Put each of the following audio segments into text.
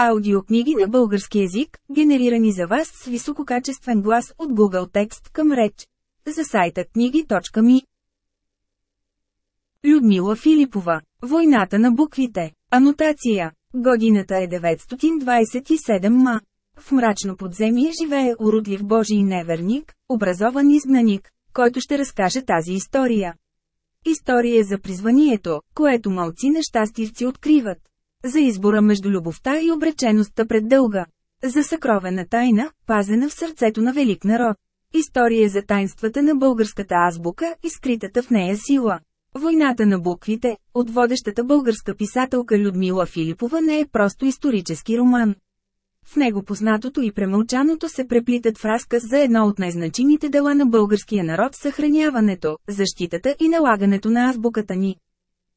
Аудиокниги на български език, генерирани за вас с висококачествен глас от Google Текст към реч. За сайта книги.ми Людмила Филипова Войната на буквите Анотация Годината е 927 ма. В мрачно подземие живее уродлив Божий неверник, образован изгнаник, който ще разкаже тази история. История за призванието, което малци нещастивци откриват. За избора между любовта и обречеността пред дълга. За съкровена тайна, пазена в сърцето на велик народ. История за тайнствата на българската азбука и скритата в нея сила. Войната на буквите, от водещата българска писателка Людмила Филипова не е просто исторически роман. В него познатото и премълчаното се преплитат в разказ за едно от най-значимите дела на българския народ – съхраняването, защитата и налагането на азбуката ни.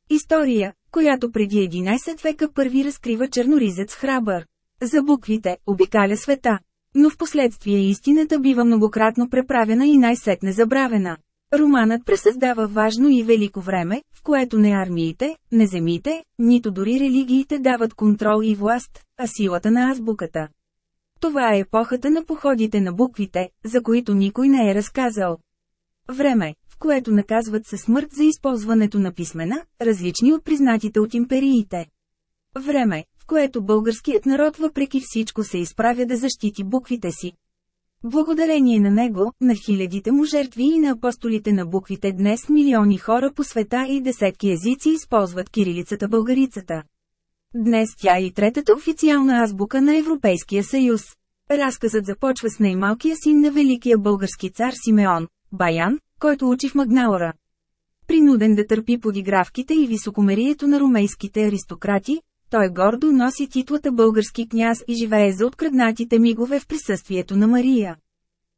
История, която преди 11 века първи разкрива черноризец храбър. За буквите, обикаля света. Но в последствие истината бива многократно преправена и най-сетне забравена. Романът пресъздава важно и велико време, в което не армиите, не земите, нито дори религиите дават контрол и власт, а силата на азбуката. Това е епохата на походите на буквите, за които никой не е разказал. Време, което наказват със смърт за използването на писмена, различни от признатите от империите. Време, в което българският народ въпреки всичко се изправя да защити буквите си. Благодарение на него, на хилядите му жертви и на апостолите на буквите днес милиони хора по света и десетки езици използват кирилицата българицата. Днес тя е и третата официална азбука на Европейския съюз. Разказът започва с най-малкия син на великия български цар Симеон, Баян, който учи в Магнаора. Принуден да търпи подигравките и високомерието на румейските аристократи, той гордо носи титлата български княз и живее за откраднатите мигове в присъствието на Мария.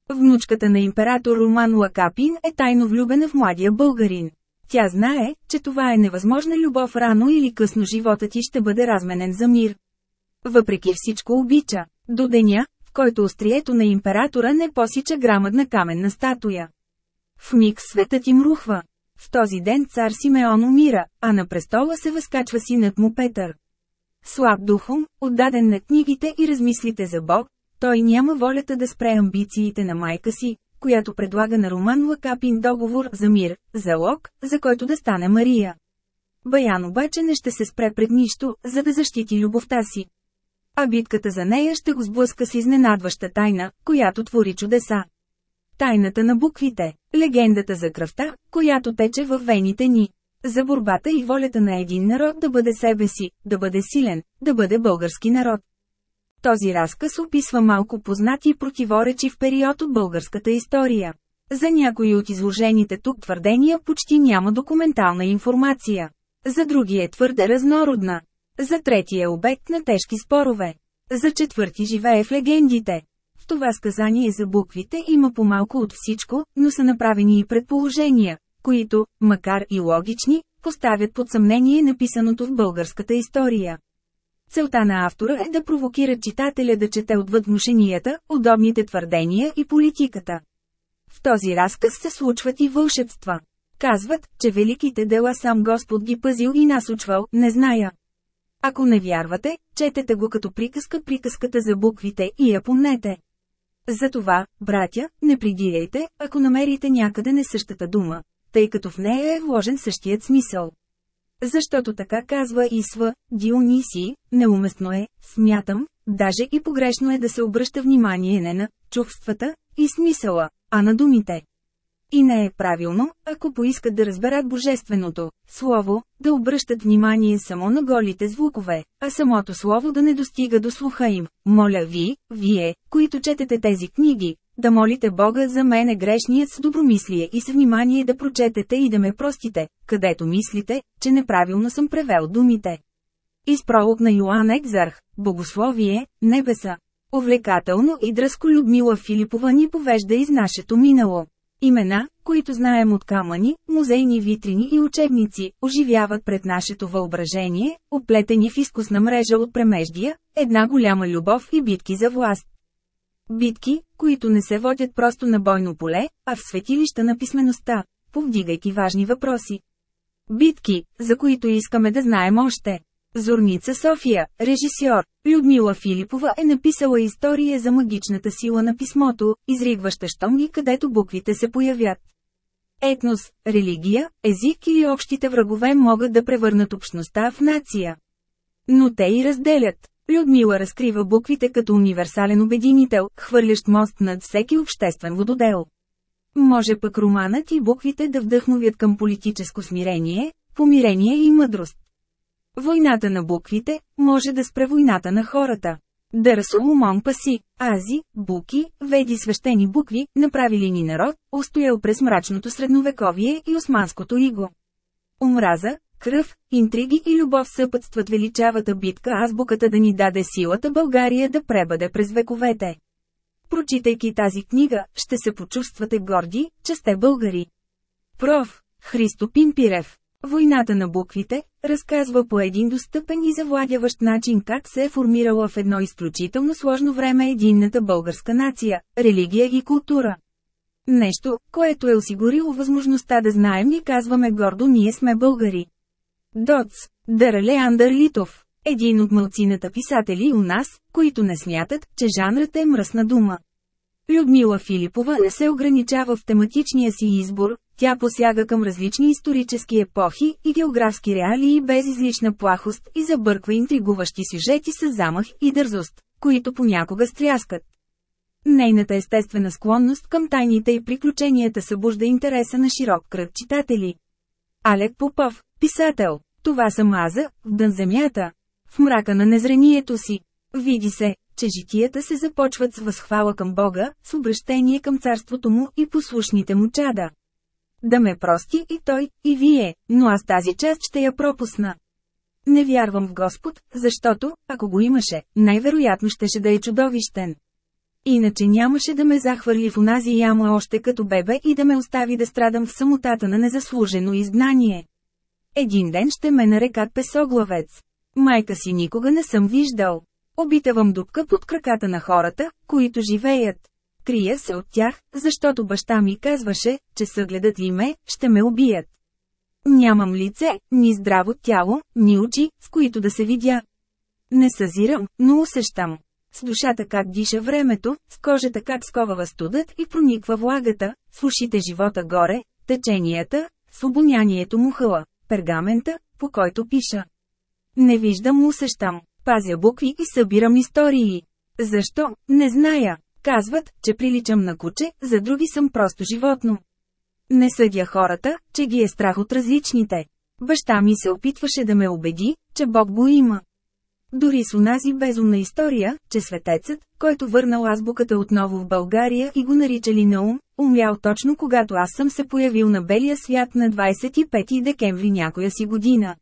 Внучката на император Роман Лакапин е тайно влюбена в младия българин. Тя знае, че това е невъзможна любов рано или късно живота ти ще бъде разменен за мир. Въпреки всичко обича, до деня, в който острието на императора не посича грамадна каменна статуя. В миг светът им рухва. В този ден цар Симеон умира, а на престола се възкачва синът му Петър. Слаб духом, отдаден на книгите и размислите за Бог, той няма волята да спре амбициите на майка си, която предлага на Роман Лакапин договор за мир, залог, за който да стане Мария. Баян обаче не ще се спре пред нищо, за да защити любовта си. А битката за нея ще го сблъска с изненадваща тайна, която твори чудеса. Тайната на буквите, легендата за кръвта, която тече във вените ни. За борбата и волята на един народ да бъде себе си, да бъде силен, да бъде български народ. Този разказ описва малко познати и противоречив период от българската история. За някои от изложените тук твърдения почти няма документална информация. За други е твърде разнородна. За трети е обект на тежки спорове. За четвърти живее в легендите. В това сказание за буквите има по-малко от всичко, но са направени и предположения, които, макар и логични, поставят под съмнение написаното в българската история. Целта на автора е да провокира читателя да чете отвъд внушенията, удобните твърдения и политиката. В този разказ се случват и вълшебства. Казват, че великите дела сам Господ ги пазил и насочвал, не зная. Ако не вярвате, четете го като приказка приказката за буквите и я помнете. Затова, братя, не придирайте, ако намерите някъде не същата дума, тъй като в нея е вложен същият смисъл. Защото така казва Исва, Диониси, неуместно е, смятам, даже и погрешно е да се обръща внимание не на чувствата и смисъла, а на думите. И не е правилно, ако поискат да разберат божественото слово, да обръщат внимание само на голите звукове, а самото слово да не достига до слуха им. Моля ви, вие, които четете тези книги, да молите Бога за мене грешният с добромислие и с внимание да прочетете и да ме простите, където мислите, че неправилно съм превел думите. Изпролог на Йоан Екзарх, Богословие, Небеса. Увлекателно и дръско Людмила Филипова ни повежда из нашето минало. Имена, които знаем от камъни, музейни витрини и учебници, оживяват пред нашето въображение, оплетени в изкусна мрежа от премеждия, една голяма любов и битки за власт. Битки, които не се водят просто на бойно поле, а в светилища на писмеността, повдигайки важни въпроси. Битки, за които искаме да знаем още. Зорница София, режисьор, Людмила Филипова е написала история за магичната сила на писмото, изригваща щом и където буквите се появят. Етнос, религия, език или общите врагове могат да превърнат общността в нация. Но те и разделят. Людмила разкрива буквите като универсален обединител, хвърлящ мост над всеки обществен вододел. Може пък романът и буквите да вдъхновят към политическо смирение, помирение и мъдрост. Войната на буквите може да спре войната на хората. Дърсо паси, ази, буки, веди свещени букви, направили ни народ, устоял през мрачното средновековие и османското иго. Омраза, кръв, интриги и любов съпътстват величавата битка азбуката да ни даде силата България да пребъде през вековете. Прочитайки тази книга, ще се почувствате горди, че сте българи. Проф. Христо Пимпирев Войната на буквите, разказва по един достъпен и завладяващ начин как се е формирала в едно изключително сложно време единната българска нация, религия и култура. Нещо, което е осигурило възможността да знаем и казваме гордо ние сме българи. Доц, Дърале Андър Литов, един от мълцината писатели у нас, които не смятат, че жанрът е мръсна дума. Людмила Филипова не се ограничава в тематичния си избор, тя посяга към различни исторически епохи и географски реалии без излишна плахост и забърква интригуващи сюжети с замах и дързост, които понякога стряскат. Нейната естествена склонност към тайните и приключенията събужда интереса на широк кръг читатели. Алек Попов, писател, това съм маза, в дън земята. В мрака на незрението си. Види се, че житията се започват с възхвала към Бога, с обращение към царството му и послушните му чада. Да ме прости и той, и вие, но аз тази част ще я пропусна. Не вярвам в Господ, защото, ако го имаше, най-вероятно щеше да е чудовищен. Иначе нямаше да ме захвърли в онази яма още като бебе и да ме остави да страдам в самотата на незаслужено изгнание. Един ден ще ме нарекат песоглавец. Майка си никога не съм виждал. Обитавам дупка под краката на хората, които живеят. Крия се от тях, защото баща ми казваше, че съгледат ли ме, ще ме убият. Нямам лице, ни здраво тяло, ни очи, с които да се видя. Не съзирам, но усещам. С душата как диша времето, с кожата как сковава студът и прониква влагата, с ушите живота горе, теченията, с обонянието му хъла, пергамента, по който пиша. Не виждам, усещам. Пазя букви и събирам истории. Защо? Не зная. Казват, че приличам на куче, за други съм просто животно. Не съдя хората, че ги е страх от различните. Баща ми се опитваше да ме убеди, че Бог го има. Дори с унази безумна история, че светецът, който върнал азбуката отново в България и го наричали Наум, умрял точно когато аз съм се появил на белия свят на 25 декември някоя си година.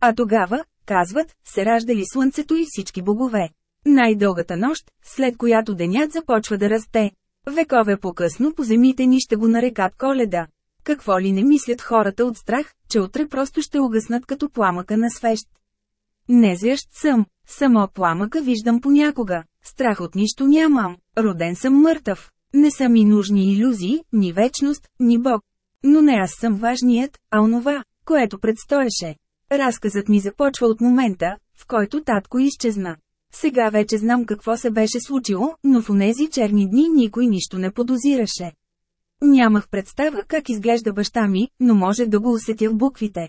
А тогава, казват, се раждали слънцето и всички богове. Най-дългата нощ, след която денят започва да расте. Векове по-късно по земите ни ще го нарекат коледа. Какво ли не мислят хората от страх, че утре просто ще угаснат като пламъка на свещ. Незрящ съм, само пламъка виждам понякога, страх от нищо нямам, роден съм мъртъв. Не са ми нужни иллюзии, ни вечност, ни Бог. Но не аз съм важният, а онова, което предстоеше. Разказът ми започва от момента, в който татко изчезна. Сега вече знам какво се беше случило, но в онези черни дни никой нищо не подозираше. Нямах представа как изглежда баща ми, но може да го усетя в буквите.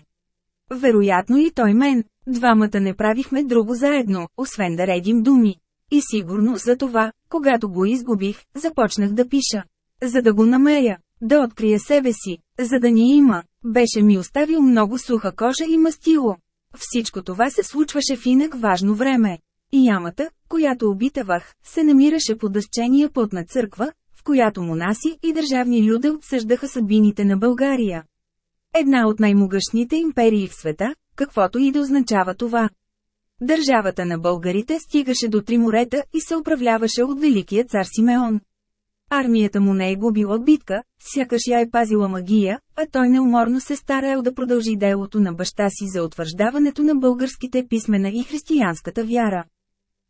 Вероятно и той мен. Двамата не правихме друго заедно, освен да редим думи. И сигурно за това, когато го изгубих, започнах да пиша. За да го намеря, да открия себе си, за да ни има, беше ми оставил много суха кожа и мастило. Всичко това се случваше в инак важно време. И ямата, която обитавах, се намираше под дъщения път на църква, в която монаси и държавни люди отсъждаха съдбините на България. Една от най-могъщните империи в света, каквото и да означава това. Държавата на българите стигаше до три морета и се управляваше от великия цар Симеон. Армията му не е губила битка, сякаш я е пазила магия, а той неуморно се стараел да продължи делото на баща си за утвърждаването на българските писмена и християнската вяра.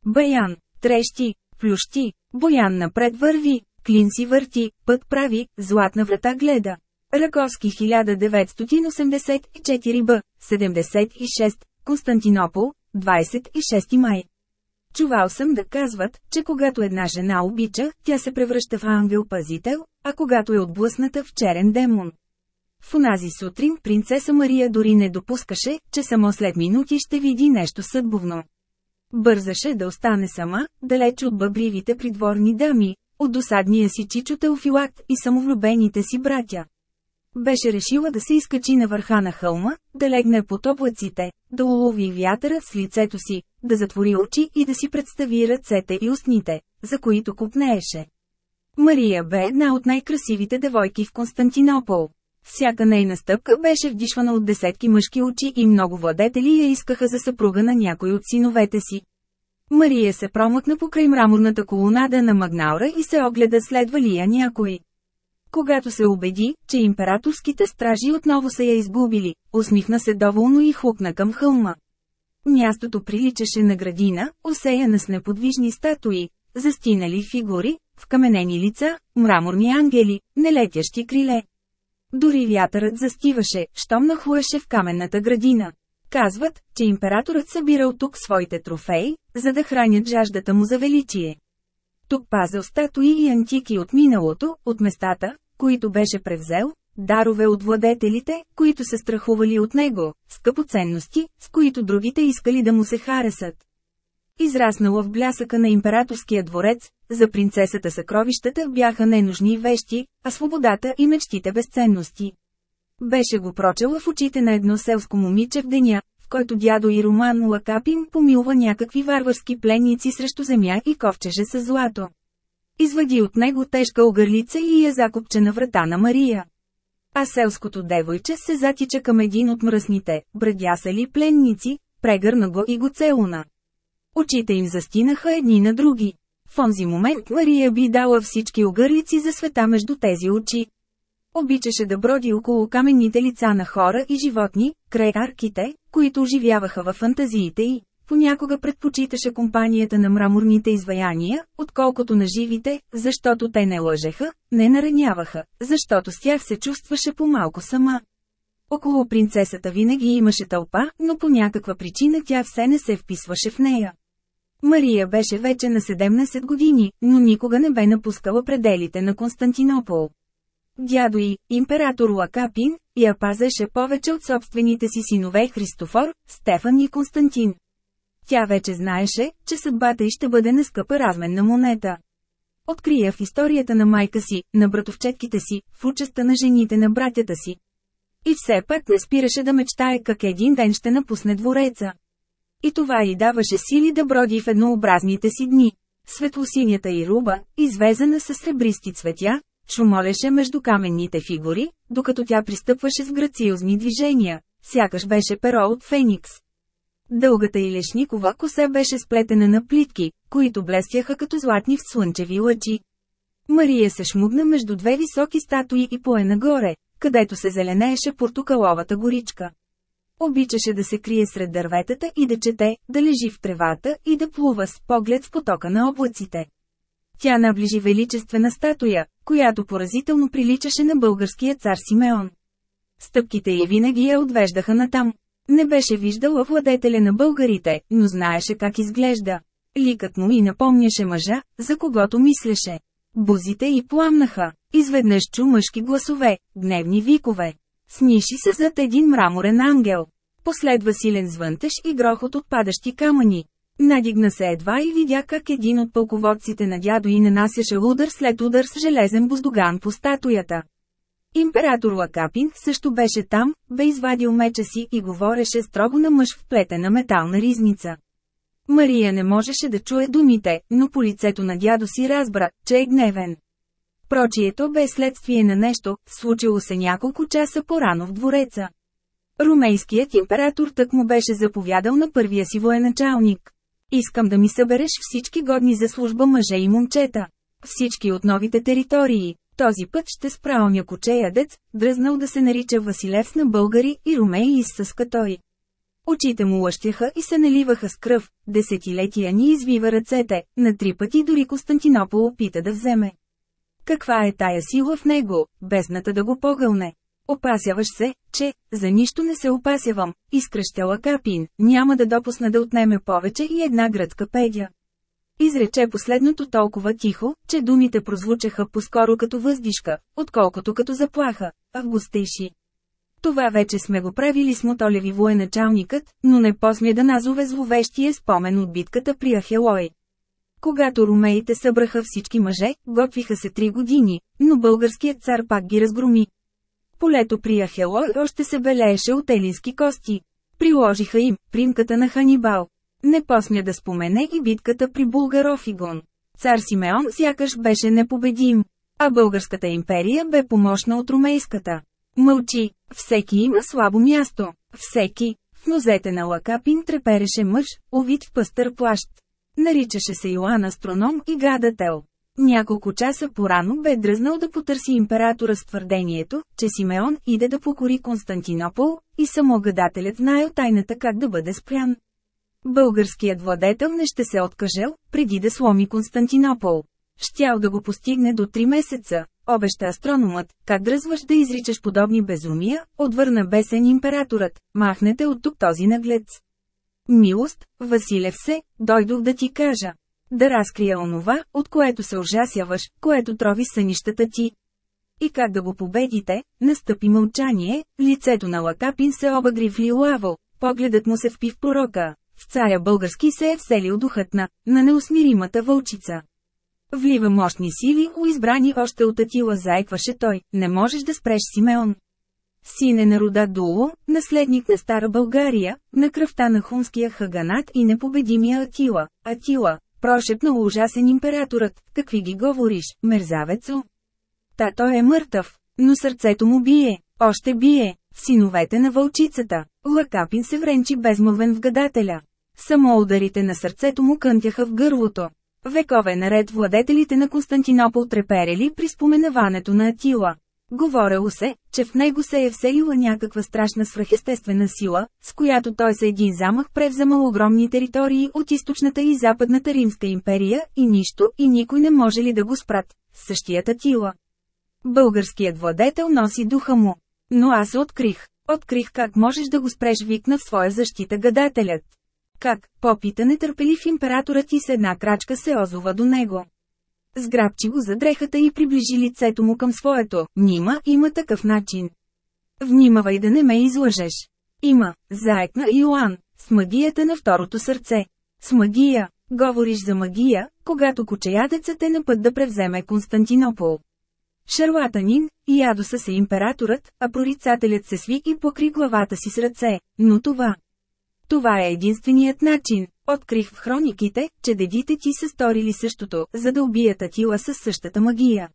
Баян, трещи, плющи, Боян напред върви, клин си върти, път прави, златна врата гледа. Раковски 1984 б. 76, Константинопол, 26 май. Чувал съм да казват, че когато една жена обича, тя се превръща в ангел-пазител, а когато е отблъсната в черен демон. В онази сутрин принцеса Мария дори не допускаше, че само след минути ще види нещо съдбовно. Бързаше да остане сама, далеч от бъбривите придворни дами, от досадния си чичо Теофилакт и самовлюбените си братя. Беше решила да се изкачи на върха на хълма, да легне под облаците, да улови вятъра с лицето си, да затвори очи и да си представи ръцете и устните, за които купнееше. Мария бе една от най-красивите девойки в Константинопол. Всяка нейна стъпка беше вдишвана от десетки мъжки очи и много владетели я искаха за съпруга на някой от синовете си. Мария се промъкна покрай мраморната колонада на Магнаура и се огледа следва ли я някой. Когато се убеди, че императорските стражи отново са я изгубили, усмихна се доволно и хукна към хълма. Мястото приличаше на градина, осеяна с неподвижни статуи, застинали фигури, вкаменени лица, мраморни ангели, нелетящи криле. Дори вятърът застиваше, щом нахлуеше в каменната градина. Казват, че императорът събирал тук своите трофеи, за да хранят жаждата му за величие. Тук пазил статуи и антики от миналото, от местата, които беше превзел, дарове от владетелите, които се страхували от него, скъпоценности, с които другите искали да му се харесат. Израснала в блясъка на императорския дворец, за принцесата съкровищата бяха ненужни вещи, а свободата и мечтите безценности. Беше го прочела в очите на едно селско момиче в деня, в който дядо и Роман Лакапин помилва някакви варварски пленници срещу земя и ковчеже с злато. Извади от него тежка огърлица и я закопче на врата на Мария. А селското девойче се затича към един от мръсните, брадясали пленници, прегърна го и го целуна. Очите им застинаха едни на други. В онзи момент Мария би дала всички огърлици за света между тези очи. Обичаше да броди около каменните лица на хора и животни, край арките, които оживяваха във фантазиите й. Понякога предпочиташе компанията на мраморните изваяния, отколкото на живите, защото те не лъжеха, не нараняваха, защото с тях се чувстваше по-малко сама. Около принцесата винаги имаше тълпа, но по някаква причина тя все не се вписваше в нея. Мария беше вече на 17 години, но никога не бе напускала пределите на Константинопол. Дядо и, император Лакапин, я пазеше повече от собствените си синове Христофор, Стефан и Константин. Тя вече знаеше, че съдбата й ще бъде нескъпа разменна монета. Открия в историята на майка си, на братовчетките си, в участа на жените на братята си. И все пак не спираше да мечтае как един ден ще напусне двореца. И това й даваше сили да броди в еднообразните си дни. Светлосинята и руба, извезена с сребристи цветя, шумолеше между каменните фигури, докато тя пристъпваше с грациозни движения, сякаш беше перо от феникс. Дългата и лешникова коса беше сплетена на плитки, които блестяха като златни в слънчеви лъчи. Мария се шмугна между две високи статуи и пое нагоре, където се зеленееше портокаловата горичка. Обичаше да се крие сред дърветата и да чете, да лежи в тревата и да плува с поглед в потока на облаците. Тя наближи величествена статуя, която поразително приличаше на българския цар Симеон. Стъпките й винаги я отвеждаха натам. Не беше виждала владетеля на българите, но знаеше как изглежда. Ликът му и напомняше мъжа, за когото мислеше. Бузите й пламнаха. Изведнъж чу мъжки гласове, гневни викове. Сниши се зад един мраморен ангел. Последва силен звънтеж и грохот от падащи камъни. Надигна се едва и видя как един от пълководците на дядо и нанасяше удар след удар с железен буздоган по статуята. Император Лакапин също беше там, бе извадил меча си и говореше строго на мъж в плетена метална ризница. Мария не можеше да чуе думите, но по лицето на дядо си разбра, че е гневен. Прочието бе следствие на нещо, случило се няколко часа по-рано в двореца. Румейският император тък му беше заповядал на първия си военачалник. Искам да ми събереш всички годни за служба мъже и момчета. Всички от новите територии. Този път ще спра оня кучеядец, дръзнал да се нарича Василев на българи и Ромеи из Съскатой. Очите му лъщяха и се наливаха с кръв, десетилетия ни извива ръцете, на три пъти дори Константинопол опита да вземе. Каква е тая сила в него, бездната да го погълне? Опасяваш се, че, за нищо не се опасявам, изкръщяла Капин, няма да допусна да отнеме повече и една гръцка педя. Изрече последното толкова тихо, че думите прозвучаха по-скоро като въздишка, отколкото като заплаха, августейши. Това вече сме го правили с мотолеви военачалникът, но не посмя да назове зловещия спомен от битката при Ахелой. Когато румеите събраха всички мъже, готвиха се три години, но българският цар пак ги разгроми. Полето при Ахелой още се белееше от елински кости. Приложиха им примката на Ханибал. Не посмя да спомене и битката при Булгарофигон. Цар Симеон сякаш беше непобедим, а българската империя бе помощна от румейската. Мълчи, всеки има слабо място, всеки. В нозете на Лакапин трепереше мъж, овит в пъстър плащ. Наричаше се Йоан Астроном и гадател. Няколко часа порано бе дръзнал да потърси императора с твърдението, че Симеон иде да покори Константинопол, и само гадателят знаел тайната как да бъде спрян. Българският владетел не ще се откажел, преди да сломи Константинопол. Щял да го постигне до три месеца, обеща астрономът, как дръзваш да изричаш подобни безумия, отвърна бесен императорът, махнете от тук този наглец. Милост, Василев се, дойдох да ти кажа. Да разкрия онова, от което се ужасяваш, което трови сънищата ти. И как да го победите, настъпи мълчание, лицето на Лакапин се обагри в лилаво, погледът му се впи в пророка. В царя български се е вселил духът на, на неусмиримата вълчица. Влива мощни сили, избрани още от Атила заекваше той, не можеш да спреш Симеон. Сине на рода Дуло, наследник на Стара България, на кръвта на хунския хаганат и непобедимия Атила. Атила, прошепнал ужасен императорът, какви ги говориш, мерзавецо? Та той е мъртъв, но сърцето му бие, още бие, в синовете на вълчицата. Лакапин се вренчи безмълвен в гадателя. Само ударите на сърцето му кънтяха в гърлото. Векове наред владетелите на Константинопол треперели при споменаването на Атила. Говорело се, че в него се е вселила някаква страшна свръхестествена сила, с която той с един замах превземал огромни територии от източната и западната Римска империя и нищо и никой не може ли да го спрат. Същият Атила. Българският владетел носи духа му. Но аз открих. Открих как можеш да го спреш викна в своя защита гадателят. Как, попита нетърпелив императорът и с една крачка се озова до него. Сграбчи го за дрехата и приближи лицето му към своето. Нима има такъв начин. Внимавай да не ме излъжеш. Има, заекна Йоан, с магията на второто сърце. С магия, говориш за магия, когато кучеядецът е на път да превземе Константинопол. Шарлатанин, ядоса се императорът, а прорицателят се сви и покри главата си с ръце, но това, това е единственият начин. Открих в хрониките, че дедите ти са сторили същото, за да убият Атила със същата магия.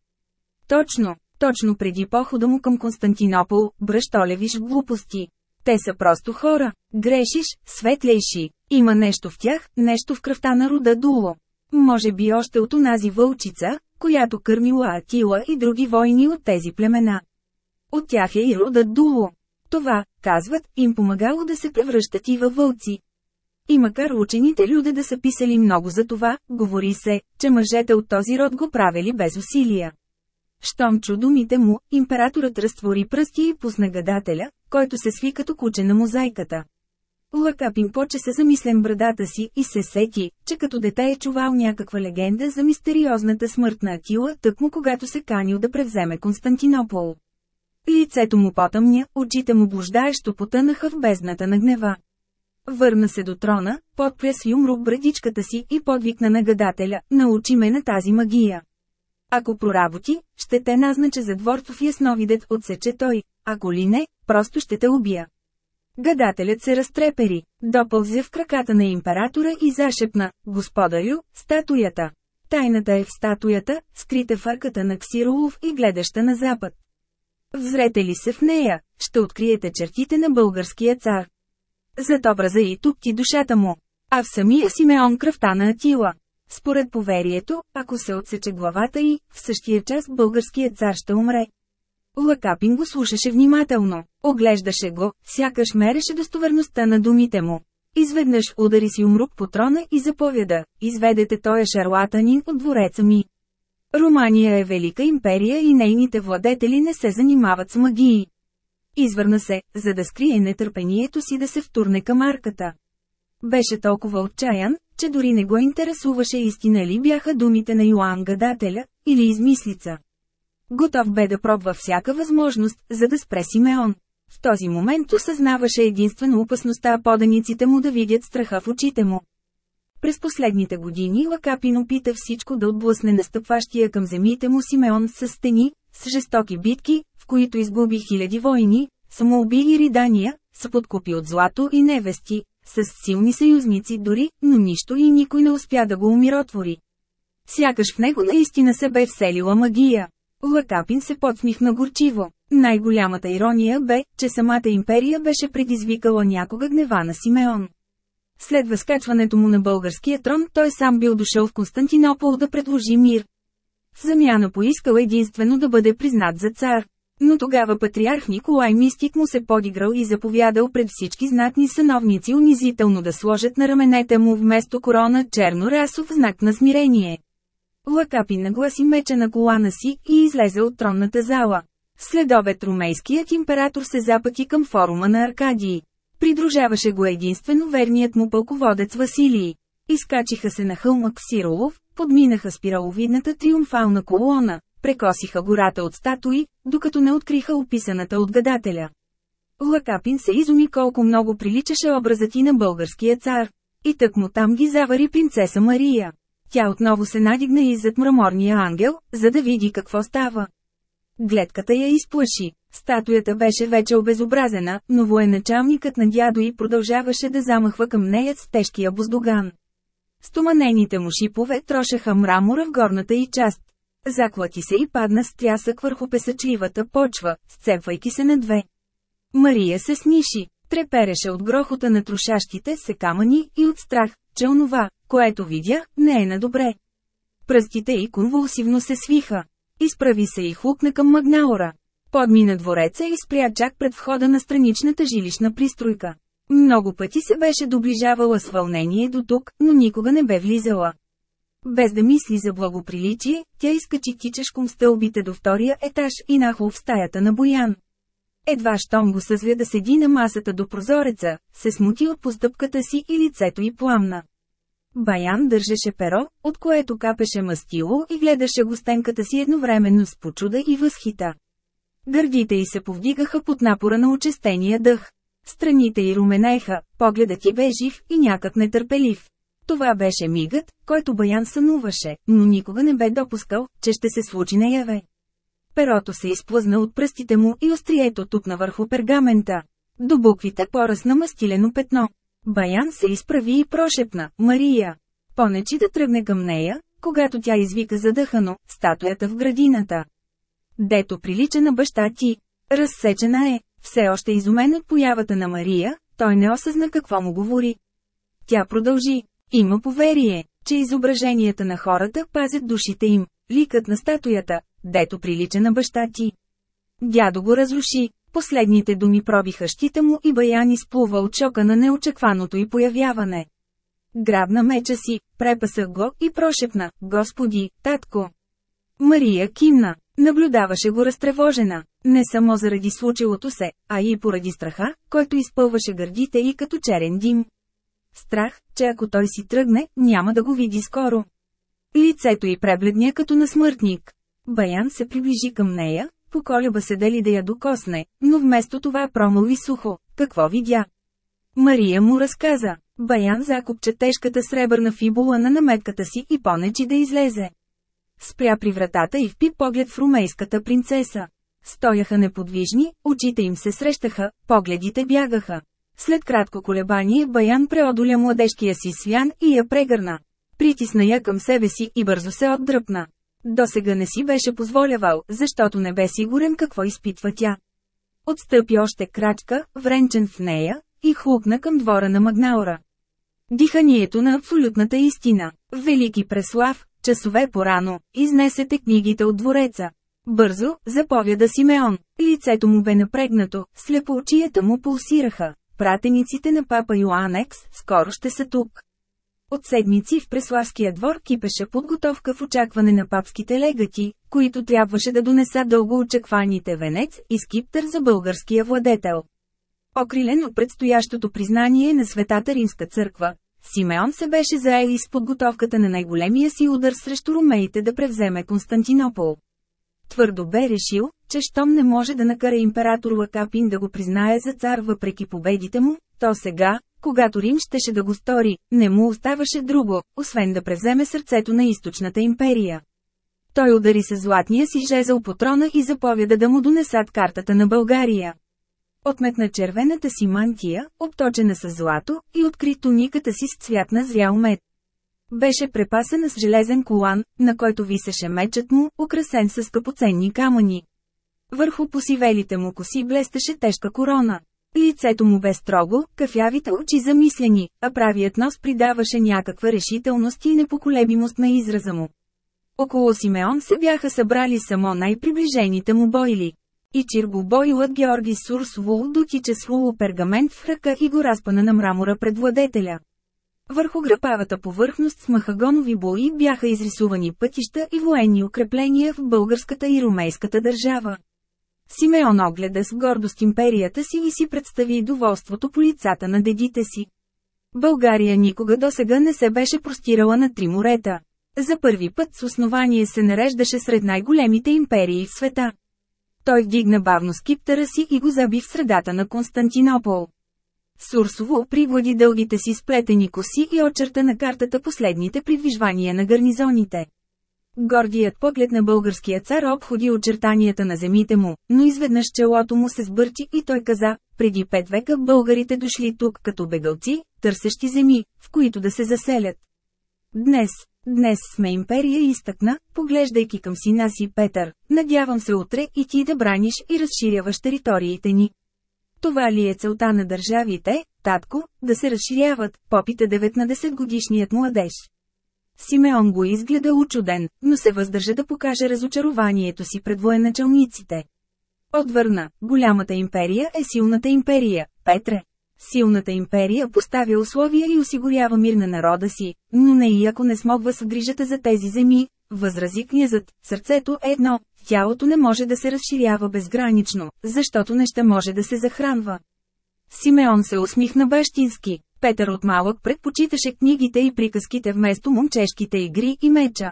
Точно, точно преди похода му към Константинопол, бръщолевиш глупости. Те са просто хора. Грешиш, светлейши. Има нещо в тях, нещо в кръвта на рода Дуло. Може би още от онази вълчица, която кърмила Атила и други войни от тези племена. От тях е и родът Дуло. Това, казват, им помагало да се превръщат и във вълци. И макар учените люде да са писали много за това, говори се, че мъжете от този род го правили без усилия. Щом чу думите му, императорът разтвори пръсти и пусна гадателя, който се сви като куче на мозайката. Лакапин поче се замислен брадата си и се сети, че като дете е чувал някаква легенда за мистериозната смърт на Атила, тъкмо когато се канил да превземе Константинопол. Лицето му потъмня, очите му блуждаещо потънаха в бездната на гнева. Върна се до трона, подпря с юмрук брадичката си и подвикна на гадателя, научи ме на тази магия. Ако проработи, ще те назнача за дворцов ясновидец отсече той, ако ли не, просто ще те убия. Гадателят се разтрепери, допълзе в краката на императора и зашепна, господарю, статуята. Тайната е в статуята, скрита в арката на Ксиролов и гледаща на запад. Взрете ли се в нея, ще откриете чертите на българския цар. Зад образа и тук ти душата му, а в самия Симеон кръвта на Атила. Според поверието, ако се отсече главата и, в същия час българският цар ще умре. Лакапин го слушаше внимателно, оглеждаше го, сякаш мереше достоверността на думите му. Изведнъж удари си умрук по трона и заповяда, изведете той е шарлатанин от двореца ми. Румания е велика империя и нейните владетели не се занимават с магии. Извърна се, за да скрие нетърпението си да се втурне към арката. Беше толкова отчаян, че дори не го интересуваше истина ли бяха думите на Йоан гадателя, или измислица. Готов бе да пробва всяка възможност, за да спре Симеон. В този момент осъзнаваше единствено опасността поданиците му да видят страха в очите му. През последните години Лакапин опита всичко да отблъсне настъпващия към земите му Симеон с стени, с жестоки битки, които изгуби хиляди войни, самоуби и ридания, с подкупи от злато и невести, с силни съюзници дори, но нищо и никой не успя да го умиротвори. Сякаш в него наистина се бе вселила магия. Лакапин се подсмихна горчиво. Най-голямата ирония бе, че самата империя беше предизвикала някога гнева на Симеон. След възкачването му на българския трон, той сам бил дошъл в Константинопол да предложи мир. В замяна поискал единствено да бъде признат за цар. Но тогава патриарх Николай Мистик му се подиграл и заповядал пред всички знатни съновници унизително да сложат на раменете му вместо корона черно расов знак на смирение. Лакапи нагласи меча на колана си и излезе от тронната зала. След румейският император се запъти към форума на Аркадии. Придружаваше го единствено верният му пълководец Василий. Изкачиха се на хълма Ксиролов, подминаха спираловидната триумфална колона, прекосиха гората от статуи, докато не откриха описаната от гадателя. Лакапин се изуми колко много приличаше образът и на българския цар. И тък му там ги завари принцеса Мария. Тя отново се надигна и зад мраморния ангел, за да види какво става. Гледката я изплаши. Статуята беше вече обезобразена, но военачалникът на дядо и продължаваше да замахва към нея с тежкия буздоган. Стоманените му шипове трошаха мрамора в горната и част. Заклати се и падна с трясък върху песъчливата почва, сцепвайки се на две. Мария се сниши, трепереше от грохота на трошащите се камъни и от страх, че онова, което видя, не е на добре. Пръстите й конвулсивно се свиха. Изправи се и хлупна към Магнаора. Подмина двореца и спря чак пред входа на страничната жилищна пристройка. Много пъти се беше доближавала с вълнение до тук, но никога не бе влизала. Без да мисли за благоприличие, тя изкачи кичешком стълбите до втория етаж и нахло в стаята на Боян. Едва щом го съзвя да седи на масата до прозореца, се смути от постъпката си и лицето й пламна. Баян държеше перо, от което капеше мастило и гледаше гостенката си едновременно с почуда и възхита. Гърдите й се повдигаха под напора на очестения дъх. Страните й руменеха, погледът й бе жив и някак нетърпелив. Това беше мигът, който Баян сънуваше, но никога не бе допускал, че ще се случи наяве. Перото се изплъзна от пръстите му и острието тупна върху пергамента. До буквите поръсна мастилено петно. Баян се изправи и прошепна, Мария. Понечи да тръгне към нея, когато тя извика задъхано, статуята в градината. Дето прилича на баща ти. Разсечена е, все още изумен от появата на Мария, той не осъзна какво му говори. Тя продължи. Има поверие, че изображенията на хората пазят душите им, ликът на статуята, дето прилича на баща ти. Дядо го разруши, последните думи пробиха щита му и Баян изплува от шока на неочакваното и появяване. Грабна меча си, препаса го и прошепна, Господи, татко. Мария кимна, наблюдаваше го разтревожена, не само заради случилото се, а и поради страха, който изпълваше гърдите и като черен дим. Страх, че ако той си тръгне, няма да го види скоро. Лицето й пребледня като на смъртник. Баян се приближи към нея, поколеба се дали да я докосне, но вместо това промълви сухо. Какво видя? Мария му разказа. Баян закупче тежката сребърна фибула на наметката си и понечи да излезе. Спря при вратата и впи поглед в румейската принцеса. Стояха неподвижни, очите им се срещаха, погледите бягаха. След кратко колебание Баян преодоля младежкия си свян и я прегърна. Притисна я към себе си и бързо се отдръпна. До сега не си беше позволявал, защото не бе сигурен какво изпитва тя. Отстъпи още крачка, вренчен в нея, и хлукна към двора на Магнаура. Диханието на абсолютната истина. Велики Преслав, часове порано, изнесете книгите от двореца. Бързо, заповяда Симеон. Лицето му бе напрегнато, слепоочията му пулсираха. Пратениците на папа Йоанекс скоро ще са тук. От седмици в Преславския двор кипеше подготовка в очакване на папските легати, които трябваше да донесат дълго очакваните венец и скиптър за българския владетел. Окрилен от предстоящото признание на Светата Римска църква, Симеон се беше заел с подготовката на най-големия си удар срещу румеите да превземе Константинопол. Твърдо бе решил, че щом не може да накара император Лакапин да го признае за цар въпреки победите му, то сега, когато Рим щеше да го стори, не му оставаше друго, освен да превземе сърцето на източната империя. Той удари с златния си жезъл по трона и заповяда да му донесат картата на България. Отметна червената си мантия, обточена с злато, и откри туниката си с цвят на зрял мед. Беше препасена с железен колан, на който висеше мечът му, украсен с скъпоценни камъни. Върху посивелите му коси блестеше тежка корона. Лицето му бе строго, кафявите очи замислени, а правият нос придаваше някаква решителност и непоколебимост на израза му. Около Симеон се бяха събрали само най-приближените му бойли. И чиргобойлът Георги Сурсвул дотича с пергамент в ръка и го разпана на мрамора пред владетеля. Върху грапавата повърхност с махагонови бои бяха изрисувани пътища и военни укрепления в българската и румейската държава. Симеон огледа с гордост империята си и си представи доволството по лицата на дедите си. България никога досега не се беше простирала на три морета. За първи път с основание се нареждаше сред най-големите империи в света. Той вдигна бавно скиптъра си и го заби в средата на Константинопол. Сурсово приглади дългите си сплетени коси и очерта на картата последните придвижвания на гарнизоните. Гордият поглед на българския цар обходи очертанията на земите му, но изведнъж челото му се сбърчи и той каза, преди пет века българите дошли тук като бегалци, търсещи земи, в които да се заселят. Днес, днес сме империя изтъкна, поглеждайки към сина си Петър, надявам се утре и ти да браниш и разширяваш териториите ни. Това ли е целта на държавите, татко, да се разширяват, попита 19 годишният младеж. Симеон го изгледа учуден, но се въздържа да покаже разочарованието си пред военачалниците. Отвърна, голямата империя е силната империя, Петре. Силната империя поставя условия и осигурява мир на народа си, но не и ако не смогва с грижата за тези земи, възрази князът, сърцето е едно, тялото не може да се разширява безгранично, защото не ще може да се захранва. Симеон се усмихна бащински. Петър от малък предпочиташе книгите и приказките вместо момчешките игри и меча.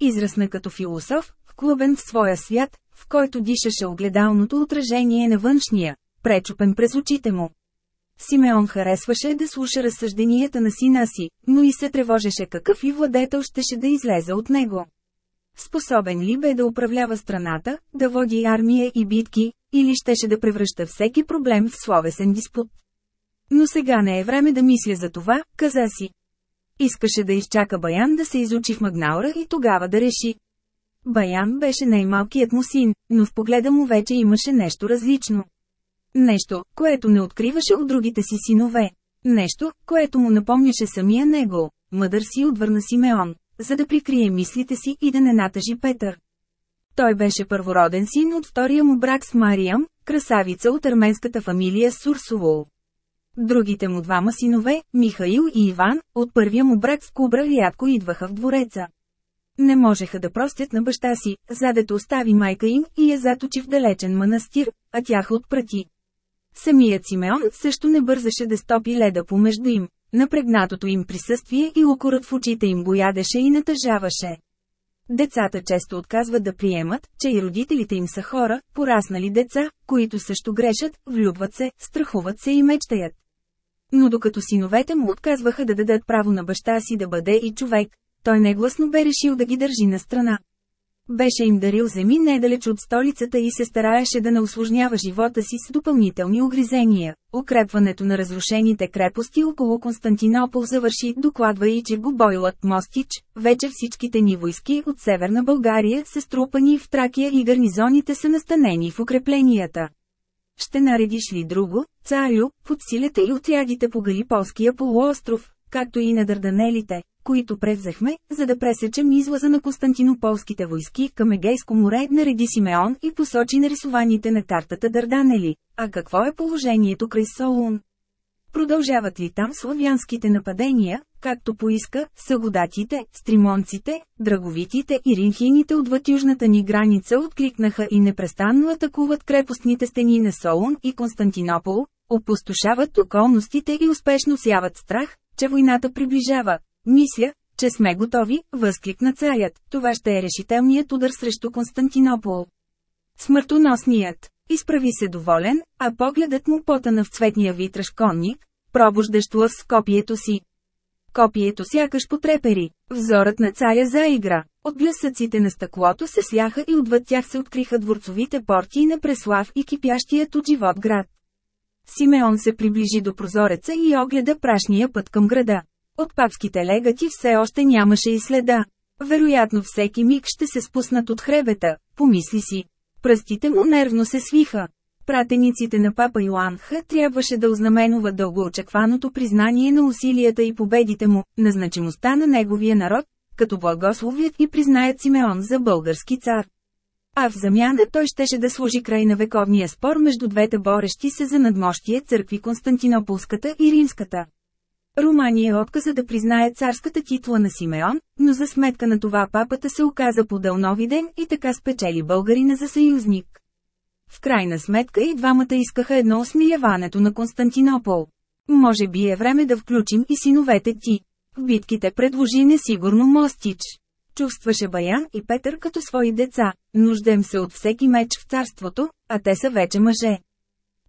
Израсна като философ, вклубен в своя свят, в който дишаше огледалното отражение на външния, пречупен през очите му. Симеон харесваше да слуша разсъжденията на сина си, но и се тревожеше какъв и владетел щеше да излезе от него. Способен ли бе да управлява страната, да води армия и битки, или щеше да превръща всеки проблем в словесен диспут? Но сега не е време да мисля за това, каза си. Искаше да изчака Баян да се изучи в Магнаура и тогава да реши. Баян беше най-малкият му син, но в погледа му вече имаше нещо различно. Нещо, което не откриваше от другите си синове. Нещо, което му напомняше самия него. Мъдър си отвърна Симеон, за да прикрие мислите си и да не натъжи Петър. Той беше първороден син от втория му брак с Мариям, красавица от арменската фамилия Сурсовол. Другите му двама синове, Михаил и Иван, от първия му брак с Кубра рядко идваха в двореца. Не можеха да простят на баща си, задето остави майка им и я заточи в далечен манастир, а тях отпрати. Самият Симеон също не бързаше да стопи леда помежду им. Напрегнатото им присъствие и укорът в очите им го ядеше и натъжаваше. Децата често отказват да приемат, че и родителите им са хора, пораснали деца, които също грешат, влюбват се, страхуват се и мечтаят. Но докато синовете му отказваха да дадат право на баща си да бъде и човек, той негласно бе решил да ги държи на страна. Беше им дарил земи недалеч от столицата и се стараеше да не осложнява живота си с допълнителни огризения. Укрепването на разрушените крепости около Константинопол завърши, докладва и че Бойлът Мостич, вече всичките ни войски от Северна България са струпани в Тракия и гарнизоните са настанени в укрепленията. Ще наредиш ли друго, царю, подсилете и отрядите по Галиполския полуостров, както и на Дърданелите, които превзехме, за да пресечем излаза на Константинополските войски към Егейско море, нареди Симеон и посочи нарисуваните на картата Дарданели. А какво е положението край Солун? Продължават ли там славянските нападения, както поиска, сагодатите, стримонците, драговитите и ринхините отвъд южната ни граница откликнаха и непрестанно атакуват крепостните стени на Солун и Константинопол, опустошават околностите и успешно сяват страх, че войната приближава. Мисля, че сме готови, възкликна царят, това ще е решителният удар срещу Константинопол. Смъртоносният. Изправи се доволен, а погледът му потана в цветния витраж конник, пробуждащ лъс с копието си. Копието сякаш потрепери. Взорът на царя заигра. От блясъците на стъклото се сляха и отвъд тях се откриха дворцовите порти на Преслав и кипящият от живот град. Симеон се приближи до прозореца и огледа прашния път към града. От папските легати все още нямаше и следа. Вероятно всеки миг ще се спуснат от хребета, помисли си. Пръстите му нервно се свиха. Пратениците на папа Йоан Х. трябваше да ознаменуват дългоочекваното признание на усилията и победите му, на значимостта на неговия народ, като благословят и признаят Симеон за български цар. А в замяна той щеше да служи край на вековния спор между двете борещи се за надмощие църкви Константинополската и Римската. Румания отказа да признае царската титла на Симеон, но за сметка на това папата се оказа подълновиден и така спечели българина за съюзник. В крайна сметка и двамата искаха едно осмияването на Константинопол. Може би е време да включим и синовете ти. В битките предложи несигурно Мостич. Чувстваше Баян и Петър като свои деца, нуждем се от всеки меч в царството, а те са вече мъже.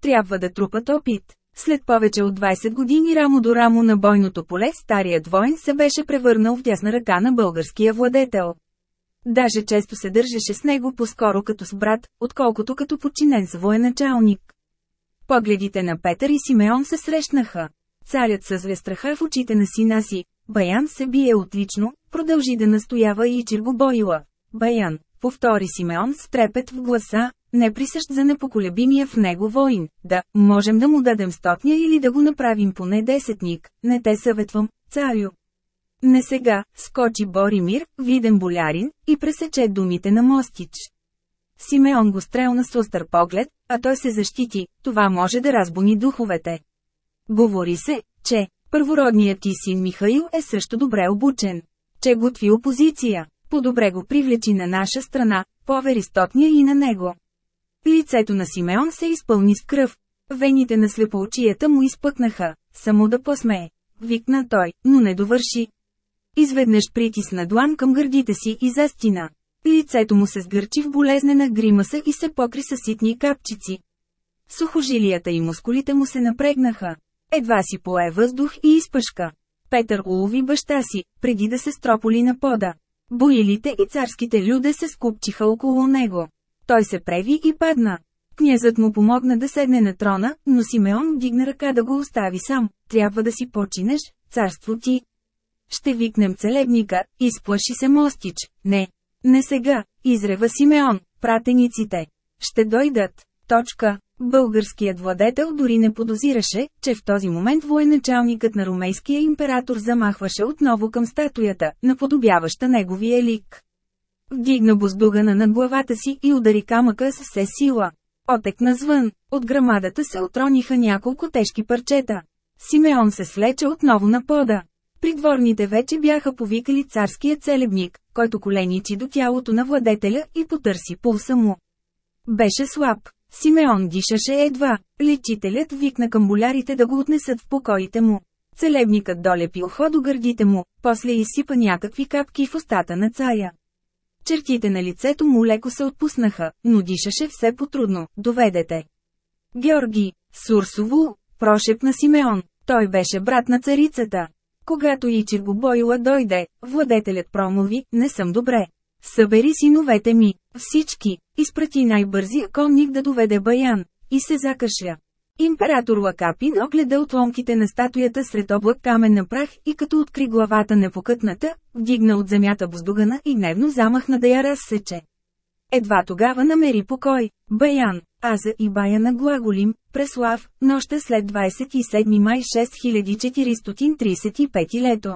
Трябва да трупат опит. След повече от 20 години рамо до рамо на бойното поле, старият воин се беше превърнал в тясна ръка на българския владетел. Даже често се държеше с него по-скоро като с брат, отколкото като подчинен с военачалник. Погледите на Петър и Симеон се срещнаха. Царят съзве страха в очите на сина си. Баян се бие отлично, продължи да настоява и Чиргобоила. Баян, повтори Симеон с трепет в гласа, не присъщ за непоколебимия в него воин. Да, можем да му дадем стотня или да го направим поне десетник, не те съветвам, царю. Не сега, скочи Боримир, виден болярин, и пресече думите на Мостич. Симеон го стрелна с остър поглед, а той се защити, това може да разбуни духовете. Говори се, че първородният ти син Михаил е също добре обучен. Че готви опозиция. По-добре го привлечи на наша страна, повери стотния и на него. Лицето на Симеон се изпълни с кръв. Вените на слепоочията му изпъкнаха, само да посмее. Викна той, но не довърши. Изведнъж притисна длан към гърдите си и застина. Лицето му се сгърчи в болезнена гримаса и се покри с ситни капчици. Сухожилията и мускулите му се напрегнаха. Едва си пое въздух и изпъшка. Петър улови баща си, преди да се строполи на пода. Боилите и царските люде се скупчиха около него. Той се преви и падна. Князът му помогна да седне на трона, но Симеон вдигна ръка да го остави сам. Трябва да си починеш, царство ти. Ще викнем целебника, изплаши се Мостич. Не. Не сега, изрева Симеон, пратениците. Ще дойдат. Точка. Българският владетел дори не подозираше, че в този момент военачалникът на румейския император замахваше отново към статуята, наподобяваща неговия лик. Вдигна буздугана над главата си и удари камъка с все сила. Отекна звън, от грамадата се отрониха няколко тежки парчета. Симеон се слече отново на пода. Придворните вече бяха повикали царския целебник, който коленичи до тялото на владетеля и потърси пулса му. Беше слаб. Симеон дишаше едва. Лечителят викна към болярите да го отнесат в покоите му. Целебникът долепи ухо до гърдите му, после изсипа някакви капки в устата на царя. Чертите на лицето му леко се отпуснаха, но дишаше все потрудно. Доведете. Георги, Сурсово, прошепна Симеон. Той беше брат на царицата. Когато Ичирго Бойла дойде, владетелят промови, не съм добре. Събери синовете ми, всички, изпрати най-бързия конник да доведе Баян, и се закашля. Император Лакапин огледа отломките на статуята сред облак камен на прах и като откри главата непокътната, вдигна от земята буздугана и гневно замахна да я разсече. Едва тогава намери покой. Баян, Аза и Баяна глаголим, Преслав, нощта след 27 май 6435 лето.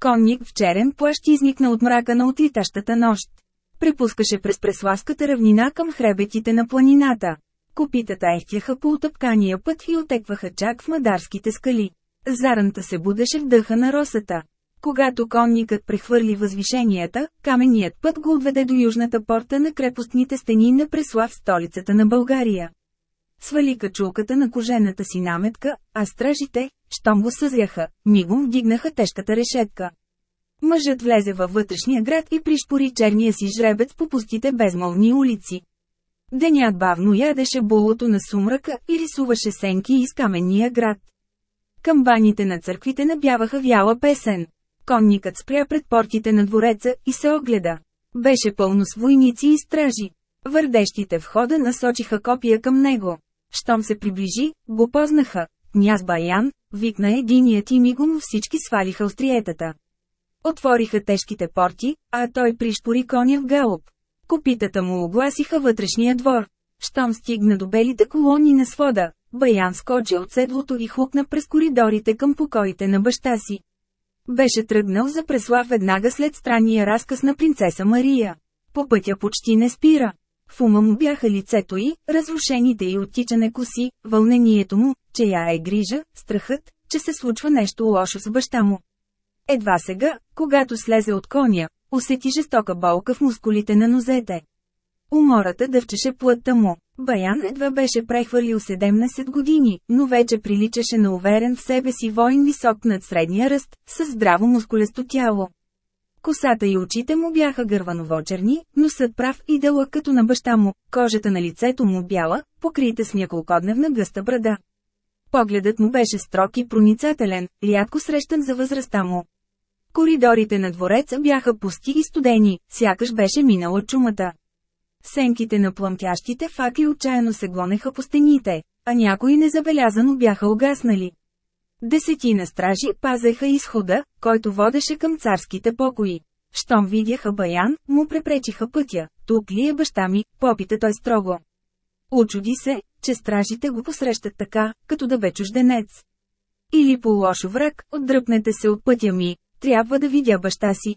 Конник в черен плащ изникна от мрака на отлитащата нощ. Препускаше през Преславската равнина към хребетите на планината. Копитата ехтяха по отъпкания път и отекваха чак в мадарските скали. Заранта се будеше в дъха на росата. Когато конникът прехвърли възвишенията, каменият път го отведе до южната порта на крепостните стени на Преслав столицата на България. Свали качулката на кожената си наметка, а стражите, щом го съзряха, мигом вдигнаха тежката решетка. Мъжът влезе във вътрешния град и пришпори черния си жребец по пустите безмолвни улици. Денят бавно ядеше булото на сумрака и рисуваше сенки из каменния град. Камбаните на църквите набяваха вяла песен. Конникът спря пред портите на двореца и се огледа. Беше пълно с войници и стражи. Върдещите входа насочиха копия към него. Щом се приближи, го познаха. Княз Баян, викна единият и мигом всички свалиха остриетата. Отвориха тежките порти, а той пришпори коня в галоп. Копитата му огласиха вътрешния двор. Щом стигна до белите колони на свода, Баян скочи от седлото и хукна през коридорите към покоите на баща си. Беше тръгнал за Преслав веднага след странния разказ на принцеса Мария. По пътя почти не спира. В ума му бяха лицето й, разрушените и оттичане коси, вълнението му, че я е грижа, страхът, че се случва нещо лошо с баща му. Едва сега, когато слезе от коня, усети жестока болка в мускулите на нозете. Умората дъвчеше плътта му. Баян едва беше прехвърлил 17 години, но вече приличаше на уверен в себе си воин висок над средния ръст, с здраво мускулесто тяло. Косата и очите му бяха гърваново-черни, носът прав и дълъг като на баща му, кожата на лицето му бяла, покрита с няколкодневна гъста брада. Погледът му беше строг и проницателен, рядко срещан за възрастта му. Коридорите на двореца бяха пусти и студени, сякаш беше минала чумата. Сенките на пламтящите факли отчаяно се гонеха по стените, а някои незабелязано бяха угаснали. Десетина стражи пазеха изхода, който водеше към царските покои. Щом видяха Баян, му препречиха пътя. Тук ли е баща ми, попита той строго. Очуди се, че стражите го посрещат така, като да бе чужденец. Или по лошо враг, отдръпнете се от пътя ми, трябва да видя баща си.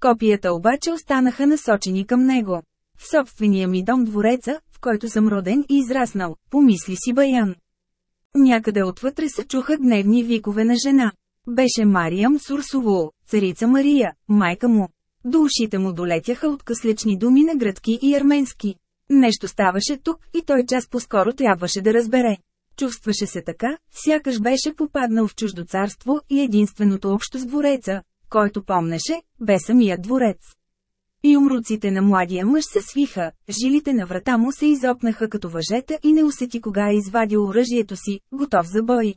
Копията обаче останаха насочени към него. В собствения ми дом двореца, в който съм роден и израснал, помисли си Баян. Някъде отвътре се чуха гневни викове на жена. Беше Мариям Сурсово, царица Мария, майка му. До ушите му долетяха от къслични думи на гръцки и арменски. Нещо ставаше тук и той час по-скоро трябваше да разбере. Чувстваше се така, сякаш беше попаднал в чуждо царство и единственото общо с двореца, който помнеше, бе самият дворец. И умруците на младия мъж се свиха, жилите на врата му се изопнаха като въжета и не усети кога е извадил оръжието си, готов за бой.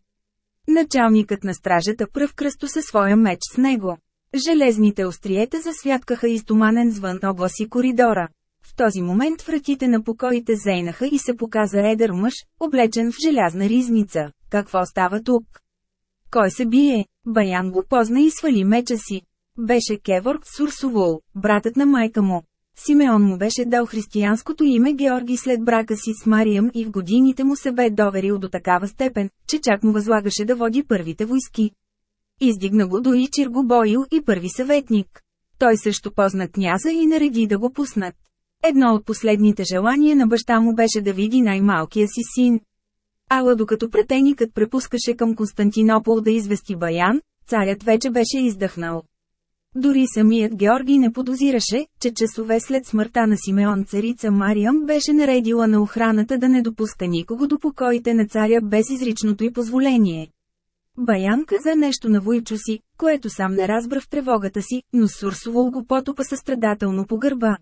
Началникът на стражата пръв кръсто със своя меч с него. Железните остриета засвяткаха изтуманен звън обласи коридора. Този момент вратите на покоите зейнаха и се показа едър мъж, облечен в желязна ризница. Какво става тук? Кой се бие? Баян го позна и свали меча си. Беше Кеворг Сурсовол, братът на майка му. Симеон му беше дал християнското име Георги след брака си с Мариям и в годините му се бе доверил до такава степен, че чак му възлагаше да води първите войски. Издигна го до Ичир го боил и първи съветник. Той също позна княза и нареди да го пуснат. Едно от последните желания на баща му беше да види най-малкия си син. Ала докато претеникът препускаше към Константинопол да извести Баян, царят вече беше издъхнал. Дори самият Георги не подозираше, че часове след смъртта на Симеон царица Мариям беше наредила на охраната да не допуска никого до покоите на царя без изричното й позволение. Баян каза нещо на войчо си, което сам не разбра в тревогата си, но Сурсовол го потопа състрадателно по гърба.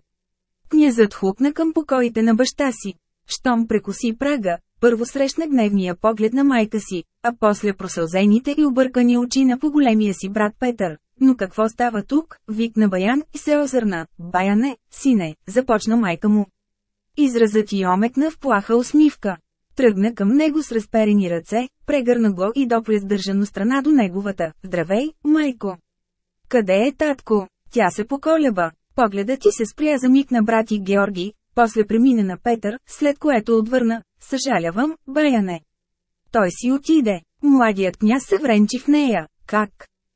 Князът хукна към покоите на баща си. Щом прекоси прага, първо срещна гневния поглед на майка си, а после просълзените и объркани очи на по-големия си брат Петър. Но какво става тук? Викна Баян и се озърна. Баяне, сине, започна майка му. Изразът й омекна в плаха усмивка. Тръгна към него с разперени ръце, прегърна го и допре сдържано страна до неговата. Здравей, майко! Къде е татко? Тя се поколеба. Погледът ти се спря за миг на брати Георги, после премина на Петър, след което отвърна. Съжалявам, баяне. Той си отиде. Младият княз се вренчи в нея. Как?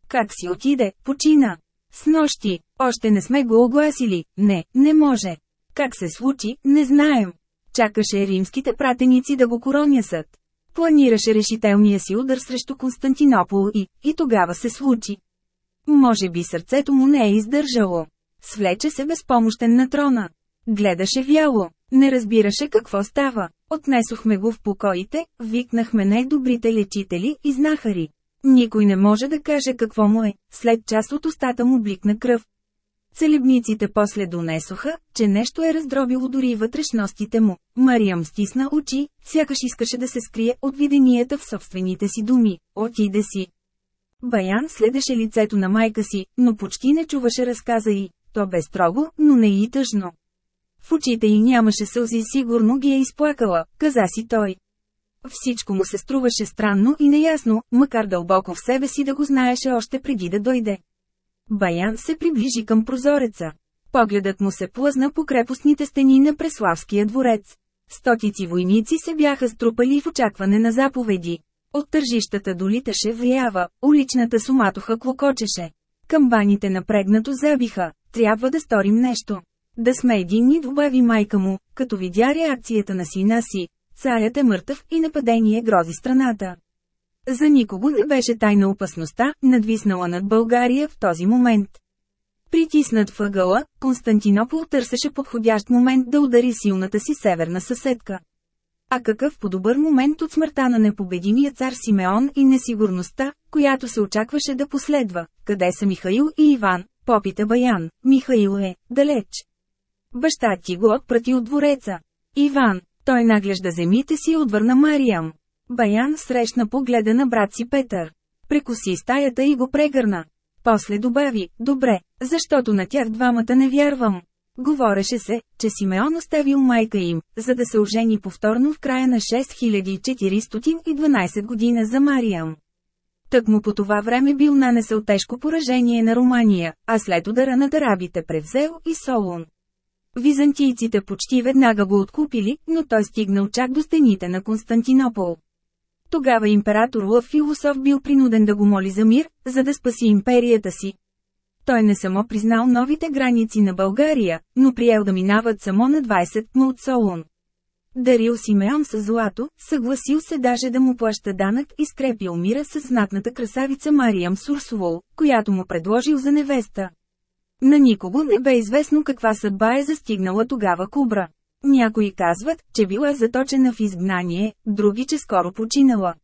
Как си отиде, почина. С нощи, още не сме го огласили, не, не може. Как се случи, не знаем. Чакаше римските пратеници да го коронясат. Планираше решителния си удар срещу Константинопол и, и тогава се случи. Може би сърцето му не е издържало. Свлече се безпомощен на трона. Гледаше вяло, не разбираше какво става. Отнесохме го в покоите, викнахме най-добрите лечители и знахари. Никой не може да каже какво му е, след част от устата му бликна кръв. Целебниците после донесоха, че нещо е раздробило дори вътрешностите му. Мариям стисна очи, сякаш искаше да се скрие от виденията в собствените си думи. Отиде си. Баян следеше лицето на майка си, но почти не чуваше разказа й. То бе строго, но не и тъжно. В очите й нямаше сълзи сигурно ги е изплакала, каза си той. Всичко му се струваше странно и неясно, макар дълбоко в себе си да го знаеше още преди да дойде. Баян се приближи към прозореца. Погледът му се плъзна по крепостните стени на Преславския дворец. Стотици войници се бяха струпали в очакване на заповеди. От тържищата долиташе врява, уличната суматоха клокочеше. Камбаните напрегнато забиха, трябва да сторим нещо. Да сме единни добави майка му, като видя реакцията на сина си. Царят е мъртъв и нападение грози страната. За никого не беше тайна опасността, надвиснала над България в този момент. Притиснат въгъла, Константинопол търсеше подходящ момент да удари силната си северна съседка. А какъв по-добър момент от смъртта на непобедимия цар Симеон и несигурността, която се очакваше да последва, къде са Михаил и Иван, попита Баян, Михаил е, далеч. Баща ти го отпрати от двореца. Иван, той наглежда земите си отвърна Мариям. Баян срещна погледа на брат си Петър. Прекоси стаята и го прегърна. После добави, добре, защото на тях двамата не вярвам. Говореше се, че Симеон оставил майка им, за да се ожени повторно в края на 6412 година за Мариям. Тък му по това време бил нанесъл тежко поражение на Румания, а след удара на дарабите превзел и Солун. Византийците почти веднага го откупили, но той стигнал чак до стените на Константинопол. Тогава император Лъв Философ бил принуден да го моли за мир, за да спаси империята си. Той не само признал новите граници на България, но приел да минават само на 20 му от Солун. Дарил Симеон с злато, съгласил се даже да му плаща данък и скрепил мира с знатната красавица Мариям Сурсовол, която му предложил за невеста. На никого не бе известно каква съдба е застигнала тогава Кубра. Някои казват, че била заточена в изгнание, други, че скоро починала.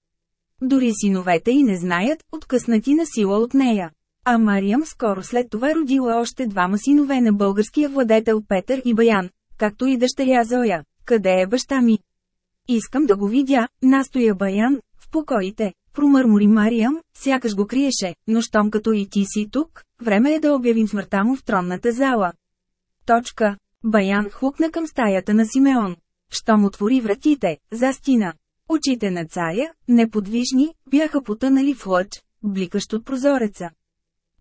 Дори синовете й не знаят, откъснати на сила от нея. А Мариям скоро след това родила още двама синове на българския владетел Петър и Баян, както и дъщеря Зоя. Къде е баща ми? Искам да го видя, настоя Баян, в покоите, промърмори Мариям, сякаш го криеше, но щом като и ти си тук, време е да обявим смъртта му в тронната зала. Точка. Баян хукна към стаята на Симеон. Щом отвори вратите, застина. Очите на царя, неподвижни, бяха потънали в лъч, бликащ от прозореца.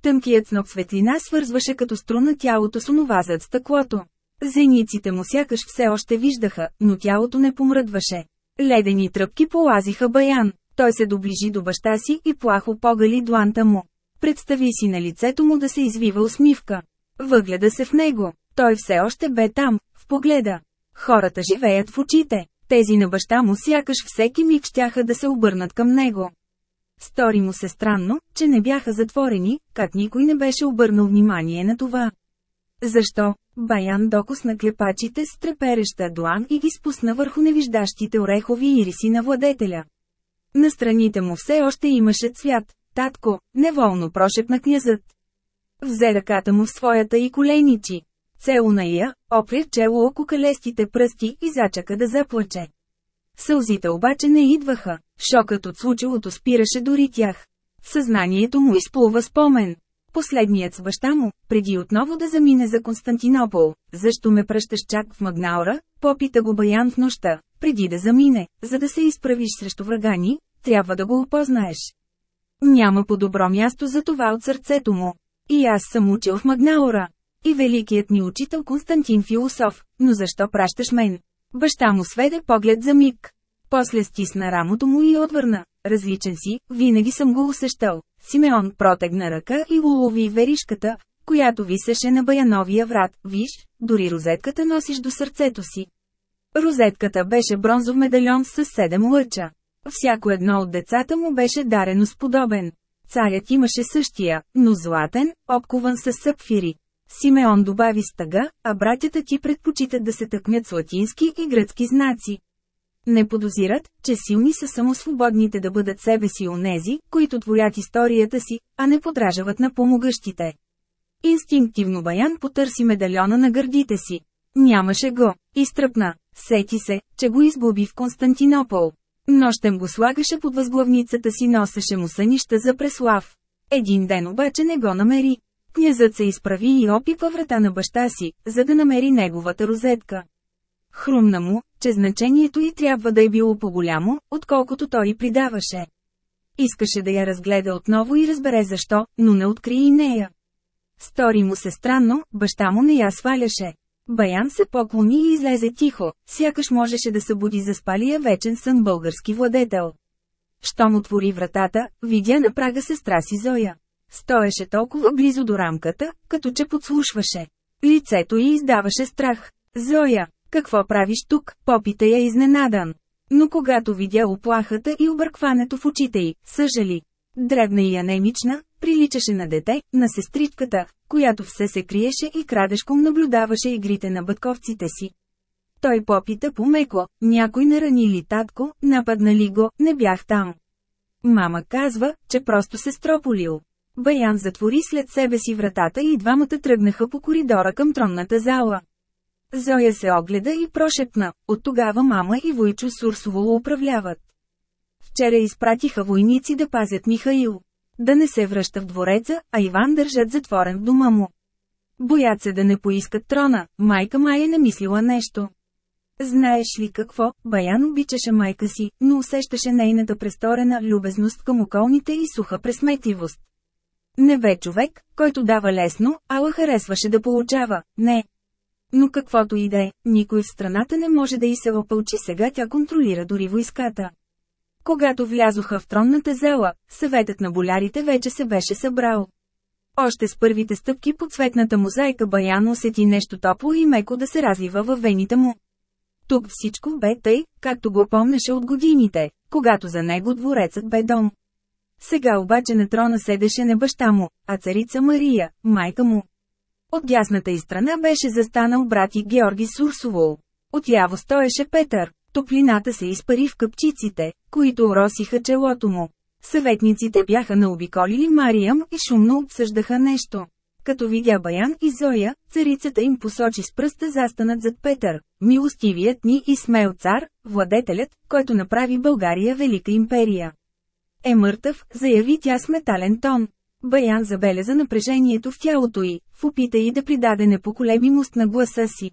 Тънкият снop светлина свързваше като струна тялото с онова зад стъклото. Зениците му сякаш все още виждаха, но тялото не помръдваше. Ледени тръпки полазиха Баян. Той се доближи до баща си и плахо погали дланта му. Представи си на лицето му да се извива усмивка. Въгледа се в него. Той все още бе там, в погледа. Хората живеят в очите. Тези на баща му сякаш всеки миг щяха да се обърнат към него. Стори му се странно, че не бяха затворени, как никой не беше обърнал внимание на това. Защо? Баян докосна клепачите с трепереща длан и ги спусна върху невиждащите орехови ириси на владетеля. На страните му все още имаше цвят. Татко, неволно прошепна князът. Взе ръката му в своята и коленичи. Целуна я, опря чело око калестите пръсти и зачака да заплаче. Сълзите обаче не идваха, шокът от случилото спираше дори тях. Съзнанието му изплува спомен. Последният с баща му, преди отново да замине за Константинопол, защо ме пръщаш чак в Магнаура, попита го Баян в нощта, преди да замине, за да се изправиш срещу врагани, трябва да го опознаеш. Няма по-добро място за това от сърцето му. И аз съм учил в Магнаура. И великият ми учител Константин философ, но защо пращаш мен? Баща му сведе поглед за миг. После стисна рамото му и отвърна. Различен си, винаги съм го усещал. Симеон протегна ръка и улови веришката, която висеше на баяновия врат. Виж, дори розетката носиш до сърцето си. Розетката беше бронзов медальон с седем лъча. Всяко едно от децата му беше дарено с подобен. Царят имаше същия, но златен, обкован с сапфири. Симеон добави стъга, а братята ти предпочитат да се тъкмят с латински и гръцки знаци. Не подозират, че силни са само свободните да бъдат себе си онези, които творят историята си, а не подражават на помогъщите. Инстинктивно Баян потърси медальона на гърдите си. Нямаше го. Изтръпна. Сети се, че го изгуби в Константинопол. Нощем го слагаше под възглавницата си носеше му сънища за преслав. Един ден обаче не го намери. Князът се изправи и опипа врата на баща си, за да намери неговата розетка. Хрумна му, че значението й трябва да е било по-голямо, отколкото той придаваше. Искаше да я разгледа отново и разбере защо, но не откри и нея. Стори му се странно, баща му не я сваляше. Баян се поклони и излезе тихо, сякаш можеше да събуди за спалия вечен сън български владетел. Щом отвори вратата, видя на прага сестра си Зоя. Стоеше толкова близо до рамката, като че подслушваше. Лицето й издаваше страх. Зоя, какво правиш тук, попита я изненадан. Но когато видя оплахата и объркването в очите й, съжали. Дребна и анемична, приличаше на дете, на сестричката, която все се криеше и крадешком наблюдаваше игрите на бътковците си. Той попита помеко, някой нарани ли татко, нападнали го, не бях там. Мама казва, че просто се строполил. Баян затвори след себе си вратата и двамата тръгнаха по коридора към тронната зала. Зоя се огледа и прошепна, от тогава мама и Войчо Сурсоволо управляват. Вчера изпратиха войници да пазят Михаил. Да не се връща в двореца, а Иван държат затворен в дома му. Боят се да не поискат трона, майка май е намислила нещо. Знаеш ли какво, Баян обичаше майка си, но усещаше нейната престорена любезност към околните и суха пресметливост. Не бе човек, който дава лесно, ала харесваше да получава, не. Но каквото и да е, никой в страната не може да и се опълчи сега тя контролира дори войската. Когато влязоха в тронната зала, съветът на болярите вече се беше събрал. Още с първите стъпки по цветната мозайка Баян усети нещо топло и меко да се развива във вените му. Тук всичко бе тъй, както го помнеше от годините, когато за него дворецът бе дом. Сега обаче на трона седеше не баща му, а царица Мария, майка му. От дясната й страна беше застанал брат и Георги Сурсовол. Отяво стоеше Петър. Топлината се изпари в къпчиците, които уросиха челото му. Съветниците бяха наобиколили Мариям и шумно обсъждаха нещо. Като видя Баян и Зоя, царицата им посочи с пръста застанат зад Петър, милостивият ни и смел цар, владетелят, който направи България велика империя. Е мъртъв, заяви тя с метален тон. Баян забеляза напрежението в тялото й, в опита й да придаде непоколебимост на гласа си.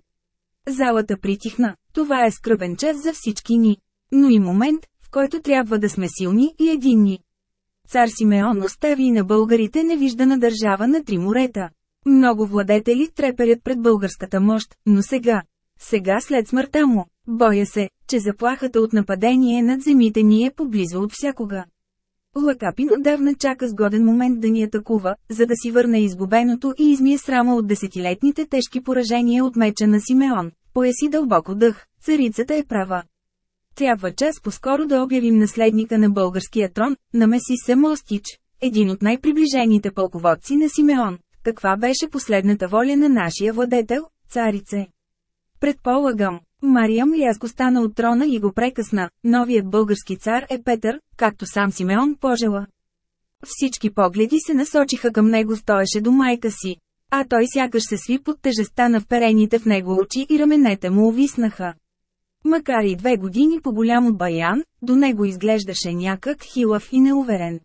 Залата притихна, това е скръбен час за всички ни. Но и момент, в който трябва да сме силни и единни. Цар Симеон остави на българите невиждана държава на три морета. Много владетели треперят пред българската мощ, но сега, сега след смъртта му, боя се, че заплахата от нападение над земите ни е поблизо от всякога. Лакапин отдавна чака сгоден момент да ни атакува, за да си върне изгубеното и измие срама от десетилетните тежки поражения от меча на Симеон. Пояси дълбоко дъх, царицата е права. Трябва час по-скоро да обявим наследника на българския трон, намеси се Мостич, един от най-приближените пълководци на Симеон. Каква беше последната воля на нашия владетел, царице? Предполагам, Мариям рязко стана от трона и го прекъсна. Новият български цар е Петър, както сам Симеон пожела. Всички погледи се насочиха към него стоеше до майка си. А той сякаш се сви под тежеста на вперените в него очи и раменете му увиснаха. Макар и две години по-голям от Баян, до него изглеждаше някак хилав и неуверен.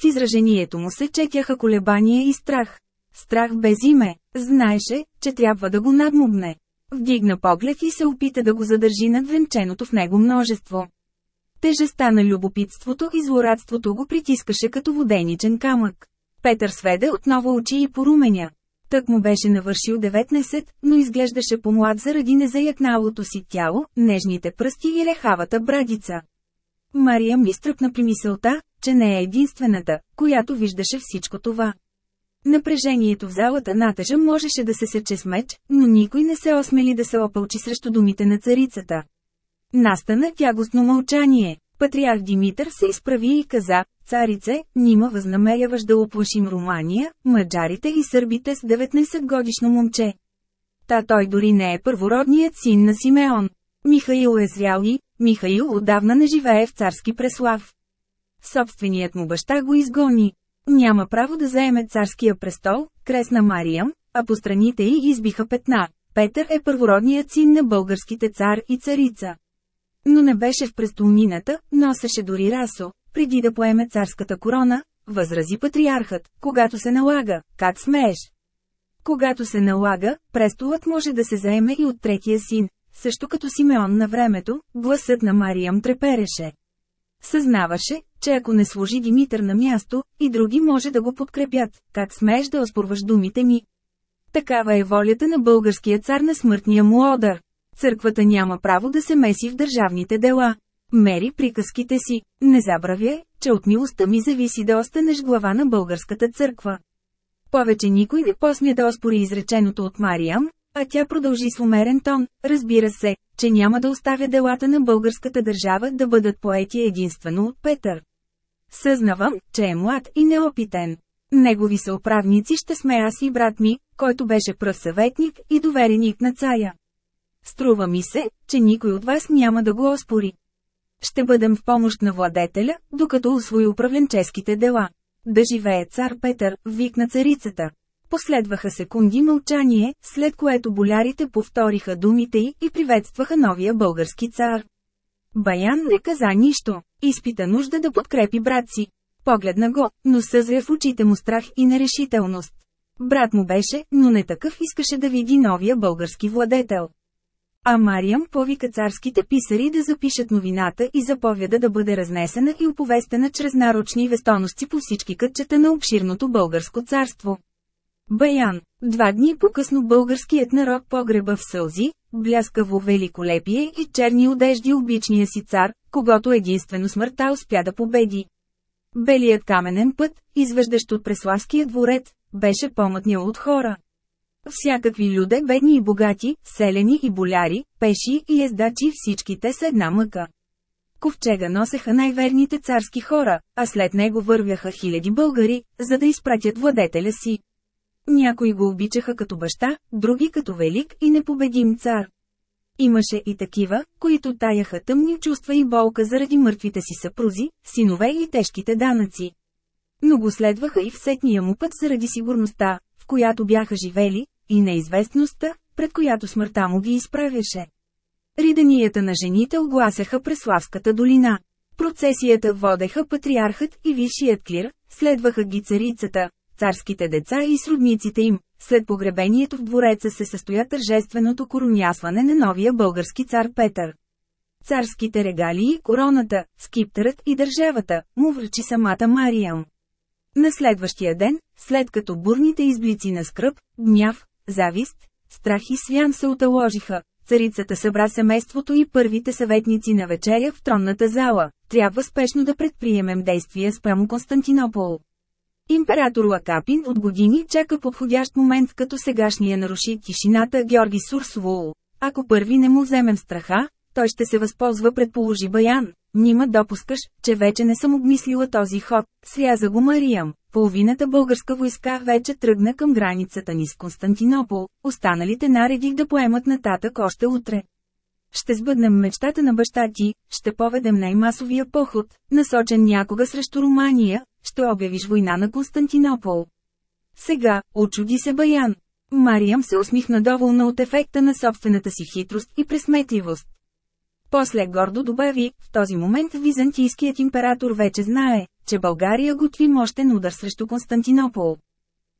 В изражението му се четяха колебания и страх. Страх без име, знаеше, че трябва да го надмогне. Вдигна поглед и се опита да го задържи над венченото в него множество. Тежестта на любопитството и злорадството го притискаше като воденичен камък. Петър сведе отново очи и поруменя. Тък му беше навършил 19, но изглеждаше по-млад заради незаякналото си тяло, нежните пръсти и лехавата брадица. Мария ми стръпна при мисълта, че не е единствената, която виждаше всичко това. Напрежението в залата натежа можеше да се сече с меч, но никой не се осмели да се опълчи срещу думите на царицата. Настана тягостно мълчание. Патриарх Димитър се изправи и каза, царице, нима възнамеряваш да оплашим Румания, маджарите и сърбите с 19 годишно момче. Та той дори не е първородният син на Симеон. Михаил е зрял и, Михаил отдавна не живее в царски преслав. Собственият му баща го изгони. Няма право да заеме царския престол, кресна Мариям, а по страните й избиха петна. Петър е първородният син на българските цар и царица. Но не беше в престолнината, носеше дори расо, преди да поеме царската корона, възрази патриархът, когато се налага, как смееш. Когато се налага, престолът може да се заеме и от третия син, също като Симеон на времето, гласът на Мариям трепереше. Съзнаваше, че ако не служи Димитър на място, и други може да го подкрепят, как смееш да оспорваш думите ми. Такава е волята на българския цар на смъртния му одър. Църквата няма право да се меси в държавните дела. Мери приказките си. Не забравяй, че от милостта ми зависи да останеш глава на българската църква. Повече никой не посмя да оспори изреченото от Мариям, а тя продължи с умерен тон, разбира се, че няма да оставя делата на българската държава да бъдат поети единствено от Петър. Съзнавам, че е млад и неопитен. Негови съуправници ще сме аз и брат ми, който беше пръв съветник и довереник на цая. Струва ми се, че никой от вас няма да го оспори. Ще бъдем в помощ на владетеля, докато освои управленческите дела. Да живее цар Петър, викна царицата. Последваха секунди мълчание, след което болярите повториха думите й и приветстваха новия български цар. Баян не каза нищо, изпита нужда да подкрепи брат си. Погледна го, но съзря в очите му страх и нерешителност. Брат му беше, но не такъв искаше да види новия български владетел. А Мариям повика царските писари да запишат новината и заповяда да бъде разнесена и оповестена чрез нарочни вестоносци по всички кътчета на обширното българско царство. Баян. Два дни по-късно българският народ погреба в сълзи, бляскаво великолепие и черни одежди обичния си цар, когато единствено смъртта успя да победи. Белият каменен път, извеждащ от Преславския дворец, беше помътнял от хора. Всякакви люде, бедни и богати, селени и боляри, пеши и ездачи всичките с една мъка. Ковчега носеха най-верните царски хора, а след него вървяха хиляди българи, за да изпратят владетеля си. Някои го обичаха като баща, други като велик и непобедим цар. Имаше и такива, които таяха тъмни чувства и болка заради мъртвите си съпрузи, синове и тежките данъци. Но го следваха и в сетния му път заради сигурността, в която бяха живели, и неизвестността, пред която смъртта му ги изправяше. Риданията на жените огласяха Преславската долина. Процесията водеха патриархът и висшият клир, следваха ги царицата, царските деца и сродниците им. След погребението в двореца се състоя тържественото коронясване на новия български цар Петър. Царските регалии, короната, скиптърът и държавата, му връчи самата Мариям. На следващия ден, след като бурните изблици на скръп, гняв, завист, страх и свян се оталожиха, царицата събра семейството и първите съветници на вечеря в тронната зала. Трябва спешно да предприемем действия спрямо Константинопол. Император Лакапин от години чака подходящ момент като сегашния наруши тишината Георги Сурсвул. Ако първи не му вземем страха, той ще се възползва предположи Баян. Нима допускаш, че вече не съм обмислила този ход, сряза го Мариям. Половината българска войска вече тръгна към границата ни с Константинопол, останалите наредих да поемат нататък още утре. Ще сбъднем мечтата на баща ти, ще поведем най-масовия поход, насочен някога срещу Румания, ще обявиш война на Константинопол. Сега, очуди се Баян. Мариям се усмихна доволна от ефекта на собствената си хитрост и пресметливост. После гордо добави, в този момент византийският император вече знае, че България готви мощен удар срещу Константинопол.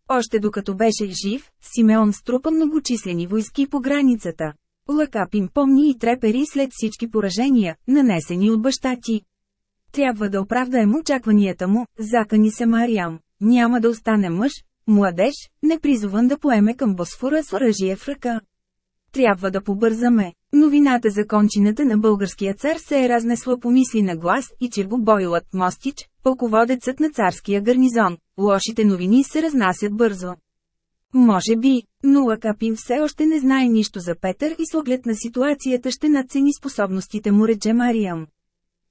Още докато беше жив, Симеон струпа многочислени войски по границата. Лакапин помни и трепери след всички поражения, нанесени от баща ти. Трябва да оправдаем очакванията му, закани се Мариам. Няма да остане мъж, младеж, непризован да поеме към Босфора с оръжие в ръка. Трябва да побързаме. Новината за кончината на българския цар се е разнесла по мисли на глас и Чирбо Бойлът Мостич, пълководецът на царския гарнизон. Лошите новини се разнасят бързо. Може би, но Лакапин все още не знае нищо за Петър и с оглед на ситуацията ще надцени способностите му рече Мариям.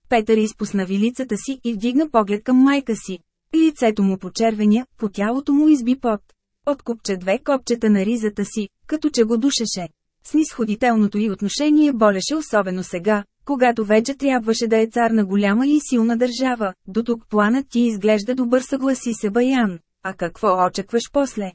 Петър изпусна вилицата си и вдигна поглед към майка си. Лицето му почервеня, по тялото му изби пот. Откупче две копчета на ризата си, като че го душеше. Снисходителното й отношение болеше особено сега, когато вече трябваше да е цар на голяма и силна държава. До тук планът ти изглежда добър съгласи се Баян. А какво очакваш после?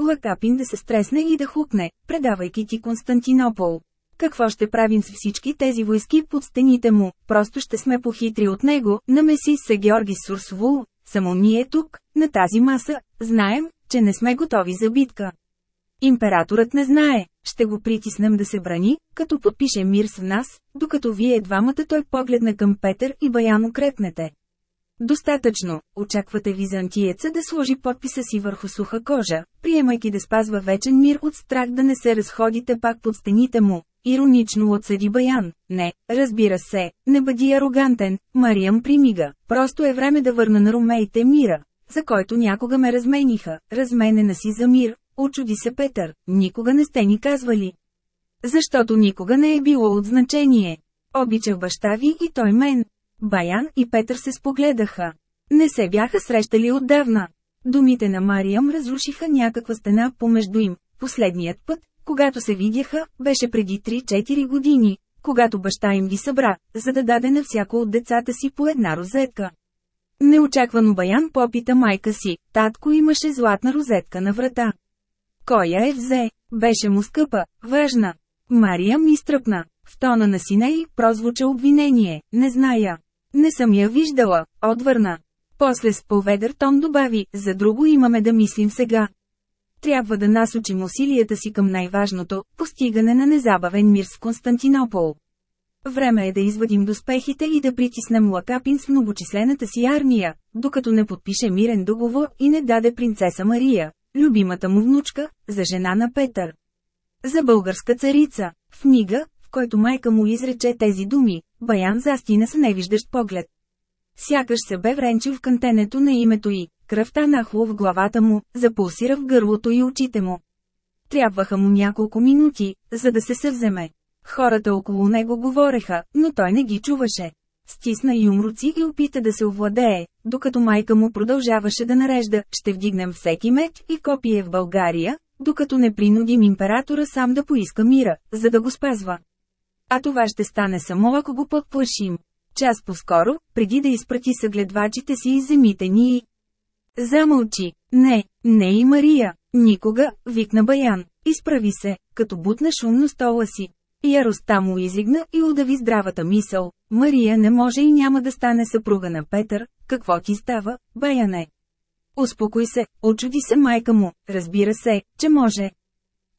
Лакапин да се стресне и да хукне, предавайки ти Константинопол. Какво ще правим с всички тези войски под стените му, просто ще сме похитри от него, намеси се Георги Сурсвул, само ние тук, на тази маса, знаем, че не сме готови за битка. Императорът не знае, ще го притиснем да се брани, като подпише мир с нас, докато вие двамата той погледна към Петър и Баян укрепнете. Достатъчно, очаквате византиеца да сложи подписа си върху суха кожа, приемайки да спазва вечен мир от страх да не се разходите пак под стените му. Иронично отсъди Баян. Не, разбира се, не бъди арогантен, Мариям примига. Просто е време да върна на румеите мира, за който някога ме размениха. Разменена си за мир, очуди се Петър, никога не сте ни казвали. Защото никога не е било от значение. Обичах баща ви и той мен. Баян и Петър се спогледаха. Не се бяха срещали отдавна. Думите на Мариям разрушиха някаква стена помежду им. Последният път, когато се видяха, беше преди 3-4 години, когато баща им ги събра, за да даде на всяко от децата си по една розетка. Неочаквано Баян попита майка си, татко имаше златна розетка на врата. Кой я е взе? Беше му скъпа, важна. Мария ми стръпна. В тона на сина й прозвуча обвинение, не зная. Не съм я виждала, отвърна. После с поведър тон добави, за друго имаме да мислим сега. Трябва да насочим усилията си към най-важното – постигане на незабавен мир с Константинопол. Време е да извадим доспехите и да притиснем Лакапин с многочислената си армия, докато не подпише мирен договор и не даде принцеса Мария, любимата му внучка, за жена на Петър. За българска царица, в мига, в който майка му изрече тези думи, Баян застина с невиждащ поглед. Сякаш се бе вренчил в кантенето на името й, кръвта нахло в главата му, запулсира в гърлото и очите му. Трябваха му няколко минути, за да се съвземе. Хората около него говореха, но той не ги чуваше. Стисна юмруци и опита да се овладее, докато майка му продължаваше да нарежда, ще вдигнем всеки меч и копие в България, докато не принудим императора сам да поиска мира, за да го спазва. А това ще стане само ако го подплашим. Час по-скоро, преди да изпрати съгледвачите си и земите ни. Замълчи. Не, не и Мария. Никога, викна Баян. Изправи се, като бутна шумно стола си. Яростта му изигна и удави здравата мисъл. Мария не може и няма да стане съпруга на Петър, какво ти става, Баяне? Успокой се, очуди се майка му, разбира се, че може.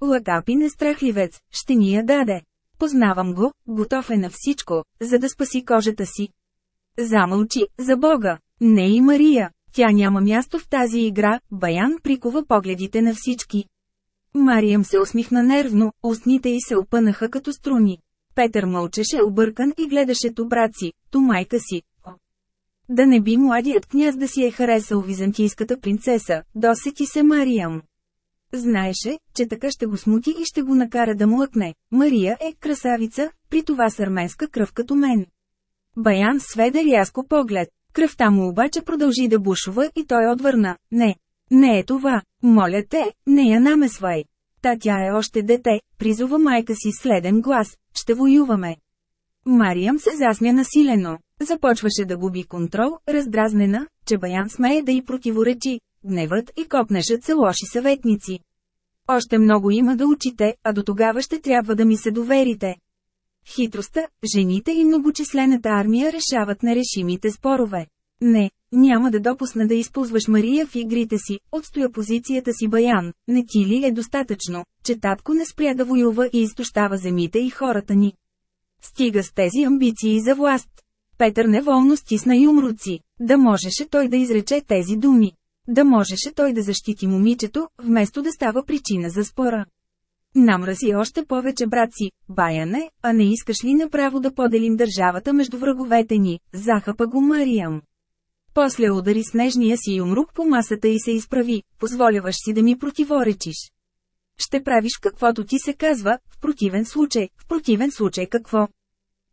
Лакапин е страхливец, ще ни я даде. Познавам го, готов е на всичко, за да спаси кожата си. Замълчи, за Бога, не и Мария, тя няма място в тази игра, Баян прикова погледите на всички. Мариям се усмихна нервно, устните й се опънаха като струни. Петър мълчеше объркан и гледаше то брат си, то майка си. Да не би младият княз да си е харесал византийската принцеса, досети се Мариям. Знаеше, че така ще го смути и ще го накара да млъкне. Мария е красавица, при това с арменска кръв като мен. Баян сведе рязко поглед. Кръвта му обаче продължи да бушува и той отвърна. Не, не е това, моля те, не я намесвай. Та тя е още дете, призова майка си следен глас, ще воюваме. Мариям се засмя насилено. Започваше да губи контрол, раздразнена, че Баян смее да й противоречи. Гневът и копнешът са лоши съветници. Още много има да учите, а до тогава ще трябва да ми се доверите. Хитростта, жените и многочислената армия решават нерешимите спорове. Не, няма да допусна да използваш Мария в игрите си, отстоя позицията си Баян, не ти ли е достатъчно, че татко не спря да воюва и изтощава земите и хората ни. Стига с тези амбиции за власт. Петър неволно стисна юмруци, да можеше той да изрече тези думи. Да можеше той да защити момичето, вместо да става причина за спора. Намрази още повече брат си, Баяне, а не искаш ли направо да поделим държавата между враговете ни, захапа го Мариям. После удари снежния си юмрук по масата и се изправи, позволяваш си да ми противоречиш. Ще правиш каквото ти се казва, в противен случай, в противен случай какво?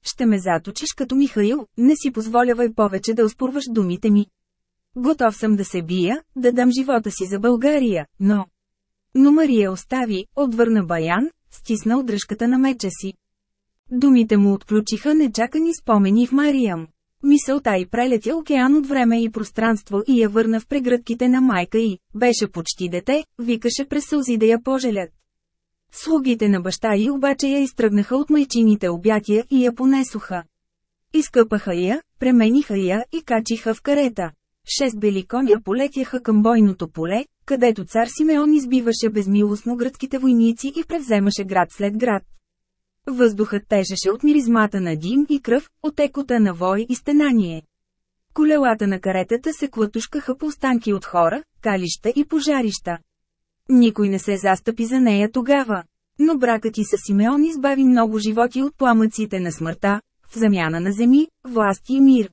Ще ме заточиш като Михаил, не си позволявай повече да оспорваш думите ми. Готов съм да се бия, да дам живота си за България, но... Но Мария остави, отвърна Баян, стисна отдръжката на меча си. Думите му отключиха нечакани спомени в Мариям. Мисълта й прелетя океан от време и пространство и я върна в прегръдките на майка й. Беше почти дете, викаше през сълзи да я пожелят. Слугите на баща й обаче я изтръгнаха от майчините обятия и я понесоха. Изкъпаха я, премениха я и качиха в карета. Шест бели коня полетяха към бойното поле, където цар Симеон избиваше безмилостно гръцките войници и превземаше град след град. Въздухът тежеше от миризмата на дим и кръв, от екота на вой и стенание. Колелата на каретата се клатушкаха по останки от хора, калища и пожарища. Никой не се застъпи за нея тогава. Но бракът и с Симеон избави много животи от пламъците на смъртта, в замяна на земи, власт и мир.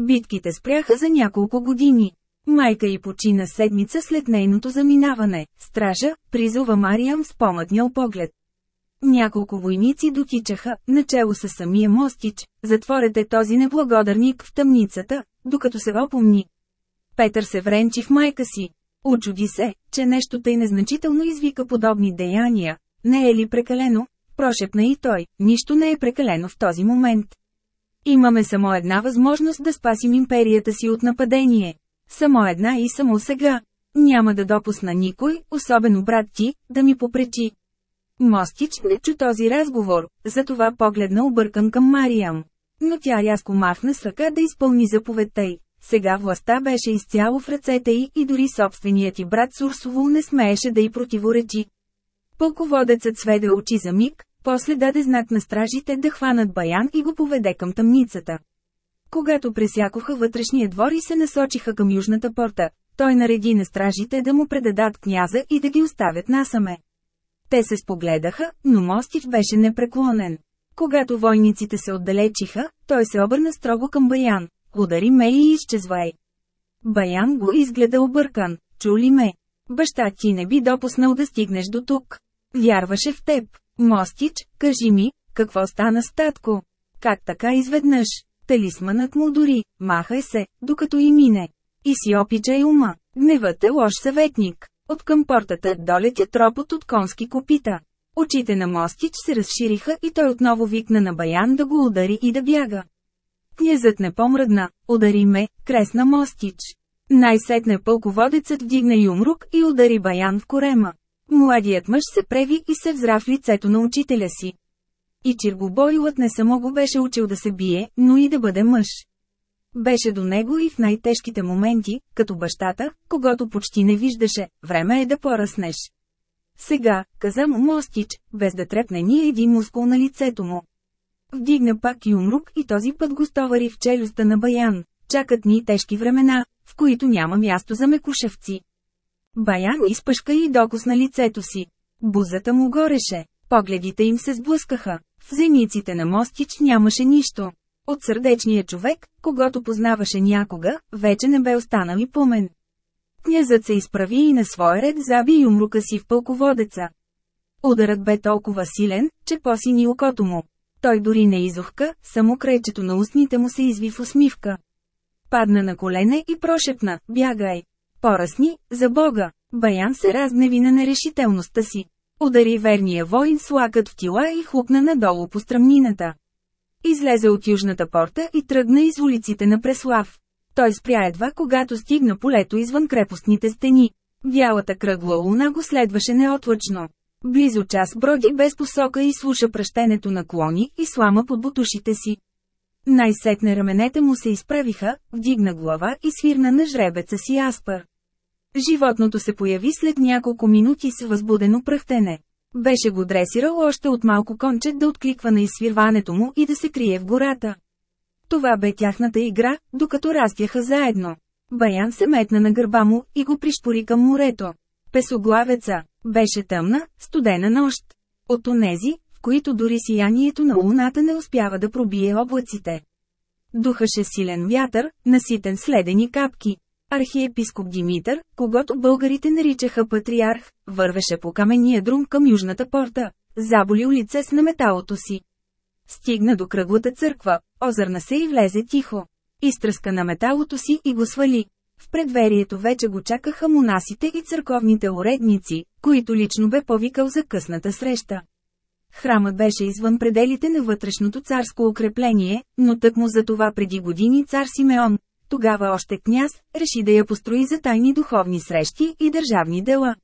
Битките спряха за няколко години. Майка й почина седмица след нейното заминаване. Стража, призова Мариям с помътнял поглед. Няколко войници дотичаха, начало с самия мостич, затворете този неблагодарник в тъмницата, докато се опомни. Петър се вренчи в майка си. Очуди се, че нещо тъй незначително извика подобни деяния. Не е ли прекалено? Прошепна и той, нищо не е прекалено в този момент. Имаме само една възможност да спасим империята си от нападение. Само една и само сега. Няма да допусна никой, особено брат ти, да ми попречи. Мостич не чу този разговор, затова погледна объркан към Мариям. Но тя рязко махна с ръка да изпълни заповедта й. Сега властта беше изцяло в ръцете й и дори собственият ти брат Сурсовол не смееше да й противоречи. Пълководецът сведе очи за миг, после даде знак на стражите да хванат Баян и го поведе към тъмницата. Когато пресякоха вътрешния двор и се насочиха към южната порта, той нареди на стражите да му предадат княза и да ги оставят насаме. Те се спогледаха, но Мостич беше непреклонен. Когато войниците се отдалечиха, той се обърна строго към Баян. Удари ме и изчезвай. Баян го изгледа объркан. Чули ме? Баща ти не би допуснал да стигнеш до тук. Вярваше в теб. Мостич, кажи ми, какво стана с татко? Как така изведнъж? Талисманът му дори, махай се, докато и мине. И си опичай ума. Гневът е лош съветник. От към портата долетя тропот от конски копита. Очите на Мостич се разшириха и той отново викна на Баян да го удари и да бяга. Князът не помръдна, удари ме, кресна Мостич. Най-сетне пълководецът вдигна юмрук и удари Баян в корема. Младият мъж се преви и се взра в лицето на учителя си. И Чиргобойлът не само го беше учил да се бие, но и да бъде мъж. Беше до него и в най-тежките моменти, като бащата, когато почти не виждаше, време е да поръснеш. Сега, каза му Мостич, без да трепне ни един мускул на лицето му. Вдигна пак юмрук и този път го стовари в челюстта на Баян. Чакат ни тежки времена, в които няма място за мекушевци. Баян изпъшка и докосна лицето си. Бузата му гореше, погледите им се сблъскаха. В зениците на Мостич нямаше нищо. От сърдечния човек, когато познаваше някога, вече не бе останал и помен. Князът се изправи и на свой ред заби юмрука си в пълководеца. Ударът бе толкова силен, че посини окото му. Той дори не изухка, само крайчето на устните му се изви в усмивка. Падна на колене и прошепна, бягай. Поръсни, за Бога! Баян се разгневи на нерешителността си. Удари верния воин с лакът в тила и хлупна надолу по стръмнината. Излезе от южната порта и тръгна из улиците на Преслав. Той спря едва когато стигна полето извън крепостните стени. Бялата кръгла луна го следваше неотлъчно. Близо час броди без посока и слуша пръщенето на клони и слама под бутушите си. Най-сетне раменете му се изправиха, вдигна глава и свирна на жребеца си Аспър. Животното се появи след няколко минути с възбудено пръхтене. Беше го дресирал още от малко конче да откликва на изсвирването му и да се крие в гората. Това бе тяхната игра, докато растяха заедно. Баян се метна на гърба му и го пришпори към морето. Песоглавеца. Беше тъмна, студена нощ. От онези, в които дори сиянието на луната не успява да пробие облаците. Духаше силен вятър, наситен с ледени капки. Архиепископ Димитър, когато българите наричаха патриарх, вървеше по камения друм към южната порта, заболил лице с наметалото си. Стигна до кръглата църква, озърна се и влезе тихо. Изтръска на металото си и го свали. В предверието вече го чакаха монасите и църковните уредници, които лично бе повикал за късната среща. Храмът беше извън пределите на вътрешното царско укрепление, но тъкмо за това преди години цар Симеон, тогава още княз, реши да я построи за тайни духовни срещи и държавни дела.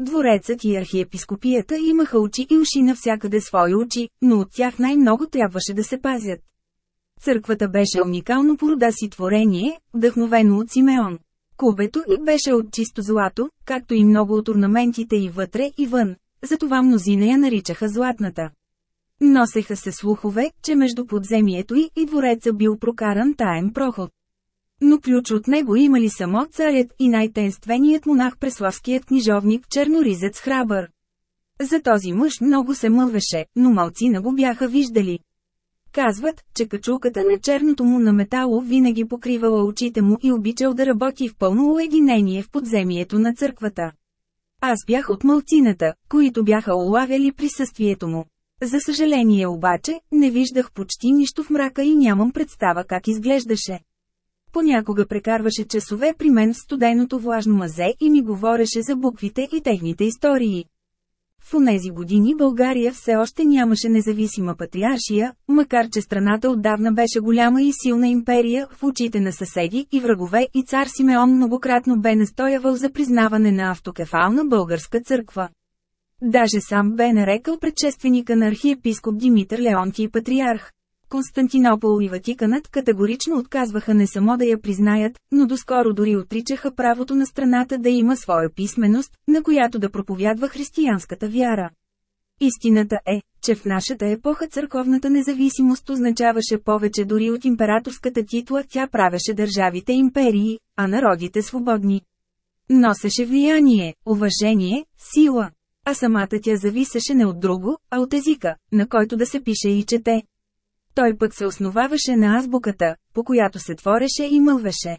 Дворецът и архиепископията имаха очи и уши навсякъде свои очи, но от тях най-много трябваше да се пазят. Църквата беше уникално по рода си творение, вдъхновено от Симеон. Кубето и беше от чисто злато, както и много от орнаментите и вътре и вън, затова мнозина я наричаха златната. Носеха се слухове, че между подземието и, и двореца бил прокаран таен проход. Но ключ от него имали само царят и най-тенственият монах Преславският книжовник Черноризец Храбър. За този мъж много се мълвеше, но малцина го бяха виждали. Казват, че качулката на черното му на метало винаги покривала очите му и обичал да работи в пълно уединение в подземието на църквата. Аз бях от мълцината, които бяха улавяли присъствието му. За съжаление обаче, не виждах почти нищо в мрака и нямам представа как изглеждаше. Понякога прекарваше часове при мен в студеното влажно мазе и ми говореше за буквите и техните истории. В онези години България все още нямаше независима патриаршия, макар че страната отдавна беше голяма и силна империя в очите на съседи и врагове и цар Симеон многократно бе настоявал за признаване на автокефална българска църква. Даже сам бе нарекал предшественика на архиепископ Димитър Леонтий патриарх. Константинопол и Ватиканът категорично отказваха не само да я признаят, но доскоро дори отричаха правото на страната да има своя писменост, на която да проповядва християнската вяра. Истината е, че в нашата епоха църковната независимост означаваше повече дори от императорската титла, тя правеше държавите империи, а народите свободни. Носеше влияние, уважение, сила. А самата тя зависеше не от друго, а от езика, на който да се пише и чете. Той пък се основаваше на азбуката, по която се твореше и мълвеше.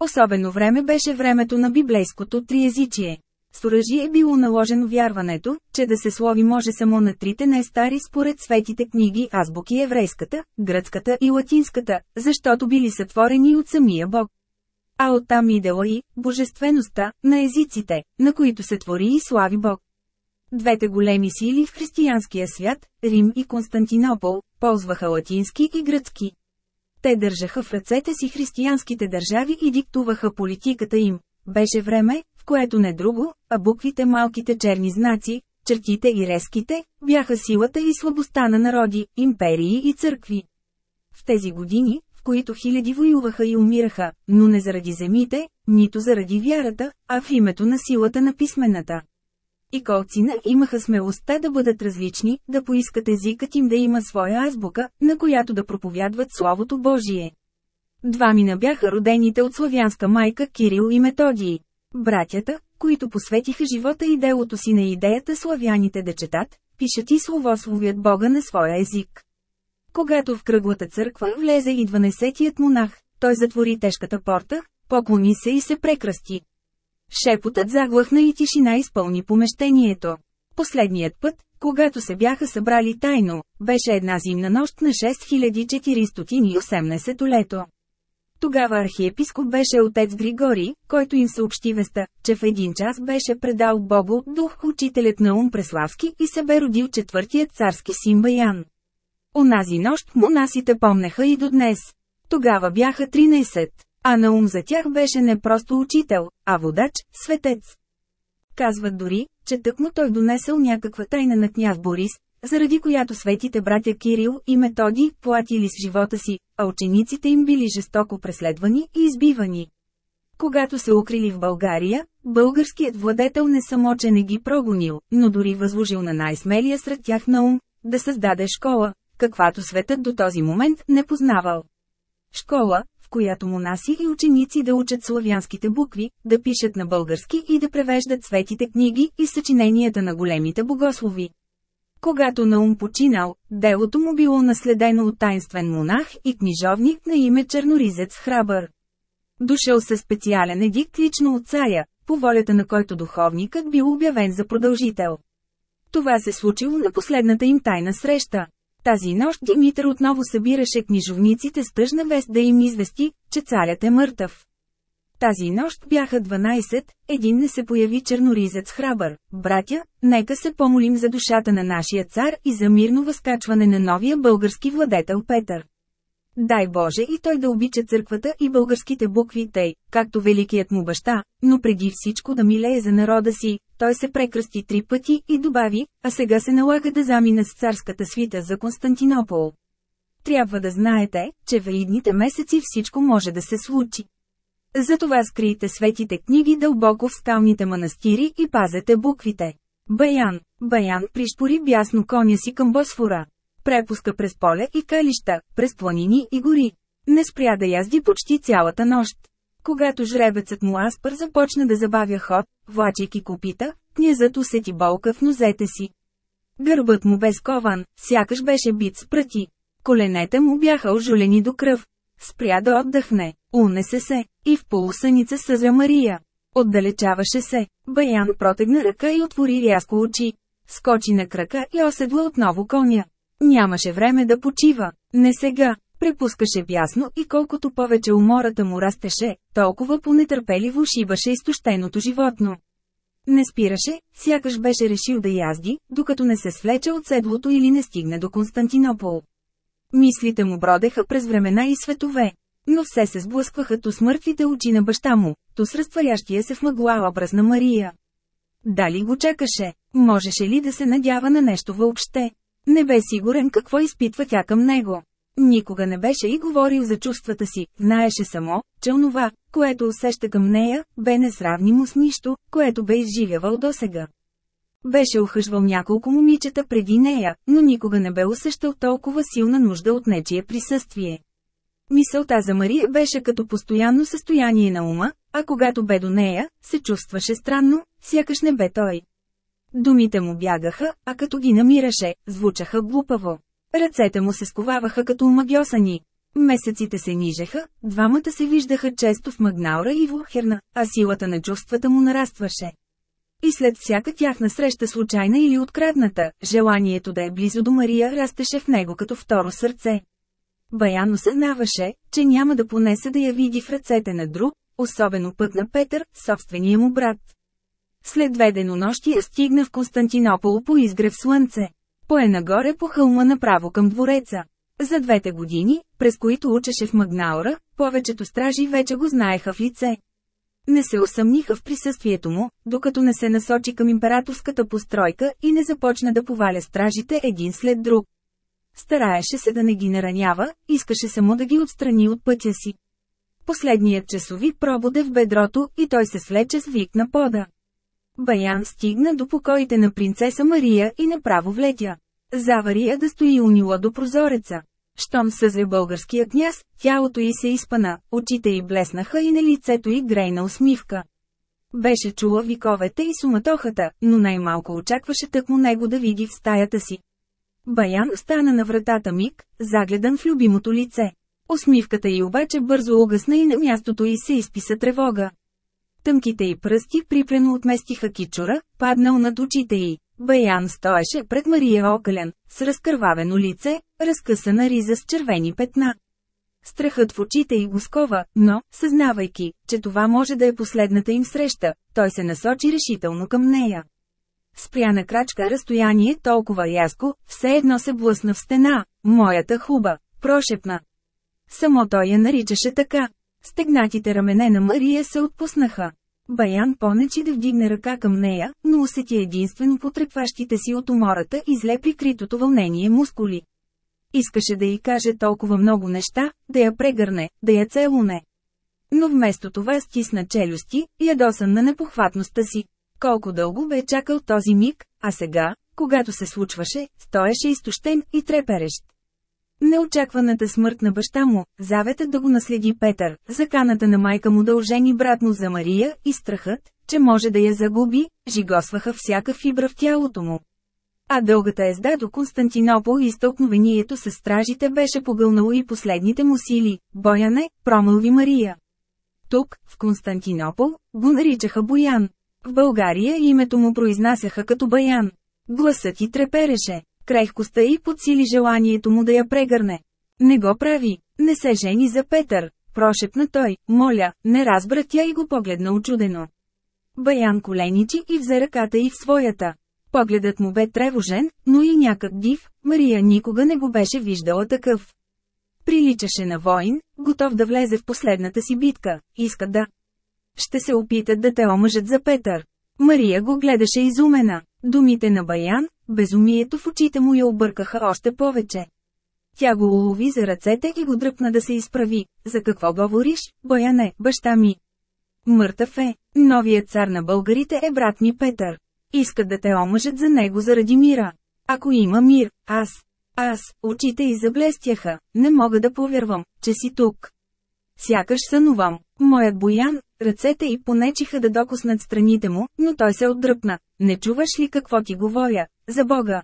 Особено време беше времето на библейското триезичие. С оръжие е било наложено вярването, че да се слови може само на трите най-стари според светите книги азбуки еврейската, гръцката и латинската, защото били сътворени от самия Бог. А оттам идела и божествеността на езиците, на които се твори и слави Бог. Двете големи сили в християнския свят, Рим и Константинопол, ползваха латински и гръцки. Те държаха в ръцете си християнските държави и диктуваха политиката им. Беше време, в което не друго, а буквите малките черни знаци, чертите и резките, бяха силата и слабостта на народи, империи и църкви. В тези години, в които хиляди воюваха и умираха, но не заради земите, нито заради вярата, а в името на силата на писмената. И колцина имаха смелостта да бъдат различни, да поискат езикът им да има своя азбука, на която да проповядват Словото Божие. Двамина бяха родените от славянска майка Кирил и Методии. Братята, които посветиха живота и делото си на идеята славяните да четат, пишат и словословят Бога на своя език. Когато в кръглата църква влезе и 12-тият монах, той затвори тежката порта, поклони се и се прекръсти. Шепотът заглъхна и тишина изпълни помещението. Последният път, когато се бяха събрали тайно, беше една зимна нощ на 6418 лето. Тогава архиепископ беше отец Григорий, който им съобщи веста, че в един час беше предал Богу дух учителят на Ум Преславски и се бе родил четвъртият царски син Баян. Онази нощ монасите помнеха и до днес. Тогава бяха 13. А на ум за тях беше не просто учител, а водач, светец. Казват дори, че тъкмо той донесъл някаква тайна на княз Борис, заради която светите братя Кирил и Методи платили с живота си, а учениците им били жестоко преследвани и избивани. Когато се укрили в България, българският владетел не само че не ги прогонил, но дори възложил на най-смелия сред тях на ум, да създаде школа, каквато светът до този момент не познавал. Школа, която монаси и ученици да учат славянските букви, да пишат на български и да превеждат светите книги и съчиненията на големите богослови. Когато Наум починал, делото му било наследено от тайнствен монах и книжовник на име Черноризец Храбър. Дошъл със специален едикт лично от царя, по волята на който духовникът бил обявен за продължител. Това се случило на последната им тайна среща. Тази нощ Димитър отново събираше книжовниците с тъжна вест да им извести, че царят е мъртъв. Тази нощ бяха 12, един не се появи черноризец храбър. Братя, нека се помолим за душата на нашия цар и за мирно възкачване на новия български владетел Петър. Дай Боже и той да обича църквата и българските букви тъй, както великият му баща, но преди всичко да милее за народа си, той се прекръсти три пъти и добави, а сега се налага да замина с царската свита за Константинопол. Трябва да знаете, че в идните месеци всичко може да се случи. Затова скрийте светите книги дълбоко в скалните манастири и пазете буквите. Баян, Баян пришпори бясно коня си към Босфора. Препуска през поле и калища, през планини и гори. Не спря да язди почти цялата нощ. Когато жребецът му Аспър започна да забавя ход, влачайки копита, князът усети болка в нозете си. Гърбът му бе скован, сякаш беше бит с пръти. Коленете му бяха ожулени до кръв. Спря да отдъхне, унесе се, и в полусъница съзря Мария. Отдалечаваше се, Баян протегна ръка и отвори рязко очи. Скочи на крака и оседла отново коня. Нямаше време да почива. Не сега. Препускаше бясно и колкото повече умората му растеше, толкова понетърпеливо шибаше изтощеното животно. Не спираше, сякаш беше решил да язди, докато не се свлече от седлото или не стигне до Константинопол. Мислите му бродеха през времена и светове. Но все се сблъскваха то с мъртвите очи на баща му, то с разтварящия се в мъгла образ на Мария. Дали го чакаше? Можеше ли да се надява на нещо въобще? Не бе сигурен какво изпитва тя към него. Никога не беше и говорил за чувствата си, знаеше само, че онова, което усеща към нея, бе несравнимо с нищо, което бе изживявал досега. Беше охъжвал няколко момичета преди нея, но никога не бе усещал толкова силна нужда от нечие присъствие. Мисълта за Мария беше като постоянно състояние на ума, а когато бе до нея, се чувстваше странно, сякаш не бе той. Думите му бягаха, а като ги намираше, звучаха глупаво. Ръцете му се сковаваха като омагьосани. Месеците се нижеха, двамата се виждаха често в Магнаура и в Ухерна, а силата на чувствата му нарастваше. И след всяка тяхна среща случайна или открадната, желанието да е близо до Мария растеше в него като второ сърце. Баян осъзнаваше, че няма да понесе да я види в ръцете на друг, особено път на Петър, собствения му брат. След две денонощия стигна в Константинопол по изгрев слънце. Пое нагоре по хълма направо към двореца. За двете години, през които учеше в Магнаура, повечето стражи вече го знаеха в лице. Не се усъмниха в присъствието му, докато не се насочи към императорската постройка и не започна да поваля стражите един след друг. Стараеше се да не ги наранява, искаше само да ги отстрани от пътя си. Последният часови пробуде в бедрото и той се свлече с вик на пода. Баян стигна до покоите на принцеса Мария и направо влетя. Завария да стои унила до прозореца. Щом съзре българския княз, тялото й се изпана, очите й блеснаха и на лицето й грейна усмивка. Беше чула виковете и суматохата, но най-малко очакваше тъкмо него да види в стаята си. Баян стана на вратата миг, загледан в любимото лице. Усмивката й обаче бързо угасна и на мястото й се изписа тревога. Тъмките й пръсти припрено отместиха кичура, паднал над очите й. Баян стоеше пред Мария Окален, с разкървавено лице, разкъсана риза с червени петна. Страхът в очите й го скова, но, съзнавайки, че това може да е последната им среща, той се насочи решително към нея. Спря на крачка разстояние толкова яско, все едно се блъсна в стена, моята хуба, прошепна. Само той я наричаше така. Стегнатите рамене на Мария се отпуснаха. Баян понечи да вдигне ръка към нея, но усети единствено потрепващите си от умората и зле прикритото вълнение мускули. Искаше да й каже толкова много неща, да я прегърне, да я целуне. Но вместо това стисна челюсти, ядосан на непохватността си. Колко дълго бе чакал този миг, а сега, когато се случваше, стоеше изтощен и треперещ. Неочакваната смърт на баща му, заветът да го наследи Петър, заканата на майка му да ожени брат му за Мария и страхът, че може да я загуби, жигосваха всяка фибра в тялото му. А дългата езда до Константинопол и стълкновението с стражите беше погълнало и последните му сили. Бояне, промълви Мария. Тук, в Константинопол, го наричаха Боян. В България името му произнасяха като Баян. Гласът ти трепереше, крехкостта и подсили желанието му да я прегърне. Не го прави, не се жени за Петър, прошепна той, моля, не разбра тя и го погледна очудено. Баян коленичи и взе ръката и в своята. Погледът му бе тревожен, но и някак див, Мария никога не го беше виждала такъв. Приличаше на воин, готов да влезе в последната си битка, иска да. Ще се опитат да те омъжат за Петър. Мария го гледаше изумена. Думите на Баян, безумието в очите му я объркаха още повече. Тя го улови за ръцете и го дръпна да се изправи. За какво говориш, Бояне, баща ми? Мъртъв е. Новият цар на българите е брат ми Петър. Искат да те омъжат за него заради мира. Ако има мир, аз. Аз, очите й заблестяха, не мога да повярвам, че си тук. Сякаш сънувам. Моят боян, ръцете й понечиха да докоснат страните му, но той се отдръпна. Не чуваш ли какво ти говоря? За Бога!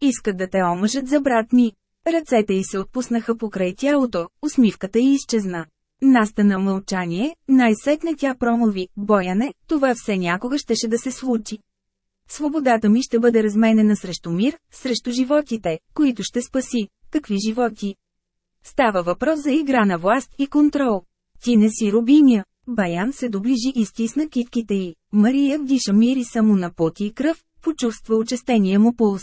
Искат да те омъжат за брат ми. Ръцете й се отпуснаха покрай тялото, усмивката й изчезна. Настана мълчание, най-сетне тя промови, бояне, това все някога щеше да се случи. Свободата ми ще бъде разменена срещу мир, срещу животите, които ще спаси. Какви животи? Става въпрос за игра на власт и контрол. Ти не си рубиня. Баян се доближи и стисна китките й. Мария вдиша мири само на пот и кръв, почувства участения му пулс.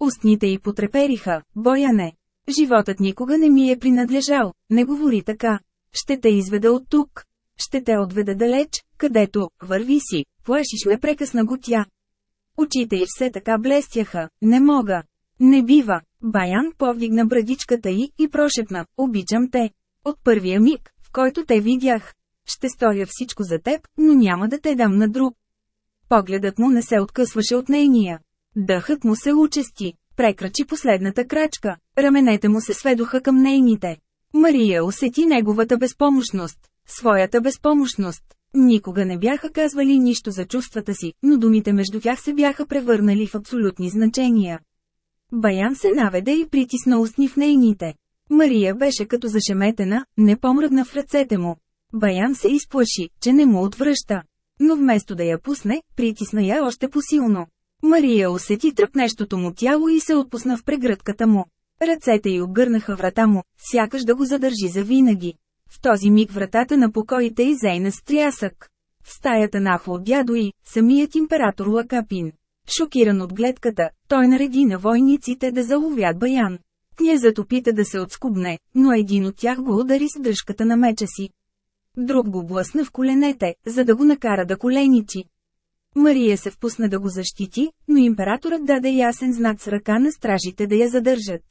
Устните й потрепериха, бояне. Животът никога не ми е принадлежал, не говори така. Ще те изведа от тук. Ще те отведа далеч, където, върви си, плашиш ме прекъсна го тя. Очите й все така блестяха, не мога. Не бива. Баян повдигна брадичката й и прошепна, обичам те. От първия миг, в който те видях. Ще стоя всичко за теб, но няма да те дам на друг. Погледът му не се откъсваше от нейния. Дъхът му се участи. Прекрачи последната крачка. Раменете му се сведоха към нейните. Мария усети неговата безпомощност. Своята безпомощност. Никога не бяха казвали нищо за чувствата си, но думите между тях се бяха превърнали в абсолютни значения. Баян се наведе и притисна устни в нейните. Мария беше като зашеметена, не помръдна в ръцете му. Баян се изплаши, че не му отвръща. Но вместо да я пусне, притисна я още посилно. Мария усети тръпнещото му тяло и се отпусна в прегръдката му. Ръцете й обгърнаха врата му, сякаш да го задържи за винаги. В този миг вратата на покоите й зейна с трясък. В стаята нахло дядо и, самият император Лакапин. Шокиран от гледката, той нареди на войниците да заловят Баян. Князът опита да се отскубне, но един от тях го удари с дръжката на меча си. Друг го блъсна в коленете, за да го накара да коленичи. Мария се впусна да го защити, но императорът даде ясен знак с ръка на стражите да я задържат.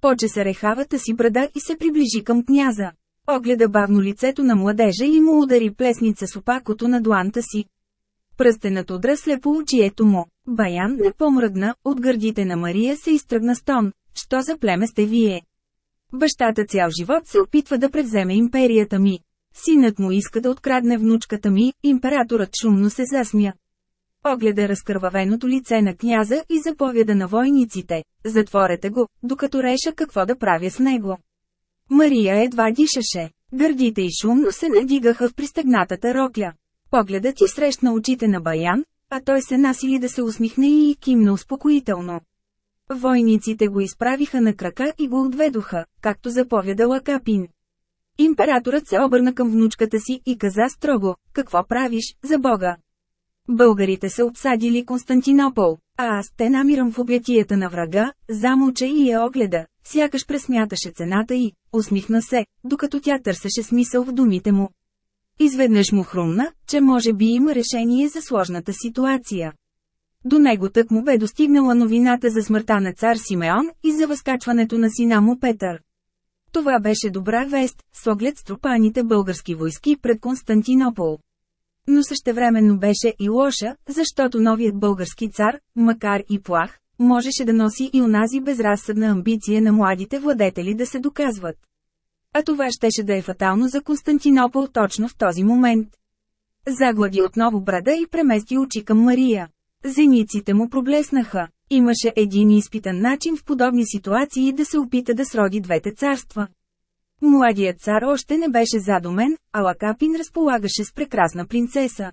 Поче се рехавата си брада и се приближи към княза. Огледа бавно лицето на младежа и му удари плесница с опакото на дуанта си. Пръстенът удра слепо очието му. Баян не помръдна, от гърдите на Мария се изтръгна стон. Що за племе сте вие? Бащата цял живот се опитва да превземе империята ми. Синът му иска да открадне внучката ми, императорът шумно се засмя. Огледа разкървавеното лице на княза и заповяда на войниците. Затворете го, докато реша какво да правя с него. Мария едва дишаше. Гърдите и шумно се надигаха в пристегнатата рокля. Погледът ти срещна очите на Баян, а той се насили да се усмихне и кимна успокоително. Войниците го изправиха на крака и го отведоха, както заповядала Капин. Императорът се обърна към внучката си и каза строго, какво правиш, за Бога? Българите са обсадили Константинопол, а аз те намирам в обятията на врага, замълча и я огледа, сякаш пресмяташе цената й, усмихна се, докато тя търсеше смисъл в думите му. Изведнъж му хрумна, че може би има решение за сложната ситуация. До него тък му бе достигнала новината за смъртта на цар Симеон и за възкачването на сина му Петър. Това беше добра вест, с оглед струпаните български войски пред Константинопол. Но същевременно беше и лоша, защото новият български цар, макар и плах, можеше да носи и онази безразсъдна амбиция на младите владетели да се доказват. А това щеше да е фатално за Константинопол точно в този момент. Заглади отново брада и премести очи към Мария. Зениците му проблеснаха. Имаше един изпитан начин в подобни ситуации да се опита да сроди двете царства. Младият цар още не беше задумен, а Лакапин разполагаше с прекрасна принцеса.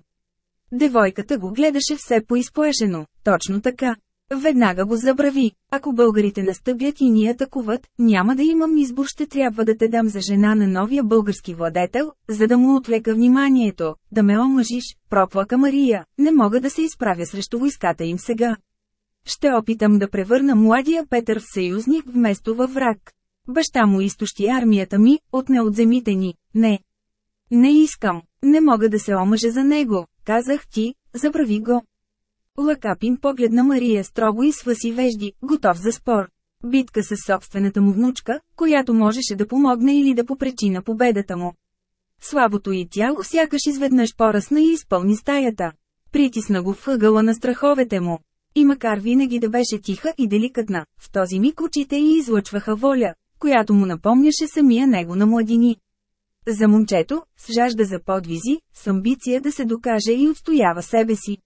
Девойката го гледаше все поизплашено, точно така. Веднага го забрави. Ако българите настъпят и ни атакуват, няма да имам избор, ще трябва да те дам за жена на новия български владетел, за да му отвлека вниманието, да ме омъжиш, проплака Мария, не мога да се изправя срещу войската им сега. Ще опитам да превърна младия Петър в съюзник вместо във враг. Баща му изтощи армията ми, отне от земите ни, не. Не искам, не мога да се омъжа за него, казах ти, забрави го. Лакапин погледна Мария строго и свъси вежди, готов за спор. Битка с собствената му внучка, която можеше да помогне или да попречи на победата му. Слабото й тяло сякаш изведнъж поръсна и изпълни стаята. Притисна го в ъгъла на страховете му. И макар винаги да беше тиха и деликатна, в този миг очите й излъчваха воля, която му напомняше самия него на младини. За момчето, с жажда за подвизи, с амбиция да се докаже и отстоява себе си.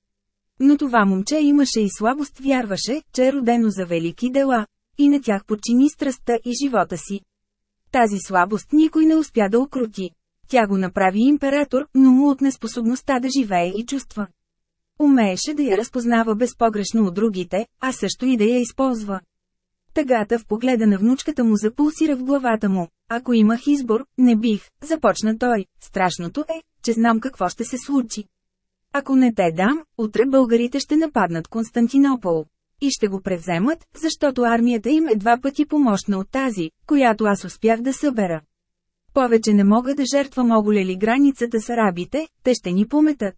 Но това момче имаше и слабост, вярваше, че е родено за велики дела, и на тях подчини страстта и живота си. Тази слабост никой не успя да окрути. Тя го направи император, но му от неспособността да живее и чувства. Умееше да я разпознава безпогрешно от другите, а също и да я използва. Тъгата в погледа на внучката му запулсира в главата му. Ако имах избор, не бих, започна той. Страшното е, че знам какво ще се случи. Ако не те дам, утре българите ще нападнат Константинопол. И ще го превземат, защото армията им е два пъти помощна от тази, която аз успях да събера. Повече не мога да жертвам оголели границата с арабите, те ще ни пометат.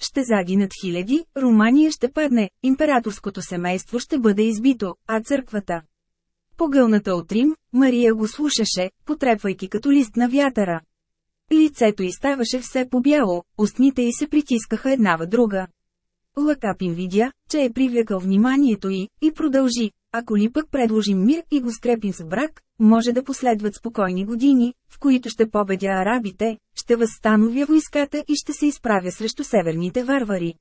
Ще загинат хиляди, Румания ще падне, императорското семейство ще бъде избито, а църквата. Погълната от Рим, Мария го слушаше, потрепвайки като лист на вятъра. Лицето й ставаше все побяло, устните й се притискаха една в друга. Лакапин видя, че е привлекал вниманието й, и продължи. Ако ли пък предложим мир и го скрепим с брак, може да последват спокойни години, в които ще победя арабите, ще възстановя войската и ще се изправя срещу северните варвари.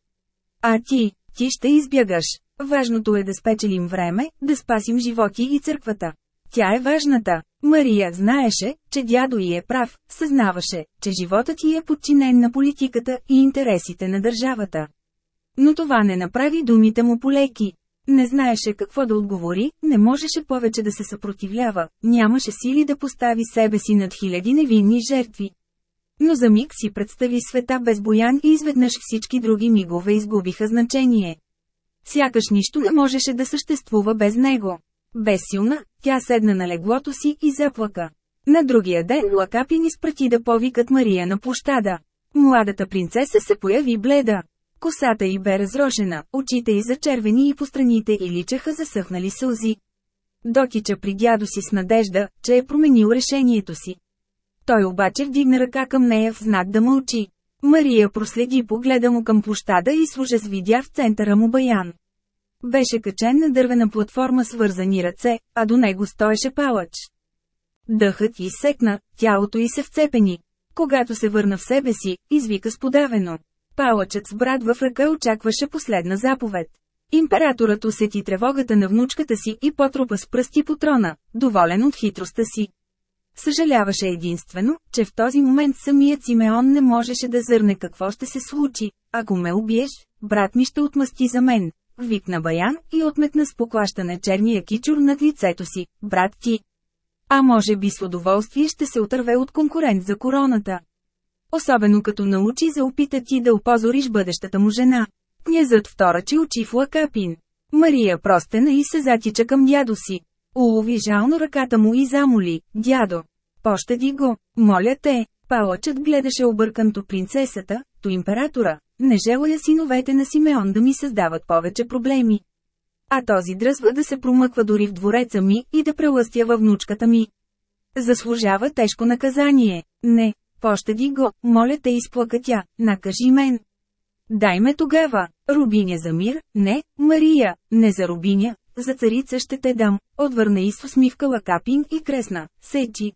А ти, ти ще избягаш. Важното е да спечелим време, да спасим животи и църквата. Тя е важната. Мария знаеше, че дядо й е прав, съзнаваше, че животът й е подчинен на политиката и интересите на държавата. Но това не направи думите му полеки. Не знаеше какво да отговори, не можеше повече да се съпротивлява, нямаше сили да постави себе си над хиляди невинни жертви. Но за миг си представи света без Боян и изведнъж всички други мигове изгубиха значение. Сякаш нищо не можеше да съществува без него. Безсилна, тя седна на леглото си и заплака. На другия ден Лакапин изпрати да повикат Мария на площада. Младата принцеса се появи бледа. Косата й бе разрошена, очите й зачервени и по страните й личаха засъхнали сълзи. Дотича при дядо си с надежда, че е променил решението си. Той обаче вдигна ръка към нея в знак да мълчи. Мария проследи погледа му към площада и с ужас видя в центъра му баян. Беше качен на дървена платформа с вързани ръце, а до него стоеше палач. Дъхът й секна, тялото й се вцепени. Когато се върна в себе си, извика сподавено. Палачът с брат в ръка очакваше последна заповед. Императорът усети тревогата на внучката си и потрупа с пръсти по трона, доволен от хитростта си. Съжаляваше единствено, че в този момент самият Симеон не можеше да зърне какво ще се случи. Ако ме убиеш, брат ми ще отмъсти за мен. Викна Баян и отметна с поклащане черния кичур над лицето си. Брат ти. А може би с удоволствие ще се отърве от конкурент за короната. Особено като научи за опита ти да опозориш бъдещата му жена. Князът вторачи очи в лакапин. Мария простена и се затича към дядо си. Улови жално ръката му и замоли, дядо. Пощади го, моля те. Палачът гледаше обърканто принцесата, то императора. Не желая синовете на Симеон да ми създават повече проблеми. А този дръзва да се промъква дори в двореца ми и да прелъстява внучката ми. Заслужава тежко наказание. Не, Пощади го, моля те изплака тя, накажи мен. Дай ме тогава, Рубиня за мир, не, Мария, не за Рубиня, за царица ще те дам, отвърна и с усмивка лакапин и кресна, сечи.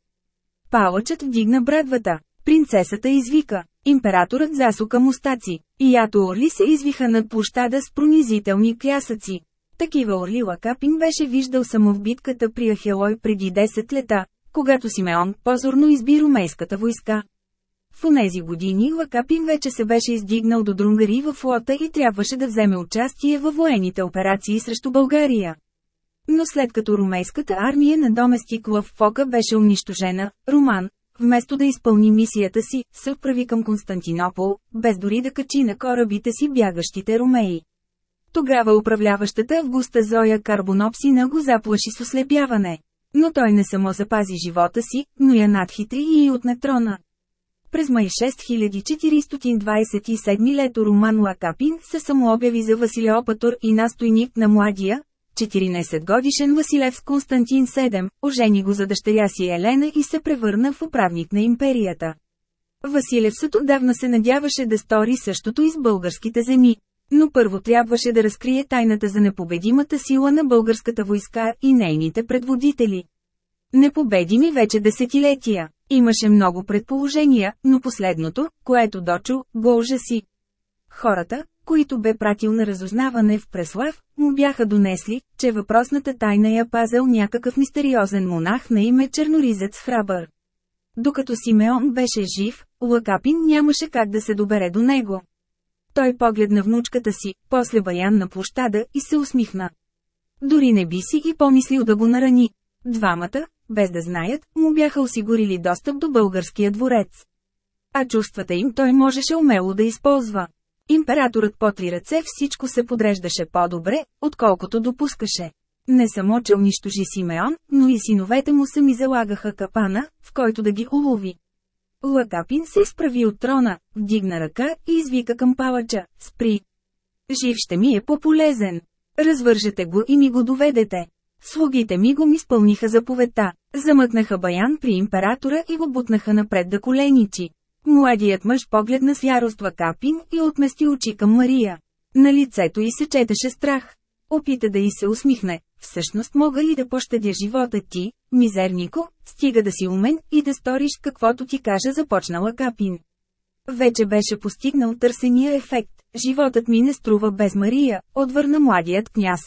Палачът вдигна брадвата, принцесата извика, императорът засука мустаци, и ято орли се извиха над площада с пронизителни клясъци. Такива орли Лакапин беше виждал само в битката при Ахелой преди 10 лета, когато Симеон позорно изби румейската войска. В онези години Лакапин вече се беше издигнал до друнгари в флота и трябваше да вземе участие във военните операции срещу България. Но след като румейската армия на доместик в Фока беше унищожена, Роман, вместо да изпълни мисията си, се отправи към Константинопол, без дори да качи на корабите си бягащите румеи. Тогава управляващата Августа Зоя Карбонопсина го заплаши с ослепяване. Но той не само запази живота си, но я надхитри и от трона. През май 6427 лето Роман Лакапин се самообяви за Василиопатор и настойник на младия, 14-годишен Василев Константин VII, ожени го за дъщеря си Елена и се превърна в управник на империята. Василевсът отдавна се надяваше да стори същото и с българските земи. Но първо трябваше да разкрие тайната за непобедимата сила на българската войска и нейните предводители. Непобедими вече десетилетия. Имаше много предположения, но последното, което дочу, го ужаси. Хората, които бе пратил на разузнаване в Преслав, му бяха донесли, че въпросната тайна я пазел някакъв мистериозен монах на име Черноризец Храбър. Докато Симеон беше жив, Лакапин нямаше как да се добере до него. Той погледна внучката си, после баян на площада и се усмихна. Дори не би си и помислил да го нарани. Двамата, без да знаят, му бяха осигурили достъп до българския дворец. А чувствата им той можеше умело да използва. Императорът по три ръце всичко се подреждаше по-добре, отколкото допускаше. Не само, че унищожи Симеон, но и синовете му сами залагаха капана, в който да ги улови. Лакапин се изправи от трона, вдигна ръка и извика към палача, спри. Жив ще ми е по-полезен. Развържете го и ми го доведете. Слугите ми го изпълниха заповедта, замъкнаха баян при императора и го бутнаха напред да коленичи. Младият мъж погледна с ярост Лакапин и отмести очи към Мария. На лицето й се четеше страх. Опита да й се усмихне. Всъщност мога ли да пощадя живота ти, мизернико, стига да си умен и да сториш каквото ти кажа започнала Капин. Вече беше постигнал търсения ефект. Животът ми не струва без Мария, отвърна младият княз.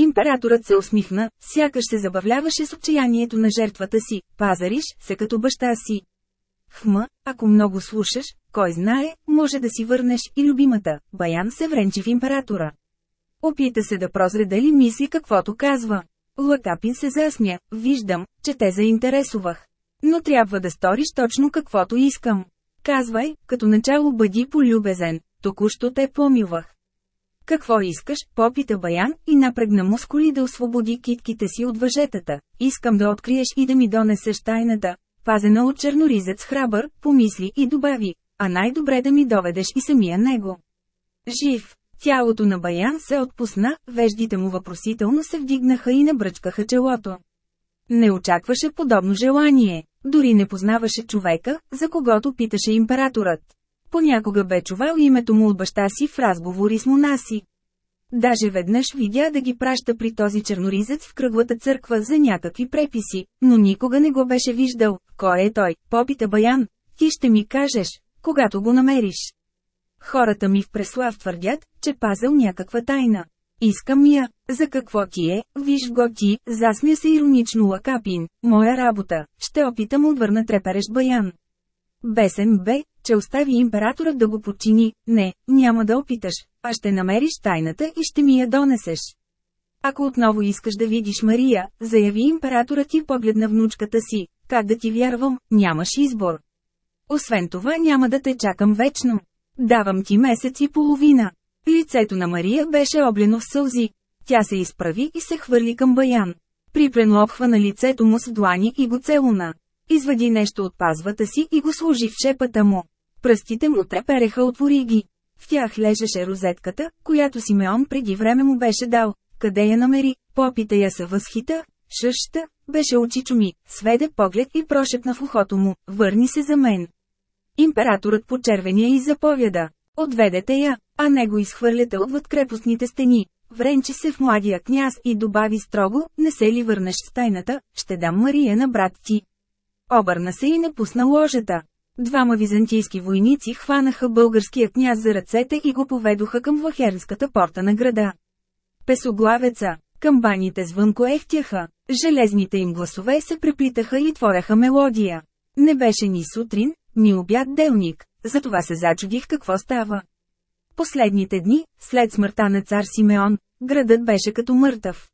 Императорът се усмихна, сякаш се забавляваше с отчаянието на жертвата си, пазариш се като баща си. Хма, ако много слушаш, кой знае, може да си върнеш и любимата, Баян се вренчи в императора. Опита се да прозре дали мисли каквото казва. Лакапин се засмя, виждам, че те заинтересувах. Но трябва да сториш точно каквото искам. Казвай, като начало бъди полюбезен, току-що те помилвах. Какво искаш, попита Баян и напрегна мускули да освободи китките си от въжетата. Искам да откриеш и да ми донесеш тайната, пазена от черноризец храбър, помисли и добави, а най-добре да ми доведеш и самия него. Жив, Тялото на Баян се отпусна, веждите му въпросително се вдигнаха и набръчкаха челото. Не очакваше подобно желание, дори не познаваше човека, за когото питаше императорът. Понякога бе чувал името му от баща си в разговори с монаси. Даже веднъж видя да ги праща при този черноризец в кръглата църква за някакви преписи, но никога не го беше виждал. Кой е той? Попита Баян. Ти ще ми кажеш, когато го намериш. Хората ми в Преслав твърдят, че пазил някаква тайна. Искам я, за какво ти е, виж го ти, засмя се иронично Лакапин, моя работа, ще опитам отвърна треперещ баян. Бесен бе, че остави императорът да го подчини, не, няма да опиташ, а ще намериш тайната и ще ми я донесеш. Ако отново искаш да видиш Мария, заяви императорът и поглед на внучката си, как да ти вярвам, нямаш избор. Освен това няма да те чакам вечно. Давам ти месец и половина. Лицето на Мария беше облено в сълзи. Тя се изправи и се хвърли към Баян. Припрено обхвана лицето му с длани и го целуна. Извади нещо от пазвата си и го сложи в шепата му. Пръстите му трепереха от вориги. В тях лежеше розетката, която Симеон преди време му беше дал. Къде я намери? Попита я се възхита. Шъща, беше очичо ми, сведе поглед и прошепна в ухото му, върни се за мен. Императорът почервения и заповяда. Отведете я, а не го изхвърляте отвъд крепостните стени. Вренчи се в младия княз и добави строго, не се ли върнеш с тайната, ще дам Мария на брат ти. Обърна се и напусна ложата. Двама византийски войници хванаха българския княз за ръцете и го поведоха към Влахернската порта на града. Песоглавеца. Камбаните звънко ехтяха. Железните им гласове се преплитаха и твореха мелодия. Не беше ни сутрин, ни обяд делник, затова се зачудих какво става. Последните дни, след смъртта на цар Симеон, градът беше като мъртъв.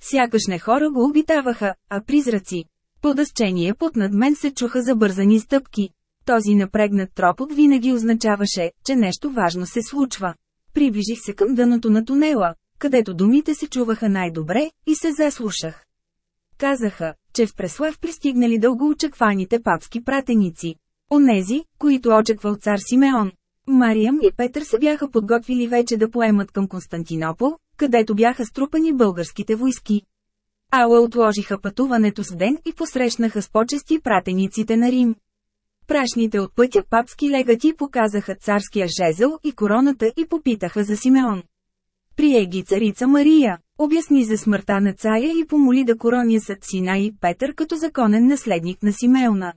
Сякаш не хора го обитаваха, а призраци. По дъсчения път над мен се чуха забързани стъпки. Този напрегнат тропот винаги означаваше, че нещо важно се случва. Приближих се към дъното на тунела, където думите се чуваха най-добре, и се заслушах. Казаха, че в Преслав пристигнали дългоочакваните папски пратеници. Онези, които очаквал цар Симеон. Мариям и Петър се бяха подготвили вече да поемат към Константинопол, където бяха струпани българските войски. Ала отложиха пътуването с ден и посрещнаха с почести пратениците на Рим. Прашните от пътя папски легати показаха царския жезъл и короната и попитаха за Симеон. Прие ги царица Мария, обясни за смъртта на царя и помоли да короня съд сина и Петър като законен наследник на Симеона.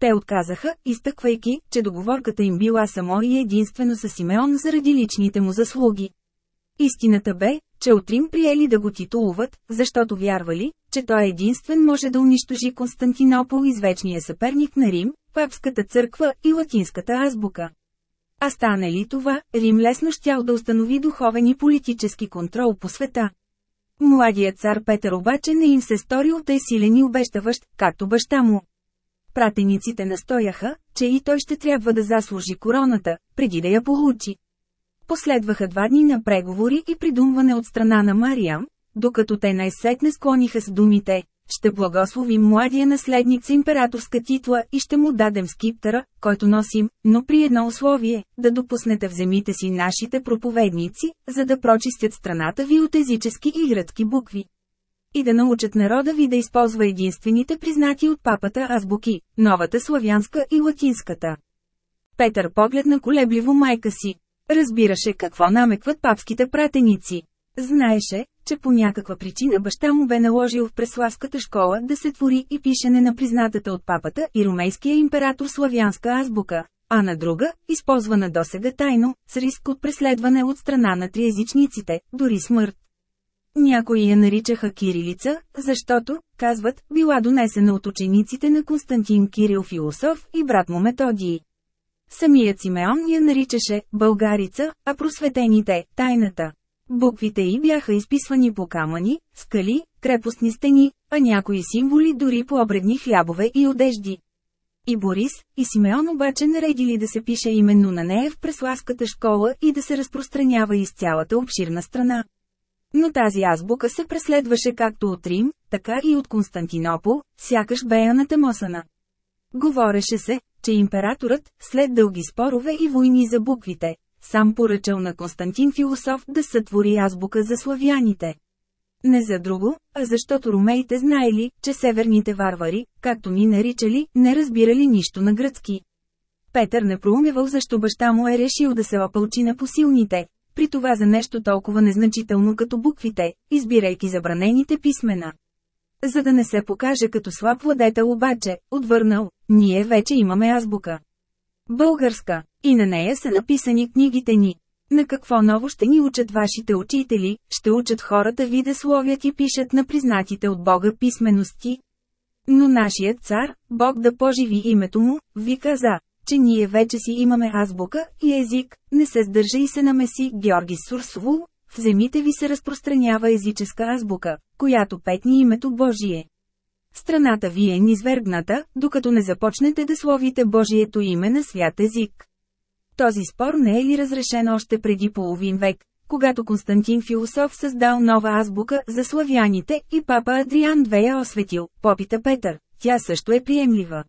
Те отказаха, изтъквайки, че договорката им била само и единствено с Симеон заради личните му заслуги. Истината бе, че от Рим приели да го титулуват, защото вярвали, че той единствен може да унищожи Константинопол извечния съперник на Рим, папската църква и латинската азбука. А стане ли това, Рим лесно щял да установи духовен и политически контрол по света. Младият цар Петър обаче не им се сторил тъй силен и обещаващ, както баща му. Пратениците настояха, че и той ще трябва да заслужи короната, преди да я получи. Последваха два дни на преговори и придумване от страна на Мариям, докато те най-сетне склониха с думите «Ще благословим младия наследник с императорска титла и ще му дадем скиптъра, който носим, но при едно условие – да допуснете в земите си нашите проповедници, за да прочистят страната ви от езически и гръцки букви. И да научат народа ви да използва единствените признати от папата азбуки – новата славянска и латинската. Петър погледна колебливо майка си. Разбираше какво намекват папските пратеници. Знаеше, че по някаква причина баща му бе наложил в Преславската школа да се твори и пишене на признатата от папата и румейския император славянска азбука, а на друга, използвана досега тайно, с риск от преследване от страна на триезичниците, дори смърт. Някои я наричаха Кирилица, защото, казват, била донесена от учениците на Константин Кирил Философ и брат му Методии. Самият Симеон я наричаше «българица», а просветените – «тайната». Буквите й бяха изписвани по камъни, скали, крепостни стени, а някои символи дори по обредни хлябове и одежди. И Борис, и Симеон обаче наредили да се пише именно на нея в Преславската школа и да се разпространява из цялата обширна страна. Но тази азбука се преследваше както от Рим, така и от Константинопол, сякаш бе анатемосана. Говореше се, че императорът, след дълги спорове и войни за буквите, сам поръчал на Константин Философ да сътвори азбука за славяните. Не за друго, а защото румеите знаели, че северните варвари, както ни наричали, не разбирали нищо на гръцки. Петър не проумявал защо баща му е решил да се опълчи на посилните, при това за нещо толкова незначително като буквите, избирайки забранените писмена. За да не се покаже като слаб владетел обаче, отвърнал, ние вече имаме азбука. Българска, и на нея са написани книгите ни. На какво ново ще ни учат вашите учители, ще учат хората ви да словят и пишат на признатите от Бога писмености. Но нашият цар, Бог да поживи името му, ви каза, че ние вече си имаме азбука и език, не се сдържа и се намеси Георги Сурсовол, в земите ви се разпространява езическа азбука, която петни името Божие. Страната ви е низвергната, докато не започнете да словите Божието име на свят език. Този спор не е ли разрешен още преди половин век, когато Константин Философ създал нова азбука за славяните и папа Адриан II я осветил, попита Петър, тя също е приемлива.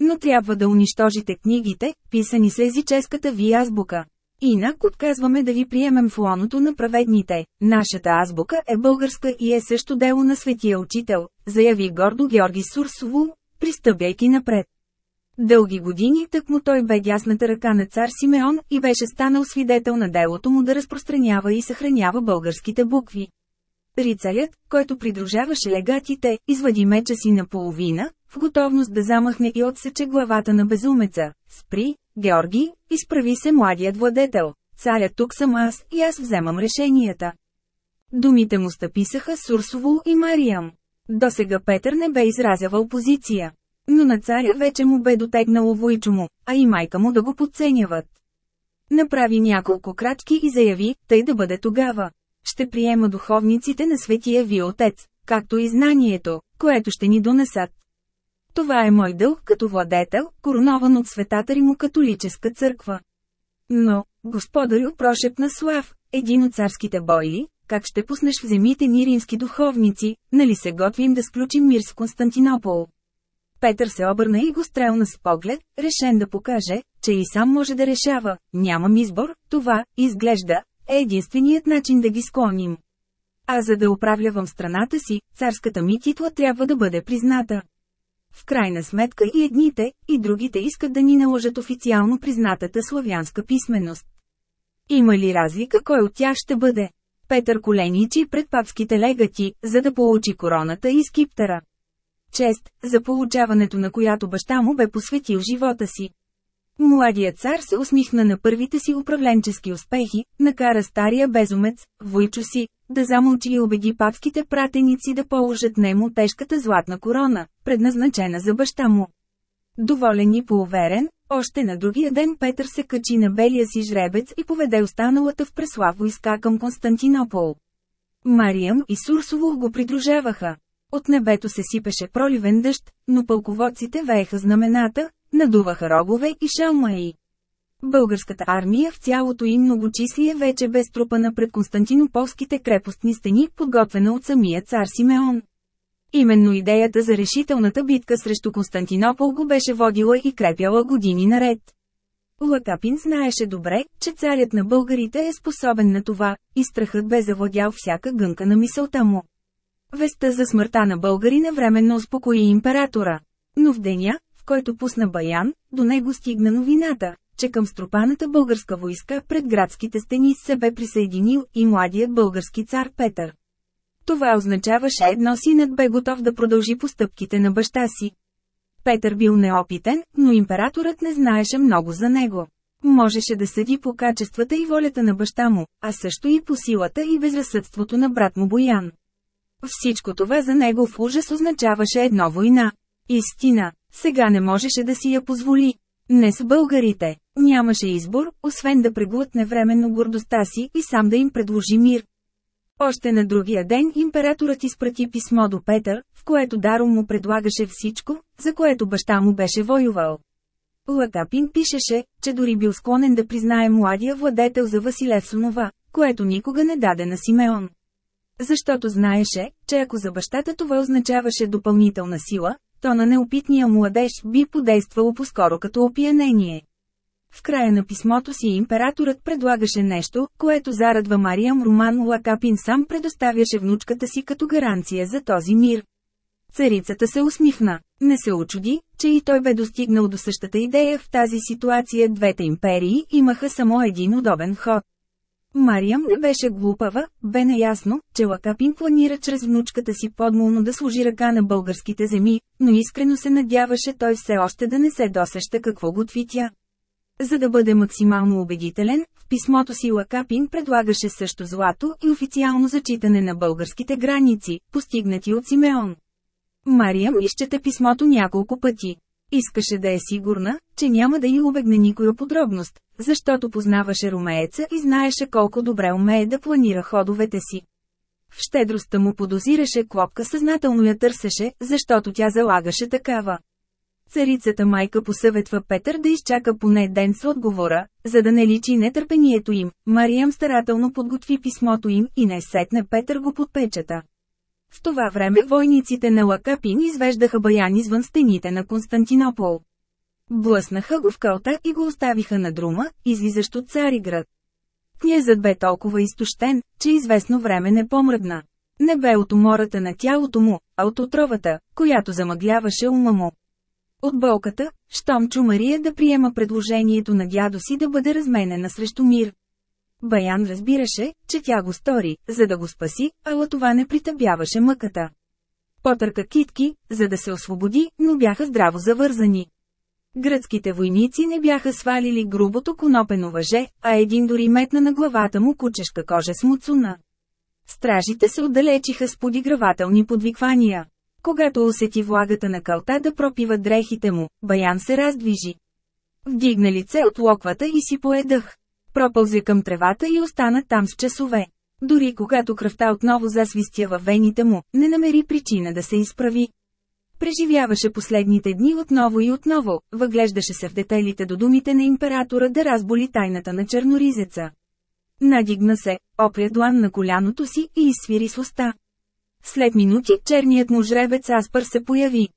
Но трябва да унищожите книгите, писани с езическата ви азбука. Инак отказваме да ви приемем в лоното на праведните. Нашата азбука е българска и е също дело на светия учител, заяви гордо Георги Сурсово, пристъпяйки напред. Дълги години тъкмо той бе дясната ръка на цар Симеон и беше станал свидетел на делото му да разпространява и съхранява българските букви. Рицарят, който придружаваше легатите, извади меча си наполовина, в готовност да замахне и отсече главата на безумеца. Спри, Георги, изправи се младият владетел. Царят тук съм аз и аз вземам решенията. Думите му стъписаха Сурсово и Мариям. До сега Петър не бе изразявал позиция. Но на царя вече му бе дотегнало войчо му, а и майка му да го подценяват. Направи няколко крачки и заяви, тъй да бъде тогава. Ще приема духовниците на светия ви отец, както и знанието, което ще ни донесат. Това е мой дълг като владетел, коронован от светата му католическа църква. Но, господарю прошепна Слав, един от царските бойли, как ще пуснеш в земите ни римски духовници, нали се готвим да сключим мир с Константинопол. Петър се обърна и го стрелна с поглед, решен да покаже, че и сам може да решава, нямам избор, това, изглежда, е единственият начин да ги склоним. А за да управлявам страната си, царската ми титла трябва да бъде призната. В крайна сметка и едните, и другите искат да ни наложат официално признатата славянска писменост. Има ли разлика кой от тях ще бъде? Петър коленичи пред папските легати, за да получи короната и скиптера. Чест, за получаването на която баща му бе посветил живота си. Младият цар се усмихна на първите си управленчески успехи, накара стария безумец, Войчо си, да замълчи и убеди папските пратеници да положат нему тежката златна корона, предназначена за баща му. Доволен и поуверен, още на другия ден Петър се качи на белия си жребец и поведе останалата в преслав войска към Константинопол. Мариям и Сурсово го придружаваха. От небето се сипеше проливен дъжд, но пълководците вееха знамената, надуваха рогове и шалмаи. Българската армия в цялото им многочислие вече бе струпана пред константинополските крепостни стени, подготвена от самия цар Симеон. Именно идеята за решителната битка срещу Константинопол го беше водила и крепяла години наред. Лакапин знаеше добре, че царят на българите е способен на това, и страхът бе завладял всяка гънка на мисълта му. Веста за смъртта на българина временно успокои императора. Но в деня, който пусна Баян, до него стигна новината, че към струпаната българска войска пред градските стени се бе присъединил и младият български цар Петър. Това означаваше едно синът бе готов да продължи постъпките на баща си. Петър бил неопитен, но императорът не знаеше много за него. Можеше да съди по качествата и волята на баща му, а също и по силата и безразсъдството на брат му Боян. Всичко това за него в ужас означаваше едно война. Истина, сега не можеше да си я позволи. Не с българите. Нямаше избор, освен да преглътне временно гордостта си и сам да им предложи мир. Още на другия ден императорът изпрати писмо до Петър, в което Даро му предлагаше всичко, за което баща му беше воювал. Лакапин пишеше, че дори бил склонен да признае младия владетел за Василевсонова, което никога не даде на Симеон. Защото знаеше, че ако за бащата това означаваше допълнителна сила, то на неопитния младеж би подействало по-скоро като опиянение. В края на писмото си императорът предлагаше нещо, което зарадва Мариям Роман Лакапин сам предоставяше внучката си като гаранция за този мир. Царицата се усмихна. Не се очуди, че и той бе достигнал до същата идея в тази ситуация двете империи имаха само един удобен ход. Мариям не беше глупава, бе неясно, че Лакапин планира чрез внучката си подмолно да служи ръка на българските земи, но искрено се надяваше той все още да не се досеща какво готви тя. За да бъде максимално убедителен, в писмото си Лакапин предлагаше също злато и официално зачитане на българските граници, постигнати от Симеон. Мариям изчете писмото няколко пъти. Искаше да е сигурна, че няма да й обегне никоя подробност, защото познаваше румееца и знаеше колко добре умее да планира ходовете си. В щедростта му подозираше клопка съзнателно я търсеше, защото тя залагаше такава. Царицата майка посъветва Петър да изчака поне ден с отговора, за да не личи нетърпението им. Мариям старателно подготви писмото им и не сетне Петър го подпечата. В това време войниците на Лакапин извеждаха баян извън стените на Константинопол. Блъснаха го в кълта и го оставиха на друма, излизащ от Цариград. Князът бе толкова изтощен, че известно време не помръдна. Не бе от умората на тялото му, а от отровата, която замъгляваше ума му. От болката, щом чу Мария да приема предложението на дядо си да бъде разменена срещу мир. Баян разбираше, че тя го стори, за да го спаси, ала това не притъбяваше мъката. Потърка китки, за да се освободи, но бяха здраво завързани. Гръцките войници не бяха свалили грубото конопено въже, а един дори метна на главата му кучешка кожа с муцуна. Стражите се отдалечиха с подигравателни подвиквания. Когато усети влагата на калта да пропива дрехите му, Баян се раздвижи. Вдигна лице от локвата и си поедах. Пропълзе към тревата и остана там с часове. Дори когато кръвта отново засвистя във вените му, не намери причина да се изправи. Преживяваше последните дни отново и отново, въглеждаше се в детайлите до думите на императора да разболи тайната на черноризеца. Надигна се, опря длан на коляното си и изсвири с уста. След минути черният му жребец Аспър се появи.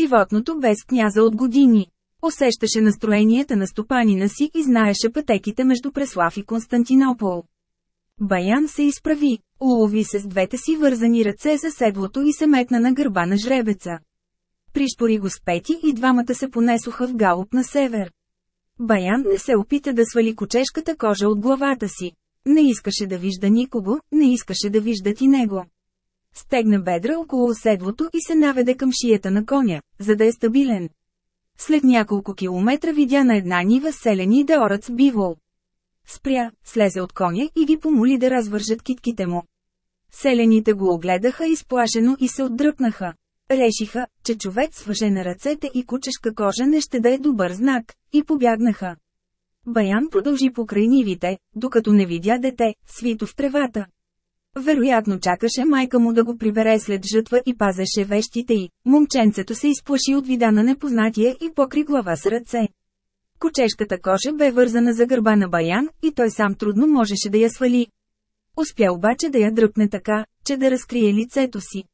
Животното без княза от години. Усещаше настроенията на стопанина си и знаеше пътеките между Преслав и Константинопол. Баян се изправи, улови се с двете си вързани ръце за седлото и се метна на гърба на жребеца. Пришпори го с пети и двамата се понесоха в галоп на север. Баян не се опита да свали кочешката кожа от главата си. Не искаше да вижда никого, не искаше да виждат и него. Стегна бедра около седлото и се наведе към шията на коня, за да е стабилен. След няколко километра видя на една нива селени деорът бивол. Спря, слезе от коня и ги помоли да развържат китките му. Селените го огледаха изплашено и се отдръпнаха. Решиха, че човек с въже на ръцете и кучешка кожа не ще да е добър знак, и побягнаха. Баян продължи покрай нивите, докато не видя дете, свито в тревата. Вероятно чакаше майка му да го прибере след жътва и пазеше вещите й. Момченцето се изплаши от вида на непознатия и покри глава с ръце. Кочешката кожа бе вързана за гърба на Баян и той сам трудно можеше да я свали. Успя обаче да я дръпне така, че да разкрие лицето си.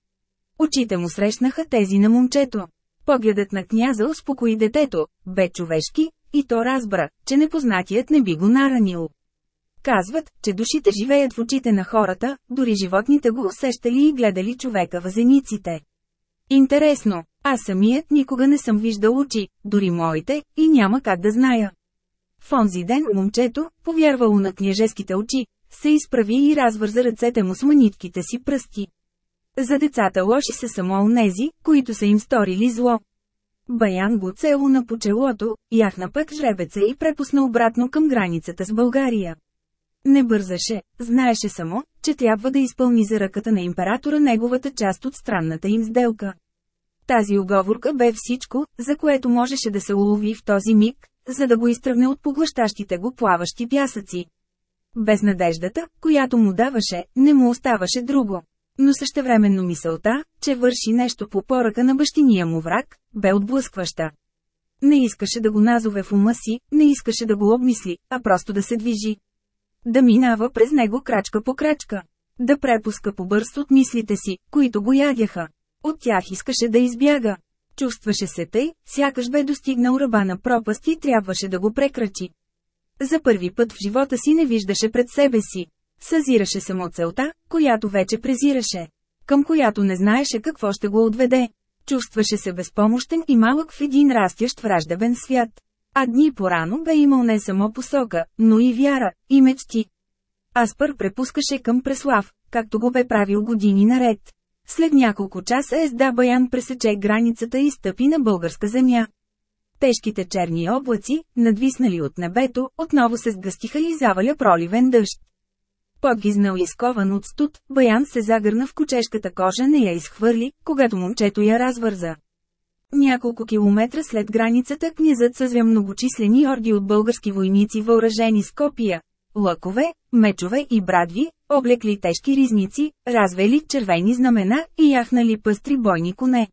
Очите му срещнаха тези на момчето. Погледът на княза успокои детето, бе човешки, и то разбра, че непознатият не би го наранил. Казват, че душите живеят в очите на хората, дори животните го усещали и гледали човека в зениците. Интересно, аз самият никога не съм виждал очи, дори моите, и няма как да зная. В онзи ден момчето, повярвало на княжеските очи, се изправи и развърза ръцете му с манитките си пръсти. За децата лоши са само онези, които са им сторили зло. Баян го цело на почелото, яхна пък жребеца и препусна обратно към границата с България. Не бързаше, знаеше само, че трябва да изпълни за ръката на императора неговата част от странната им сделка. Тази оговорка бе всичко, за което можеше да се улови в този миг, за да го изтръгне от поглъщащите го плаващи пясъци. Без надеждата, която му даваше, не му оставаше друго. Но същевременно мисълта, че върши нещо по поръка на бащиния му враг, бе отблъскваща. Не искаше да го назове в ума си, не искаше да го обмисли, а просто да се движи. Да минава през него крачка по крачка. Да препуска по от мислите си, които го ядяха. От тях искаше да избяга. Чувстваше се тъй, сякаш бе достигнал ръба на пропаст и трябваше да го прекрачи. За първи път в живота си не виждаше пред себе си. Съзираше само целта, която вече презираше. Към която не знаеше какво ще го отведе. Чувстваше се безпомощен и малък в един растящ враждебен свят. А дни порано бе имал не само посока, но и вяра, и мечти. Аспър препускаше към Преслав, както го бе правил години наред. След няколко часа Езда Баян пресече границата и стъпи на българска земя. Тежките черни облаци, надвиснали от небето, отново се сгъстиха и заваля проливен дъжд. Подгизнал изкован от студ, Баян се загърна в кучешката кожа, не я изхвърли, когато момчето я развърза. Няколко километра след границата князът съзвя многочислени орди от български войници въоръжени с копия, лъкове, мечове и брадви, облекли тежки ризници, развели червени знамена и яхнали пъстри бойни коне.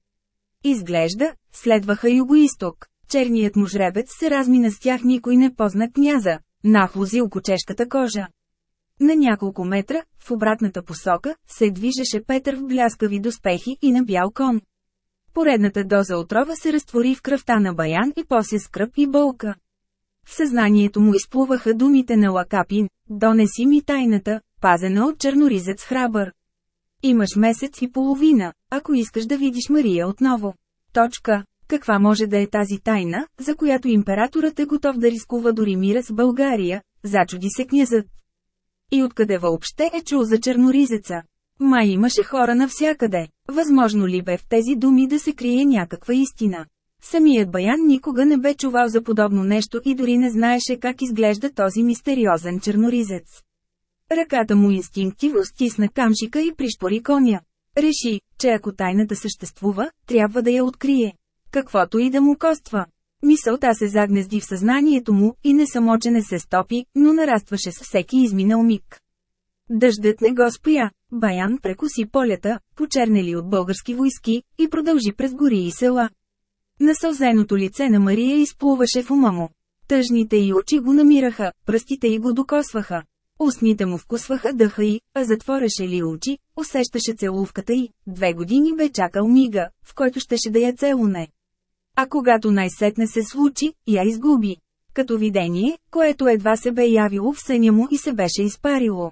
Изглежда, следваха югоисток. Черният му жребец се размина с тях никой не позна княза, нахлозил кочешката кожа. На няколко метра, в обратната посока, се движеше Петър в бляскави доспехи и на бял кон. Поредната доза отрова се разтвори в кръвта на Баян и после скръп и болка. В съзнанието му изплуваха думите на Лакапин, донеси ми тайната, пазена от черноризец храбър. Имаш месец и половина, ако искаш да видиш Мария отново. Точка. Каква може да е тази тайна, за която императорът е готов да рискува дори мира с България, зачуди се князът. И откъде въобще е чул за черноризеца? Май имаше хора навсякъде. Възможно ли бе в тези думи да се крие някаква истина? Самият Баян никога не бе чувал за подобно нещо и дори не знаеше как изглежда този мистериозен черноризец. Ръката му инстинктивно стисна камшика и пришпори коня. Реши, че ако тайната съществува, трябва да я открие. Каквото и да му коства. Мисълта се загнезди в съзнанието му и не само, че не се стопи, но нарастваше с всеки изминал миг. Дъждът не го спря. Баян прекуси полета, почернели от български войски, и продължи през гори и села. Насълзеното лице на Мария изплуваше в ума му. Тъжните й очи го намираха, пръстите й го докосваха. Устните му вкусваха дъха й, а затвореше ли очи, усещаше целувката й. Две години бе чакал мига, в който щеше да я целуне. А когато най-сетне се случи, я изгуби. Като видение, което едва се бе явило в съня му и се беше изпарило.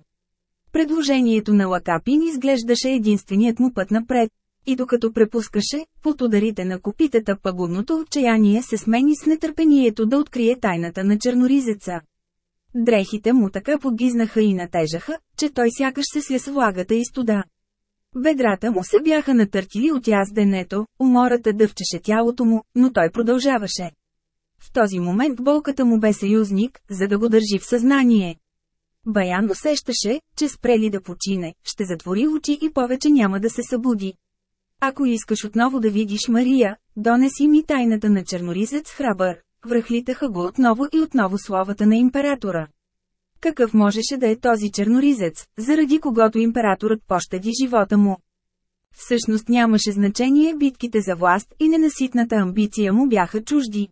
Предложението на Лакапин изглеждаше единственият му път напред. И докато препускаше, под ударите на копитата пагубното отчаяние се смени с нетърпението да открие тайната на черноризеца. Дрехите му така подгизнаха и натежаха, че той сякаш се сля с влагата и студа. Бедрата му се бяха натъртили от язденето, умората дъвчеше тялото му, но той продължаваше. В този момент болката му бе съюзник, за да го държи в съзнание. Баян усещаше, че спрели да почине, ще затвори очи и повече няма да се събуди. Ако искаш отново да видиш Мария, донеси ми тайната на черноризец храбър. Връхлитаха го отново и отново словата на императора. Какъв можеше да е този черноризец, заради когото императорът пощади живота му? Всъщност нямаше значение битките за власт и ненаситната амбиция му бяха чужди.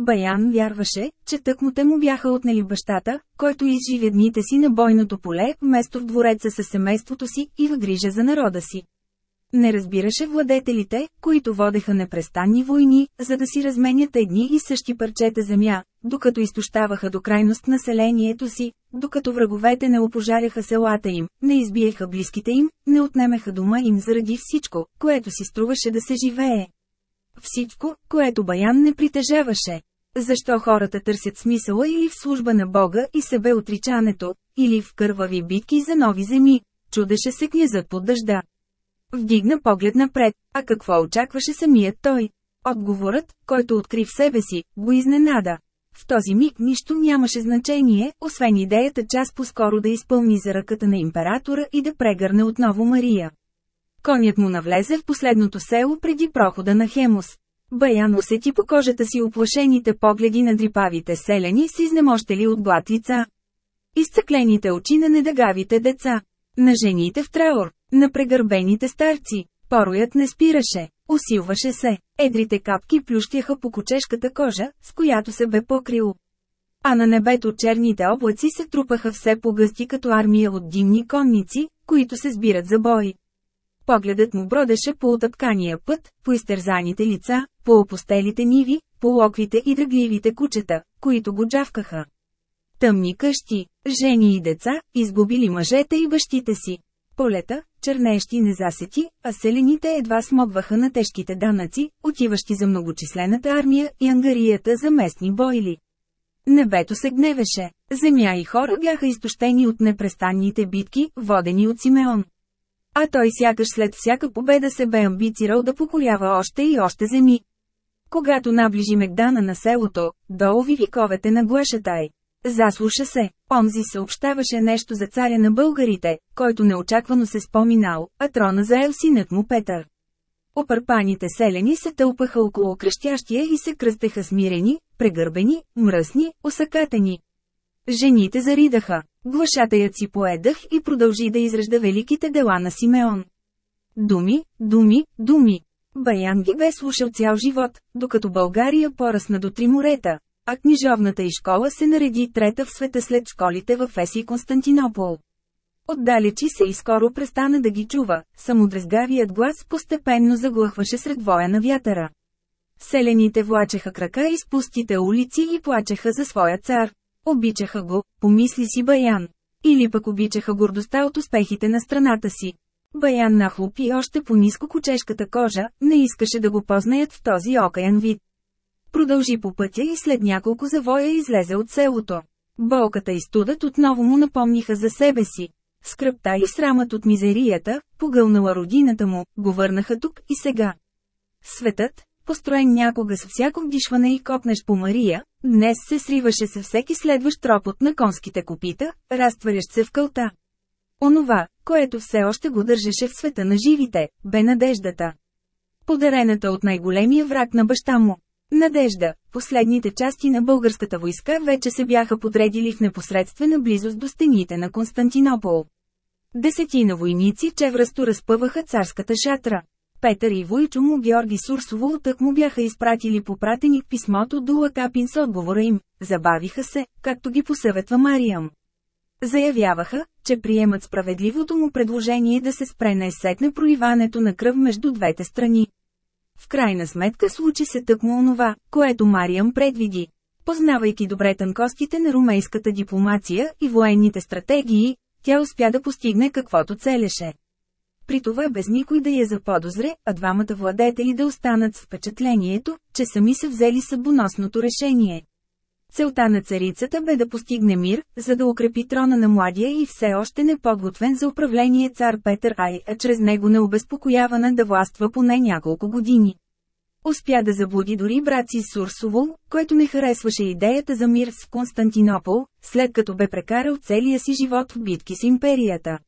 Баян вярваше, че тъкмуте му бяха отнели бащата, който изживя дните си на бойното поле, вместо в двореца със семейството си и в грижа за народа си. Не разбираше владетелите, които водеха непрестанни войни, за да си разменят едни и същи парчета земя, докато изтощаваха до крайност населението си, докато враговете не опожаряха селата им, не избиеха близките им, не отнемеха дома им заради всичко, което си струваше да се живее. Всичко, което Баян не притежаваше. Защо хората търсят смисъла или в служба на Бога и себе отричането, или в кървави битки за нови земи, чудеше се князът под дъжда. Вдигна поглед напред, а какво очакваше самият той? Отговорът, който откри в себе си, го изненада. В този миг нищо нямаше значение, освен идеята час по-скоро да изпълни за ръката на императора и да прегърне отново Мария. Конят му навлезе в последното село преди прохода на Хемус. Баян усети по кожата си оплашените погледи на дрипавите селени с изнемощели от глад лица. Изцъклените очи на недагавите деца. На жените в траур, на прегърбените старци. Пороят не спираше, усилваше се, едрите капки плющяха по кочешката кожа, с която се бе покрил. А на небето черните облаци се трупаха все по-гъсти като армия от димни конници, които се сбират за бой. Погледът му бродеше по отъпкания път, по изтерзаните лица, по опостелите ниви, по локвите и дръгливите кучета, които го джавкаха. Тъмни къщи, жени и деца, изгубили мъжете и бащите си. Полета, чернещи незасети, а селените едва смогваха на тежките данъци, отиващи за многочислената армия и ангарията за местни бойли. Небето се гневеше, земя и хора бяха изтощени от непрестанните битки, водени от Симеон. А той сякаш след всяка победа се бе амбицирал да покорява още и още земи. Когато наближи Мегдана на селото, долу виковете на Глашатай. Заслуша се, онзи съобщаваше нещо за царя на българите, който неочаквано се споминал, а трона заел синът му Петър. Опърпаните селени се тълпаха около кръщящия и се кръстеха смирени, прегърбени, мръсни, осакатени. Жените заридаха, глашатаят си поедах и продължи да изрежда великите дела на Симеон. Думи, думи, думи. Баян ги бе слушал цял живот, докато България поръсна до три морета, а книжовната и школа се нареди трета в света след школите в Еси и Константинопол. Отдалечи се и скоро престана да ги чува, самодрезгавият глас постепенно заглъхваше сред воя на вятъра. Селените влачеха крака из пустите улици и плачеха за своя цар. Обичаха го, помисли си Баян. Или пък обичаха гордостта от успехите на страната си. Баян нахлупи още по-низко кучешката кожа, не искаше да го познаят в този окаян вид. Продължи по пътя и след няколко завоя излезе от селото. Болката и студът отново му напомниха за себе си. Скръпта и срамът от мизерията, погълнала родината му, го върнаха тук и сега. Светът, построен някога с всяко вдишване и копнеш по Мария, днес се сриваше със всеки следващ тропот на конските копита, разтварящ се в кълта. Онова, което все още го държеше в света на живите, бе надеждата. Подарената от най-големия враг на баща му. Надежда, последните части на българската войска вече се бяха подредили в непосредствена близост до стените на Константинопол. Десетина войници чевръсто разпъваха царската шатра. Петър и Войчо му Георги Сурсово тък му бяха изпратили попратеник писмото до Лакапин с отговора им, забавиха се, както ги посъветва Мариям. Заявяваха, че приемат справедливото му предложение да се спре най-сетне проливането на кръв между двете страни. В крайна сметка случи се тъкмо онова, което Мариям предвиди. Познавайки добре тънкостите на румейската дипломация и военните стратегии, тя успя да постигне каквото целеше. При това без никой да я заподозре, а двамата владетели да останат с впечатлението, че сами са взели събоносното решение. Целта на царицата бе да постигне мир, за да укрепи трона на младия и все още неподготвен за управление цар Петър Ай, а чрез него необезпокоявана да властва поне няколко години. Успя да заблуди дори брат си Сурсово, който не харесваше идеята за мир с Константинопол, след като бе прекарал целия си живот в битки с империята.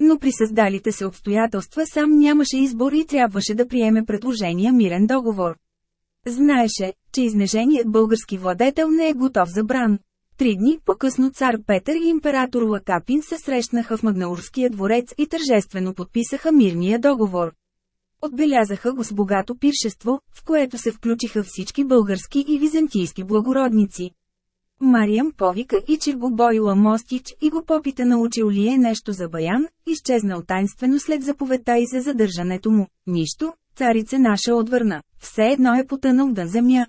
Но при създалите се обстоятелства сам нямаше избор и трябваше да приеме предложения мирен договор. Знаеше, че изнеженият български владетел не е готов за бран. Три дни по-късно цар Петър и император Лакапин се срещнаха в Магнаурския дворец и тържествено подписаха мирния договор. Отбелязаха го с богато пиршество, в което се включиха всички български и византийски благородници. Мариям повика и че го бойла Мостич и го попита научил ли е нещо за Баян, изчезнал тайнствено след заповедта и за задържането му. Нищо, царице наша отвърна, все едно е потънал да земя.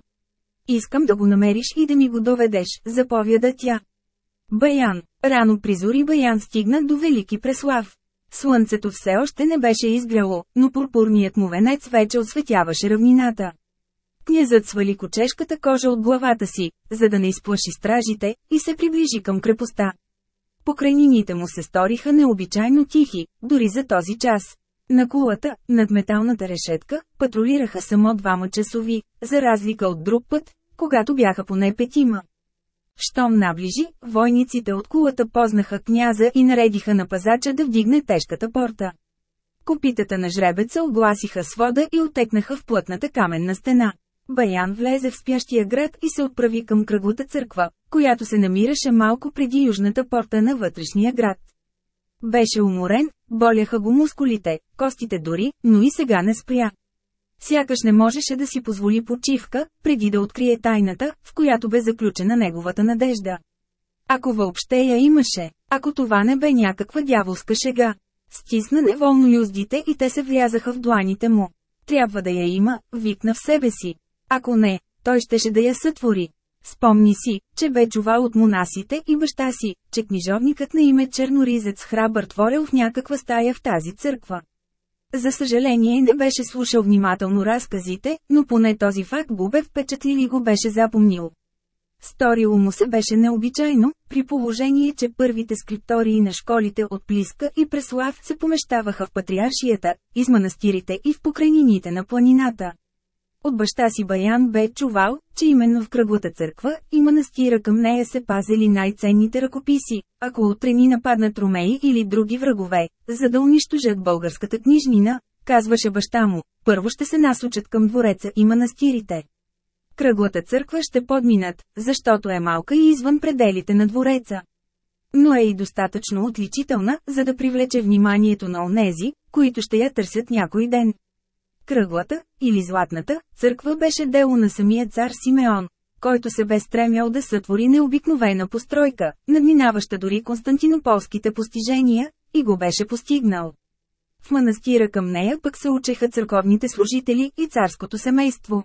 Искам да го намериш и да ми го доведеш, заповяда тя. Баян, рано призори Баян стигна до Велики Преслав. Слънцето все още не беше изгряло, но пурпурният му венец вече осветяваше равнината. Князът свали кочешката кожа от главата си, за да не изплаши стражите, и се приближи към крепостта. Покрайнините му се сториха необичайно тихи, дори за този час. На кулата, над металната решетка, патрулираха само двама часови, за разлика от друг път, когато бяха поне петима. Щом наближи, войниците от кулата познаха княза и наредиха на пазача да вдигне тежката порта. Копитата на жребеца огласиха свода и отекнаха в плътната каменна стена. Баян влезе в спящия град и се отправи към кръглата църква, която се намираше малко преди южната порта на вътрешния град. Беше уморен, боляха го мускулите, костите дори, но и сега не спря. Сякаш не можеше да си позволи почивка, преди да открие тайната, в която бе заключена неговата надежда. Ако въобще я имаше, ако това не бе някаква дяволска шега. Стисна неволно юздите и те се влязаха в дланите му. Трябва да я има, викна в себе си. Ако не, той щеше да я сътвори. Спомни си, че бе чувал от монасите и баща си, че книжовникът на име Черноризец храбър творил в някаква стая в тази църква. За съжаление не беше слушал внимателно разказите, но поне този факт го бе впечатлил и го беше запомнил. Сторило му се беше необичайно, при положение, че първите скриптории на школите от Плиска и Преслав се помещаваха в патриаршията, из манастирите и в покрайнините на планината. От баща си Баян бе чувал, че именно в кръглата църква и манастира към нея се пазели най-ценните ръкописи, ако утре ни нападнат ромеи или други врагове, за да унищожат българската книжнина, казваше баща му, първо ще се насочат към двореца и манастирите. Кръглата църква ще подминат, защото е малка и извън пределите на двореца. Но е и достатъчно отличителна, за да привлече вниманието на онези, които ще я търсят някой ден. Кръглата, или златната, църква беше дело на самия цар Симеон, който се бе стремял да сътвори необикновена постройка, надминаваща дори константинополските постижения, и го беше постигнал. В манастира към нея пък се учеха църковните служители и царското семейство.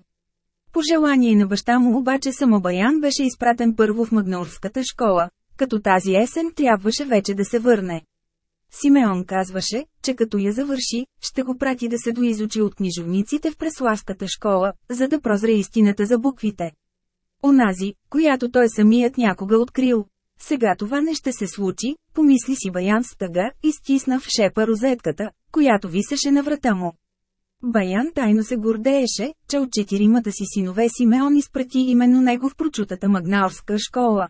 По желание на баща му обаче само Баян беше изпратен първо в Магнаурската школа, като тази есен трябваше вече да се върне. Симеон казваше, че като я завърши, ще го прати да се доизучи от книжовниците в Преславската школа, за да прозре истината за буквите. Онази, която той самият някога открил. Сега това не ще се случи, помисли си Баян с тъга и стисна в шепа розетката, която висеше на врата му. Баян тайно се гордееше, че от четиримата си синове Симеон изпрати именно него в прочутата магнаорска школа.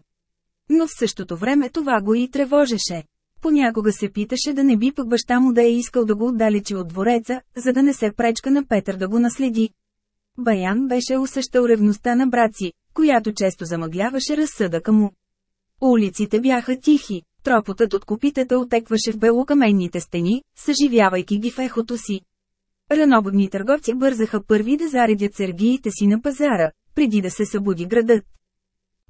Но в същото време това го и тревожеше. Понякога се питаше да не би пък баща му да е искал да го отдалечи от двореца, за да не се пречка на Петър да го наследи. Баян беше усещал ревността на брат си, която често замъгляваше разсъдъка му. Улиците бяха тихи, тропотът от копитата отекваше в белокаменните стени, съживявайки ги в ехото си. Ранободни търговци бързаха първи да заредят сергиите си на пазара, преди да се събуди градът.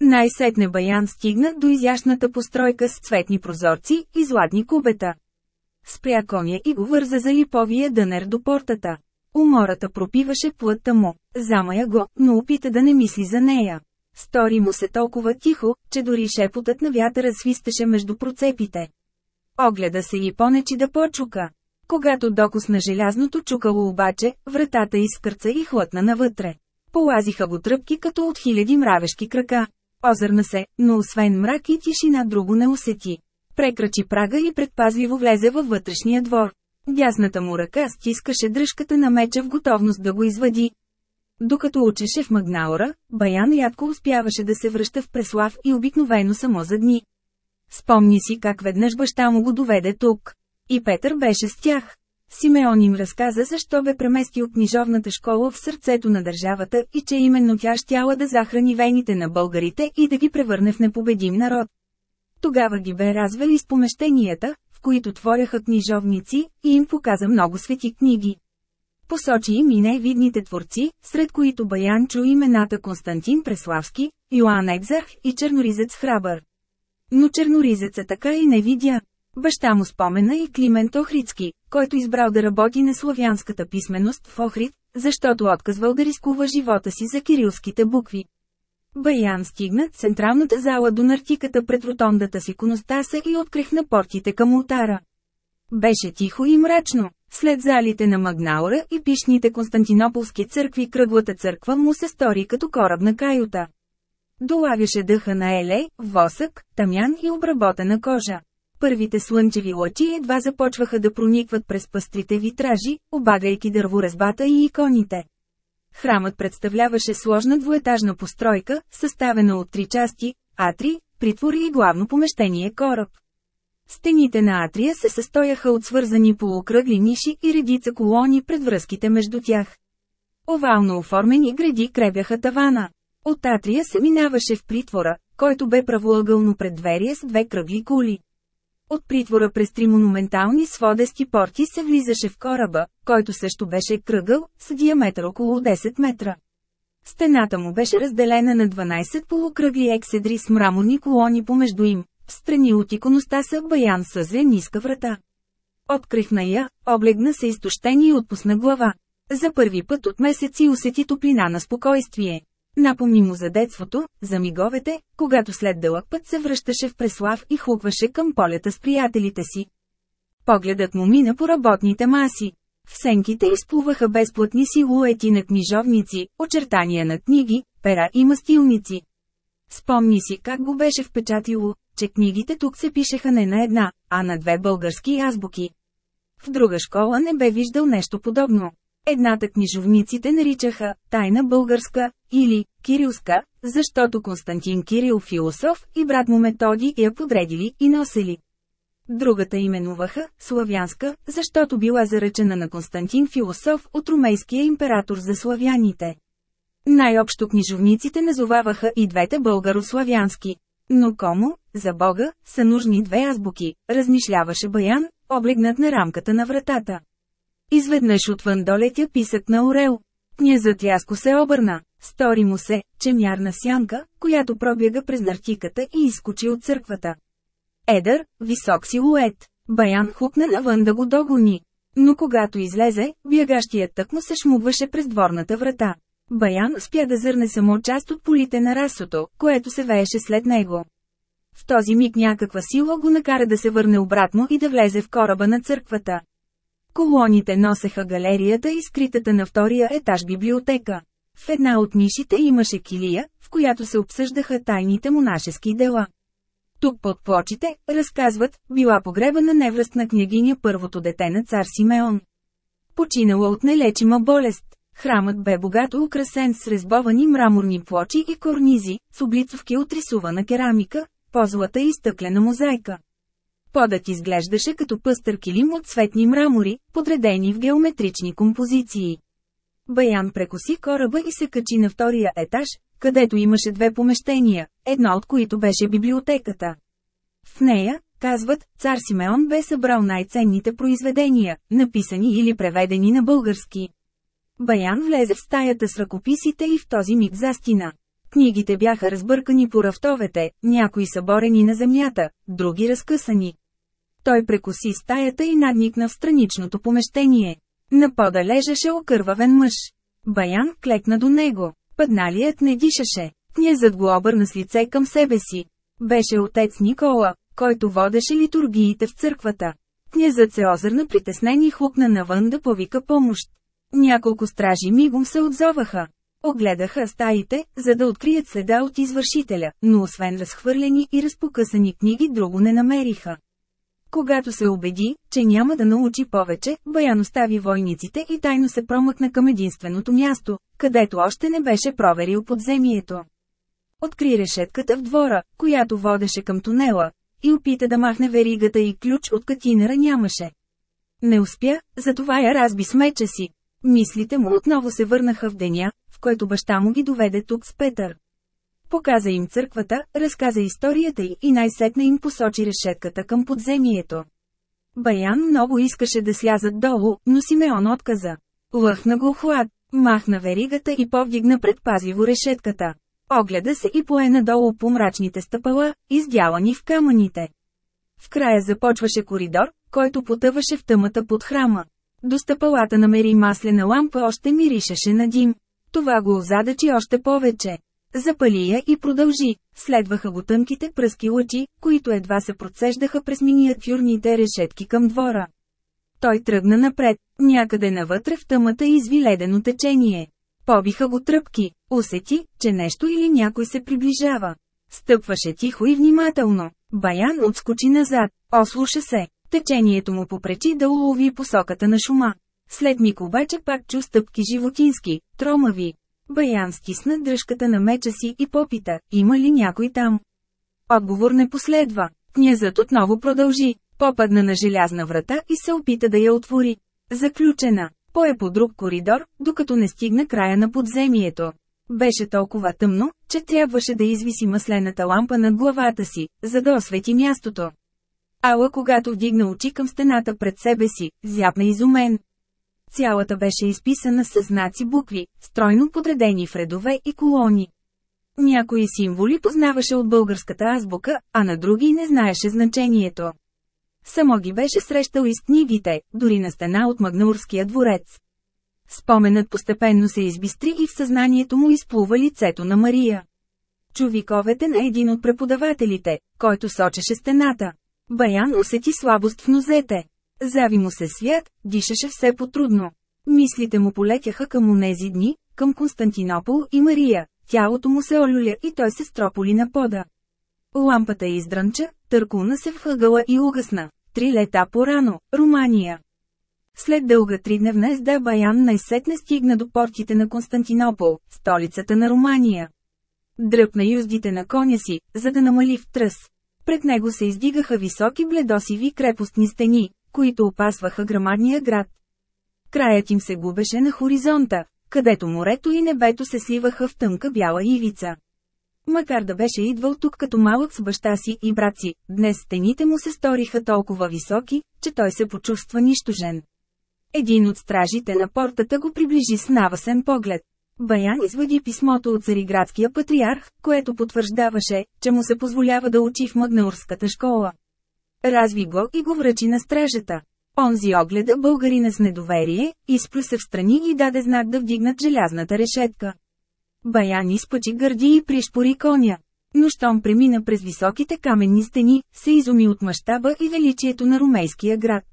Най-сетне Баян стигна до изящната постройка с цветни прозорци и златни кубета. Спря коня и го върза за липовия дънер до портата. Умората пропиваше плътта му, замая го, но опита да не мисли за нея. Стори му се толкова тихо, че дори шепотът на вятъра свистеше между процепите. Огледа се и понечи да почука. Когато докосна желязното чукало обаче, вратата изкърца и хлътна навътре. Полазиха го тръпки като от хиляди мравешки крака. Озърна се, но освен мрак и тишина друго не усети. Прекрачи прага и предпазливо влезе във вътрешния двор. Дясната му ръка стискаше дръжката на меча в готовност да го извади. Докато учеше в Магнаура, Баян рядко успяваше да се връща в Преслав и обикновено само за дни. Спомни си как веднъж баща му го доведе тук. И Петър беше с тях. Симеон им разказа защо бе преместил книжовната школа в сърцето на държавата и че именно тя щяла да захрани вейните на българите и да ги превърне в непобедим народ. Тогава ги бе развели с помещенията, в които творяха книжовници, и им показа много свети книги. Посочи им и най-видните творци, сред които Баян чу имената Константин Преславски, Йоан Екзарх и Черноризец Храбър. Но Черноризеца така и не видя. Баща му спомена и Климент Охридски, който избрал да работи на славянската писменост в Охрид, защото отказвал да рискува живота си за кирилските букви. Баян стигна централната зала до нартиката пред ротондата с иконостаса и открихна портите към ултара. Беше тихо и мрачно. След залите на Магнаура и пишните константинополски църкви кръглата църква му се стори като корабна каюта. Долавяше дъха на елей, восък, тамян и обработена кожа. Първите слънчеви лъчи едва започваха да проникват през пъстрите витражи, обагайки дърворезбата и иконите. Храмът представляваше сложна двуетажна постройка, съставена от три части – атри, притвор и главно помещение кораб. Стените на атрия се състояха от свързани полукръгли ниши и редица колони пред връзките между тях. Овално оформени гради кребяха тавана. От атрия се минаваше в притвора, който бе правоъгълно предверие с две кръгли кули. От притвора през три монументални сводести порти се влизаше в кораба, който също беше кръгъл, с диаметър около 10 метра. Стената му беше разделена на 12 полукръгли екседри с мраморни колони помежду им, страни от иконостаса баян съзе ниска врата. Открихна я, облегна се изтощени и отпусна глава. За първи път от месеци усети топлина на спокойствие. Напомни му за детството, за миговете, когато след дълъг път се връщаше в Преслав и хукваше към полета с приятелите си. Погледът му мина по работните маси. В сенките изплуваха безплатни силуети на книжовници, очертания на книги, пера и мастилници. Спомни си как го беше впечатило, че книгите тук се пишеха не на една, а на две български азбуки. В друга школа не бе виждал нещо подобно. Едната книжовниците наричаха «Тайна българска» или «Кирилска», защото Константин Кирил философ и брат му Методи я подредили и носили. Другата именуваха «Славянска», защото била заречена на Константин философ от румейския император за славяните. Най-общо книжовниците назоваваха и двете българославянски. Но кому, за Бога, са нужни две азбуки, размишляваше Баян, облегнат на рамката на вратата. Изведнъж отвън долетя писък на Орел. Князът рязко се обърна. Стори му се, че мярна сянка, която пробяга през нартиката и изкочи от църквата. Едър, висок силует. Баян хукна навън да го догони. Но когато излезе, бягащият тък му се шмугваше през дворната врата. Баян спя да зърне само част от полите на расото, което се вееше след него. В този миг някаква сила го накара да се върне обратно и да влезе в кораба на църквата. Колоните носеха галерията и скритата на втория етаж библиотека. В една от нишите имаше килия, в която се обсъждаха тайните монашески дела. Тук под плочите, разказват, била погребана невръстна княгиня първото дете на цар Симеон. Починала от нелечима болест. Храмът бе богато украсен с резбовани мраморни плочи и корнизи, с облицовки от рисувана керамика, позлата и стъклена мозайка. Подът изглеждаше като пъстър килим от цветни мрамори, подредени в геометрични композиции. Баян прекоси кораба и се качи на втория етаж, където имаше две помещения, едно от които беше библиотеката. В нея, казват, цар Симеон бе събрал най-ценните произведения, написани или преведени на български. Баян влезе в стаята с ръкописите и в този миг застина. Книгите бяха разбъркани по рафтовете, някои съборени на земята, други разкъсани. Той прекоси стаята и надникна в страничното помещение. На пода лежеше окървавен мъж. Баян клекна до него. Падналият не дишаше. Князът го обърна с лице към себе си. Беше отец Никола, който водеше литургиите в църквата. Князът се озърна притеснен и хлопна навън да повика помощ. Няколко стражи мигом се отзоваха. Огледаха стаите, за да открият следа от извършителя, но освен разхвърлени и разпокъсани книги друго не намериха. Когато се убеди, че няма да научи повече, Баян остави войниците и тайно се промъкна към единственото място, където още не беше проверил подземието. Откри решетката в двора, която водеше към тунела, и опита да махне веригата и ключ от катинера нямаше. Не успя, затова я разби с меча си. Мислите му отново се върнаха в деня, в който баща му ги доведе тук с Петър. Показа им църквата, разказа историята й и най-сетне им посочи решетката към подземието. Баян много искаше да слязат долу, но Симеон отказа. Лъхна го хлад, махна веригата и повдигна предпазиво решетката. Огледа се и пое надолу по мрачните стъпала, издялани в камъните. В края започваше коридор, който потъваше в тъмата под храма. До стъпалата намери маслена лампа още миришеше на дим. Това го озадачи още повече. Запали я и продължи. Следваха го тънките пръски лъчи, които едва се процеждаха през миниатюрните решетки към двора. Той тръгна напред, някъде навътре в тъмата изви ледено течение. Побиха го тръпки, усети, че нещо или някой се приближава. Стъпваше тихо и внимателно. Баян отскочи назад, ослуша се. Течението му попречи да улови посоката на шума. След миг обаче пак чу стъпки животински, тромави. Баян стисна дръжката на меча си и попита, има ли някой там? Отговор не последва. Князът отново продължи, попадна на желязна врата и се опита да я отвори. Заключена. Пое по друг коридор, докато не стигна края на подземието. Беше толкова тъмно, че трябваше да извиси маслената лампа над главата си, за да освети мястото. Ала когато вдигна очи към стената пред себе си, зяпна изумен. Цялата беше изписана с знаци букви, стройно подредени в редове и колони. Някои символи познаваше от българската азбука, а на други не знаеше значението. Само ги беше срещал из книгите, дори на стена от Магнаурския дворец. Споменът постепенно се избистри и в съзнанието му изплува лицето на Мария. Чувиковете на един от преподавателите, който сочеше стената. Баян усети слабост в нозете. Зави му се свят, дишаше все по-трудно. Мислите му полетяха към онези дни, към Константинопол и Мария, тялото му се олюля и той се строполи на пода. Лампата издрънча, търкулна се в ъгъла и угасна. Три лета по-рано, Румания. След дълга тридневна езда Баян най-сетне стигна до портите на Константинопол, столицата на Румания. Дръпна юздите на коня си, за да намали в тръс. Пред него се издигаха високи бледосиви крепостни стени, които опасваха грамадния град. Краят им се губеше на хоризонта, където морето и небето се сливаха в тънка бяла ивица. Макар да беше идвал тук като малък с баща си и брат си, днес стените му се сториха толкова високи, че той се почувства нищожен. Един от стражите на портата го приближи с навасен поглед. Баян извади писмото от цариградския патриарх, което потвърждаваше, че му се позволява да учи в Магнаурската школа. Разви го и го връчи на стражата. Онзи огледа българина с недоверие, изплю се в страни и даде знак да вдигнат желязната решетка. Баян изпъчи гърди и пришпори коня. Но щом премина през високите каменни стени, се изуми от мащаба и величието на румейския град.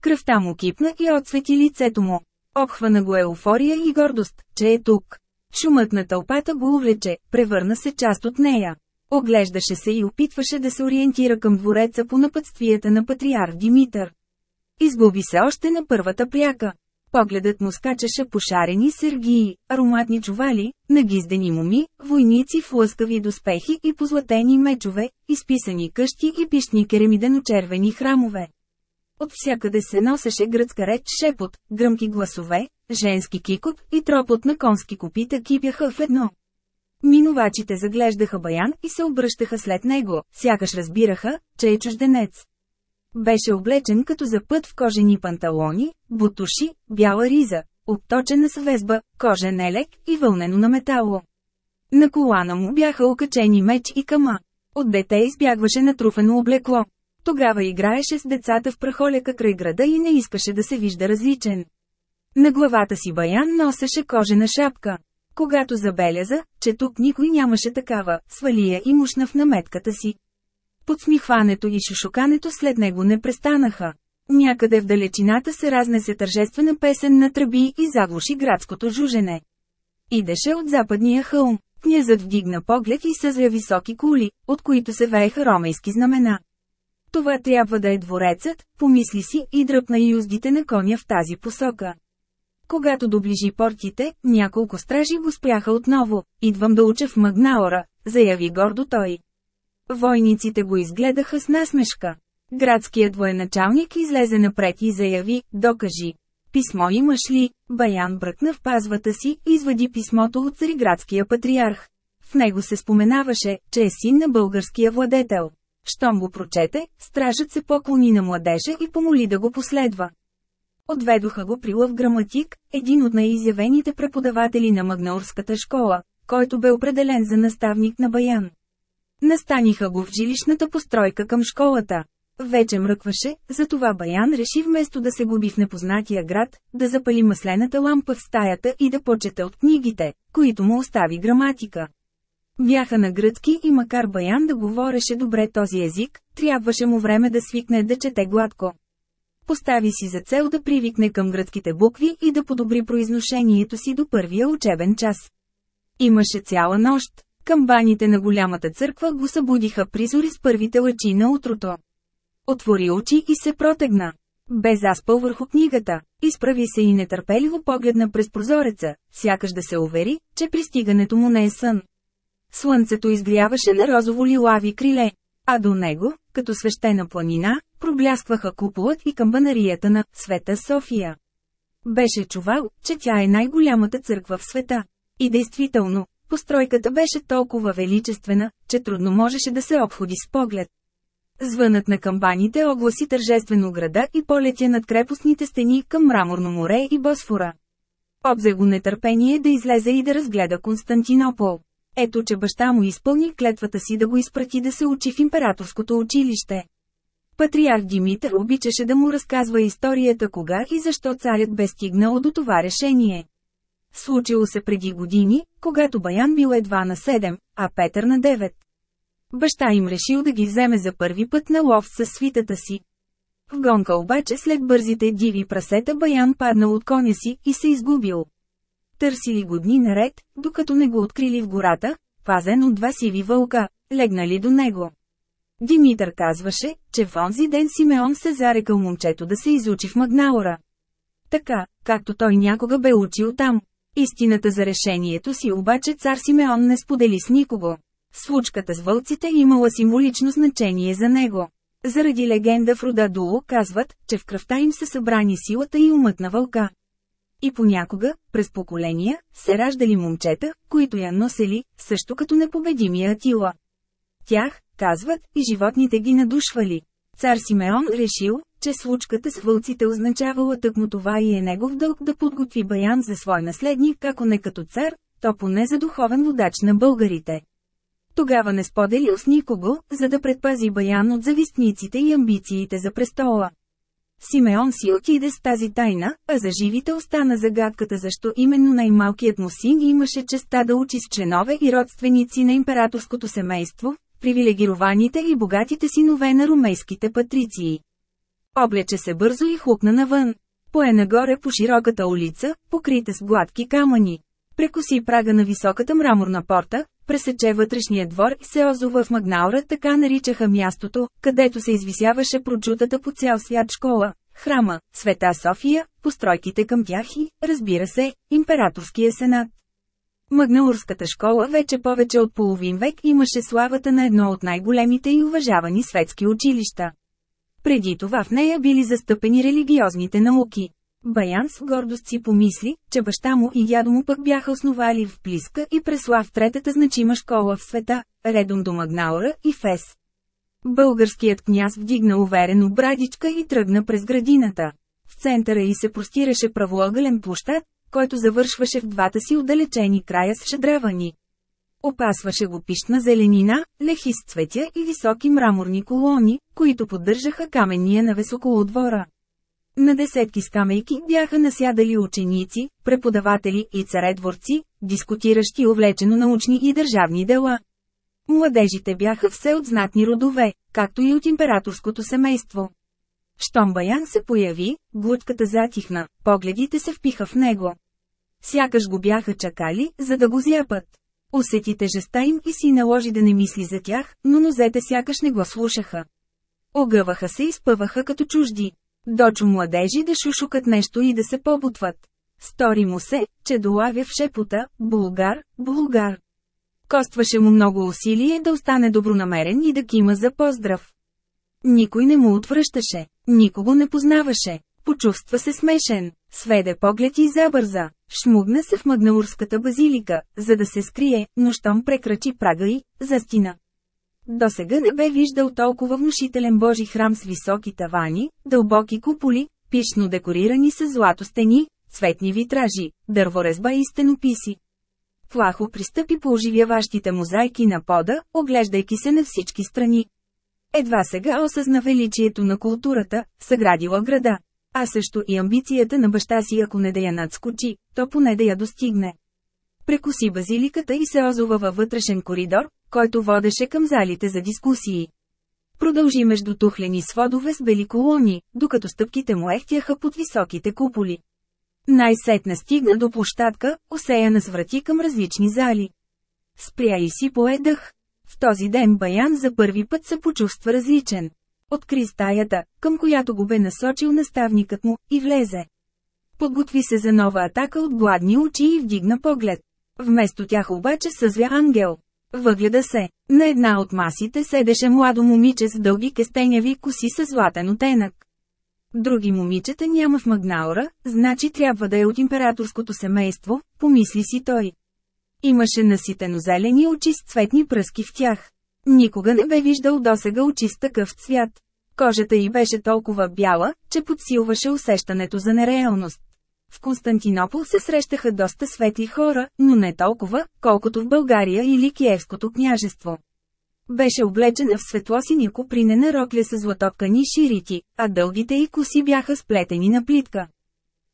Кръвта му кипна и отсвети лицето му. Обхвана го еуфория и гордост, че е тук. Шумът на тълпата го увлече, превърна се част от нея. Оглеждаше се и опитваше да се ориентира към двореца по напътствията на патриарх Димитър. Изгуби се още на първата пряка. Погледът му скачаше по шарени сергии, ароматни чували, нагиздени муми, войници в лъскави доспехи и позлатени мечове, изписани къщи и пишни керамидено-червени храмове. От всякъде се носеше гръцка реч шепот, гръмки гласове, женски кикот и тропот на конски копита кипяха в едно. Минувачите заглеждаха Баян и се обръщаха след него, сякаш разбираха, че е чужденец. Беше облечен като за път в кожени панталони, бутуши, бяла риза, обточена с везба, кожен елек и вълнено на метало. На колана му бяха окачени меч и кама. От дете избягваше натруфено облекло. Тогава играеше с децата в прахоляка край града и не искаше да се вижда различен. На главата си Баян носеше кожена шапка. Когато забеляза, че тук никой нямаше такава, свали я и мушна в наметката си. Подсмихването и шушукането след него не престанаха. Някъде в далечината се разнесе тържествена песен на тръби и заглуши градското жужене. Идеше от западния хълм. Князът вдигна поглед и съзря високи кули, от които се вееха ромейски знамена. Това трябва да е дворецът, помисли си и дръпна юздите на коня в тази посока. Когато доближи портите, няколко стражи го спряха отново. Идвам да уча в Магнаора, заяви гордо той. Войниците го изгледаха с насмешка. Градският военачалник излезе напред и заяви, докажи. Писмо имаш ли? Баян бръкна в пазвата си и извади писмото от цариградския патриарх. В него се споменаваше, че е син на българския владетел. Щом го прочете, стражът се поклони на младежа и помоли да го последва. Отведоха го при Лъв Граматик, един от най-изявените преподаватели на Магнаурската школа, който бе определен за наставник на Баян. Настаниха го в жилищната постройка към школата. Вече мръкваше, затова Баян реши вместо да се губи в непознатия град, да запали маслената лампа в стаята и да почете от книгите, които му остави граматика. Бяха на гръцки и макар Баян да говореше добре този език, трябваше му време да свикне да чете гладко. Постави си за цел да привикне към гръцките букви и да подобри произношението си до първия учебен час. Имаше цяла нощ. Камбаните на голямата църква го събудиха призори с първите лъчи на утрото. Отвори очи и се протегна. Бе заспал върху книгата. Изправи се и нетърпеливо погледна през прозореца, сякаш да се увери, че пристигането му не е сън. Слънцето изгряваше на розово-лилави криле, а до него, като свещена планина, пробляскваха куполът и камбанарията на Света София. Беше чувал, че тя е най-голямата църква в света. И действително, постройката беше толкова величествена, че трудно можеше да се обходи с поглед. Звънът на камбаните огласи тържествено града и полетя над крепостните стени към мраморно море и Босфора. Обзе го нетърпение да излезе и да разгледа Константинопол. Ето че баща му изпълни клетвата си да го изпрати да се учи в императорското училище. Патриарх Димитър обичаше да му разказва историята кога и защо царят бе стигнал до това решение. Случило се преди години, когато Баян бил едва на 7, а Петър на 9. Баща им решил да ги вземе за първи път на лов със свитата си. В гонка обаче след бързите диви прасета Баян паднал от коня си и се изгубил. Търсили го дни наред, докато не го открили в гората, пазен от два сиви вълка, легнали до него. Димитър казваше, че в онзи ден Симеон се зарекал момчето да се изучи в Магнаора. Така, както той някога бе учил там. Истината за решението си обаче цар Симеон не сподели с никого. Случката с вълците имала символично значение за него. Заради легенда в рода Дуло казват, че в кръвта им се събрани силата и умът на вълка. И понякога, през поколения, се раждали момчета, които я носели, също като непобедимия Атила. Тях, казват, и животните ги надушвали. Цар Симеон решил, че случката с вълците означавала тъкмо това и е негов дълг да подготви Баян за свой наследник, ако не като цар, то поне за духовен водач на българите. Тогава не споделил с никого, за да предпази Баян от завистниците и амбициите за престола. Симеон си отиде с тази тайна, а за живите остана загадката защо именно най-малкият му син имаше честа да учи с членове и родственици на императорското семейство, привилегированите и богатите синове на румейските патриции. Облече се бързо и хлупна навън. Пое нагоре по широката улица, покрита с гладки камъни. Прекоси прага на високата мраморна порта, пресече вътрешния двор и се озова в Магнаура, така наричаха мястото, където се извисяваше прочутата по цял свят школа, храма, Света София, постройките към тях и, разбира се, Императорския сенат. Магнаурската школа вече повече от половин век имаше славата на едно от най-големите и уважавани светски училища. Преди това в нея били застъпени религиозните науки. Баян с гордост си помисли, че баща му и дядо му пък бяха основали в Плиска и Преслав третата значима школа в света, редом до Магнаура и Фес. Българският княз вдигна уверено брадичка и тръгна през градината. В центъра й се простираше правоъгълен площад, който завършваше в двата си отдалечени края с шадравани. Опасваше го пищна зеленина, лехи с цветя и високи мраморни колони, които поддържаха каменния навес около двора. На десетки скамейки бяха насядали ученици, преподаватели и царедворци, дискутиращи увлечено научни и държавни дела. Младежите бяха все от знатни родове, както и от императорското семейство. Щом Баян се появи, глутката затихна, погледите се впиха в него. Сякаш го бяха чакали, за да го зяпат. Усети тежеста им и си наложи да не мисли за тях, но нозете сякаш не го слушаха. Огъваха се и спъваха като чужди. Дочо младежи да шушукат нещо и да се побутват. Стори му се, че долавя в шепота «Булгар, Булгар». Костваше му много усилие да остане добронамерен и да кима за поздрав. Никой не му отвръщаше, никого не познаваше. Почувства се смешен, сведе поглед и забърза. Шмугна се в Магнаурската базилика, за да се скрие, но щом прекрачи прага и, застина. До сега не бе виждал толкова внушителен Божи храм с високи тавани, дълбоки куполи, пишно декорирани с злато стени, цветни витражи, дърворезба и стенописи. Плахо пристъпи по оживяващите мозайки на пода, оглеждайки се на всички страни. Едва сега осъзна величието на културата, съградила града. А също и амбицията на баща си ако не да я надскочи, то поне да я достигне. Прекоси базиликата и се озова във вътрешен коридор, който водеше към залите за дискусии. Продължи между тухлени сводове с бели колони, докато стъпките му ехтяха под високите куполи. Най-сетне стигна до площадка, осеяна с врати към различни зали. Спря и си поедах. В този ден Баян за първи път се почувства различен. Откри стаята, към която го бе насочил наставникът му, и влезе. Подготви се за нова атака от гладни очи и вдигна поглед. Вместо тях обаче съзвя ангел. Въгледа се. На една от масите седеше младо момиче с дълги кестеняви коси с златен оттенък. Други момичета няма в Магнаура, значи трябва да е от императорското семейство, помисли си той. Имаше наситено зелени очи с цветни пръски в тях. Никога не бе виждал досега очи с такъв цвят. Кожата й беше толкова бяла, че подсилваше усещането за нереалност. В Константинопол се срещаха доста светли хора, но не толкова, колкото в България или Киевското княжество. Беше облечена в светлосини купринена рокля с златоткани ширити, а дългите й коси бяха сплетени на плитка.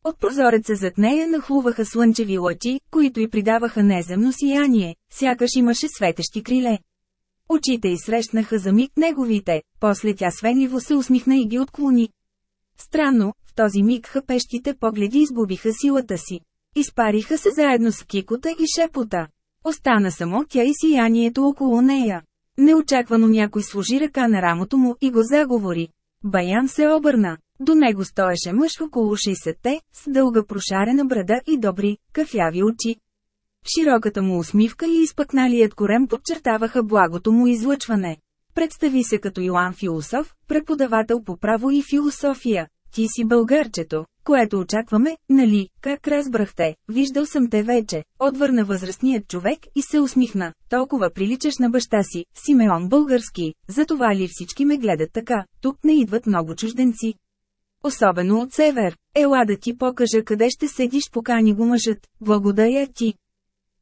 От прозореца зад нея нахлуваха слънчеви лъчи, които й придаваха неземно сияние, сякаш имаше светещи криле. Очите й срещнаха за миг неговите, после тя свенливо се усмихна и ги отклони. Странно, в този миг хъпещите погледи изгубиха силата си. Изпариха се заедно с кикота и шепота. Остана само тя и сиянието около нея. Неочаквано някой сложи ръка на рамото му и го заговори. Баян се обърна. До него стоеше мъж около 60-те, с дълга прошарена брада и добри, кафяви очи. Широката му усмивка и изпъкналият корем подчертаваха благото му излъчване. Представи се като Йоан Философ, преподавател по право и философия. Ти си българчето, което очакваме, нали, как разбрахте, виждал съм те вече, отвърна възрастният човек и се усмихна, толкова приличаш на баща си, Симеон български, затова ли всички ме гледат така, тук не идват много чужденци. Особено от север, ела да ти покажа къде ще седиш покани го мъжът, благодаря ти.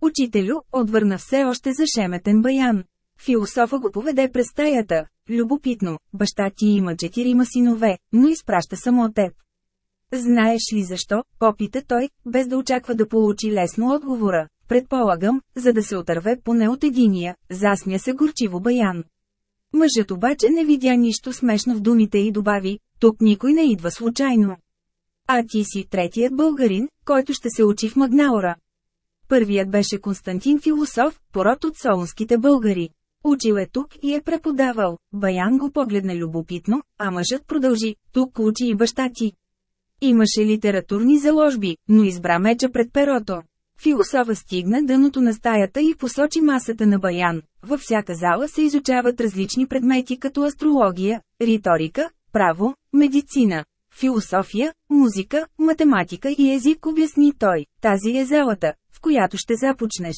Учителю, отвърна все още зашеметен баян. Философа го поведе през стаята. Любопитно, баща ти има четирима синове, но изпраща само теб. Знаеш ли защо? Попита той, без да очаква да получи лесно отговора. Предполагам, за да се отърве поне от единия, засмя се горчиво баян. Мъжът обаче не видя нищо смешно в думите и добави, тук никой не идва случайно. А ти си третият българин, който ще се учи в Магнаура. Първият беше Константин Философ, пород от солунските българи. Учил е тук и е преподавал. Баян го погледна любопитно, а мъжът продължи, тук учи и баща ти. Имаше литературни заложби, но избра меча пред перото. Философа стигна дъното на стаята и посочи масата на Баян. Във всяка зала се изучават различни предмети като астрология, риторика, право, медицина, философия, музика, математика и език обясни той. Тази е залата, в която ще започнеш.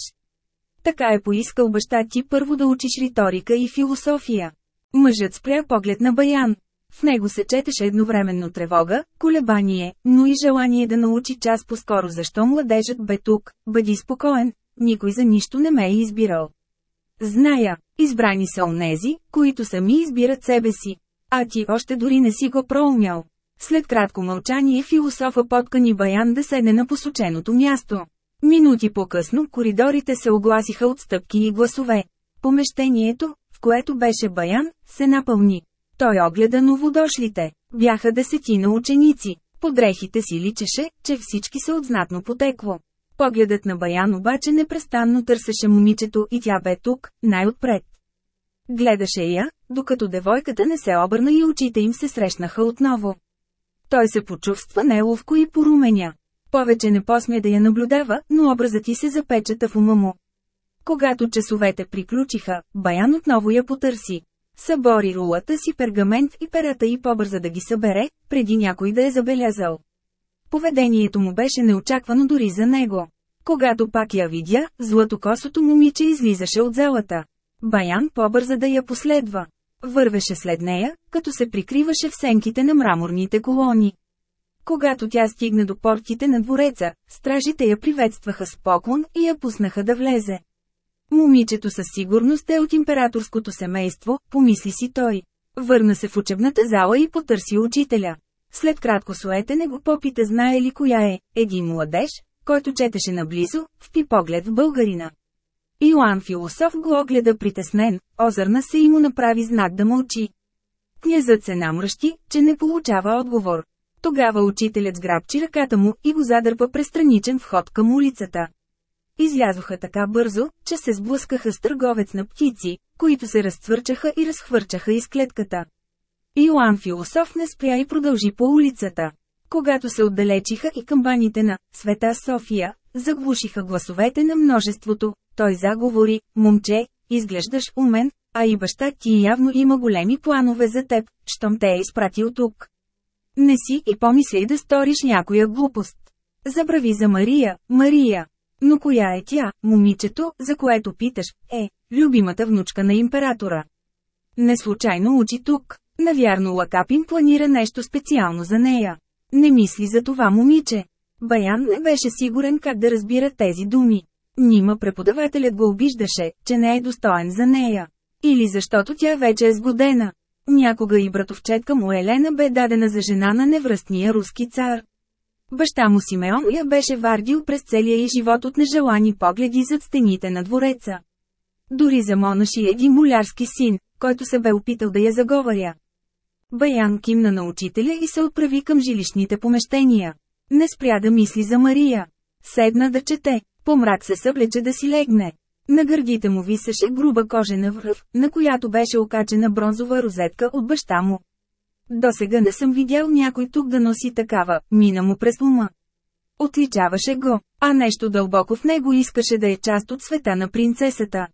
Така е поискал баща ти първо да учиш риторика и философия. Мъжът спря поглед на Баян. В него се четеше едновременно тревога, колебание, но и желание да научи час по-скоро защо младежът бе тук, бъди спокоен, никой за нищо не ме е избирал. Зная, избрани са онези, които сами избират себе си. А ти още дори не си го проумял. След кратко мълчание философа подкани Баян да седне на посоченото място. Минути по-късно коридорите се огласиха от стъпки и гласове. Помещението, в което беше Баян, се напълни. Той огледа новодошлите. Бяха десетина ученици. Под дрехите си личеше, че всички са от знатно потекло. Погледът на Баян обаче непрестанно търсеше момичето и тя бе тук, най-отпред. Гледаше я, докато девойката не се обърна и очите им се срещнаха отново. Той се почувства неловко и поруменя. Повече не посмя да я наблюдава, но образът ти се запечата в ума му. Когато часовете приключиха, Баян отново я потърси. Събори рулата си пергамент и перата и побърза да ги събере, преди някой да е забелязал. Поведението му беше неочаквано дори за него. Когато пак я видя, златокосото момиче излизаше от залата. Баян побърза да я последва. Вървеше след нея, като се прикриваше в сенките на мраморните колони. Когато тя стигна до портите на двореца, стражите я приветстваха с поклон и я пуснаха да влезе. Момичето със сигурност е от императорското семейство, помисли си той. Върна се в учебната зала и потърси учителя. След кратко суетене го попита знае ли коя е, един младеж, който четеше наблизо, впи поглед в българина. Иоанн философ го огледа притеснен, озърна се и му направи знак да мълчи. Князът се намръщи, че не получава отговор. Тогава учителят сграбчи ръката му и го задърпа през страничен вход към улицата. Излязоха така бързо, че се сблъскаха с търговец на птици, които се разцвърчаха и разхвърчаха из клетката. Иоанн Философ не спря и продължи по улицата. Когато се отдалечиха и камбаните на «Света София», заглушиха гласовете на множеството, той заговори, момче, изглеждаш умен, а и баща ти явно има големи планове за теб, щом те е изпратил тук. Не си и помисли да сториш някоя глупост. Забрави за Мария, Мария. Но коя е тя, момичето, за което питаш, е, любимата внучка на императора. Не случайно учи тук. Навярно Лакапин планира нещо специално за нея. Не мисли за това момиче. Баян не беше сигурен как да разбира тези думи. Нима преподавателят го обиждаше, че не е достоен за нея. Или защото тя вече е сгодена. Някога и братовчетка му Елена бе дадена за жена на невръстния руски цар. Баща му Симеон я беше вардил през целия и живот от нежелани погледи зад стените на двореца. Дори за монаши един молярски син, който се бе опитал да я заговаря. Баян кимна на учителя и се отправи към жилищните помещения. Не спря да мисли за Мария. Седна да чете, по мрак се съблече да си легне. На гърдите му висеше груба кожена връв, на която беше окачена бронзова розетка от баща му. До сега не съм видял някой тук да носи такава, мина му през ума. Отличаваше го, а нещо дълбоко в него искаше да е част от света на принцесата.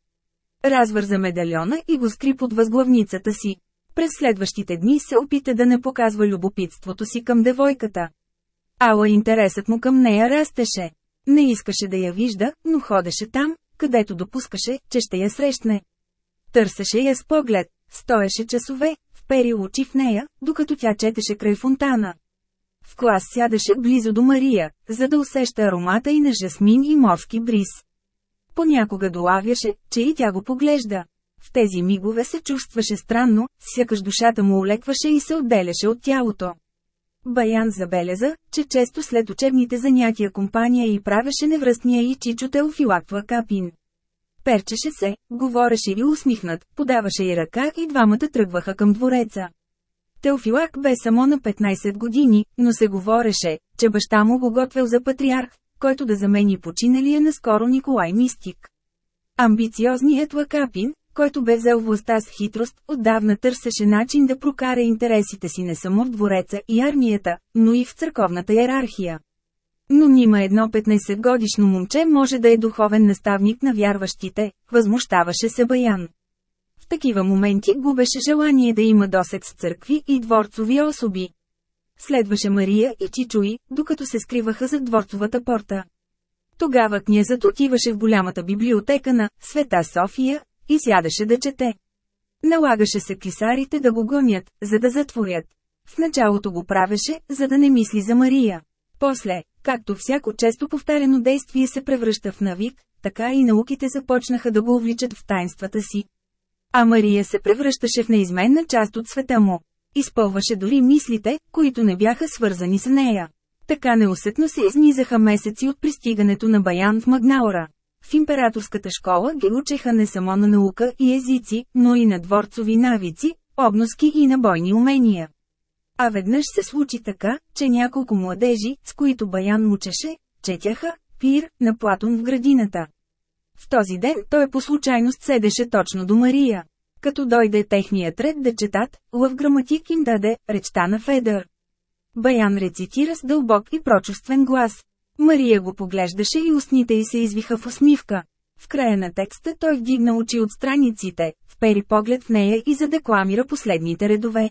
Развърза медальона и го скри под възглавницата си. През следващите дни се опита да не показва любопитството си към девойката. Ала интересът му към нея растеше. Не искаше да я вижда, но ходеше там, където допускаше, че ще я срещне. Търсеше я с поглед, стоеше часове, впери очи в нея, докато тя четеше край фонтана. В клас сядаше близо до Мария, за да усеща аромата и на жасмин и морски бриз. Понякога долавяше, че и тя го поглежда. В тези мигове се чувстваше странно, сякаш душата му олекваше и се отделяше от тялото. Баян забеляза, че често след учебните занятия компания и правеше невръстния и чичо Теофилаква Капин. Перчеше се, говореше и усмихнат, подаваше и ръка и двамата тръгваха към двореца. Теофилак бе само на 15 години, но се говореше, че баща му го готвел за патриарх, който да замени починалия наскоро Николай Мистик. Амбициозният Лакапин, който бе взел властта с хитрост, отдавна търсеше начин да прокара интересите си не само в двореца и армията, но и в църковната иерархия. Но нима едно 15-годишно момче може да е духовен наставник на вярващите, възмущаваше се Баян. В такива моменти губеше желание да има досек с църкви и дворцови особи. Следваше Мария и Чичуи, докато се скриваха за дворцовата порта. Тогава князът отиваше в голямата библиотека на Света София и сядаше да чете. Налагаше се клисарите да го гонят, за да затворят. В началото го правеше, за да не мисли за Мария. После, както всяко често повтаряно действие се превръща в навик, така и науките започнаха да го увличат в тайнствата си. А Мария се превръщаше в неизменна част от света му. Изпълваше дори мислите, които не бяха свързани с нея. Така неусетно се изнизаха месеци от пристигането на Баян в Магнаора. В императорската школа ги учеха не само на наука и езици, но и на дворцови навици, обноски и на бойни умения. А веднъж се случи така, че няколко младежи, с които Баян учеше, четяха пир на Платон в градината. В този ден той по случайност седеше точно до Мария. Като дойде техният ред да четат, лъв граматик им даде речта на Федър. Баян рецитира с дълбок и прочувствен глас. Мария го поглеждаше и устните й се извиха в усмивка. В края на текста той вдигна очи от страниците, впери поглед в нея и задекламира последните редове.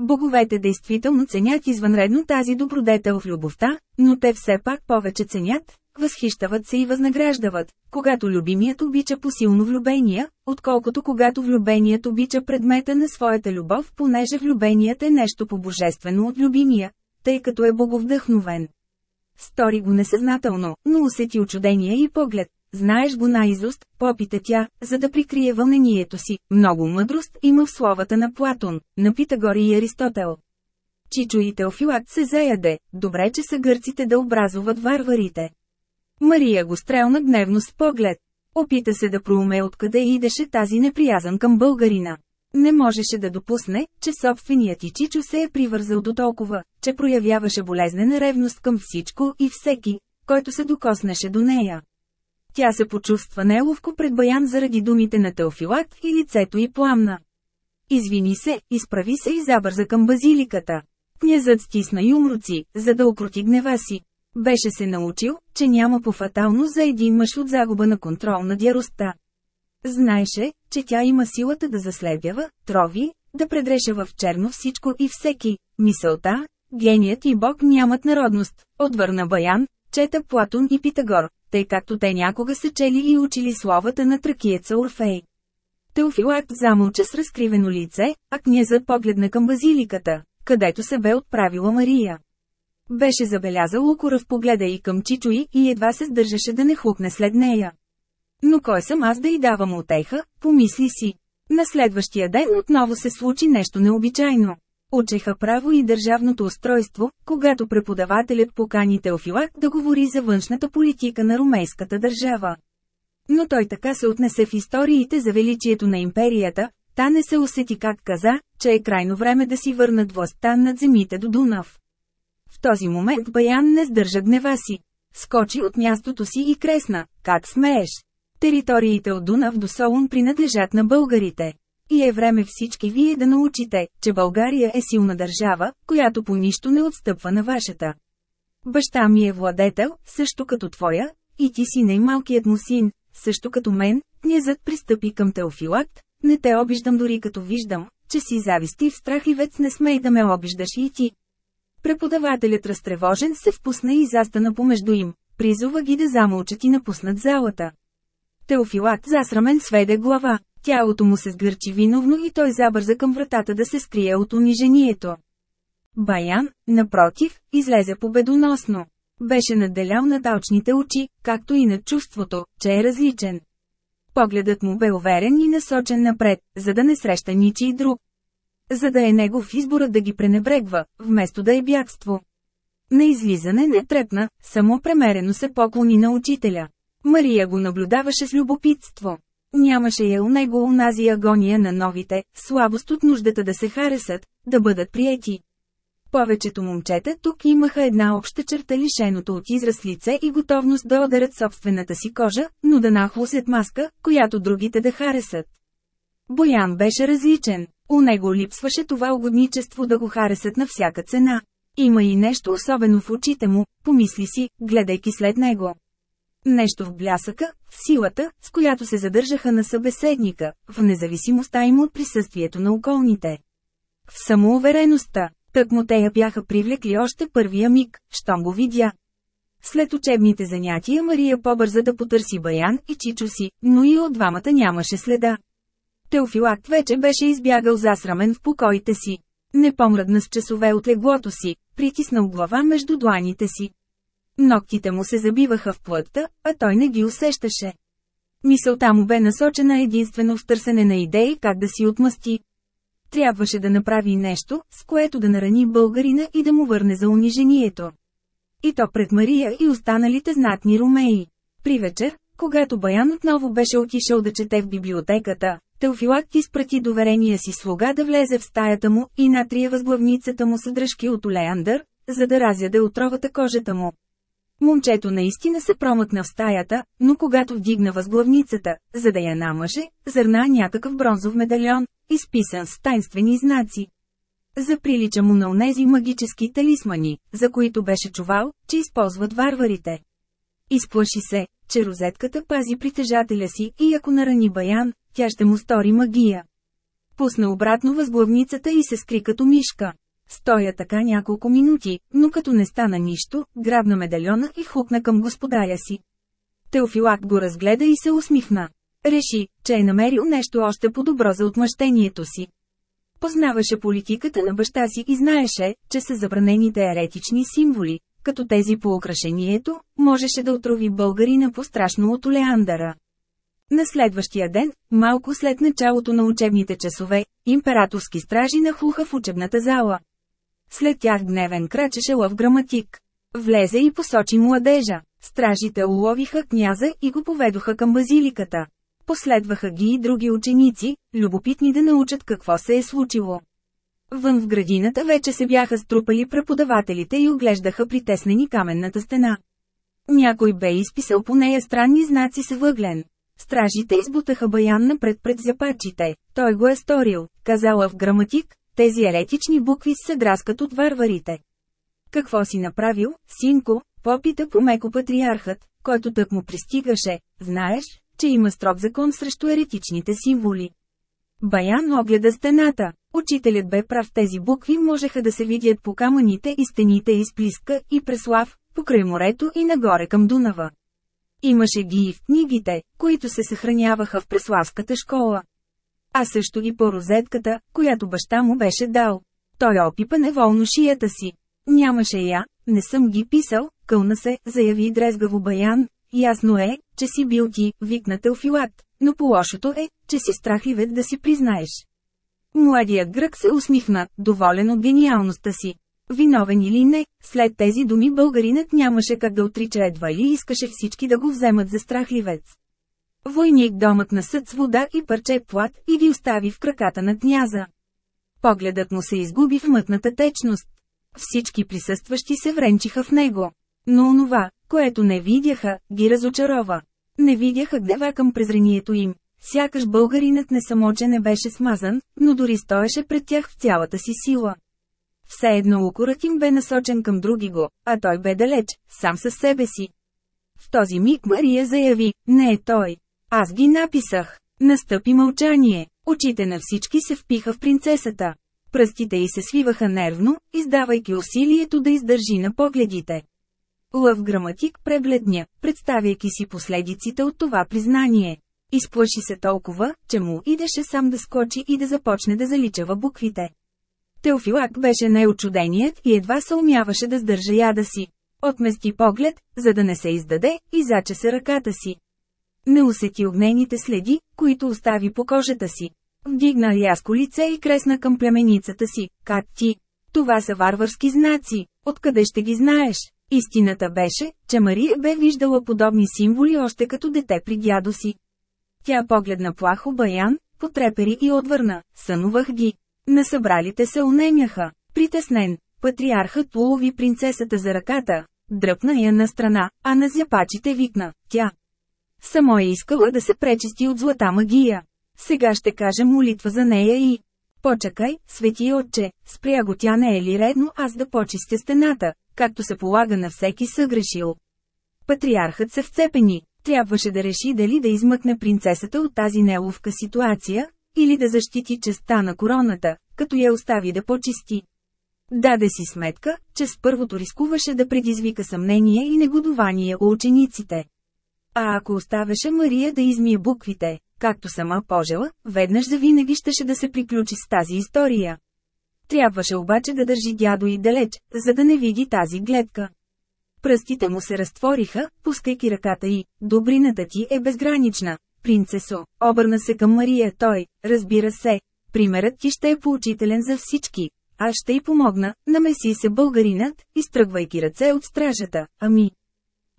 Боговете действително ценят извънредно тази добродетел в любовта, но те все пак повече ценят, възхищават се и възнаграждават, когато любимият обича посилно влюбения, отколкото когато влюбеният обича предмета на своята любов, понеже влюбеният е нещо по-божествено от любимия, тъй като е боговдъхновен. Стори го несъзнателно, но усети очудение и поглед. Знаеш го наизуст, попита тя, за да прикрие вълнението си. Много мъдрост има в словата на Платон, на Питагори и Аристотел. Чичо и Теофилакт се заяде, добре че са гърците да образуват варварите. Мария го стрелна гневно с поглед. Опита се да проуме откъде идеше тази неприязан към българина. Не можеше да допусне, че собственият и Чичо се е привързал до толкова, че проявяваше болезнена ревност към всичко и всеки, който се докоснеше до нея. Тя се почувства неловко пред Баян заради думите на Теофилат и лицето й пламна. Извини се, изправи се и забърза към базиликата. Князът стисна юмруци, за да окрути гнева си. Беше се научил, че няма по-фатално за един мъж от загуба на контрол над яростта. Знаеше, че тя има силата да заследява, трови, да предреша в черно всичко и всеки. Мисълта, геният и Бог нямат народност, отвърна Баян, чета Платон и Питагор, тъй както те някога са чели и учили словата на тракиеца Орфей. Теофилакт замълча с разкривено лице, а князът погледна към базиликата, където се бе отправила Мария. Беше забелязал укора в погледа и към Чичуи и едва се сдържаше да не хлупне след нея. Но кой съм аз да й давам отеха, помисли си. На следващия ден отново се случи нещо необичайно. Учеха право и държавното устройство, когато преподавателят покани Теофилак да говори за външната политика на румейската държава. Но той така се отнесе в историите за величието на империята, та не се усети как каза, че е крайно време да си върнат властта над земите до Дунав. В този момент Баян не сдържа гнева си. Скочи от мястото си и кресна, как смееш. Териториите от Дунав до Солун принадлежат на българите. И е време всички вие да научите, че България е силна държава, която по нищо не отстъпва на вашата. Баща ми е владетел, също като твоя, и ти си най-малкият му син, също като мен, князът пристъпи към Теофилакт, не те обиждам дори като виждам, че си зависти в вец не смей да ме обиждаш и ти. Преподавателят разтревожен се впусна и застана помежду им, призова ги да замълчат и напуснат залата. Теофилакт засрамен сведе глава, тялото му се сгърчи виновно и той забърза към вратата да се скрие от унижението. Баян, напротив, излезе победоносно. Беше наделял на далчните очи, както и на чувството, че е различен. Погледът му бе уверен и насочен напред, за да не среща ничий друг. За да е негов изборът да ги пренебрегва, вместо да е бягство. На излизане не трепна, само премерено се поклони на учителя. Мария го наблюдаваше с любопитство. Нямаше я у него унази агония на новите, слабост от нуждата да се харесат, да бъдат приети. Повечето момчета тук имаха една обща черта лишеното от израз лице и готовност да ударят собствената си кожа, но да нахлусят маска, която другите да харесат. Боян беше различен. У него липсваше това угодничество да го харесат на всяка цена. Има и нещо особено в очите му, помисли си, гледайки след него. Нещо в блясъка, в силата, с която се задържаха на събеседника, в независимостта им от присъствието на околните. В самоувереността, тък му те я бяха привлекли още първия миг, щом го видя. След учебните занятия Мария побърза да потърси Баян и Чичо си, но и от двамата нямаше следа. Теофилакт вече беше избягал засрамен в покоите си. Не помръдна с часове от леглото си, притиснал глава между дланите си. Ноктите му се забиваха в плътта, а той не ги усещаше. Мисълта му бе насочена единствено в търсене на идеи как да си отмъсти. Трябваше да направи нещо, с което да нарани българина и да му върне за унижението. И то пред Мария и останалите знатни ромеи. При вечер, когато Баян отново беше отишъл да чете в библиотеката, Теофилакт изпрати доверения си слуга да влезе в стаята му и натрие възглавницата му съдръжки от Олеандър, за да разяде отровата кожата му. Момчето наистина се промъкна в стаята, но когато вдигна възглавницата, за да я намаже, зърна някакъв бронзов медальон, изписан с тайнствени знаци. Заприлича му на онези магически талисмани, за които беше чувал, че използват варварите. Изплаши се, че розетката пази притежателя си и ако нарани баян, тя ще му стори магия. Пусна обратно възглавницата и се скри като мишка. Стоя така няколко минути, но като не стана нищо, грабна медальона и хукна към господаря си. Теофилак го разгледа и се усмихна. Реши, че е намерил нещо още по-добро за отмъщението си. Познаваше политиката на баща си и знаеше, че са забранените еретични символи, като тези по украшението, можеше да отрови българина по-страшно от Олеандъра. На следващия ден, малко след началото на учебните часове, императорски стражи нахлуха в учебната зала. След тях гневен крачеше лъв граматик. Влезе и посочи младежа. Стражите уловиха княза и го поведоха към базиликата. Последваха ги и други ученици, любопитни да научат какво се е случило. Вън в градината вече се бяха струпали преподавателите и оглеждаха притеснени каменната стена. Някой бе изписал по нея странни знаци с въглен. Стражите избутаха баян напред пред зяпачите. Той го е сторил, казала в граматик, тези еретични букви се драскат от варварите. Какво си направил, синко, попита помеко патриархът, който тък му пристигаше, знаеш, че има строг закон срещу еретичните символи. Баян огледа стената. Учителят бе прав тези букви можеха да се видят по камъните и стените из Плиска и Преслав, покрай морето и нагоре към Дунава. Имаше ги и в книгите, които се съхраняваха в Преславската школа. А също и по розетката, която баща му беше дал. Той опипа неволно шията си. Нямаше я, не съм ги писал, кълна се, заяви дрезгаво баян. Ясно е, че си бил ти, викна Телфилат, но по-лошото е, че си страхливец да си признаеш. Младият грък се усмихна, доволен от гениалността си. Виновен или не, след тези думи българинът нямаше как да отрича едва ли искаше всички да го вземат за страхливец. Войник домът на съд с вода и парче плат и ги остави в краката на княза. Погледът му се изгуби в мътната течност. Всички присъстващи се вренчиха в него. Но онова, което не видяха, ги разочарова. Не видяха гнева към презрението им. Сякаш българинът не само, че не беше смазан, но дори стоеше пред тях в цялата си сила. Все едно укорът им бе насочен към други го, а той бе далеч, сам със себе си. В този миг Мария заяви, не е той. Аз ги написах. Настъпи мълчание. Очите на всички се впиха в принцесата. Пръстите й се свиваха нервно, издавайки усилието да издържи на погледите. Лъв граматик пребледня, представяйки си последиците от това признание. Изплаши се толкова, че му идеше сам да скочи и да започне да заличава буквите. Теофилак беше най-очуденият и едва се умяваше да сдържа яда си. Отмести поглед, за да не се издаде, и зачесе ръката си. Не усети огнените следи, които остави по кожата си. Вдигна рязко лице и кресна към племеницата си. Как ти? Това са варварски знаци. Откъде ще ги знаеш? Истината беше, че Мария бе виждала подобни символи още като дете при дядо си. Тя погледна плахо Баян, потрепери и отвърна, сънувах ги. На събралите се унемяха. Притеснен, патриархът улови принцесата за ръката, дръпна я на страна, а на зяпачите викна, тя. Само е искала да се пречисти от злата магия. Сега ще кажа молитва за нея и... Почакай, свети отче, спря го тя не е ли редно аз да почистя стената, както се полага на всеки съгрешил. Патриархът се вцепени, трябваше да реши дали да измъкне принцесата от тази неловка ситуация, или да защити честа на короната, като я остави да почисти. Даде си сметка, че с първото рискуваше да предизвика съмнение и негодование у учениците. А ако оставеше Мария да измие буквите, както сама пожела, веднъж завинаги щеше да се приключи с тази история. Трябваше обаче да държи дядо и далеч, за да не види тази гледка. Пръстите му се разтвориха, пускайки ръката й. Добрината ти е безгранична, принцесо. Обърна се към Мария той, разбира се. Примерът ти ще е поучителен за всички. Аз ще й помогна, намеси се българинът, изтръгвайки ръце от стражата. Ами,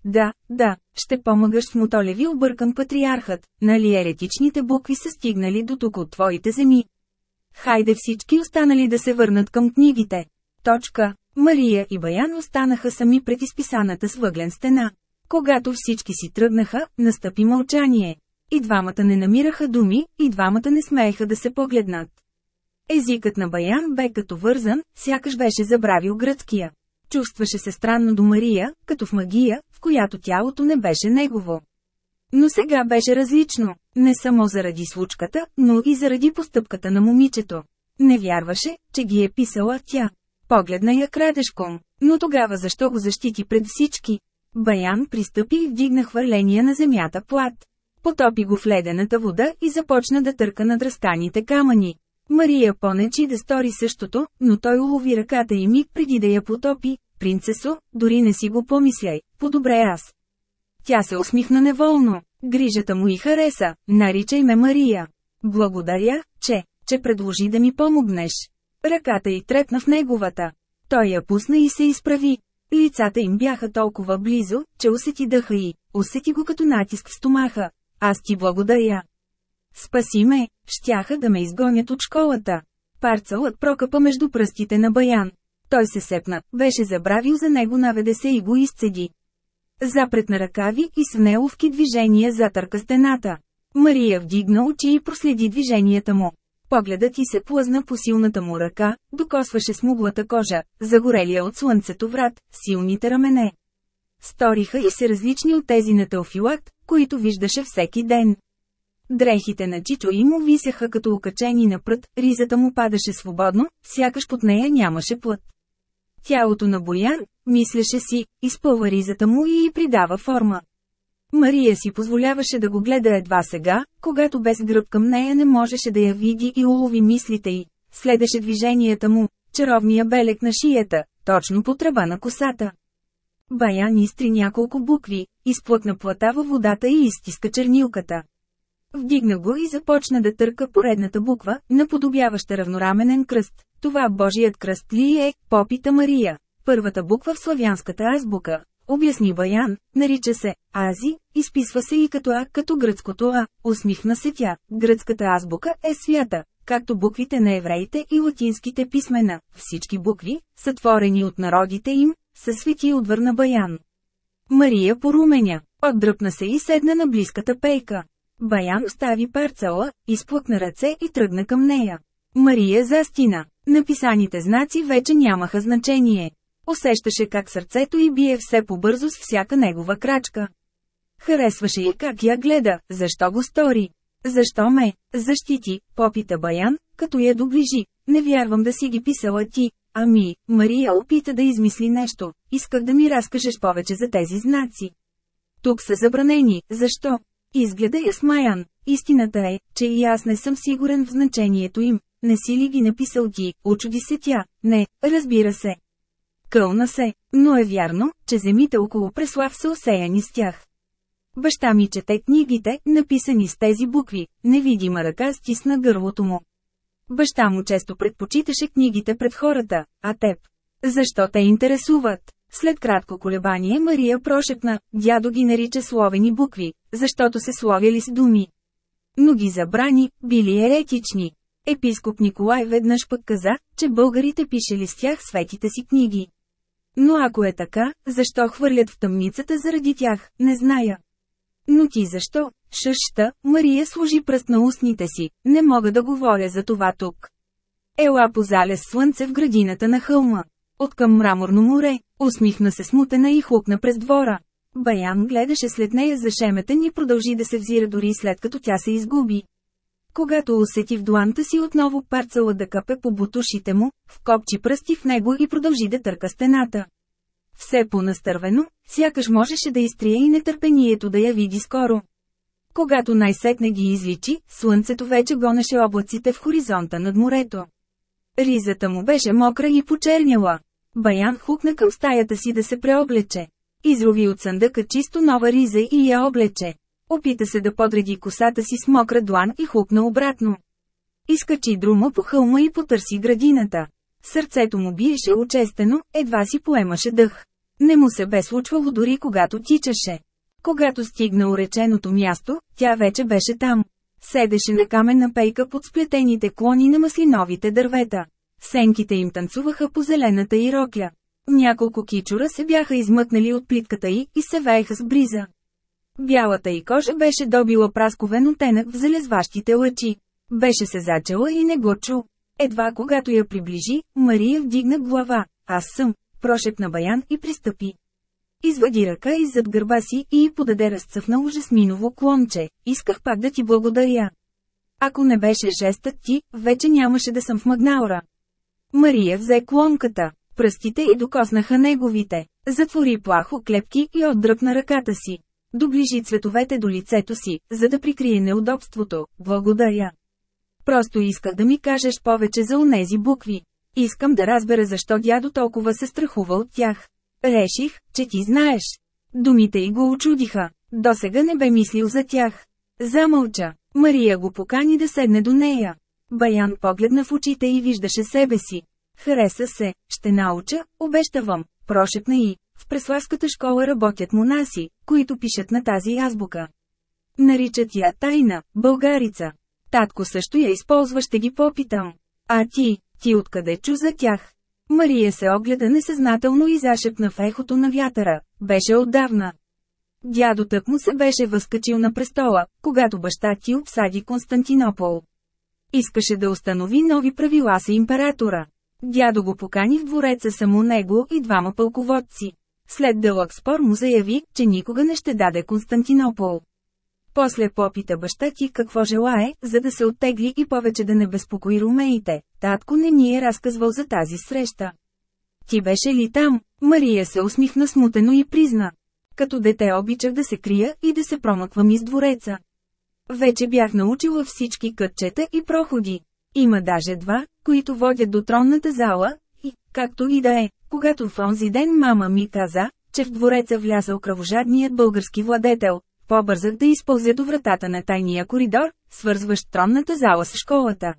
да, да, ще помагаш с мотолеви объркан патриархът, нали еретичните букви са стигнали до тук от твоите земи. Хайде всички останали да се върнат към книгите. Точка. Мария и Баян останаха сами пред изписаната с въглен стена. Когато всички си тръгнаха, настъпи мълчание. И двамата не намираха думи, и двамата не смееха да се погледнат. Езикът на Баян бе като вързан, сякаш беше забравил гръцкия. Чувстваше се странно до Мария, като в магия, в която тялото не беше негово. Но сега беше различно, не само заради случката, но и заради постъпката на момичето. Не вярваше, че ги е писала тя. Погледна я крадешком, но тогава защо го защити пред всички? Баян пристъпи и вдигна хвърления на земята плат. Потопи го в ледената вода и започна да търка над разканите камъни. Мария понечи да стори същото, но той улови ръката и миг преди да я потопи. Принцесо, дори не си го помисляй, по-добре аз. Тя се усмихна неволно. Грижата му и хареса, наричай ме Мария. Благодаря, че, че предложи да ми помогнеш. Ръката й трепна в неговата. Той я пусна и се изправи. Лицата им бяха толкова близо, че усети дъха й, усети го като натиск в стомаха. Аз ти благодаря. Спаси ме, щяха да ме изгонят от школата. Парцалът прокъпа между пръстите на Баян. Той се сепна, беше забравил за него наведе се и го изцеди. Запред на ръкави и с неловки движения затърка стената. Мария вдигна очи и проследи движенията му. Погледът ти се плъзна по силната му ръка, докосваше смуглата кожа, загорелия от слънцето врат, силните рамене. Сториха и се различни от тези на Теофилат, които виждаше всеки ден. Дрехите на Чичо и му висяха като окачени на прът, ризата му падаше свободно, сякаш под нея нямаше плът. Тялото на Боян, мислеше си, изпълва ризата му и й придава форма. Мария си позволяваше да го гледа едва сега, когато без гръб към нея не можеше да я види и улови мислите й. Следеше движенията му, чаровния белек на шията, точно по тръба на косата. Баян изтри няколко букви, изплъкна плата във водата и изтиска чернилката. Вдигна го и започна да търка поредната буква, наподобяваща равнораменен кръст. Това Божият кръст ли е, попита Мария. Първата буква в славянската азбука. Обясни Баян, нарича се Ази, изписва се и като А, като гръцкото А. Усмихна се тя. Гръцката азбука е свята, както буквите на евреите и латинските писмена. Всички букви, сътворени от народите им, са свети отвърна Баян. Мария поруменя, отдръпна се и седна на близката пейка. Баян остави парцела, изплъкна ръце и тръгна към нея. Мария застина. Написаните знаци вече нямаха значение. Усещаше как сърцето й бие все по-бързо с всяка негова крачка. Харесваше и как я гледа, защо го стори. Защо ме, защити, попита Баян, като я доближи. Не вярвам да си ги писала ти. Ами, Мария опита да измисли нещо. Исках да ми разкажеш повече за тези знаци. Тук са забранени, защо? Изгледа я смаян. Истината е, че и аз не съм сигурен в значението им. Не си ли ги написал ти, очуди се тя. Не, разбира се. Кълна се, но е вярно, че земите около Преслав са осеяни с тях. Баща ми чете книгите, написани с тези букви, невидима ръка стисна гърлото му. Баща му често предпочиташе книгите пред хората, а теб. Защо те интересуват? След кратко колебание Мария прошепна, дядо ги нарича словени букви, защото се словяли с думи. Но ги забрани, били еретични. Епископ Николай веднъж пък каза, че българите пишели с тях светите си книги. Но ако е така, защо хвърлят в тъмницата заради тях, не зная. Но ти защо? Шъща, Мария сложи пръст на устните си, не мога да говоря за това тук. Ела по залез слънце в градината на хълма. От към мраморно море, усмихна се смутена и хлукна през двора. Баян гледаше след нея за шеметен и продължи да се взира дори след като тя се изгуби. Когато усети в дуанта си отново парцала да капе по бутушите му, вкопчи пръсти в него и продължи да търка стената. Все по-настървено, сякаш можеше да изтрие и нетърпението да я види скоро. Когато най-сетне ги изличи, слънцето вече гонеше облаците в хоризонта над морето. Ризата му беше мокра и почерняла. Баян хукна към стаята си да се преоблече. Изрови от съндъка чисто нова риза и я облече. Опита се да подреди косата си с мокра длан и хукна обратно. Изкачи друма по хълма и потърси градината. Сърцето му биеше очестено, едва си поемаше дъх. Не му се бе случвало дори когато тичаше. Когато стигна уреченото място, тя вече беше там. Седеше на каменна пейка под сплетените клони на маслиновите дървета. Сенките им танцуваха по зелената и рокля. Няколко кичура се бяха измъкнали от плитката й и се вееха с бриза. Бялата й кожа беше добила прасковен оттенък в залезващите лъчи. Беше се зачела и не го чу. Едва когато я приближи, Мария вдигна глава. Аз съм, прошепна Баян и пристъпи. Извади ръка иззад гърба си и подаде разцъфнало жасминово клонче. Исках пак да ти благодаря. Ако не беше жестът ти, вече нямаше да съм в Магнаура. Мария взе клонката. Пръстите й докоснаха неговите. Затвори плахо клепки и отдръпна ръката си. Доближи цветовете до лицето си, за да прикрие неудобството. Благодаря. Просто исках да ми кажеш повече за онези букви. Искам да разбера защо дядо толкова се страхува от тях. Реших, че ти знаеш. Думите й го очудиха. Досега не бе мислил за тях. Замълча. Мария го покани да седне до нея. Баян погледна в очите и виждаше себе си. Хареса се, ще науча, обещавам, прошепна и. В преславската школа работят монаси, които пишат на тази азбука. Наричат я тайна, българица. Татко също я използва, ще ги попитам. А ти, ти откъде чу за тях? Мария се огледа несъзнателно и зашепна в ехото на вятъра. Беше отдавна. Дядо тък му се беше възкачил на престола, когато баща ти обсади Константинопол. Искаше да установи нови правила с императора. Дядо го покани в двореца само него и двама пълководци. След дълъг спор му заяви, че никога не ще даде Константинопол. После попита баща ти какво желае, за да се оттегли и повече да не безпокои румеите. Татко не ни е разказвал за тази среща. Ти беше ли там? Мария се усмихна смутено и призна. Като дете обичах да се крия и да се промъквам из двореца. Вече бях научила всички кътчета и проходи. Има даже два, които водят до тронната зала, и, както и да е, когато в онзи ден мама ми каза, че в двореца влязал кръвожадният български владетел, Побързах да използя до вратата на тайния коридор, свързващ тронната зала с школата.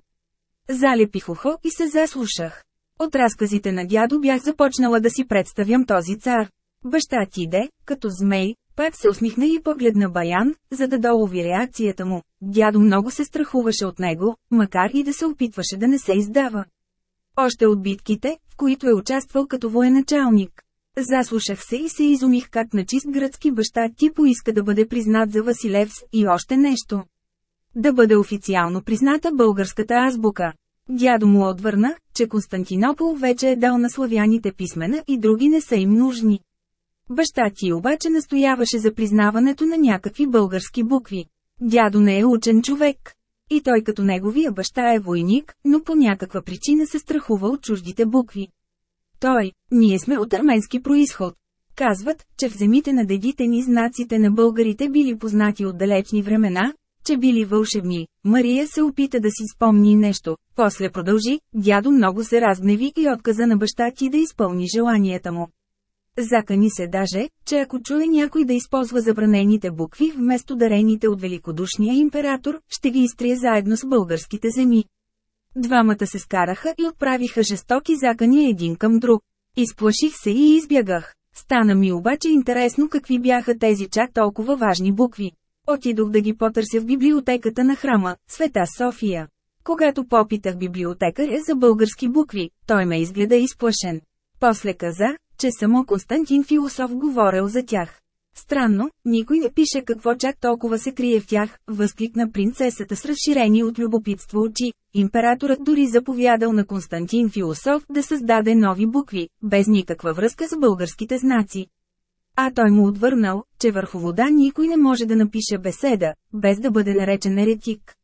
Залепих ухо и се заслушах. От разказите на дядо бях започнала да си представям този цар. Баща ти де, като змей, пак се усмихна и погледна Баян, за да долови реакцията му. Дядо много се страхуваше от него, макар и да се опитваше да не се издава. Още от битките, в които е участвал като военачалник. Заслушах се и се изумих как на чист гръцки баща ти поиска да бъде признат за Василевс и още нещо. Да бъде официално призната българската азбука. Дядо му отвърна, че Константинопол вече е дал на славяните писмена и други не са им нужни. Баща ти обаче настояваше за признаването на някакви български букви. Дядо не е учен човек. И той като неговия баща е войник, но по някаква причина се страхува от чуждите букви. Той, ние сме от арменски происход. Казват, че в земите на дедите ни знаците на българите били познати от далечни времена, че били вълшебни. Мария се опита да си спомни нещо, после продължи, дядо много се разгневи и отказа на баща ти да изпълни желанията му. Закани се даже, че ако чуе някой да използва забранените букви вместо дарените от великодушния император, ще ги изтрие заедно с българските земи. Двамата се скараха и отправиха жестоки закани един към друг. Изплаших се и избягах. Стана ми обаче интересно какви бяха тези чак толкова важни букви. Отидох да ги потърся в библиотеката на храма, Света София. Когато попитах библиотекаря за български букви, той ме изгледа изплашен. После каза, че само Константин Философ говорил за тях. Странно, никой не пише какво чак толкова се крие в тях, възкликна принцесата с разширени от любопитство очи. Императорът дори заповядал на Константин Философ да създаде нови букви, без никаква връзка с българските знаци. А той му отвърнал, че върху вода никой не може да напише беседа, без да бъде наречен еретик.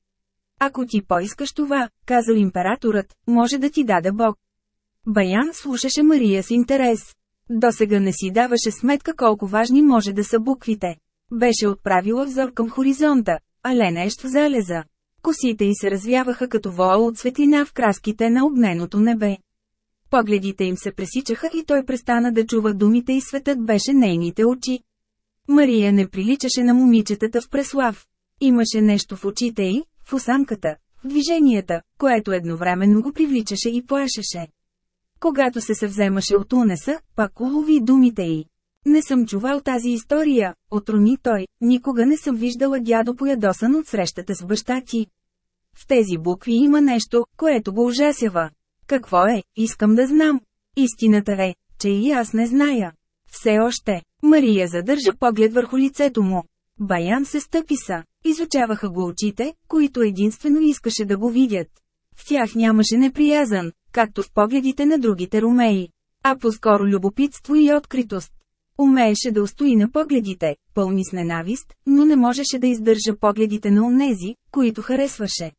Ако ти поискаш това, казал императорът, може да ти даде Бог. Баян слушаше Мария с интерес. Досега не си даваше сметка колко важни може да са буквите. Беше отправила взор към хоризонта, а ленещ в залеза. Косите й се развяваха като воа от светлина в краските на огненото небе. Погледите им се пресичаха и той престана да чува думите и светът беше нейните очи. Мария не приличаше на момичетата в Преслав. Имаше нещо в очите й, в осанката, в движенията, което едновременно го привличаше и плашеше. Когато се съвземаше от унеса, пак улови думите й. Не съм чувал тази история, отрони той, никога не съм виждала дядо поядосан от срещата с баща ти. В тези букви има нещо, което го ужасява. Какво е, искам да знам. Истината е, че и аз не зная. Все още, Мария задържа поглед върху лицето му. Баян се стъписа. Изучаваха го очите, които единствено искаше да го видят. В тях нямаше неприязан, както в погледите на другите румеи, а по-скоро любопитство и откритост. Умееше да устои на погледите, пълни с ненавист, но не можеше да издържа погледите на онези, които харесваше.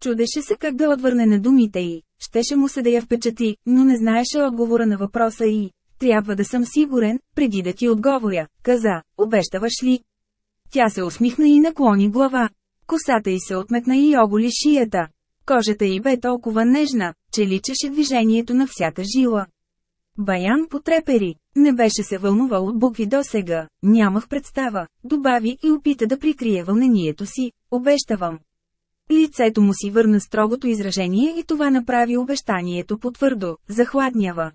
Чудеше се как да отвърне на думите й, щеше му се да я впечатли, но не знаеше отговора на въпроса й. Трябва да съм сигурен, преди да ти отговоря, каза, обещаваш ли? Тя се усмихна и наклони глава. Косата й се отметна и оголи шията. Кожата й бе толкова нежна, че личеше движението на всяка жила. Баян потрепери. Не беше се вълнувал от букви до сега, нямах представа, добави и опита да прикрие вълнението си, обещавам. Лицето му си върна строгото изражение и това направи обещанието потвърдо, захладнява.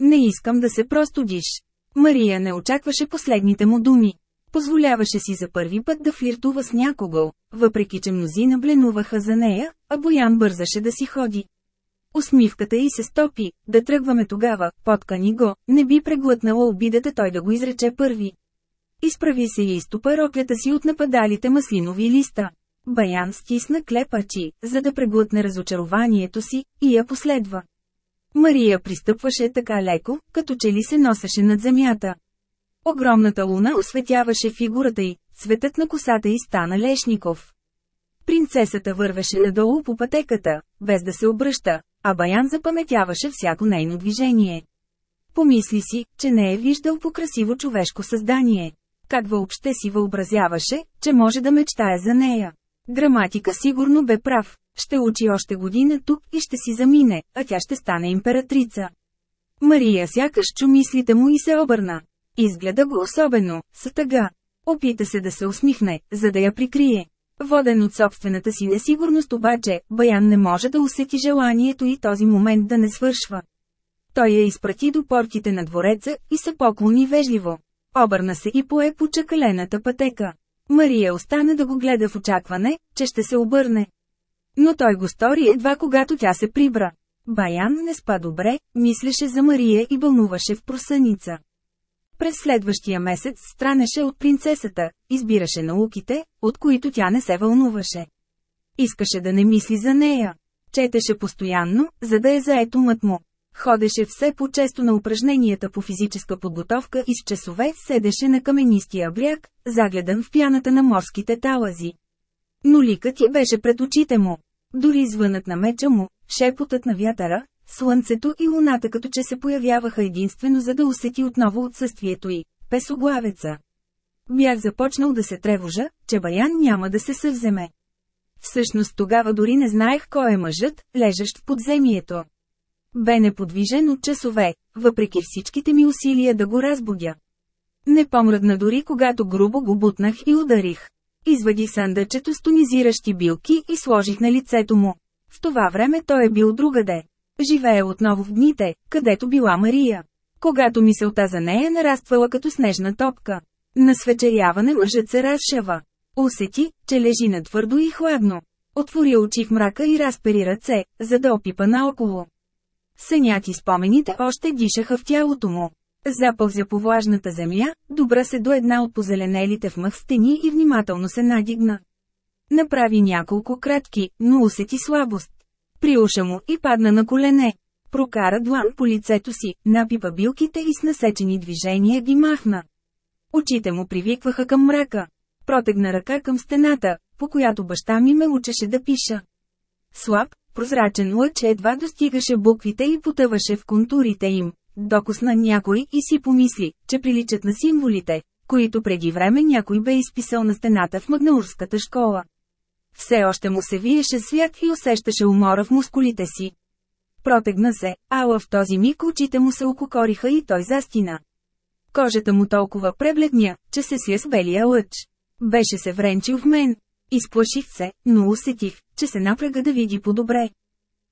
Не искам да се простудиш. Мария не очакваше последните му думи. Позволяваше си за първи път да флиртува с някого, въпреки че мнозина бленуваха за нея, а Боян бързаше да си ходи. Усмивката й се стопи, да тръгваме тогава, поткани го, не би преглътнала обидата той да го изрече първи. Изправи се и изтопа роклята си от нападалите маслинови листа. Баян стисна клепачи, за да преглътне разочарованието си, и я последва. Мария пристъпваше така леко, като че ли се носеше над земята. Огромната луна осветяваше фигурата й, цветът на косата й стана Лешников. Принцесата вървеше надолу по пътеката, без да се обръща, а Баян запаметяваше всяко нейно движение. Помисли си, че не е виждал по красиво човешко създание. Как въобще си въобразяваше, че може да мечтае за нея. Граматика сигурно бе прав, ще учи още година тук и ще си замине, а тя ще стане императрица. Мария сякаш чу мислите му и се обърна. Изгледа го особено, с тъга. Опита се да се усмихне, за да я прикрие. Воден от собствената си несигурност обаче, Баян не може да усети желанието и този момент да не свършва. Той я изпрати до портите на двореца и се поклони вежливо. Обърна се и пое по чакалената пътека. Мария остана да го гледа в очакване, че ще се обърне. Но той го стори едва когато тя се прибра. Баян не спа добре, мислеше за Мария и вълнуваше в просъница. През следващия месец странеше от принцесата, избираше науките, от които тя не се вълнуваше. Искаше да не мисли за нея. Четеше постоянно, за да е заед умът му. Ходеше все по-често на упражненията по физическа подготовка и с часове седеше на каменистия бряг, загледан в пяната на морските талази. Но ликът ти беше пред очите му. Дори звънът на меча му, шепотът на вятъра, Слънцето и луната като че се появяваха единствено за да усети отново отсъствието й. Песоглавеца. Бях започнал да се тревожа, че Баян няма да се съвземе. Всъщност тогава дори не знаех кой е мъжът, лежащ в подземието. Бе неподвижен от часове, въпреки всичките ми усилия да го разбудя. Не помръдна дори когато грубо го бутнах и ударих. Извадих съндъчето с тонизиращи билки и сложих на лицето му. В това време той е бил другаде. Живее отново в дните, където била Мария. Когато мисълта за нея нараствала като снежна топка. На свечеряване мъжът се разшава. Усети, че лежи надвърдо и хладно. Отвори очи в мрака и разпери ръце, за да опипа наоколо. Съняти спомените още дишаха в тялото му. Запълзя по влажната земя, добра се до една от позеленелите в мъх стени и внимателно се надигна. Направи няколко кратки, но усети слабост. При уша му и падна на колене. Прокара длан по лицето си, напипа билките и с насечени движения ги махна. Очите му привикваха към мрака. Протегна ръка към стената, по която баща ми ме учеше да пиша. Слаб, прозрачен лъч едва достигаше буквите и потъваше в контурите им. Докосна някой и си помисли, че приличат на символите, които преди време някой бе изписал на стената в Магнаурската школа. Все още му се виеше свят и усещаше умора в мускулите си. Протегна се, ала в този миг очите му се ококориха и той застина. Кожата му толкова пребледня, че се сия с белия лъч. Беше се вренчил в мен. Изплаших се, но усетих, че се напряга да види по-добре.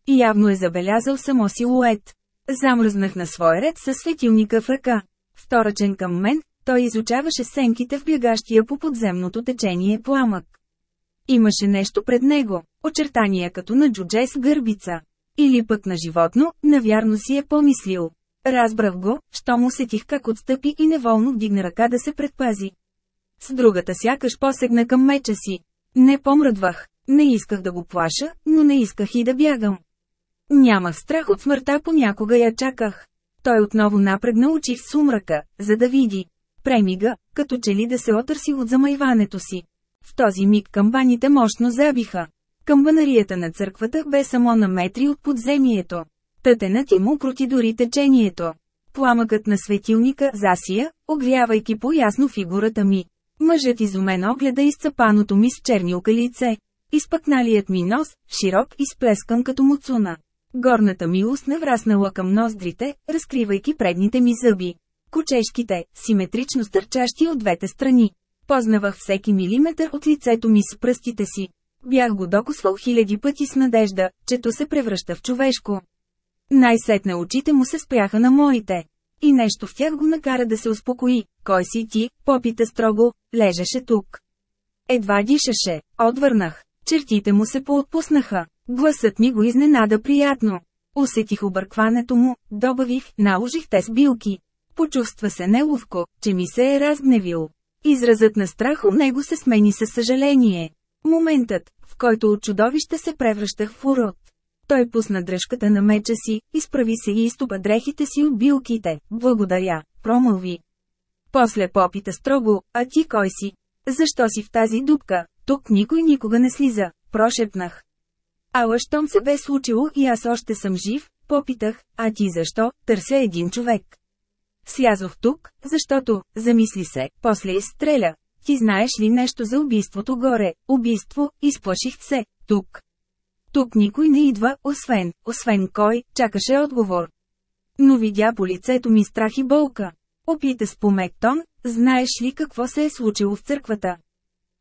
Явно е забелязал само силует. Замръзнах на свой ред със светилника в ръка. Вторачен към мен, той изучаваше сенките в бягащия по подземното течение пламък. Имаше нещо пред него, очертания като на джудже с гърбица. Или пък на животно, навярно си е помислил. Разбрах го, що му сетих как отстъпи и неволно вдигна ръка да се предпази. С другата сякаш посегна към меча си. Не помръдвах, не исках да го плаша, но не исках и да бягам. Нямах страх от смъртта, понякога я чаках. Той отново напрегна очи в сумрака, за да види. Премига, като че ли да се отърси от замайването си. В този миг камбаните мощно забиха. Камбанарията на църквата бе само на метри от подземието. Тътенът им укрути дори течението. Пламъкът на светилника засия, огрявайки по-ясно фигурата ми. Мъжът изумено гледа изцапаното ми с чернилка лице. Изпъкналият ми нос, широк и сплескан като муцуна. Горната ми устна враснала към ноздрите, разкривайки предните ми зъби. Кучешките, симетрично стърчащи от двете страни. Познавах всеки милиметър от лицето ми с пръстите си. Бях го докосвал хиляди пъти с надежда, че то се превръща в човешко. Най-сетне очите му се спряха на моите. И нещо в тях го накара да се успокои. Кой си ти? Попита строго, лежеше тук. Едва дишаше, отвърнах. Чертите му се поотпуснаха. Гласът ми го изненада приятно. Усетих объркването му, добавих, наложих те с билки. Почувства се неловко, че ми се е разгневил. Изразът на страх у него се смени със съжаление. Моментът, в който от чудовище се превръщах в урод. Той пусна дръжката на меча си, изправи се и изтопа дрехите си от билките. Благодаря, промълви. После попита строго, а ти кой си? Защо си в тази дупка? Тук никой никога не слиза, прошепнах. Ала щом се бе случило и аз още съм жив, попитах, а ти защо, търся един човек. Слязох тук, защото, замисли се, после изстреля. Ти знаеш ли нещо за убийството горе? Убийство, изплаших се, тук. Тук никой не идва, освен, освен кой, чакаше отговор. Но видя по лицето ми страх и болка. Опита с помек тон, знаеш ли какво се е случило в църквата?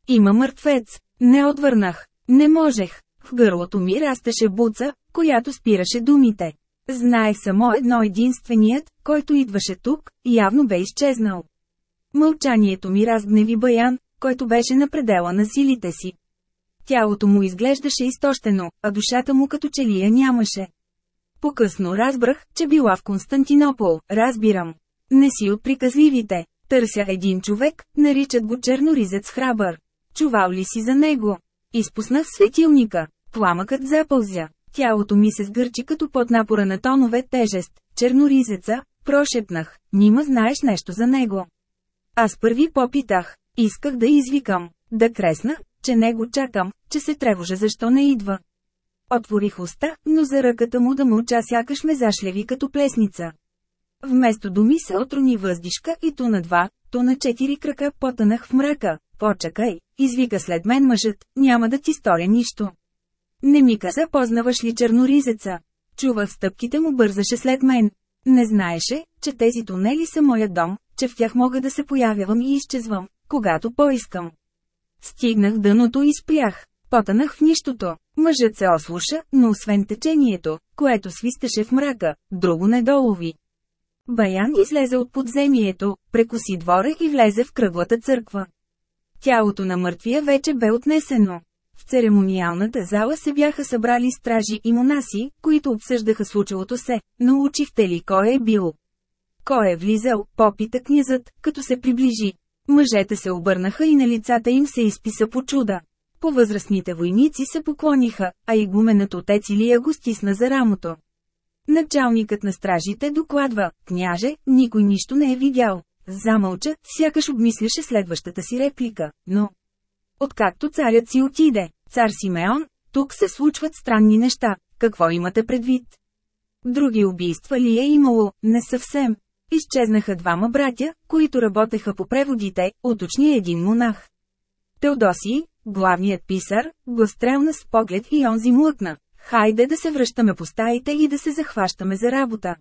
Има мъртвец. Не отвърнах. Не можех. В гърлото ми растеше буца, която спираше думите. Знаех само едно единственият, който идваше тук, явно бе изчезнал. Мълчанието ми разгневи Баян, който беше на предела на силите си. Тялото му изглеждаше изтощено, а душата му като че ли я нямаше. По-късно разбрах, че била в Константинопол, разбирам. Не си от приказливите. Търся един човек, наричат го черноризец храбър. Чувал ли си за него? Изпуснах светилника. Пламъкът запълзя. Тялото ми се сгърчи като под напора на тонове тежест. Черноризеца, прошепнах, нима знаеш нещо за него. Аз първи попитах. Исках да извикам, да кресна, че не го чакам, че се тревожа защо не идва. Отворих уста, но за ръката му да мълча сякаш ме зашлеви като плесница. Вместо думи се отрони въздишка и то на два, то на четири крака потънах в мрака. Почакай, извика след мен мъжът, няма да ти сторя нищо. Не ми каза познаваш ли черноризеца. Чувах стъпките му бързаше след мен. Не знаеше, че тези тунели са моя дом, че в тях мога да се появявам и изчезвам, когато поискам. Стигнах дъното и спрях. Потънах в нищото. Мъжът се ослуша, но освен течението, което свистеше в мрака, друго не долови. Баян излезе от подземието, прекоси двора и влезе в кръглата църква. Тялото на мъртвия вече бе отнесено. В церемониалната зала се бяха събрали стражи и монаси, които обсъждаха случилото се, научихте ли кой е бил. Кой е влизал, попита князът, като се приближи. Мъжете се обърнаха и на лицата им се изписа по чуда. По-възрастните войници се поклониха, а игуменът отец Илия го стисна за рамото. Началникът на стражите докладва, княже, никой нищо не е видял. Замълча, сякаш обмисляше следващата си реплика, но... Откакто царят си отиде, цар Симеон, тук се случват странни неща, какво имате предвид? Други убийства ли е имало? Не съвсем. Изчезнаха двама братя, които работеха по преводите, уточни един монах. Теодосий, главният писар, го стрелна с поглед и онзи млъкна. Хайде да се връщаме по стаите и да се захващаме за работа.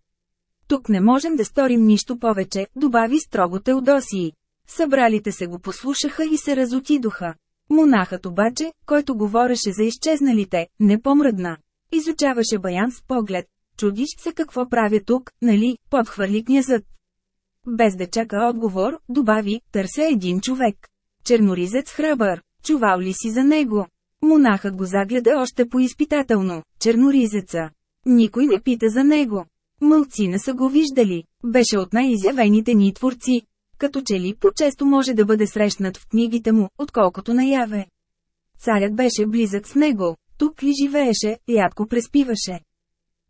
Тук не можем да сторим нищо повече, добави строго Теодосии. Събралите се го послушаха и се разотидоха. Монахът обаче, който говореше за изчезналите, не помръдна. Изучаваше Баян с поглед. Чудиш се какво правя тук, нали, подхвърли князът. Без да чака отговор, добави, търся един човек. Черноризец храбър, чувал ли си за него? Монахът го загледа още поизпитателно, черноризеца. Никой не пита за него. Мълцина са го виждали, беше от най-изявените ни творци. Като че ли по-често може да бъде срещнат в книгите му, отколкото наяве. Царят беше близък с него, тук ли живееше, рядко преспиваше.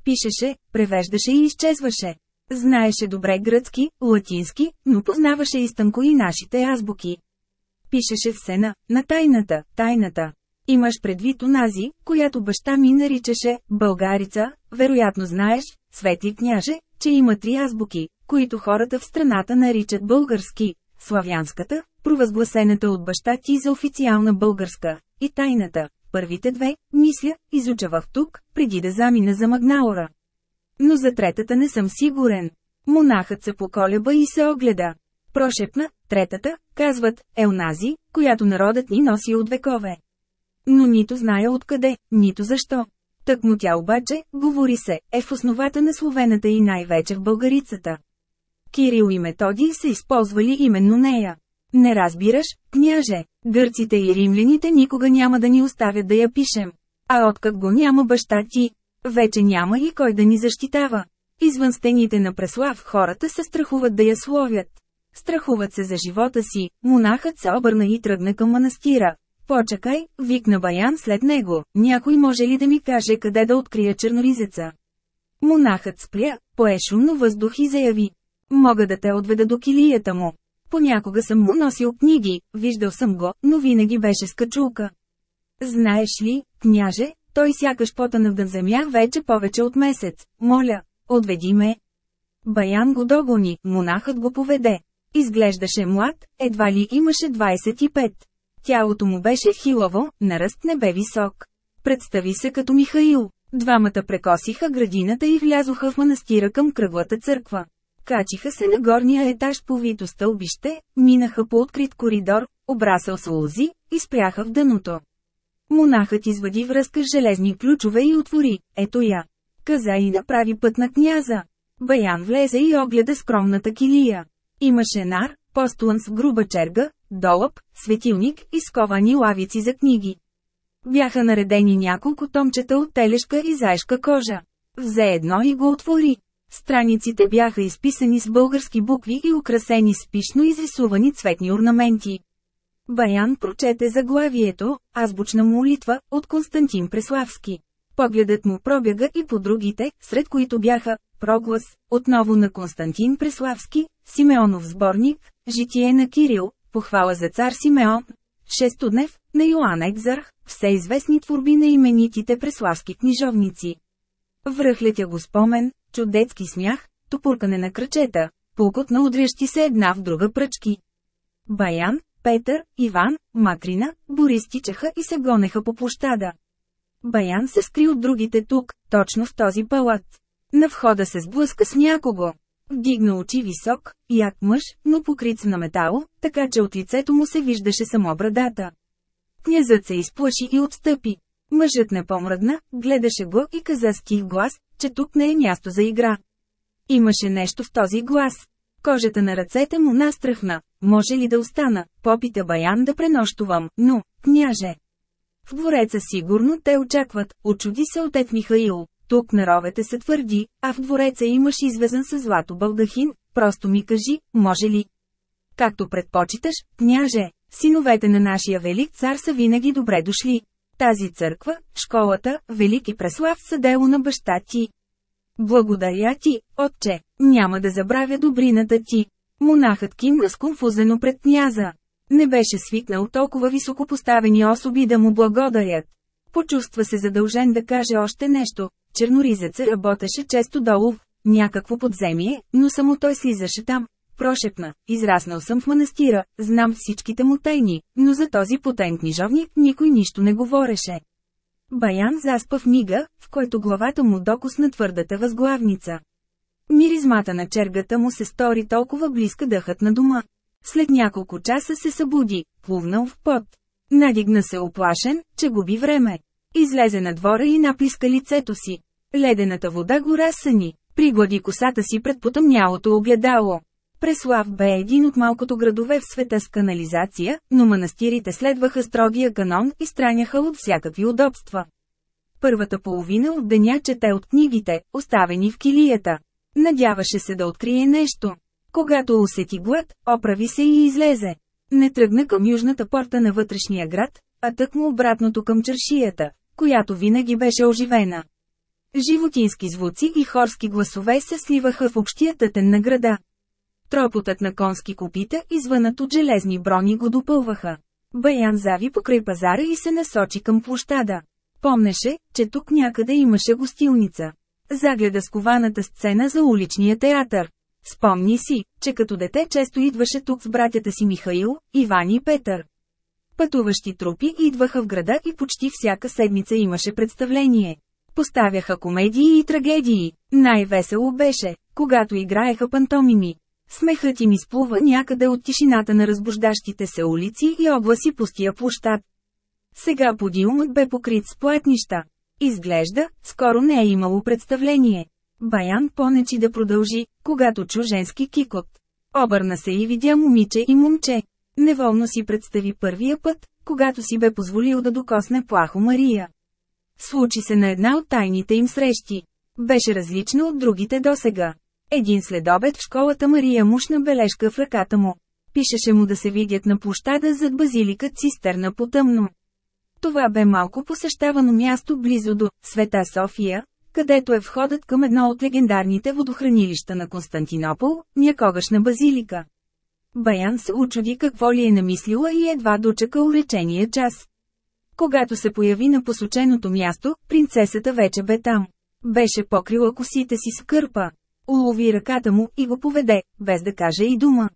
Пишеше, превеждаше и изчезваше. Знаеше добре гръцки, латински, но познаваше изтънко и нашите азбуки. Пишеше в сена, на тайната, тайната. Имаш предвид онази, която баща ми наричаше «българица», вероятно знаеш, светли княже, че има три азбуки, които хората в страната наричат български, славянската, провъзгласената от баща ти за официална българска, и тайната. Първите две, мисля, изучавах тук, преди да замина за Магнаора. Но за третата не съм сигурен. Монахът се поколеба и се огледа. Прошепна, третата, казват, е онази, която народът ни носи от векове. Но нито зная откъде, нито защо. Так му тя обаче, говори се, е в основата на словената и най-вече в българицата. Кирил и Методий са използвали именно нея. Не разбираш, княже, гърците и римляните никога няма да ни оставят да я пишем. А откак го няма баща ти, вече няма и кой да ни защитава. Извън стените на Преслав хората се страхуват да я словят. Страхуват се за живота си, монахът се обърна и тръгна към манастира. Почакай, викна Баян след него, някой може ли да ми каже къде да открия черноризеца? Монахът спря, пое шумно въздух и заяви. Мога да те отведа до килията му. Понякога съм му носил книги, виждал съм го, но винаги беше с качулка. Знаеш ли, княже, той сякаш потъна в земя вече повече от месец. Моля, отведи ме. Баян го догони, монахът го поведе. Изглеждаше млад, едва ли имаше 25. Тялото му беше хилово, наръст не бе висок. Представи се като Михаил. Двамата прекосиха градината и влязоха в манастира към кръглата църква. Качиха се на горния етаж по вито стълбище, минаха по открит коридор, обрасъл с лози, и спряха в дъното. Монахът извади връзка с железни ключове и отвори, ето я. Каза и направи път на княза. Баян влезе и огледа скромната килия. Имаше нар, постулан с груба черга, долъп, светилник и сковани лавици за книги. Бяха наредени няколко томчета от телешка и заешка кожа. Взе едно и го отвори. Страниците бяха изписани с български букви и украсени с пишно изрисувани цветни орнаменти. Баян прочете заглавието «Азбучна молитва» от Константин Преславски. Погледът му пробяга и по другите, сред които бяха «Проглас», отново на Константин Преславски, Симеонов сборник, Житие на Кирил, Похвала за цар Симеон, Шестоднев, на Йоан Екзарх, все известни творби на именитите преславски книжовници. Връхлетя го спомен, чудецки смях, топуркане на кръчета, пулкот на удрящи се една в друга пръчки. Баян, Петър, Иван, Макрина, Борис тичаха и се гонеха по площада. Баян се скри от другите тук, точно в този палат. На входа се сблъска с някого. Вдигна очи висок, як мъж, но покрит на метало, така че от лицето му се виждаше само брадата. Князът се изплаши и отстъпи. Мъжът не помръдна, гледаше го и каза с тих глас, че тук не е място за игра. Имаше нещо в този глас. Кожата на ръцете му настръхна. Може ли да остана? Попита Баян да пренощувам, но, княже. В двореца сигурно те очакват, очуди се отец Михаил. Тук на ровете се твърди, а в двореца имаш извезен с злато балдахин, просто ми кажи, може ли? Както предпочиташ, княже, синовете на нашия велик цар са винаги добре дошли. Тази църква, школата, Велики Преслав са дело на баща ти. Благодаря ти, отче, няма да забравя добрината ти. Монахът кимна сконфузено пред княза. Не беше свикнал толкова високопоставени особи да му благодарят. Почувства се задължен да каже още нещо. Черноризеца работеше често долу в някакво подземие, но само той слизаше там. Прошепна, израснал съм в манастира, знам всичките му тайни, но за този потен книжовник никой нищо не говореше. Баян заспа в мига, в който главата му докосна твърдата възглавница. Миризмата на чергата му се стори толкова близка дъхът на дома. След няколко часа се събуди, плувнал в пот. Надигна се оплашен, че губи време. Излезе на двора и наплиска лицето си. Ледената вода го разсъни. Приглади косата си пред потъмнялото огледало. Преслав бе един от малкото градове в света с канализация, но манастирите следваха строгия канон и страняха от всякакви удобства. Първата половина от деня чете от книгите, оставени в килията. Надяваше се да открие нещо. Когато усети глад, оправи се и излезе. Не тръгна към южната порта на вътрешния град, а тъкмо обратното към чершията, която винаги беше оживена. Животински звуци и хорски гласове се сливаха в общия тътен на града. Тропотът на конски копита и от железни брони го допълваха. Баян зави покрай пазара и се насочи към площада. Помнеше, че тук някъде имаше гостилница. Загледа скованата сцена за уличния театър. Спомни си, че като дете често идваше тук с братята си Михаил, Иван и Петър. Пътуващи трупи идваха в града и почти всяка седмица имаше представление. Поставяха комедии и трагедии. Най-весело беше, когато играеха пантомими. Смехът им изплува някъде от тишината на разбуждащите се улици и огласи пустия площад. Сега подиумът бе покрит с плетнища. Изглежда, скоро не е имало представление. Баян понечи да продължи, когато чу женски кикот. Обърна се и видя момиче и момче. Неволно си представи първия път, когато си бе позволил да докосне плахо Мария. Случи се на една от тайните им срещи. Беше различна от другите досега. Един следобед в школата Мария мушна бележка в ръката му. Пишеше му да се видят на площада зад базилика цистерна потъмно. Това бе малко посещавано място близо до Света София, където е входът към едно от легендарните водохранилища на Константинопол, някогашна базилика. Баян се учуди какво ли е намислила и едва дочака уречения час. Когато се появи на посоченото място, принцесата вече бе там. Беше покрила косите си с кърпа. Улови ръката му и го поведе, без да каже и дума.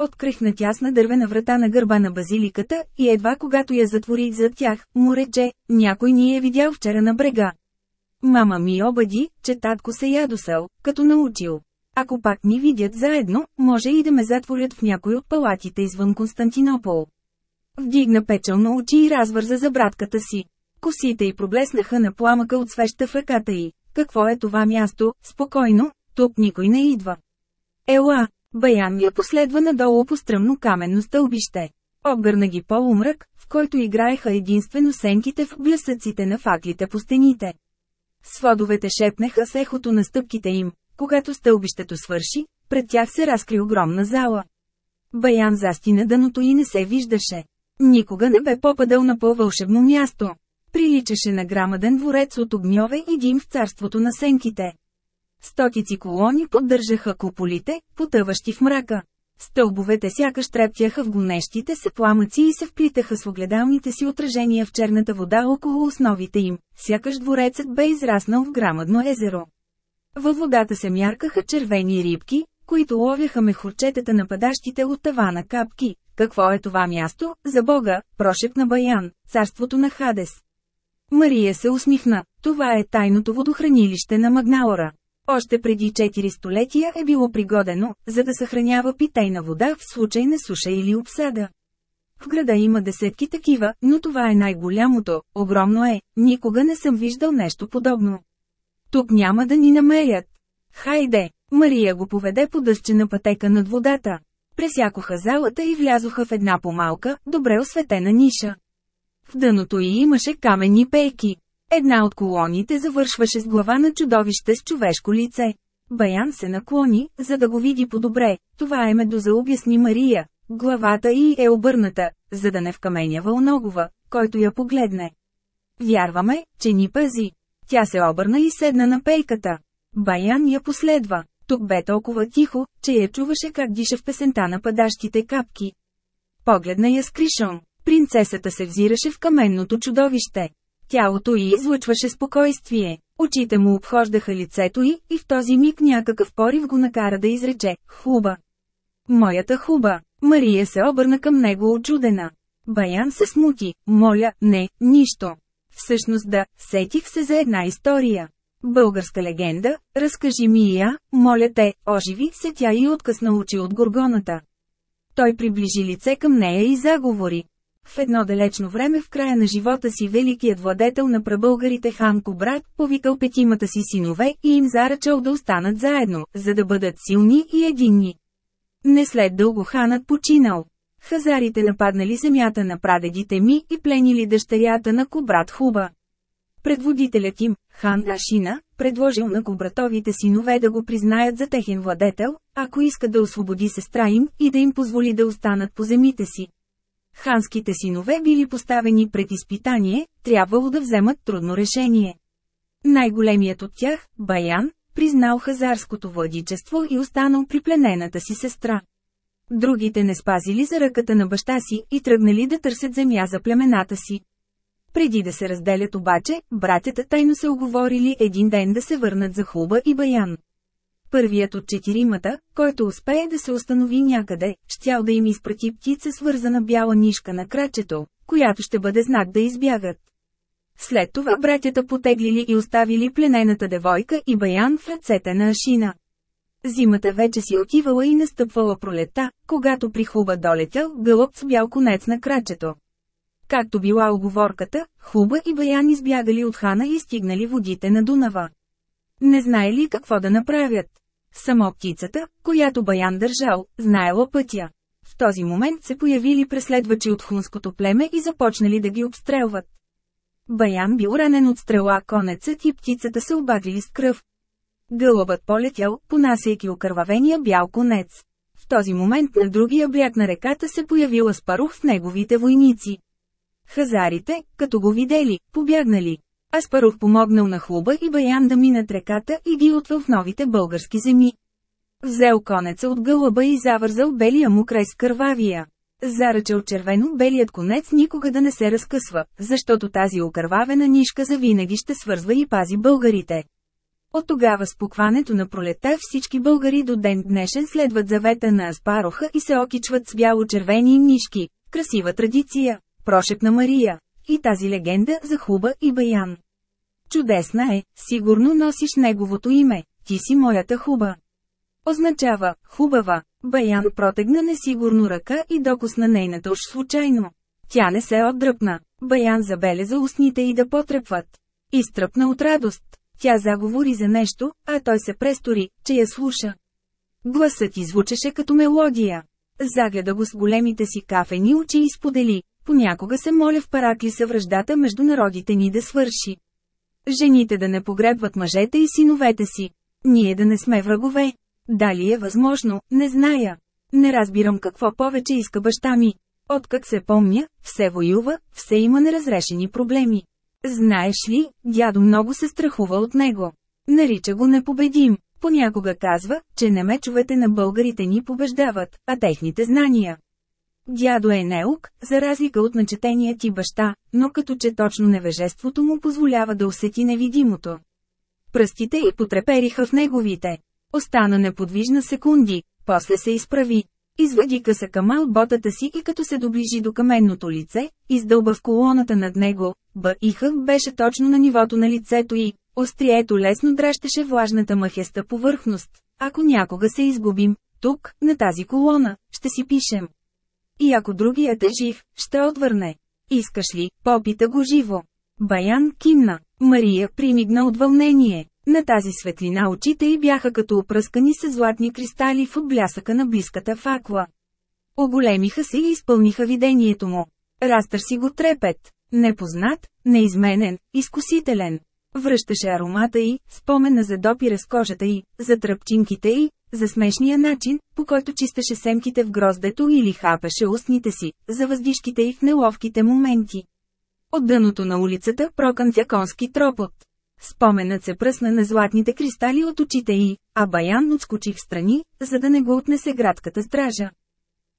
Открихна тясна дървена врата на гърба на базиликата и едва когато я затвори зад тях, му рече, някой ни е видял вчера на брега. Мама ми обади, че татко се ядосал, като научил. Ако пак ни видят заедно, може и да ме затворят в някой от палатите извън Константинопол. Вдигна печално очи и развърза за братката си. Косите й проблеснаха на пламъка от свеща в ръката й. Какво е това място? Спокойно, тук никой не идва. Ела, Баян я последва надолу по стръмно каменно стълбище. Обгърна ги полумрък, в който играеха единствено сенките в блясъците на факлите по стените. Сводовете шепнеха с ехото на стъпките им. Когато стълбището свърши, пред тях се разкри огромна зала. Баян застина дъното и не се виждаше. Никога не бе попадал на по-вълшебно място. Приличаше на грамаден дворец от огньове и дим в царството на сенките. Стотици колони поддържаха куполите, потъващи в мрака. Стълбовете сякаш трептяха в гонещите се пламъци и се вплитаха с огледалните си отражения в черната вода около основите им, сякаш дворецът бе израснал в грамадно езеро. Във водата се мяркаха червени рибки, които ловяха мехурчетата на падащите от тавана капки. Какво е това място, за Бога, прошепна Баян, царството на Хадес. Мария се усмихна, това е тайното водохранилище на Магнаора. Още преди 4 столетия е било пригодено, за да съхранява питейна вода в случай на суша или обсада. В града има десетки такива, но това е най-голямото, огромно е, никога не съм виждал нещо подобно. Тук няма да ни намерят. Хайде, Мария го поведе по дъщена пътека над водата. Пресякоха залата и влязоха в една помалка, добре осветена ниша. В дъното й имаше каменни пейки. Една от колоните завършваше с глава на чудовище с човешко лице. Баян се наклони, за да го види по-добре. Това е медуза обясни Мария. Главата й е обърната, за да не вкаменява оногова, който я погледне. Вярваме, че ни пази. Тя се обърна и седна на пейката. Баян я последва. Тук бе толкова тихо, че я чуваше как диша в песента на падащите капки. Погледна я с кришон. Принцесата се взираше в каменното чудовище. Тялото й излъчваше спокойствие. Очите му обхождаха лицето й, и в този миг някакъв порив го накара да изрече «Хуба». Моята хуба. Мария се обърна към него очудена. Баян се смути, моля, не, нищо. Всъщност да, сетих се за една история. Българска легенда, разкажи ми я, моля те, оживи се тя и откъсна очи от горгоната. Той приближи лице към нея и заговори. В едно далечно време в края на живота си великият владетел на прабългарите хан Кобрат повикал петимата си синове и им заръчал да останат заедно, за да бъдат силни и единни. Не след дълго ханът починал. Хазарите нападнали земята на прадедите ми и пленили дъщерята на Кобрат Хуба. Предводителят им, хан Ашина, предложил на Кобратовите синове да го признаят за техен владетел, ако иска да освободи сестра им и да им позволи да останат по земите си. Ханските синове били поставени пред изпитание, трябвало да вземат трудно решение. Най-големият от тях, Баян, признал хазарското владичество и останал при пленената си сестра. Другите не спазили за ръката на баща си и тръгнали да търсят земя за племената си. Преди да се разделят обаче, братята тайно се оговорили един ден да се върнат за Хуба и Баян. Първият от четиримата, който успее да се установи някъде, щял да им изпрати птица свързана бяла нишка на крачето, която ще бъде знак да избягат. След това братята потеглили и оставили пленената девойка и баян в ръцете на Ашина. Зимата вече си отивала и настъпвала пролета, когато при Хуба долетял гълъб с бял конец на крачето. Както била оговорката, Хуба и Баян избягали от хана и стигнали водите на Дунава. Не знаели какво да направят. Само птицата, която Баян държал, знаела пътя. В този момент се появили преследвачи от хунското племе и започнали да ги обстрелват. Баян бил ранен от стрела конецът и птицата се обагрили с кръв. Гълъбът полетял, понасяйки окървавения бял конец. В този момент на другия бряг на реката се появил Аспарух с неговите войници. Хазарите, като го видели, побягнали. Аспарух помогнал на Хлуба и Баян да минат реката и ги отвел в новите български земи. Взел конеца от гълъба и завързал белия му край с кървавия. Заръчал червено-белият конец никога да не се разкъсва, защото тази окървавена нишка завинаги ще свързва и пази българите. От тогава с покването на пролета всички българи до ден днешен следват завета на Аспароха и се окичват с бяло-червени нишки. Красива традиция, прошепна Мария. И тази легенда за Хуба и Баян. Чудесна е, сигурно носиш неговото име, ти си моята Хуба. Означава, хубава, Баян протегна несигурно ръка и докосна нейната уж случайно. Тя не се отдръпна. Баян забеляза устните и да потрепват. Изтръпна от радост. Тя заговори за нещо, а той се престори, че я слуша. Гласът извучеше като мелодия. Загледа го с големите си кафени очи и сподели. Понякога се моля в Параклиса връждата между народите ни да свърши. Жените да не погребват мъжете и синовете си. Ние да не сме врагове. Дали е възможно, не зная. Не разбирам какво повече иска баща ми. Откак се помня, все воюва, все има неразрешени проблеми. Знаеш ли, дядо много се страхува от него. Нарича го непобедим. Понякога казва, че не мечовете на българите ни побеждават, а техните знания. Дядо е неук, за разлика от начетения ти баща, но като че точно невежеството му позволява да усети невидимото. Пръстите й потрепериха в неговите. Остана неподвижна секунди, после се изправи. Извади къса камал ботата си и като се доближи до каменното лице, издълба в колоната над него, Б и Х беше точно на нивото на лицето и, острието лесно дращеше влажната махеста повърхност. Ако някога се изгубим, тук, на тази колона, ще си пишем. И ако другият е жив, ще отвърне. Искаш ли, попита го живо. Баян кимна. Мария примигна от вълнение. На тази светлина очите й бяха като опръскани с златни кристали в отблясъка на близката факла. Оголемиха се и изпълниха видението му. Растър си го трепет. Непознат, неизменен, изкусителен. Връщаше аромата й, спомена за допира с кожата й, за тръпчинките й, за смешния начин, по който чистеше семките в гроздето или хапеше устните си, за въздишките й в неловките моменти. От дъното на улицата прокънтя конски тропот. Споменът се пръсна на златните кристали от очите й, а Баян отскочи в страни, за да не го отнесе градската стража.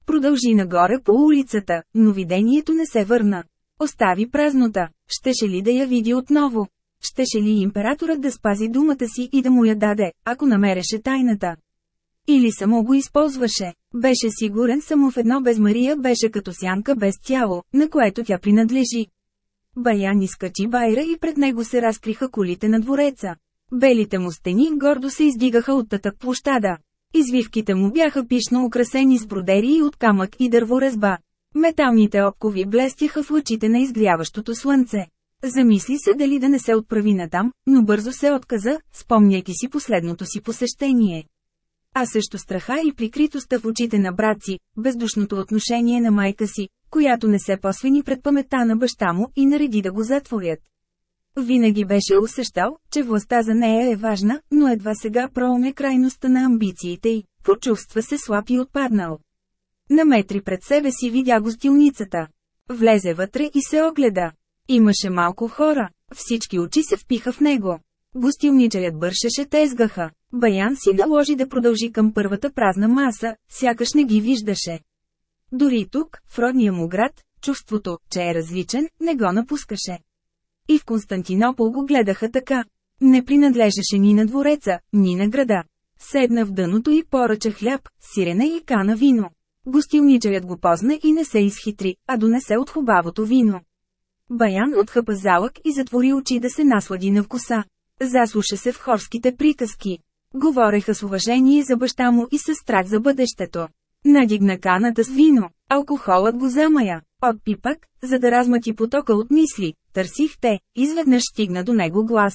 Продължи нагоре по улицата, но видението не се върна. Остави празнота. Щеше ли да я види отново? Щеше ли императорът да спази думата си и да му я даде, ако намереше тайната? Или само го използваше? Беше сигурен само в едно без Мария беше като сянка без тяло, на което тя принадлежи. Баян изкачи байра и пред него се разкриха колите на двореца. Белите му стени гордо се издигаха от татък площада. Извивките му бяха пишно украсени с бродерии от камък и дърворезба. Металните обкови блестяха в лъчите на изгряващото слънце. Замисли се дали да не се отправи натам, но бързо се отказа, спомняйки си последното си посещение. А също страха и прикритостта в очите на брат си, бездушното отношение на майка си, която не се посвени пред памета на баща му и нареди да го затворят. Винаги беше усещал, че властта за нея е важна, но едва сега проуме крайността на амбициите й, почувства се слаб и отпаднал. На метри пред себе си видя гостилницата. Влезе вътре и се огледа. Имаше малко хора, всички очи се впиха в него. Гостилничарят бършеше тезгаха. Баян си наложи да продължи към първата празна маса, сякаш не ги виждаше. Дори тук, в родния му град, чувството, че е различен, не го напускаше. И в Константинопол го гледаха така. Не принадлежеше ни на двореца, ни на града. Седна в дъното и поръча хляб, сирене и кана вино. Гостилничарят го позна и не се изхитри, а донесе от хубавото вино. Баян отхъпа залък и затвори очи да се наслади на вкуса. Заслуша се в хорските приказки. Говореха с уважение за баща му и с страх за бъдещето. Надигна каната с вино, алкохолът го замая. Отпи пак, за да размати потока от мисли, търсих те, изведнъж стигна до него глас.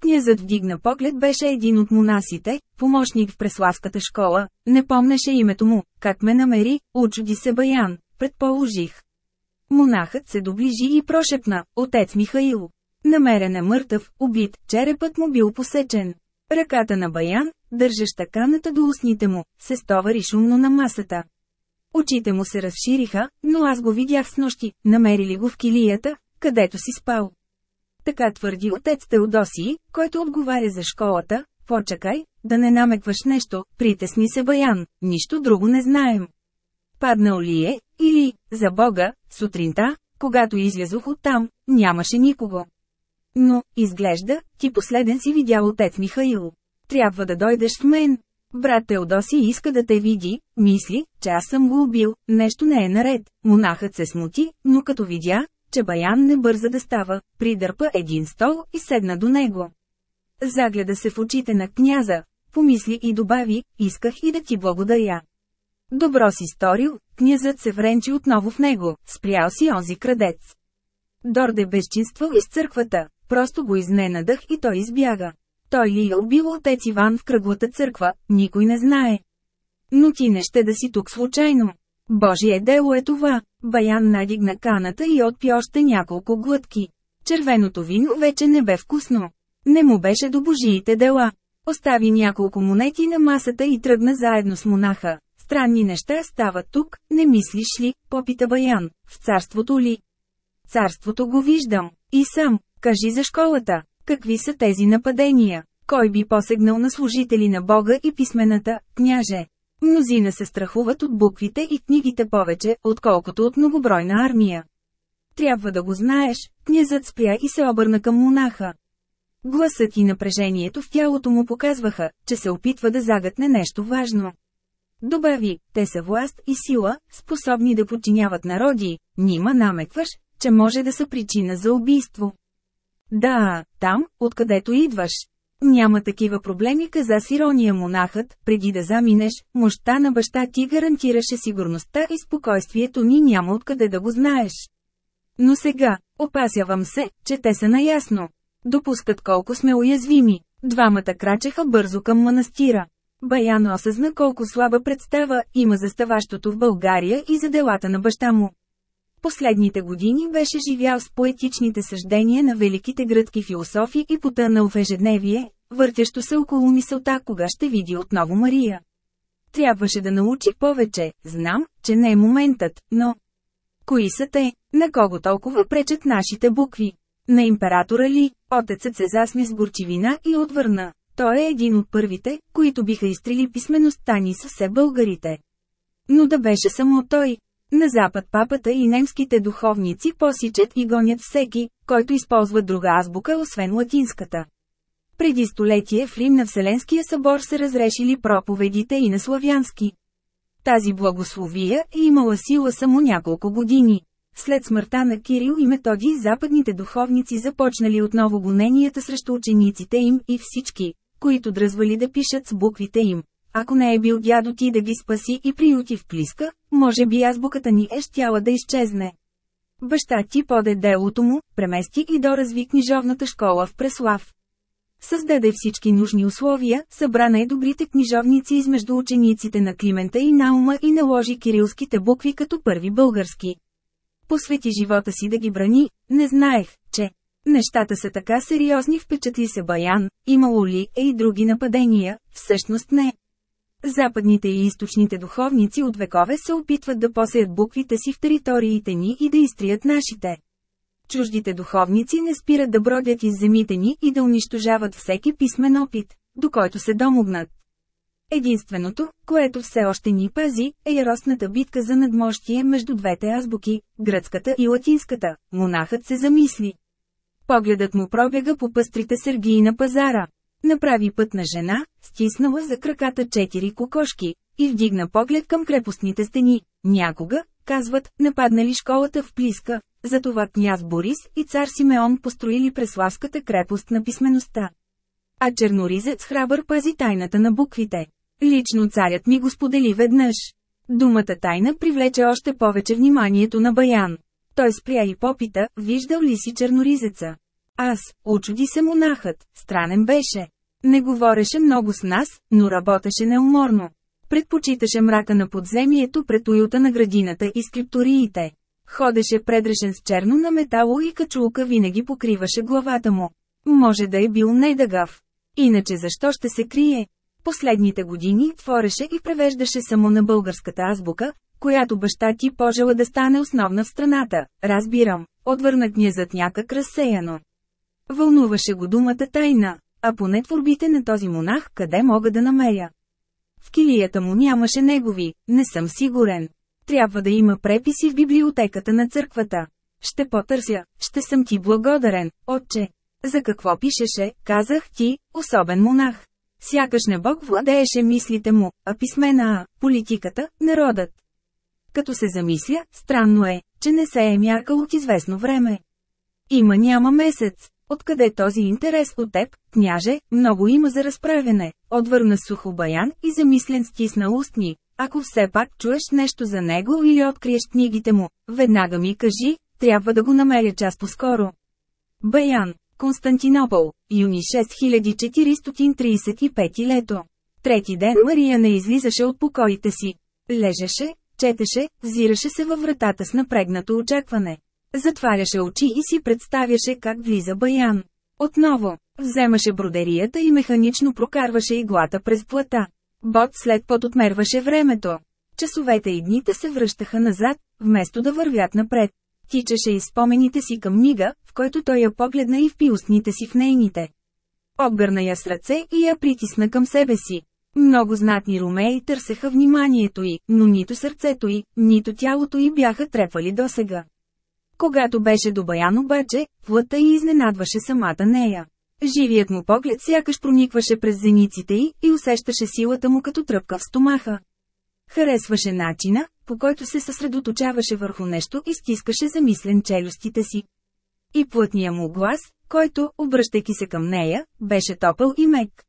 Князът вдигна поглед беше един от монасите, помощник в Преславската школа, не помнеше името му, как ме намери, учуди се Баян, предположих. Монахът се доближи и прошепна, отец Михаил. Намерен е мъртъв, убит, черепът му бил посечен. Ръката на Баян, държаща каната до устните му, се стовари шумно на масата. Очите му се разшириха, но аз го видях с нощи, намерили го в килията, където си спал. Така твърди отец Теодосии, който отговаря за школата, почакай, да не намекваш нещо, притесни се Баян, нищо друго не знаем. Паднал ли е, или, за Бога, сутринта, когато излязох оттам, нямаше никого. Но, изглежда, ти последен си видял отец Михаил. Трябва да дойдеш в мен. Брат Теодоси иска да те види, мисли, че аз съм го убил, нещо не е наред. Монахът се смути, но като видя, че Баян не бърза да става, придърпа един стол и седна до него. Загледа се в очите на княза, помисли и добави, исках и да ти благодаря. Добро си сторил, князът се вренчи отново в него, спрял си онзи крадец. Дорде безчинствал из църквата, просто го изненадах и той избяга. Той ли е убил отец Иван в кръглата църква, никой не знае. Но ти не ще да си тук случайно. Божие дело е това. Баян надигна каната и отпи още няколко глътки. Червеното вино вече не бе вкусно. Не му беше до божиите дела. Остави няколко монети на масата и тръгна заедно с монаха. Странни неща стават тук, не мислиш ли, попита Баян, в царството ли? Царството го виждам. И сам, кажи за школата, какви са тези нападения? Кой би посегнал на служители на Бога и писмената, княже? Мнозина се страхуват от буквите и книгите повече, отколкото от многобройна армия. Трябва да го знаеш, князът спря и се обърна към монаха. Гласът и напрежението в тялото му показваха, че се опитва да загатне нещо важно. Добави, те са власт и сила, способни да подчиняват народи, нима намекваш, че може да са причина за убийство. Да, там, откъдето идваш. Няма такива проблеми, каза с ирония монахът, преди да заминеш, мощта на баща ти гарантираше сигурността и спокойствието ни няма откъде да го знаеш. Но сега, опасявам се, че те са наясно. Допускат колко сме уязвими. Двамата крачеха бързо към манастира. Баян осъзна колко слаба представа има за ставащото в България и за делата на баща му. Последните години беше живял с поетичните съждения на великите гръцки философи и потънал в ежедневие, въртящо се около мисълта кога ще види отново Мария. Трябваше да научи повече, знам, че не е моментът, но... Кои са те, на кого толкова пречат нашите букви? На императора ли? Отецът се засмя с горчивина и отвърна. Той е един от първите, които биха изтрили писмеността ни с все българите. Но да беше само той. На запад папата и немските духовници посичат и гонят всеки, който използва друга азбука освен латинската. Преди столетие в Рим на Вселенския събор се разрешили проповедите и на славянски. Тази благословия е имала сила само няколко години. След смъртта на Кирил и Методи западните духовници започнали отново гоненията срещу учениците им и всички, които дръзвали да пишат с буквите им. Ако не е бил дядо ти да ги спаси и приюти в плиска, може би азбуката ни е щяла да изчезне. Баща ти поде делото му, премести и доразви книжовната школа в Преслав. Създаде всички нужни условия, събра най-добрите книжовници измежду учениците на Климента и Наума и наложи кирилските букви като първи български. Посвети живота си да ги брани, не знаех, че нещата са така сериозни впечатли се Баян, имало ли е и други нападения, всъщност не. Западните и източните духовници от векове се опитват да посеят буквите си в териториите ни и да изтрият нашите. Чуждите духовници не спират да бродят из земите ни и да унищожават всеки писмен опит, до който се домогнат. Единственото, което все още ни пази, е яростната битка за надмощие между двете азбуки, гръцката и латинската. Монахът се замисли. Погледът му пробега по пъстрите сергии на пазара. Направи път на жена, стиснала за краката четири кокошки, и вдигна поглед към крепостните стени. Някога, казват, нападнали школата в Плиска, затова княз Борис и цар Симеон построили преславската крепост на писмеността. А черноризец храбър пази тайната на буквите. Лично царят ми го сподели веднъж. Думата тайна привлече още повече вниманието на Баян. Той спря и попита, виждал ли си черноризеца. Аз, очуди се монахът, странен беше. Не говореше много с нас, но работеше неуморно. Предпочиташе мрака на подземието пред уюта на градината и скрипториите. Ходеше предрешен с черно на метало и качулка винаги покриваше главата му. Може да е бил недъгав. Иначе защо ще се крие? Последните години твореше и превеждаше само на българската азбука, която баща ти пожела да стане основна в страната, разбирам, отвърна князът някак разсеяно. Вълнуваше го думата тайна, а поне творбите на този монах къде мога да намеря. В килията му нямаше негови, не съм сигурен. Трябва да има преписи в библиотеката на църквата. Ще потърся, ще съм ти благодарен, отче. За какво пишеше, казах ти, особен монах. Сякаш не Бог владееше мислите му, а писмена, политиката, народът. Като се замисля, странно е, че не се е мяркал от известно време. Има няма месец. Откъде този интерес от теб, княже, много има за разправяне, отвърна сухо баян и замислен стисна устни. Ако все пак чуеш нещо за него или откриеш книгите му, веднага ми кажи, трябва да го намеря час по-скоро. Баян, Константинопол, юни 6435 лето. Трети ден Мария не излизаше от покоите си. Лежеше, четеше, взираше се във вратата с напрегнато очакване. Затваряше очи и си представяше как влиза Баян. Отново, вземаше бродерията и механично прокарваше иглата през плата. Бот след пот отмерваше времето. Часовете и дните се връщаха назад, вместо да вървят напред. Тичаше из спомените си към мига, в който той я погледна и впи устните си в нейните. Обгърна я с ръце и я притисна към себе си. Много знатни румеи търсеха вниманието й, но нито сърцето й, нито тялото й бяха трепвали досега. Когато беше до Баян обаче, плътта й изненадваше самата нея. Живият му поглед сякаш проникваше през зениците й и усещаше силата му като тръпка в стомаха. Харесваше начина, по който се съсредоточаваше върху нещо и стискаше замислен челюстите си. И плътния му глас, който, обръщайки се към нея, беше топъл и мек.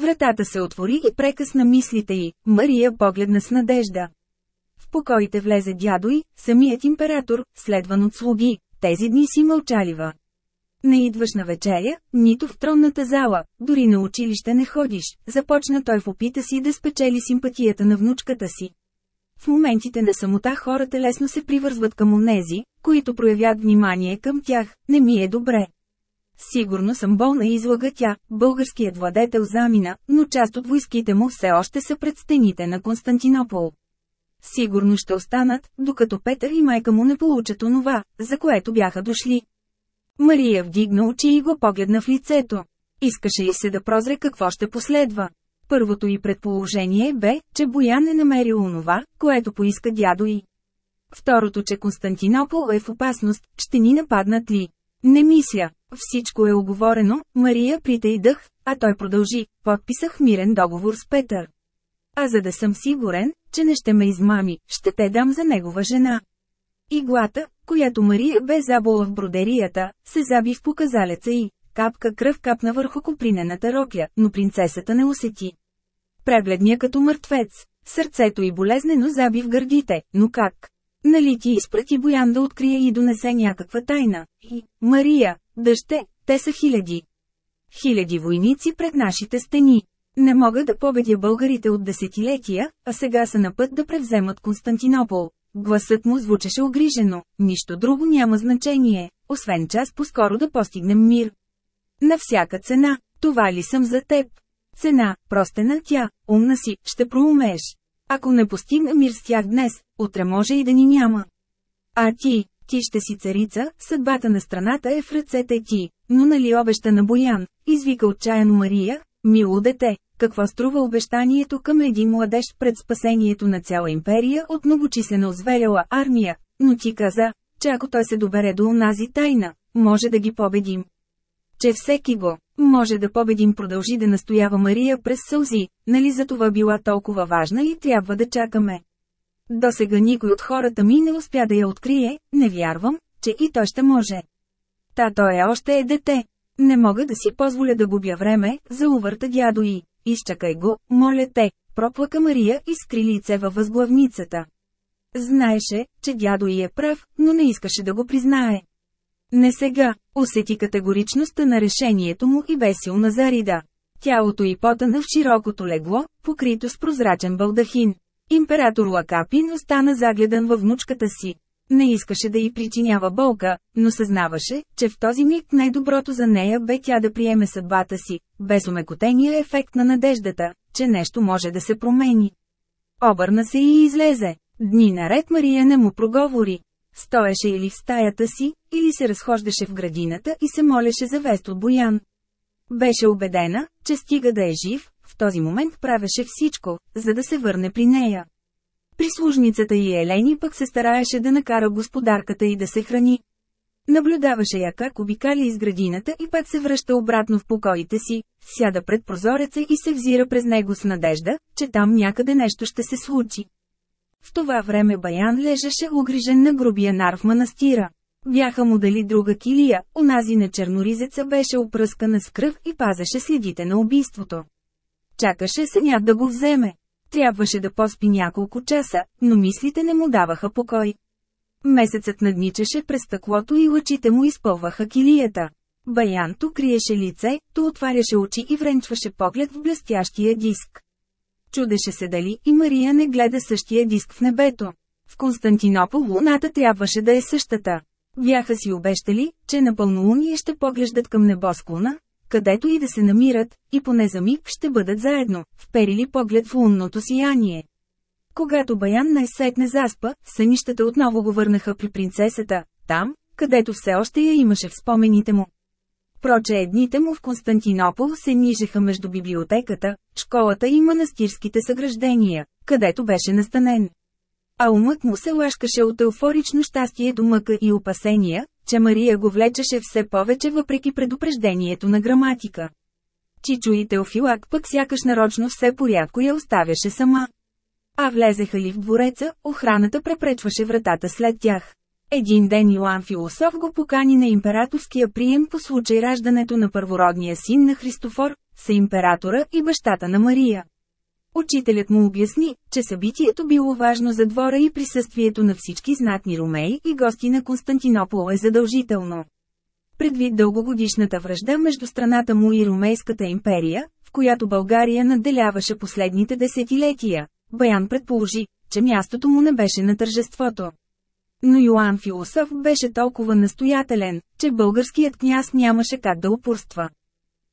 Вратата се отвори и прекъсна мислите й, Мария погледна с надежда. В покоите влезе дядо й, самият император, следван от слуги, тези дни си мълчалива. Не идваш на вечеря, нито в тронната зала, дори на училище не ходиш, започна той в опита си да спечели симпатията на внучката си. в моментите на самота хората лесно се привързват към онези, които проявят внимание към тях, не ми е добре. Сигурно съм болна излага тя, българският владетел замина, но част от войските му все още са пред стените на Константинопол. Сигурно ще останат, докато Петър и майка му не получат онова, за което бяха дошли. Мария вдигна очи и го погледна в лицето. Искаше и се да прозре какво ще последва. Първото и предположение бе, че Боян е намерил онова, което поиска дядо и. Второто, че Константинопол е в опасност, ще ни нападнат ли? Не мисля. Всичко е оговорено, Мария притай дъх, а той продължи, подписах мирен договор с Петър. А за да съм сигурен, че не ще ме измами, ще те дам за негова жена. Иглата, която Мария бе забола в бродерията, се заби в показалеца и капка кръв капна върху копринената рокля, но принцесата не усети. Прегледня като мъртвец, сърцето й болезнено заби в гърдите, но как? Нали ти изпрати Боян да открие и донесе някаква тайна? И, Мария, дъще, те са хиляди. Хиляди войници пред нашите стени. Не мога да победя българите от десетилетия, а сега са на път да превземат Константинопол. Гласът му звучеше огрижено, нищо друго няма значение, освен час по-скоро да постигнем мир. На всяка цена, това ли съм за теб? Цена, простена тя, умна си, ще проумееш. Ако не постигна мир с тях днес, утре може и да ни няма. А ти, ти ще си царица, съдбата на страната е в ръцете ти, но нали обеща на Боян, извика отчаяно Мария, мило дете, какво струва обещанието към един младеж пред спасението на цяла империя от многочислено озверяла армия, но ти каза, че ако той се добере до онази тайна, може да ги победим. Че всеки го, може да победим продължи да настоява Мария през сълзи, нали за това била толкова важна и трябва да чакаме. До сега никой от хората ми не успя да я открие, не вярвам, че и той ще може. Та той е още е дете. Не мога да си позволя да губя време, за увърта дядо и. Изчакай го, моля те, проплака Мария и скри лице във възглавницата. Знаеше, че дядо й е прав, но не искаше да го признае. Не сега, усети категоричността на решението му и бе силна зарида. Тялото й потъна в широкото легло, покрито с прозрачен балдахин. Император Лакапин остана загледан във внучката си. Не искаше да й причинява болка, но съзнаваше, че в този миг най-доброто за нея бе тя да приеме съдбата си, без омекотения ефект на надеждата, че нещо може да се промени. Обърна се и излезе. Дни наред Мария не му проговори. Стоеше или в стаята си, или се разхождаше в градината и се молеше за вест от Боян. Беше убедена, че стига да е жив, в този момент правеше всичко, за да се върне при нея. Прислужницата и Елени пък се стараеше да накара господарката и да се храни. Наблюдаваше я как обикаля из градината и пак се връща обратно в покоите си, сяда пред прозореца и се взира през него с надежда, че там някъде нещо ще се случи. В това време Баян лежеше огрижен на грубия нар в манастира. Бяха му дали друга килия, онази на черноризеца беше опръскана с кръв и пазеше следите на убийството. Чакаше сънят да го вземе. Трябваше да поспи няколко часа, но мислите не му даваха покой. Месецът надничаше през стъклото и лъчите му изпълваха килията. Баян то криеше лице, то отваряше очи и вренчваше поглед в блестящия диск. Чудеше се дали и Мария не гледа същия диск в небето. В Константинопол луната трябваше да е същата. Бяха си обещали, че на пълнолуние ще поглеждат към небосклона, където и да се намират, и поне за миг ще бъдат заедно, вперили поглед в лунното сияние. Когато Баян най-сетне заспа, сънищата отново го върнаха при принцесата, там, където все още я имаше в спомените му. Проче едните му в Константинопол се нижеха между библиотеката, школата и манастирските съграждения, където беше настанен. А умът му се лашкаше от еуфорично щастие до мъка и опасения, че Мария го влечеше все повече въпреки предупреждението на граматика. Чичо и Теофилак пък сякаш нарочно все порядко я оставяше сама. А влезеха ли в двореца, охраната препречваше вратата след тях. Един ден Йоан Философ го покани на императорския прием по случай раждането на първородния син на Христофор, са императора и бащата на Мария. Учителят му обясни, че събитието било важно за двора и присъствието на всички знатни ромеи и гости на Константинопол е задължително. Предвид дългогодишната връжда между страната му и Ромейската империя, в която България наделяваше последните десетилетия, Баян предположи, че мястото му не беше на тържеството. Но Йоан Философ беше толкова настоятелен, че българският княз нямаше как да упорства.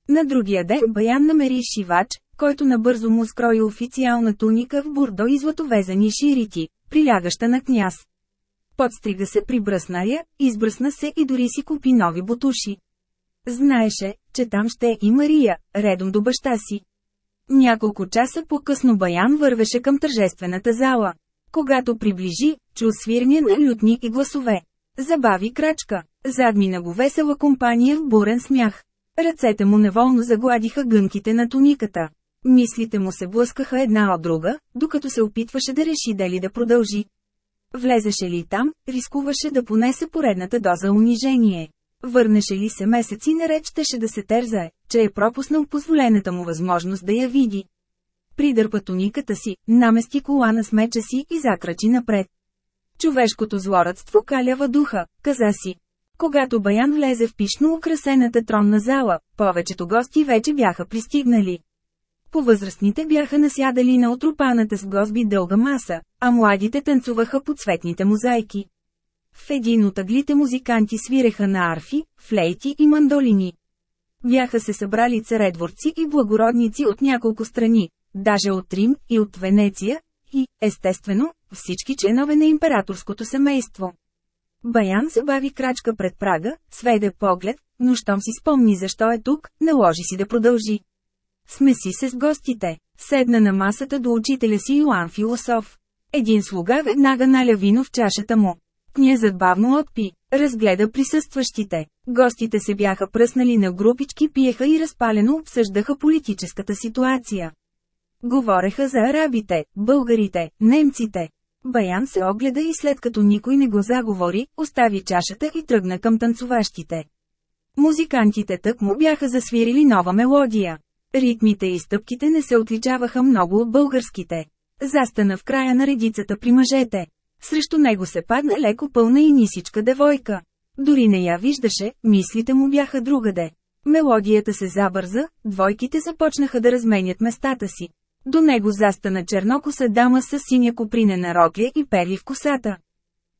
На другия ден Баян намери шивач, който набързо му скрои официална туника в бурдо и златовезени ширити, прилягаща на княз. Подстрига се при бръснаря, избръсна се и дори си купи нови бутуши. Знаеше, че там ще е и Мария, редом до баща си. Няколко часа по-късно Баян вървеше към тържествената зала. Когато приближи, чу свирния на лютни и гласове. Забави крачка. Задмина го весела компания в бурен смях. Ръцете му неволно загладиха гънките на туниката. Мислите му се блъскаха една от друга, докато се опитваше да реши дали да продължи. Влезеше ли там, рискуваше да понесе поредната доза унижение. Върнеше ли се месеци наред щеше да се терзае, че е пропуснал позволената му възможност да я види. Придърпа туниката си, намести колана с меча си и закрачи напред. Човешкото злорадство калява духа, каза си. Когато Баян влезе в пишно украсената тронна зала, повечето гости вече бяха пристигнали. По-възрастните бяха насядали на отрупаната с гозби дълга маса, а младите танцуваха по цветните мозайки. В един от аглите музиканти свиреха на арфи, флейти и мандолини. Бяха се събрали царедворци и благородници от няколко страни, даже от Рим и от Венеция, и, естествено, всички членове на императорското семейство. Баян се бави крачка пред прага, сведе поглед, но щом си спомни защо е тук, наложи си да продължи. Смеси се с гостите. Седна на масата до учителя си Йоан Философ. Един слуга веднага наля вино в чашата му. Князът бавно отпи, разгледа присъстващите. Гостите се бяха пръснали на групички, пиеха и разпалено обсъждаха политическата ситуация. Говореха за арабите, българите, немците. Баян се огледа и след като никой не го заговори, остави чашата и тръгна към танцуващите. Музикантите тък му бяха засвирили нова мелодия. Ритмите и стъпките не се отличаваха много от българските. Застана в края на редицата при мъжете. Срещу него се падна леко пълна и нисичка девойка. Дори не я виждаше, мислите му бяха другаде. Мелодията се забърза, двойките започнаха да разменят местата си. До него застана чернокоса дама с синя копринена рокля и перли в косата.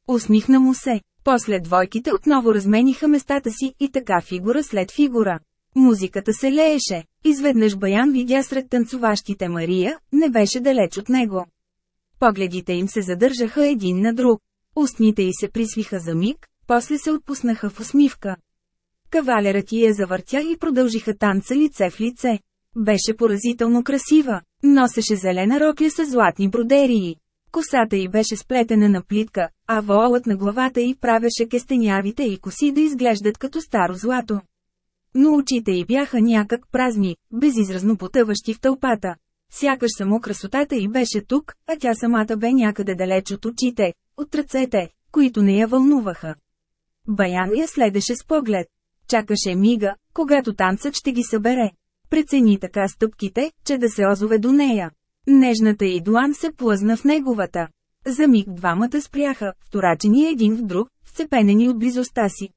Усмихна му се. После двойките отново размениха местата си и така фигура след фигура. Музиката се лееше. Изведнъж Баян видя сред танцуващите Мария, не беше далеч от него. Погледите им се задържаха един на друг. Устните й се присвиха за миг, после се отпуснаха в усмивка. Кавалерът я завъртя и продължиха танца лице в лице. Беше поразително красива. Носеше зелена рокля с златни бродерии. Косата й беше сплетена на плитка, а волът на главата й правеше кестенявите и коси да изглеждат като старо злато. Но очите й бяха някак празни, безизразно потъващи в тълпата. Сякаш само красотата й беше тук, а тя самата бе някъде далеч от очите, от ръцете, които не я вълнуваха. Баян я следеше с поглед. Чакаше мига, когато танцът ще ги събере. Прецени така стъпките, че да се озове до нея. Нежната й длан се плъзна в неговата. За миг двамата спряха, вторачени един в друг, сцепенени от близостта си.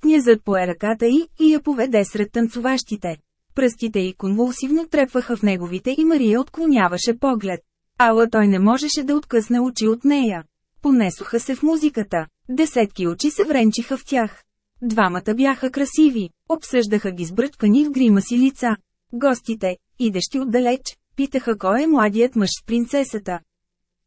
Князът пое ръката й и я поведе сред танцуващите. Пръстите й конвулсивно трепваха в неговите и Мария отклоняваше поглед. Ала той не можеше да откъсне очи от нея. Понесоха се в музиката. Десетки очи се вренчиха в тях. Двамата бяха красиви, обсъждаха ги сбръчкани в грима си лица. Гостите, идещи отдалеч, питаха кой е младият мъж с принцесата.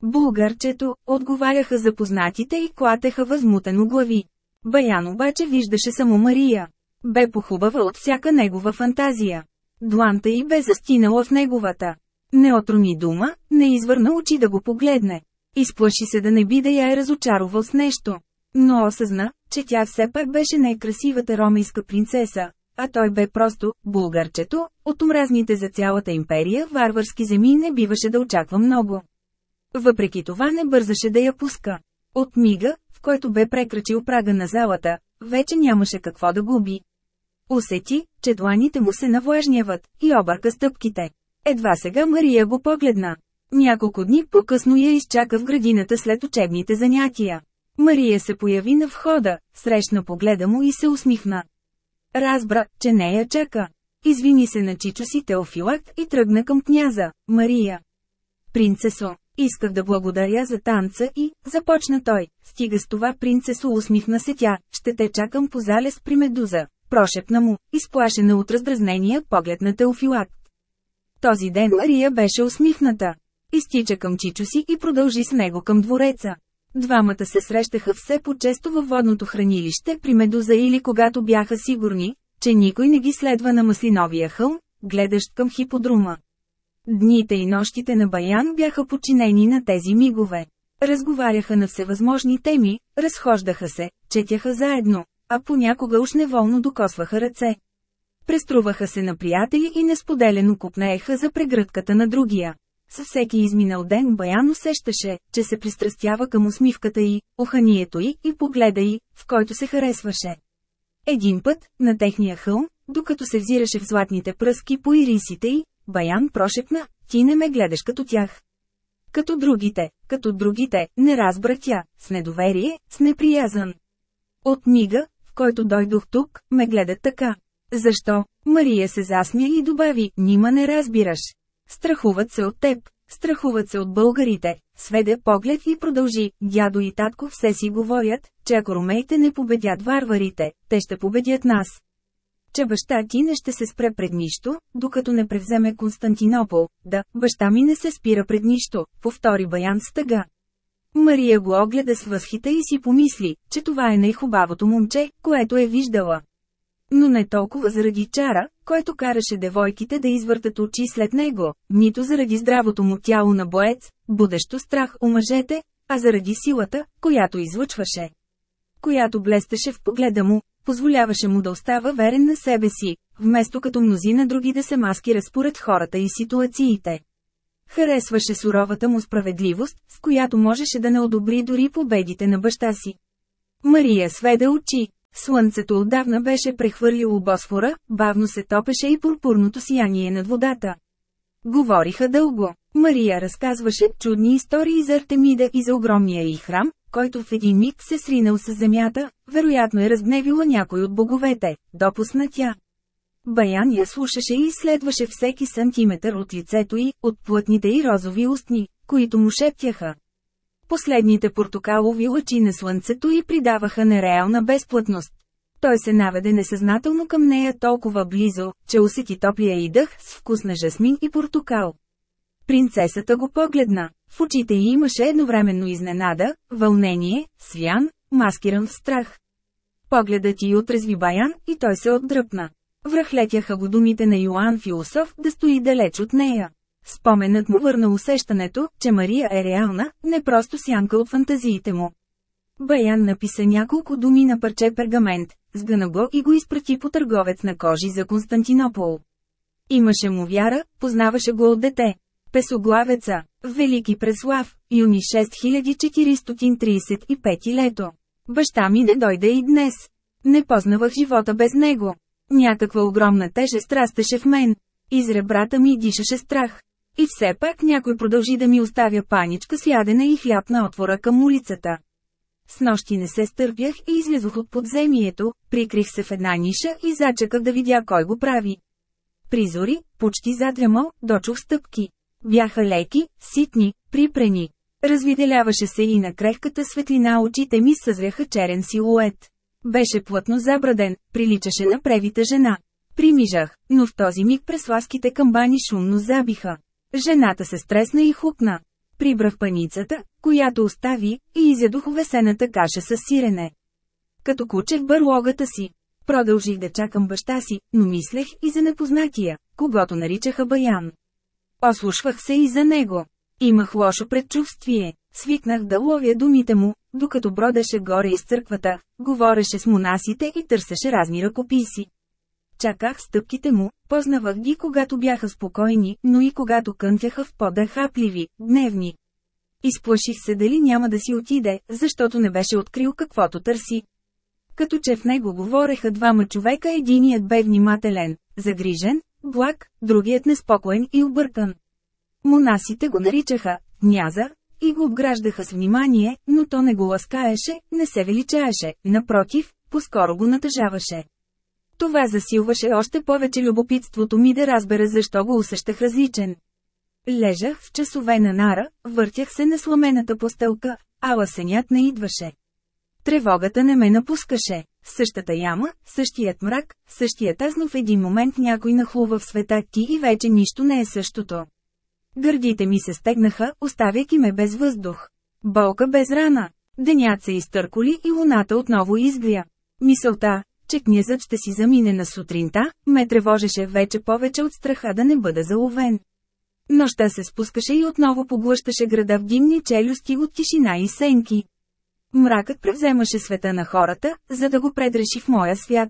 Булгарчето, отговаряха запознатите и клатеха възмутено глави. Баян обаче виждаше само Мария. Бе похубава от всяка негова фантазия. Дланта й бе застинала в неговата. Не отруни дума, не извърна очи да го погледне. Изплаши се да не би да я е разочаровал с нещо. Но осъзна, че тя все пак беше най-красивата ромейска принцеса, а той бе просто булгарчето, от омразните за цялата империя варварски земи не биваше да очаква много. Въпреки това не бързаше да я пуска. От мига, който бе прекрачил прага на залата, вече нямаше какво да губи. Усети, че дланите му се навлажняват, и обърка стъпките. Едва сега Мария го погледна. Няколко дни по-късно я изчака в градината след учебните занятия. Мария се появи на входа, срещна погледа му и се усмихна. Разбра, че не я чака. Извини се на Чичо си Теофилакт и тръгна към княза, Мария. Принцесо, Исках да благодаря за танца и, започна той, стига с това принцесо усмихна се тя, ще те чакам по залез при Медуза, прошепна му, изплашена от раздразнения поглед на Теофилак. Този ден Мария беше усмихната. Изтича към Чичо си и продължи с него към двореца. Двамата се срещаха все по-често във водното хранилище при Медуза или когато бяха сигурни, че никой не ги следва на маслиновия хълм, гледащ към хиподрума. Дните и нощите на Баян бяха подчинени на тези мигове. Разговаряха на всевъзможни теми, разхождаха се, четяха заедно, а понякога уж неволно докосваха ръце. Преструваха се на приятели и несподелено купнееха за прегръдката на другия. Със всеки изминал ден Баян усещаше, че се пристрастява към усмивката й, уханието й и погледа й, в който се харесваше. Един път, на техния хълм, докато се взираше в златните пръски по ирисите й, Баян прошепна, ти не ме гледаш като тях. Като другите, като другите, не разбра тя, с недоверие, с неприязан. От мига, в който дойдох тук, ме гледат така. Защо? Мария се засмя и добави, нима не разбираш. Страхуват се от теб, страхуват се от българите. Сведе поглед и продължи, дядо и татко все си говорят, че ако ромеите не победят варварите, те ще победят нас. Че баща ти не ще се спре пред нищо, докато не превземе Константинопол. Да, баща ми не се спира пред нищо, повтори Баян с тъга. Мария го огледа с възхита и си помисли, че това е най-хубавото момче, което е виждала. Но не толкова заради чара, който караше девойките да извъртат очи след него, нито заради здравото му тяло на боец, будещо страх у мъжете, а заради силата, която излъчваше. Която блестеше в погледа му, позволяваше му да остава верен на себе си, вместо като мнозина други да се маскира според хората и ситуациите. Харесваше суровата му справедливост, с която можеше да не одобри дори победите на баща си. Мария сведе очи. Слънцето отдавна беше прехвърлило Босфора, бавно се топеше и пурпурното сияние над водата. Говориха дълго. Мария разказваше чудни истории за Артемида и за огромния и храм, който в един миг се сринал с земята, вероятно е разгневила някой от боговете, допусна тя. Баян я слушаше и изследваше всеки сантиметър от лицето й, от плътните и розови устни, които му шептяха. Последните портокалови лъчи на слънцето й придаваха нереална безплътност. Той се наведе несъзнателно към нея толкова близо, че усети топлия и дъх с вкус на жасмин и портокал. Принцесата го погледна. В очите й имаше едновременно изненада, вълнение, свян, маскиран в страх. Погледът й отрезви Баян и той се отдръпна. Връхлетяха го думите на Йоан Философ да стои далеч от нея. Споменът му върна усещането, че Мария е реална, не просто сянка от фантазиите му. Баян написа няколко думи на парче пергамент, сгъна го и го изпрати по търговец на кожи за Константинопол. Имаше му вяра, познаваше го от дете. Песоглавеца, Велики Преслав, юни 6435 лето. Баща ми не дойде и днес. Не познавах живота без него. Някаква огромна тежест растеше в мен. Из ребрата ми дишаше страх. И все пак някой продължи да ми оставя паничка с ядене и хляб на отвора към улицата. С нощи не се стърпях и излезох от подземието, прикрих се в една ниша и зачаках да видя кой го прави. Призори, почти задрямал, дочух стъпки. Бяха леки, ситни, припрени. Развиделяваше се и на крехката светлина очите ми съзряха черен силует. Беше плътно забраден, приличаше на превита жена. Примижах, но в този миг пресласките камбани шумно забиха. Жената се стресна и хукна. Прибрах паницата, която остави, и изядох увесената каша с сирене. Като куче в бърлогата си. Продължих да чакам баща си, но мислех и за непознатия, когато наричаха Баян. Ослушвах се и за него. Имах лошо предчувствие. Свикнах да ловя думите му, докато бродеше горе из църквата, говореше с монасите и търсеше разни ръкописи. Чаках стъпките му, познавах ги когато бяха спокойни, но и когато кънтяха в подахапливи, гневни. Изплаших се дали няма да си отиде, защото не беше открил каквото търси. Като че в него говореха двама човека, единият бе внимателен, загрижен, благ, другият неспокоен и объркан. Монасите го наричаха «княза» и го обграждаха с внимание, но то не го ласкаеше, не се величаеше, напротив, поскоро го натъжаваше. Това засилваше още повече любопитството ми да разбера защо го усещах различен. Лежах в часове на нара, въртях се на сламената постелка, а ласенят не идваше. Тревогата не ме напускаше. Същата яма, същият мрак, същият аз, но в един момент някой нахлува в света ти и вече нищо не е същото. Гърдите ми се стегнаха, оставяйки ме без въздух. Болка без рана. Денят се изтърколи и луната отново изгря. Мисълта, че князът ще си замине на сутринта, ме тревожеше вече повече от страха да не бъда заловен. Нощта се спускаше и отново поглъщаше града в димни челюсти от тишина и сенки. Мракът превземаше света на хората, за да го предреши в моя свят.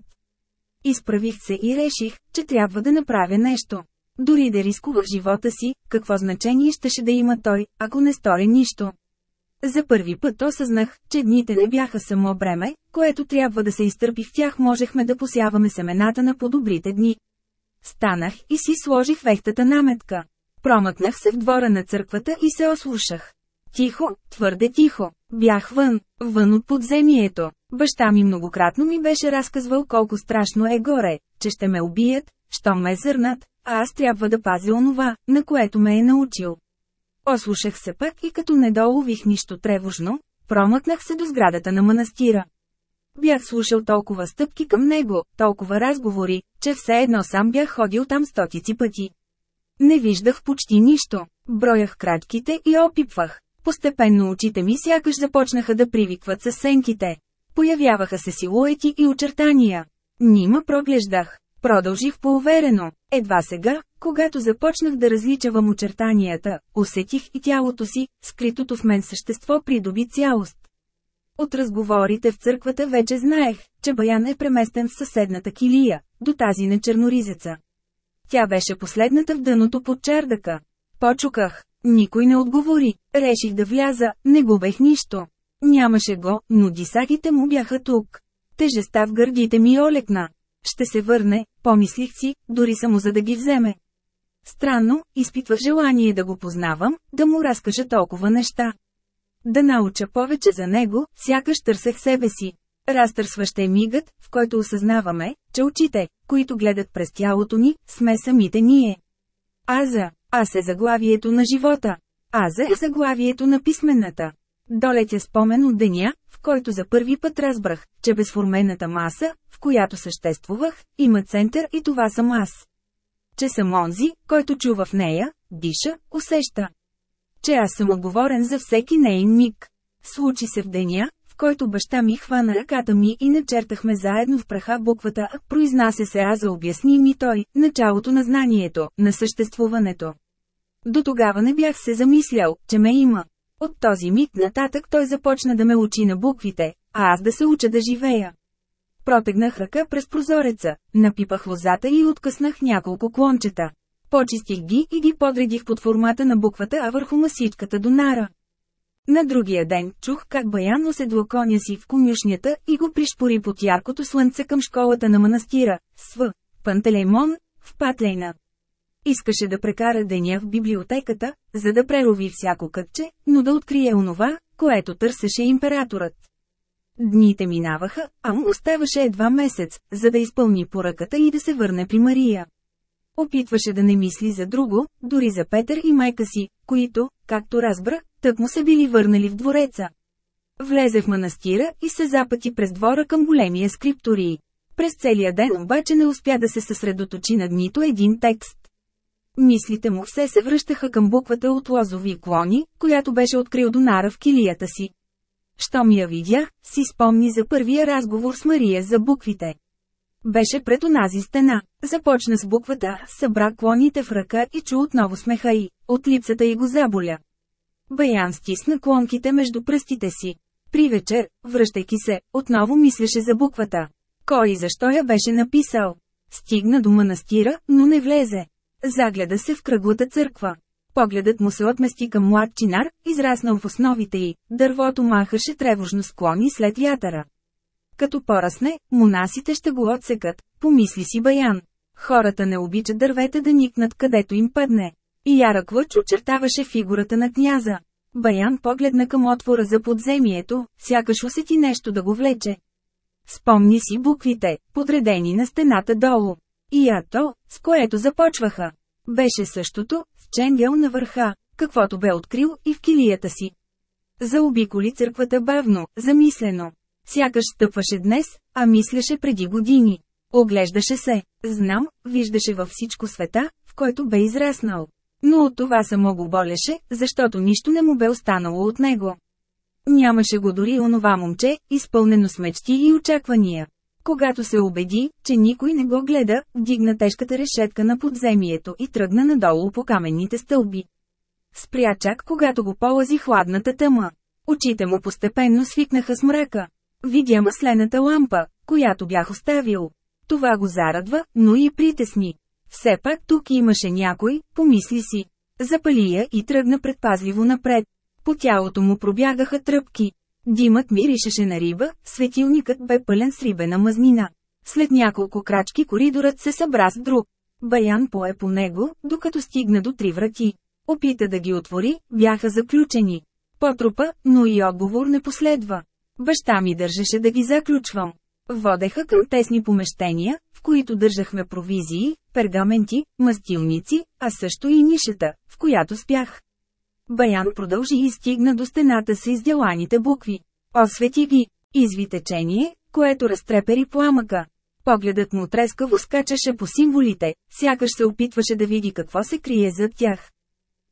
Изправих се и реших, че трябва да направя нещо. Дори да рискува живота си, какво значение щеше да има той, ако не стори нищо. За първи път осъзнах, че дните не бяха само бреме, което трябва да се изтърпи в тях можехме да посяваме семената на по-добрите дни. Станах и си сложих вехтата наметка. Промъкнах се в двора на църквата и се ослушах. Тихо, твърде тихо. Бях вън, вън от подземието. Баща ми многократно ми беше разказвал колко страшно е горе, че ще ме убият, що ме зърнат, а аз трябва да пазя онова, на което ме е научил. Ослушах се пък и като не долових нищо тревожно, промъкнах се до сградата на манастира. Бях слушал толкова стъпки към него, толкова разговори, че все едно сам бях ходил там стотици пъти. Не виждах почти нищо. Броях крачките и опипвах. Постепенно очите ми сякаш започнаха да привикват със сенките. Появяваха се силуети и очертания. Нима проглеждах. Продължих поуверено. Едва сега, когато започнах да различавам очертанията, усетих и тялото си, скритото в мен същество придоби цялост. От разговорите в църквата вече знаех, че Баян е преместен в съседната килия, до тази на черноризеца. Тя беше последната в дъното под чердака. Почуках. Никой не отговори. Реших да вляза, не губех нищо. Нямаше го, но дисагите му бяха тук. Тежеста в гърдите ми олекна. Ще се върне, помислих си, дори само за да ги вземе. Странно, изпитвах желание да го познавам, да му разкажа толкова неща. Да науча повече за него, сякаш търсех себе си. Разтърсващ е мигът, в който осъзнаваме, че очите, които гледат през тялото ни, сме самите ние. Аза, аз е заглавието на живота. Аза е заглавието на писмената. Долетя спомен от деня, в който за първи път разбрах, че безформената маса, в която съществувах, има център и това съм аз. Че съм онзи, който чува в нея, диша, усеща. Че аз съм отговорен за всеки нейн миг. Случи се в деня, в който баща ми хвана ръката ми и начертахме заедно в праха буквата А, произнася се Аза обясни ми той, началото на знанието, на съществуването. До тогава не бях се замислял, че ме има. От този миг нататък той започна да ме учи на буквите, а аз да се уча да живея. Протегнах ръка през прозореца, напипах лозата и откъснах няколко клончета. Почистих ги и ги подредих под формата на буквата А върху масичката до нара. На другия ден чух как Баян оседло коня си в конюшнята и го пришпори под яркото слънце към школата на манастира, Св. Пантелеймон, в Патлейна. Искаше да прекара деня в библиотеката, за да прерови всяко кътче, но да открие онова, което търсеше императорът. Дните минаваха, а му оставаше едва месец, за да изпълни поръката и да се върне при Мария. Опитваше да не мисли за друго, дори за Петър и майка си, които, както разбра, тък му се били върнали в двореца. Влезе в манастира и се запъти през двора към големия скриптории. През целия ден обаче не успя да се съсредоточи над нито един текст. Мислите му все се връщаха към буквата от лозови клони, която беше открил Донара в килията си. Щом я видях, си спомни за първия разговор с Мария за буквите. Беше пред онази стена. Започна с буквата, събра клоните в ръка и чу отново смеха и, от липсата й го заболя. Баян стисна клонките между пръстите си. При вечер, връщайки се, отново мислеше за буквата. Кой и защо я беше написал? Стигна до манастира, но не влезе. Загледа се в кръглата църква. Погледът му се отмести към млад чинар, израснал в основите й, дървото махаше тревожно склони след вятъра. Като порасне, монасите ще го отсекат, помисли си Баян. Хората не обичат дървета да никнат където им падне. И ярък лъч очертаваше фигурата на княза. Баян погледна към отвора за подземието, сякаш усети нещо да го влече. Спомни си буквите, подредени на стената долу. И ято, с което започваха. Беше същото, с Ченгел на върха, каквото бе открил и в килията си. Заобиколи църквата бавно, замислено. Сякаш стъпваше днес, а мислеше преди години. Оглеждаше се, знам, виждаше във всичко света, в който бе израснал. Но от това само го болеше, защото нищо не му бе останало от него. Нямаше го дори онова момче, изпълнено с мечти и очаквания. Когато се убеди, че никой не го гледа, вдигна тежката решетка на подземието и тръгна надолу по каменните стълби. Спря чак когато го полази хладната тъма. Очите му постепенно свикнаха с мрака. Видя маслената лампа, която бях оставил. Това го зарадва, но и притесни. Все пак тук имаше някой, помисли си. Запали я и тръгна предпазливо напред. По тялото му пробягаха тръпки. Димът миришеше на риба, светилникът бе пълен с рибена мазнина. След няколко крачки коридорът се събра с друг. Баян пое по него, докато стигна до три врати. Опита да ги отвори, бяха заключени. Потрупа, но и отговор не последва. Баща ми държеше да ги заключвам. Водеха към тесни помещения, в които държахме провизии, пергаменти, мастилници, а също и нишата, в която спях. Баян продължи и стигна до стената с изделаните букви. Освети ги. Изви течение, което разтрепери пламъка. Погледът му трескаво скачаше по символите, сякаш се опитваше да види какво се крие зад тях.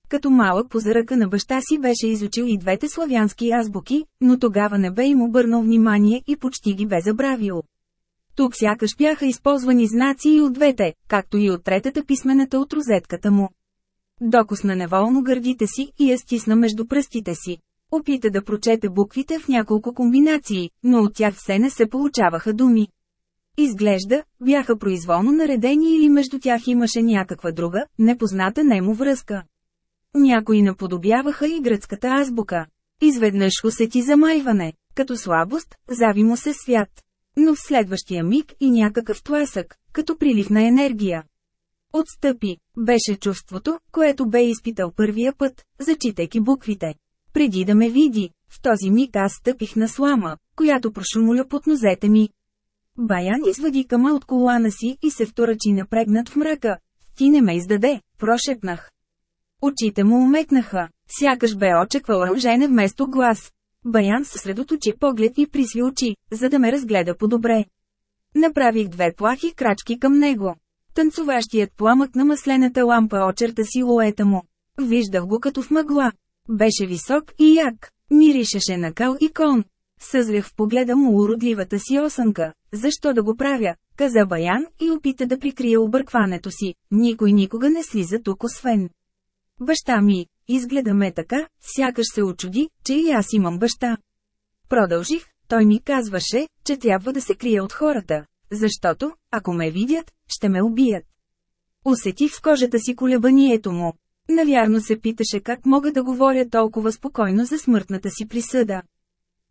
Като малък по заръка на баща си беше изучил и двете славянски азбуки, но тогава не бе им обърнал внимание и почти ги бе забравил. Тук сякаш бяха използвани знаци и от двете, както и от третата писмената от розетката му. Докосна неволно гърдите си и я стисна между пръстите си. Опита да прочете буквите в няколко комбинации, но от тях все не се получаваха думи. Изглежда, бяха произволно наредени или между тях имаше някаква друга, непозната нему връзка. Някои наподобяваха и гръцката азбука. Изведнъж усети замайване, като слабост, зави му се свят. Но в следващия миг и някакъв тласък, като прилив на енергия. Отстъпи, беше чувството, което бе изпитал първия път, зачитайки буквите. Преди да ме види, в този миг аз стъпих на слама, която прошумоля под нозете ми. Баян извади кама от колана си и се вторачи напрегнат в мръка. Ти не ме издаде, прошепнах. Очите му умекнаха, сякаш бе очеквал жене вместо глас. Баян съсредоточи поглед и присви очи, за да ме разгледа по-добре. Направих две плахи крачки към него. Танцуващият пламък на маслената лампа очерта силуета му. Виждах го като в мъгла. Беше висок и як. Миришеше на кал и кон. Съзрях в погледа му уродливата си осънка. Защо да го правя? Каза Баян и опита да прикрие объркването си. Никой никога не слиза тук освен. Баща ми, изгледа ме така, сякаш се очуди, че и аз имам баща. Продължих, той ми казваше, че трябва да се крия от хората, защото, ако ме видят, ще ме убият. Усетих в кожата си колебанието му. Навярно се питаше как мога да говоря толкова спокойно за смъртната си присъда.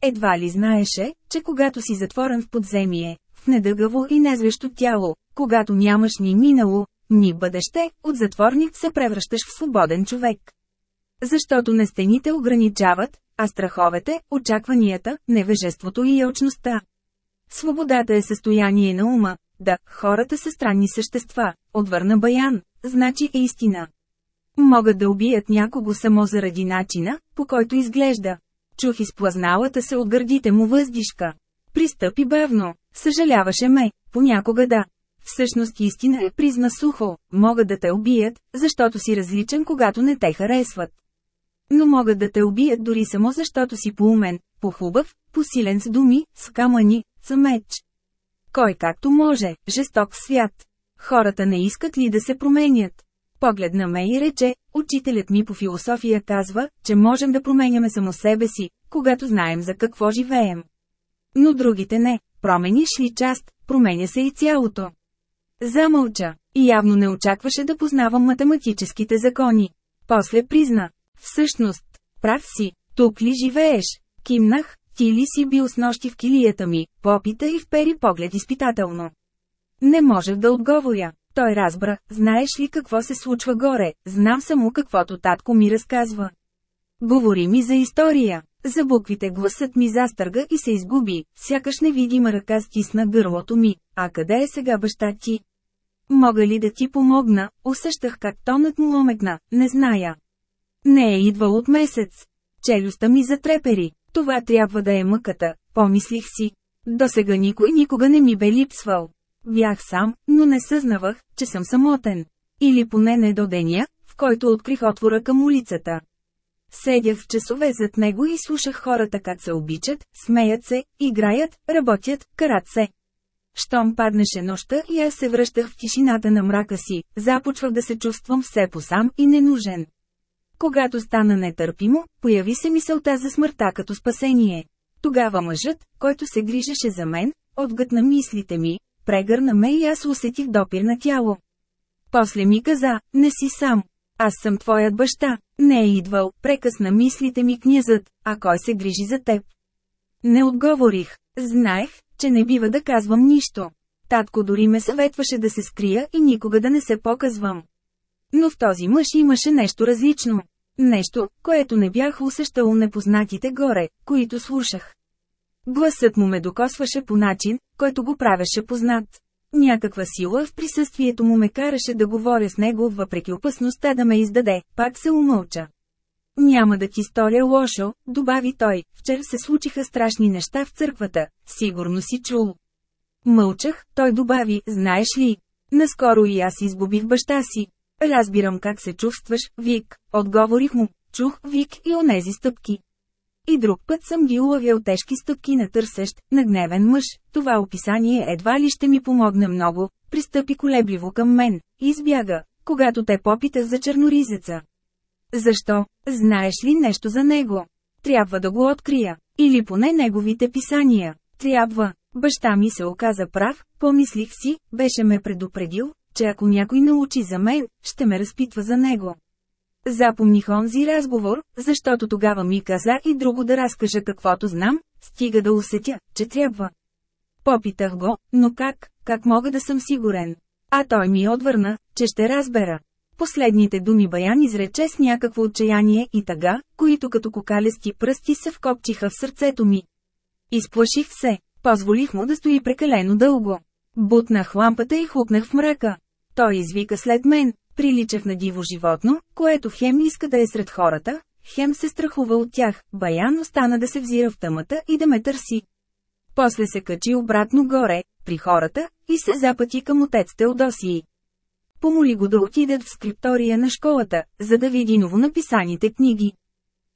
Едва ли знаеше, че когато си затворен в подземие, в недъгаво и незвещо тяло, когато нямаш ни минало, ни бъдеще, от затворник се превръщаш в свободен човек. Защото не стените ограничават, а страховете, очакванията, невежеството и елчността. Свободата е състояние на ума, да, хората са странни същества, отвърна Баян, значи е истина. Могат да убият някого само заради начина, по който изглежда. Чух изплазналата се от гърдите му въздишка. Пристъпи бавно, съжаляваше ме, понякога да, Всъщност истина е призна сухо, могат да те убият, защото си различен когато не те харесват. Но могат да те убият дори само защото си поумен, похубав, посилен с думи, с камъни, с меч. Кой както може, жесток свят. Хората не искат ли да се променят? Погледна ме и рече, учителят ми по философия казва, че можем да променяме само себе си, когато знаем за какво живеем. Но другите не, промениш ли част, променя се и цялото. Замълча. И явно не очакваше да познавам математическите закони. После призна. Всъщност, прав си, тук ли живееш? Кимнах, ти ли си бил с нощи в килията ми, попита и впери поглед изпитателно. Не можех да отговоря. Той разбра, знаеш ли какво се случва горе, знам само каквото татко ми разказва. Говори ми за история. За буквите гласът ми застърга и се изгуби, сякаш невидима ръка стисна гърлото ми. А къде е сега баща ти? Мога ли да ти помогна? Усещах как тонът му омекна, не зная. Не е идвал от месец. Челюстта ми затрепери. Това трябва да е мъката, помислих си. До сега никой никога не ми бе липсвал. Бях сам, но не съзнавах, че съм самотен. Или поне не до деня, в който открих отвора към улицата. Седях в часове зад него и слушах хората как се обичат, смеят се, играят, работят, карат се. Щом паднеше нощта и аз се връщах в тишината на мрака си, започвах да се чувствам все посам и ненужен. Когато стана нетърпимо, появи се мисълта за смъртта като спасение. Тогава мъжът, който се грижеше за мен, отгътна мислите ми, прегърна ме и аз усетих допир на тяло. После ми каза, не си сам. Аз съм твоят баща. Не е идвал, прекъсна мислите ми князът, а кой се грижи за теб? Не отговорих. Знаех, че не бива да казвам нищо. Татко дори ме съветваше да се скрия и никога да не се показвам. Но в този мъж имаше нещо различно. Нещо, което не бях усещал непознатите горе, които слушах. Гласът му ме докосваше по начин, който го правеше познат. Някаква сила в присъствието му ме караше да говоря с него въпреки опасността да ме издаде, пак се умълча. Няма да ти сторя лошо, добави той, вчера се случиха страшни неща в църквата, сигурно си чул. Мълчах, той добави, знаеш ли, наскоро и аз изгубих баща си. Разбирам как се чувстваш, Вик, отговорих му, чух Вик и онези стъпки. И друг път съм ги улавял тежки стъпки на търсещ, на гневен мъж, това описание едва ли ще ми помогне много, пристъпи колебливо към мен, избяга, когато те попитах за черноризеца. Защо? Знаеш ли нещо за него? Трябва да го открия. Или поне неговите писания. Трябва. Баща ми се оказа прав, помислих си, беше ме предупредил, че ако някой научи за мен, ще ме разпитва за него. Запомних онзи разговор, защото тогава ми каза и друго да разкажа каквото знам, стига да усетя, че трябва. Попитах го, но как, как мога да съм сигурен? А той ми отвърна, че ще разбера. Последните думи Баян изрече с някакво отчаяние и тъга, които като кокалести пръсти се вкопчиха в сърцето ми. Изплаших се, позволих му да стои прекалено дълго. Бутнах лампата и хукнах в мрака. Той извика след мен, приличах на диво животно, което хем иска да е сред хората, хем се страхува от тях, Баян остана да се взира в тъмата и да ме търси. После се качи обратно горе, при хората, и се запъти към отец Теодосии. Помоли го да отидат в скриптория на школата, за да види новонаписаните книги.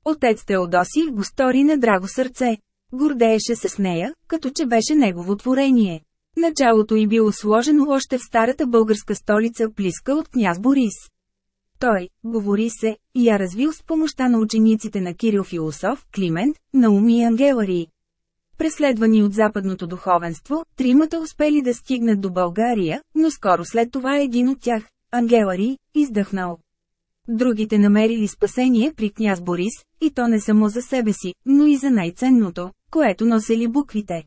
Отец Теодоси го стори на драго сърце. Гордееше се с нея, като че беше негово творение. Началото й било сложено още в старата българска столица близка от княз Борис. Той, говори се, я развил с помощта на учениците на Кирил Философ, Климент, Науми и Ангелари. Преследвани от западното духовенство, тримата успели да стигнат до България, но скоро след това един от тях, Ангелари, издъхнал. Другите намерили спасение при княз Борис, и то не само за себе си, но и за най-ценното, което носели буквите.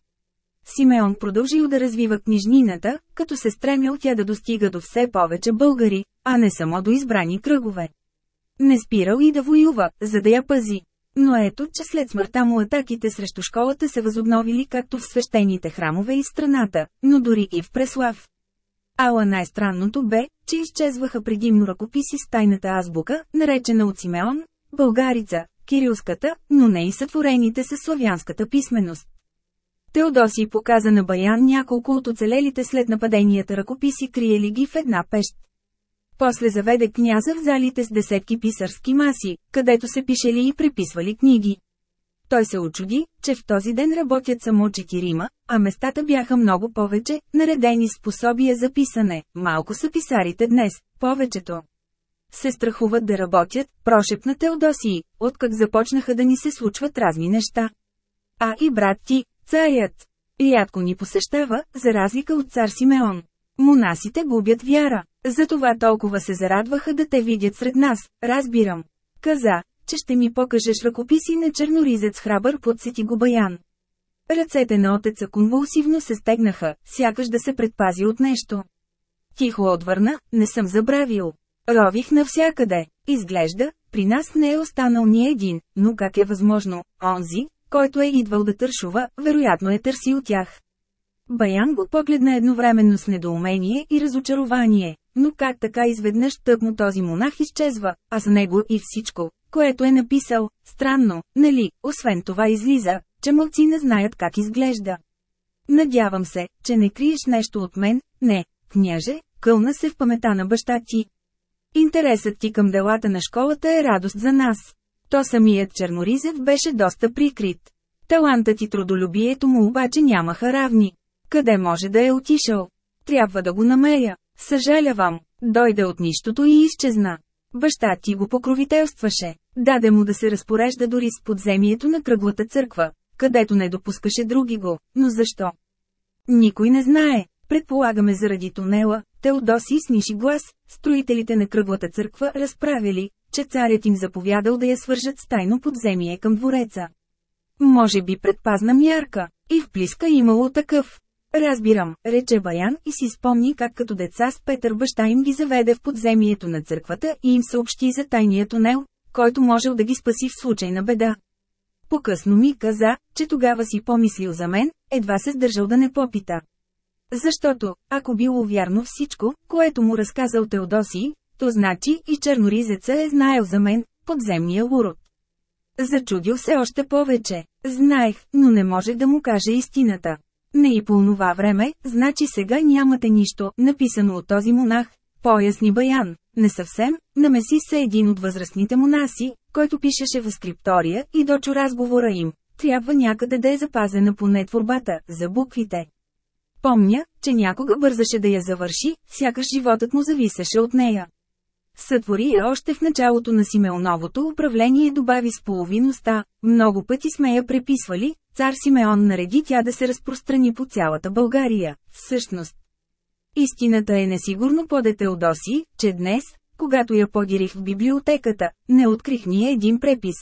Симеон продължил да развива книжнината, като се стремял тя да достига до все повече българи, а не само до избрани кръгове. Не спирал и да воюва, за да я пази. Но ето, че след смъртта му атаките срещу школата се възобновили както в свещените храмове и страната, но дори и в Преслав. Ала най-странното бе, че изчезваха предимно ръкописи с тайната азбука, наречена от Симеон, българица, кирилската, но не и сътворените със славянската писменост. Теодоси показа на Баян няколко от оцелелите след нападенията ръкописи криели ги в една пещ. После заведе княза в залите с десетки писарски маси, където се пишели и преписвали книги. Той се очуди, че в този ден работят само четирима, а местата бяха много повече, наредени с пособия за писане. Малко са писарите днес, повечето. Се страхуват да работят, прошепна Теодосии, откак започнаха да ни се случват разни неща. А и брат ти, царят, рядко ни посещава, за разлика от цар Симеон. Монасите губят вяра. Затова толкова се зарадваха да те видят сред нас, разбирам. Каза, че ще ми покажеш ръкописи на черноризец храбър подсети го баян. Ръцете на отеца конвулсивно се стегнаха, сякаш да се предпази от нещо. Тихо отвърна, не съм забравил. Рових навсякъде. Изглежда, при нас не е останал ни един, но как е възможно, онзи, който е идвал да тършува, вероятно е търсил тях. Баян го погледна едновременно с недоумение и разочарование, но как така изведнъж тъкмо този монах изчезва, а с него и всичко, което е написал, странно, нали, освен това излиза, че мълци не знаят как изглежда. Надявам се, че не криеш нещо от мен, не, княже, кълна се в памета на баща ти. Интересът ти към делата на школата е радост за нас. То самият черноризев беше доста прикрит. Талантът и трудолюбието му обаче нямаха равни. Къде може да е отишъл? Трябва да го намеря. Съжалявам. Дойде от нищото и изчезна. Баща ти го покровителстваше. Даде му да се разпорежда дори с подземието на кръглата църква, където не допускаше други го. Но защо? Никой не знае. Предполагаме заради тунела, Теодоси сниши глас, строителите на кръглата църква разправили, че царят им заповядал да я свържат с тайно подземие към двореца. Може би предпазна мярка, и в Плиска имало такъв. Разбирам, рече Баян и си спомни как като деца с Петър баща им ги заведе в подземието на църквата и им съобщи за тайния тунел, който можел да ги спаси в случай на беда. По-късно ми каза, че тогава си помислил за мен, едва се сдържал да не попита. Защото, ако било вярно всичко, което му разказал Теодосий, то значи и черноризеца е знаел за мен, подземния урод. Зачудил се още повече. Знаех, но не може да му каже истината. Не и по онова време, значи сега нямате нищо, написано от този монах, поясни Баян. Не съвсем, намеси се един от възрастните монаси, който пишеше в скриптория и дочу разговора им. Трябва някъде да е запазена поне творбата, за буквите. Помня, че някога бързаше да я завърши, сякаш животът му зависеше от нея. Сътвори я още в началото на Симеоновото управление добави с половиността, много пъти сме я преписвали, цар Симеон нареди тя да се разпространи по цялата България, всъщност. Истината е несигурно по Теодоси, че днес, когато я подирих в библиотеката, не открих ни един препис.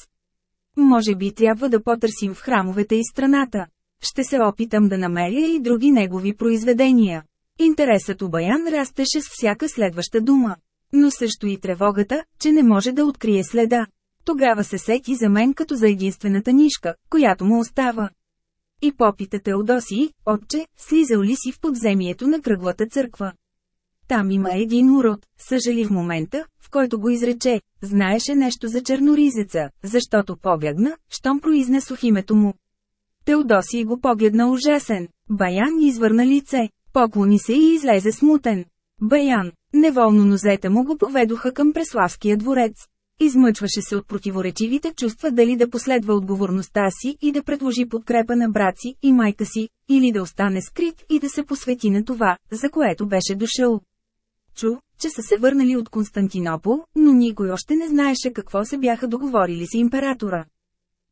Може би трябва да потърсим в храмовете и страната. Ще се опитам да намеря и други негови произведения. Интересът у Баян растеше с всяка следваща дума. Но също и тревогата, че не може да открие следа. Тогава се сети за мен като за единствената нишка, която му остава. И попита Теодосий, отче, слизал ли си в подземието на кръглата църква? Там има един урод, съжали в момента, в който го изрече, знаеше нещо за черноризеца, защото побягна, щом произнесох името му. Теодосий го погледна ужасен. Баян извърна лице, поклони се и излезе смутен. Баян, неволно нозете му го поведоха към Преславския дворец. Измъчваше се от противоречивите чувства дали да последва отговорността си и да предложи подкрепа на браци и майка си, или да остане скрит и да се посвети на това, за което беше дошъл. Чу, че са се върнали от Константинопол, но никой още не знаеше какво се бяха договорили с императора.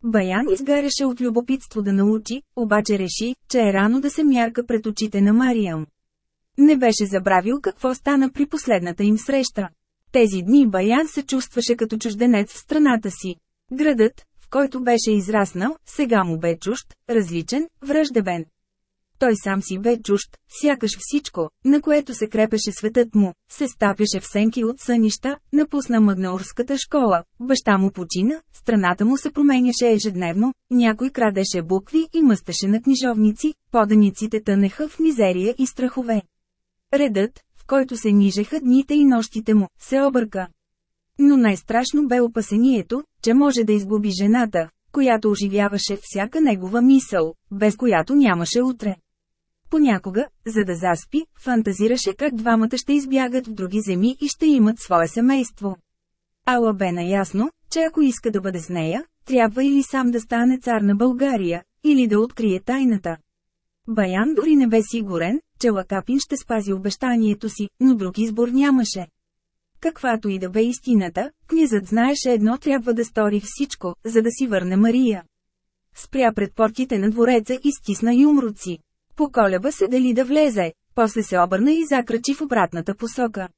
Баян изгаряше от любопитство да научи, обаче реши, че е рано да се мярка пред очите на Мариям. Не беше забравил какво стана при последната им среща. Тези дни Баян се чувстваше като чужденец в страната си. Градът, в който беше израснал, сега му бе чужд, различен, връждебен. Той сам си бе чужд, сякаш всичко, на което се крепеше светът му, се стапяше в сенки от сънища, напусна Магнаурската школа, баща му почина, страната му се променяше ежедневно, някой крадеше букви и мъстеше на книжовници, поданиците тънеха в мизерия и страхове. Редът, в който се нижеха дните и нощите му, се обърка. Но най-страшно бе опасението, че може да изгуби жената, която оживяваше всяка негова мисъл, без която нямаше утре. Понякога, за да заспи, фантазираше как двамата ще избягат в други земи и ще имат свое семейство. Ала бе наясно, че ако иска да бъде с нея, трябва или сам да стане цар на България, или да открие тайната. Баян дори не бе сигурен, че Лакапин ще спази обещанието си, но друг избор нямаше. Каквато и да бе истината, князът знаеше едно трябва да стори всичко, за да си върне Мария. Спря пред портите на двореца и стисна юмруци. Поколеба се дали да влезе, после се обърна и закрачи в обратната посока.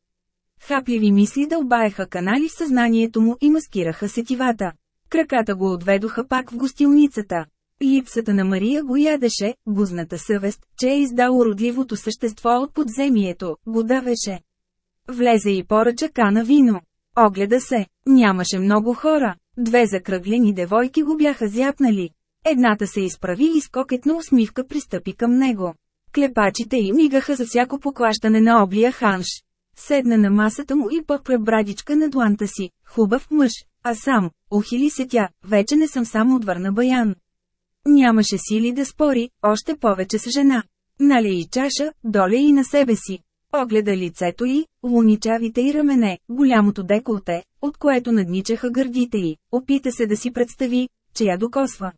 Хапливи мисли дълбаеха канали в съзнанието му и маскираха сетивата. Краката го отведоха пак в гостилницата. Липсата на Мария го ядеше, гузната съвест, че е издал родливото същество от подземието, го давеше. Влезе и поръча кана вино. Огледа се, нямаше много хора. Две закръглени девойки го бяха зяпнали. Едната се изправи и с кокетна усмивка пристъпи към него. Клепачите им мигаха за всяко поклащане на облия ханш. Седна на масата му и попре брадичка на дланта си, хубав мъж, а сам, ухили се тя, вече не съм само отвърна баян. Нямаше сили да спори, още повече с жена. Нали и чаша, доля и на себе си. Огледа лицето й, луничавите й рамене, голямото деколте, от което надничаха гърдите й, опита се да си представи, че я докосва.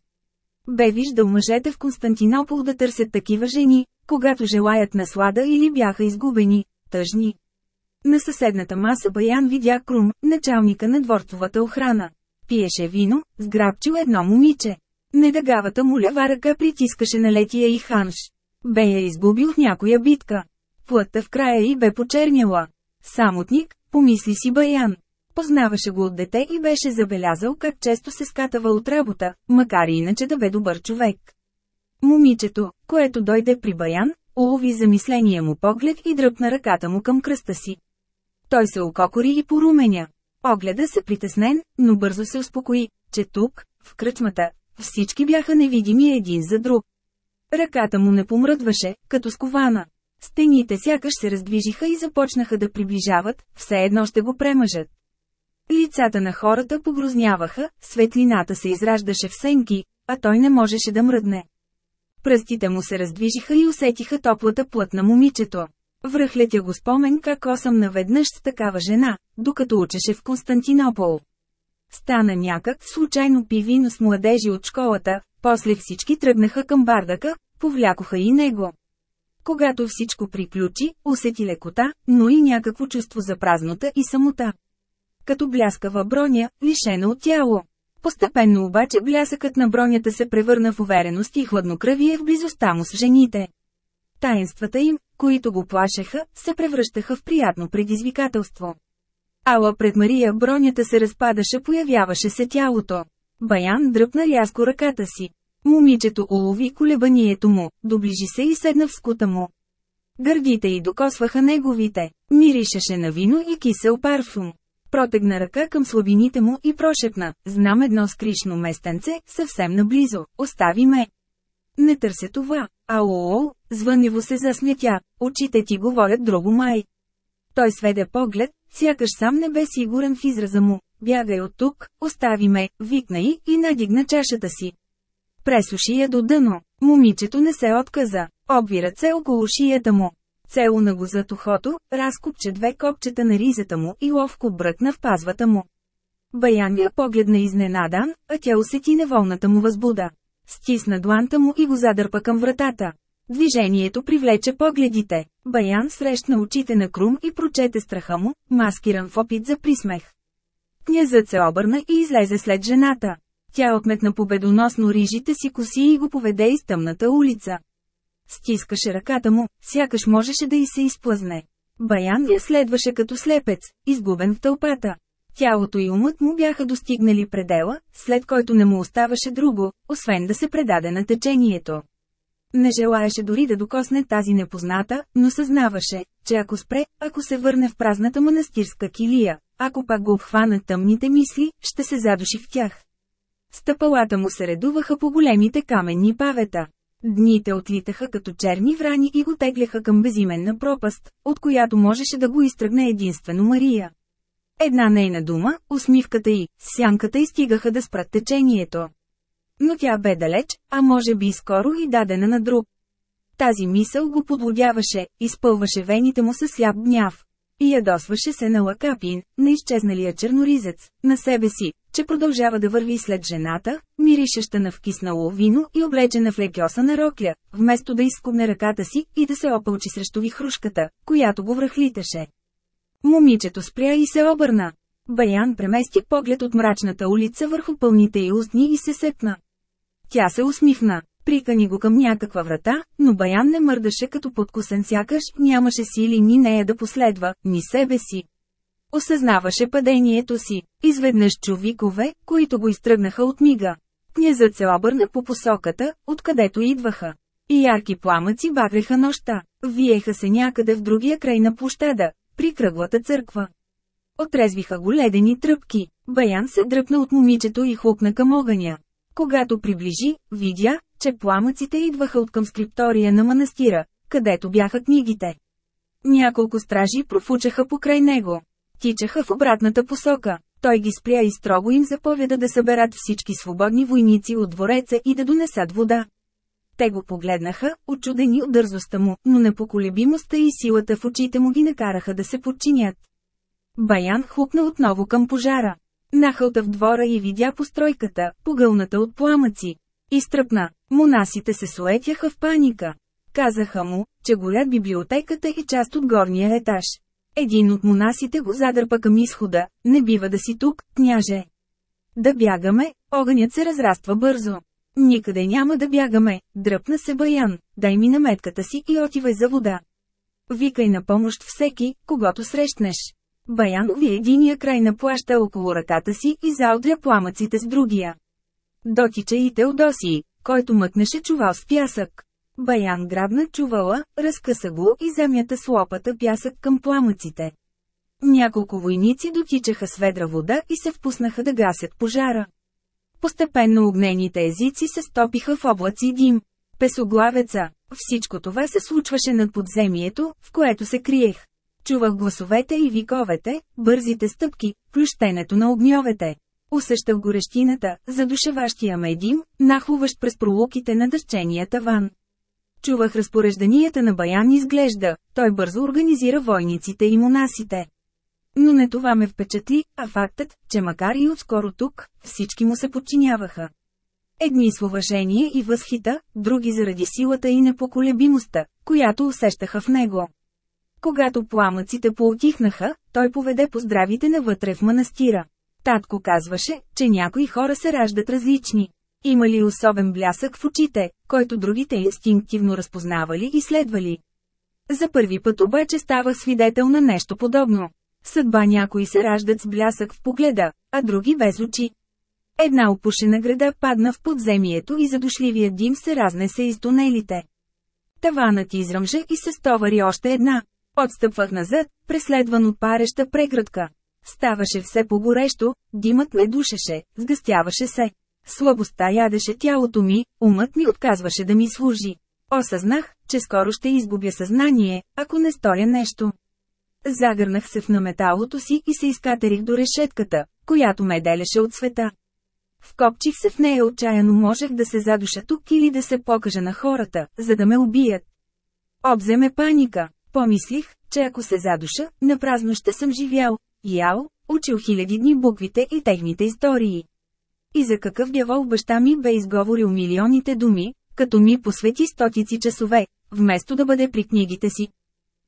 Бе виждал мъжете в Константинопол да търсят такива жени, когато желаят наслада или бяха изгубени, тъжни. На съседната маса Баян видя Крум, началника на дворцовата охрана. Пиеше вино, сграбчил едно момиче. Недагавата му лева ръка притискаше на летия и ханш. Бе я изгубил в някоя битка. Плътта в края й бе почерняла. Самотник, помисли си Баян. Познаваше го от дете и беше забелязал как често се скатава от работа, макар и иначе да бе добър човек. Момичето, което дойде при Баян, улови замисления му поглед и дръпна ръката му към кръста си. Той се ококори и поруменя. Огледа се притеснен, но бързо се успокои, че тук, в кръчмата, всички бяха невидими един за друг. Ръката му не помръдваше, като скована. Стените сякаш се раздвижиха и започнаха да приближават, все едно ще го премъжат. Лицата на хората погрозняваха, светлината се израждаше в сенки, а той не можеше да мръдне. Пръстите му се раздвижиха и усетиха топлата плът на момичето. Връхлетя го спомен как осъм наведнъж с такава жена, докато учеше в Константинопол. Стана някак, случайно пи вино с младежи от школата, после всички тръгнаха към бардака, повлякоха и него. Когато всичко приключи, усети лекота, но и някакво чувство за празнота и самота. Като бляскава броня, лишена от тяло. Постепенно обаче блясъкът на бронята се превърна в увереност и хладнокръвие в близостта му с жените. Таинствата им, които го плашеха, се превръщаха в приятно предизвикателство. Ала пред Мария бронята се разпадаше, появяваше се тялото. Баян дръпна рязко ръката си. Момичето улови колебанието му, доближи се и седна в скута му. Гърдите й докосваха неговите, миришеше на вино и кисел парфум. Протегна ръка към слабините му и прошепна, знам едно скришно местенце, съвсем наблизо, остави ме. Не търся това, ало, звънливо се засмя тя, очите ти говорят друго май. Той сведе поглед, сякаш сам не бе сигурен в израза му. Бягай от тук, остави ме, викна и, и надигна чашата си. Пресуши я до дъно. Момичето не се отказа. Обви ръце около шията му. Целуна го зад ухото, разкопче две копчета на ризата му и ловко бръкна в пазвата му. Баян я погледна изненадан, а тя усети неволната му възбуда. Стисна дланта му и го задърпа към вратата. Движението привлече погледите. Баян срещна очите на Крум и прочете страха му, маскиран в опит за присмех. Князът се обърна и излезе след жената. Тя отметна победоносно рижите си коси и го поведе из тъмната улица. Стискаше ръката му, сякаш можеше да й се изплъзне. Баян я следваше като слепец, изгубен в тълпата. Тялото и умът му бяха достигнали предела, след който не му оставаше друго, освен да се предаде на течението. Не желаеше дори да докосне тази непозната, но съзнаваше, че ако спре, ако се върне в празната манастирска килия, ако пак го обхванат тъмните мисли, ще се задуши в тях. Стъпалата му се редуваха по големите каменни павета. Дните отлитаха като черни врани и го тегляха към безименна пропаст, от която можеше да го изтръгне единствено Мария. Една нейна дума, усмивката й, сянката й стигаха да спрат течението. Но тя бе далеч, а може би скоро и дадена на друг. Тази мисъл го подлодяваше, изпълваше вените му със сляп гняв. И ядосваше се на Лакапин, на изчезналия черноризец, на себе си, че продължава да върви след жената, миришеща на вкиснало вино и облечена в лекьоса на рокля, вместо да изкубне ръката си и да се опълчи срещу вихрушката, която го връхлиташе. Момичето спря и се обърна. Баян премести поглед от мрачната улица върху пълните й устни и се сепна. Тя се усмихна. Прикани го към някаква врата, но Баян не мърдаше като подкусен сякаш, нямаше сили ни нея да последва, ни себе си. Осъзнаваше падението си. Изведнъж чу викове, които го изтръгнаха от мига. Князът се обърна по посоката, откъдето идваха. И ярки пламъци багреха нощта. Виеха се някъде в другия край на площада, при кръглата църква. Отрезвиха го ледени тръпки. Баян се дръпна от момичето и хлопна към огъня. Когато приближи, видя, че пламъците идваха от към скриптория на манастира, където бяха книгите. Няколко стражи профучаха покрай него. Тичаха в обратната посока. Той ги спря и строго им заповяда да съберат всички свободни войници от двореца и да донесат вода. Те го погледнаха, очудени от дързостта му, но непоколебимостта и силата в очите му ги накараха да се подчинят. Баян хлопна отново към пожара. Нахълта в двора и видя постройката, погълната от пламъци. Изтръпна. Монасите се суетяха в паника. Казаха му, че горят библиотеката и част от горния етаж. Един от монасите го задърпа към изхода, не бива да си тук, княже. Да бягаме, огънят се разраства бързо. Никъде няма да бягаме, дръпна се Баян, дай ми наметката си и отивай за вода. Викай на помощ всеки, когато срещнеш. Баян ви единия край на плаща около ръката си и заодря пламъците с другия. Дотича и Теодосий, който мъкнеше чувал с пясък. Баян грабна чувала, разкъса го и земята с лопата пясък към пламъците. Няколко войници дотичаха с ведра вода и се впуснаха да гасят пожара. Постепенно огнените езици се стопиха в облаци дим. Песоглавеца, всичко това се случваше над подземието, в което се криех. Чувах гласовете и виковете, бързите стъпки, плющенето на огньовете. Усещах горещината, задушеващия ме дим, нахлуващ през пролуките на дъщения таван. Чувах разпорежданията на Баян изглежда, той бързо организира войниците и монасите. Но не това ме впечатли, а фактът, че макар и отскоро тук, всички му се подчиняваха. Едни с уважение и възхита, други заради силата и непоколебимостта, която усещаха в него. Когато пламъците поотихнаха, той поведе поздравите навътре в манастира. Татко казваше, че някои хора се раждат различни. Има ли особен блясък в очите, който другите инстинктивно разпознавали и следвали? За първи път обаче ставах свидетел на нещо подобно. Съдба някои се раждат с блясък в погледа, а други без очи. Една опушена града падна в подземието и задушливия дим се разнесе из тунелите. Таванът изръмжа и се стовари още една. Отстъпвах назад, преследван от пареща преградка. Ставаше все по-горещо, димът ме душеше, сгъстяваше се. Слабостта ядеше тялото ми, умът ми отказваше да ми служи. Осъзнах, че скоро ще изгубя съзнание, ако не сторя нещо. Загърнах се в наметалото си и се изкатерих до решетката, която ме делеше от света. Вкопчих се в нея отчаяно можех да се задуша тук или да се покажа на хората, за да ме убият. Обземе паника. Помислих, че ако се задуша, напразно ще съм живял, ял, учил хиляди дни буквите и техните истории. И за какъв дявол баща ми бе изговорил милионите думи, като ми посвети стотици часове, вместо да бъде при книгите си.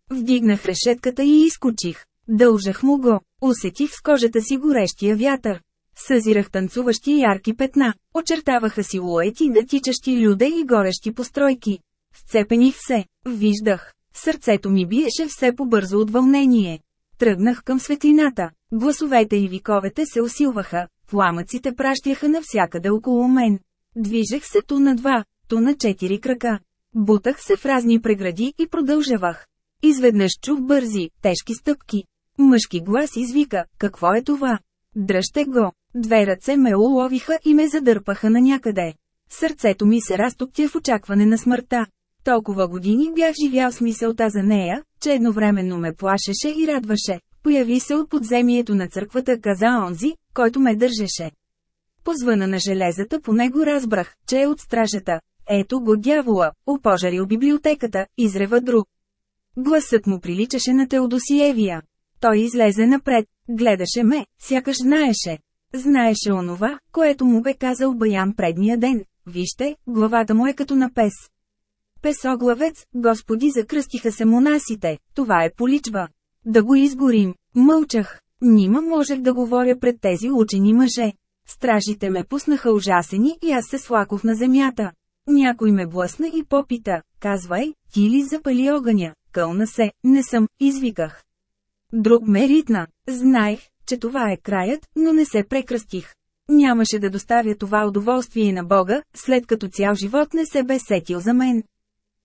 Вдигнах решетката и изкочих. Дължах му го. Усетих с кожата си горещия вятър. Съзирах танцуващи ярки петна. Очертаваха силуети на тичащи люде и горещи постройки. Сцепених се. Виждах. Сърцето ми биеше все по-бързо от вълнение. Тръгнах към светлината. Гласовете и виковете се усилваха, пламъците пращяха навсякъде около мен. Движех се ту на два, ту на четири крака. Бутах се в разни прегради и продължавах. Изведнъж чух бързи, тежки стъпки. Мъжки глас извика, какво е това? Дръжте го. Две ръце ме уловиха и ме задърпаха на някъде. Сърцето ми се разтоптя в очакване на смъртта. Толкова години бях живял с мисълта за нея, че едновременно ме плашеше и радваше. Появи се от подземието на църквата каза онзи, който ме държеше. Позвана на железата по него разбрах, че е от стражата. Ето го дявола, опожарил библиотеката, изрева друг. Гласът му приличаше на Теодосиевия. Той излезе напред, гледаше ме, сякаш знаеше. Знаеше онова, което му бе казал Баян предния ден. Вижте, главата му е като на пес. Песоглавец, господи закръстиха се монасите, това е поличба. Да го изгорим. Мълчах. Нима можех да говоря пред тези учени мъже. Стражите ме пуснаха ужасени и аз се слакох на земята. Някой ме блъсна и попита, казвай, ти ли запали огъня, кълна се, не съм, извиках. Друг ме ритна. Знаех, че това е краят, но не се прекръстих. Нямаше да доставя това удоволствие на Бога, след като цял живот не се бе сетил за мен.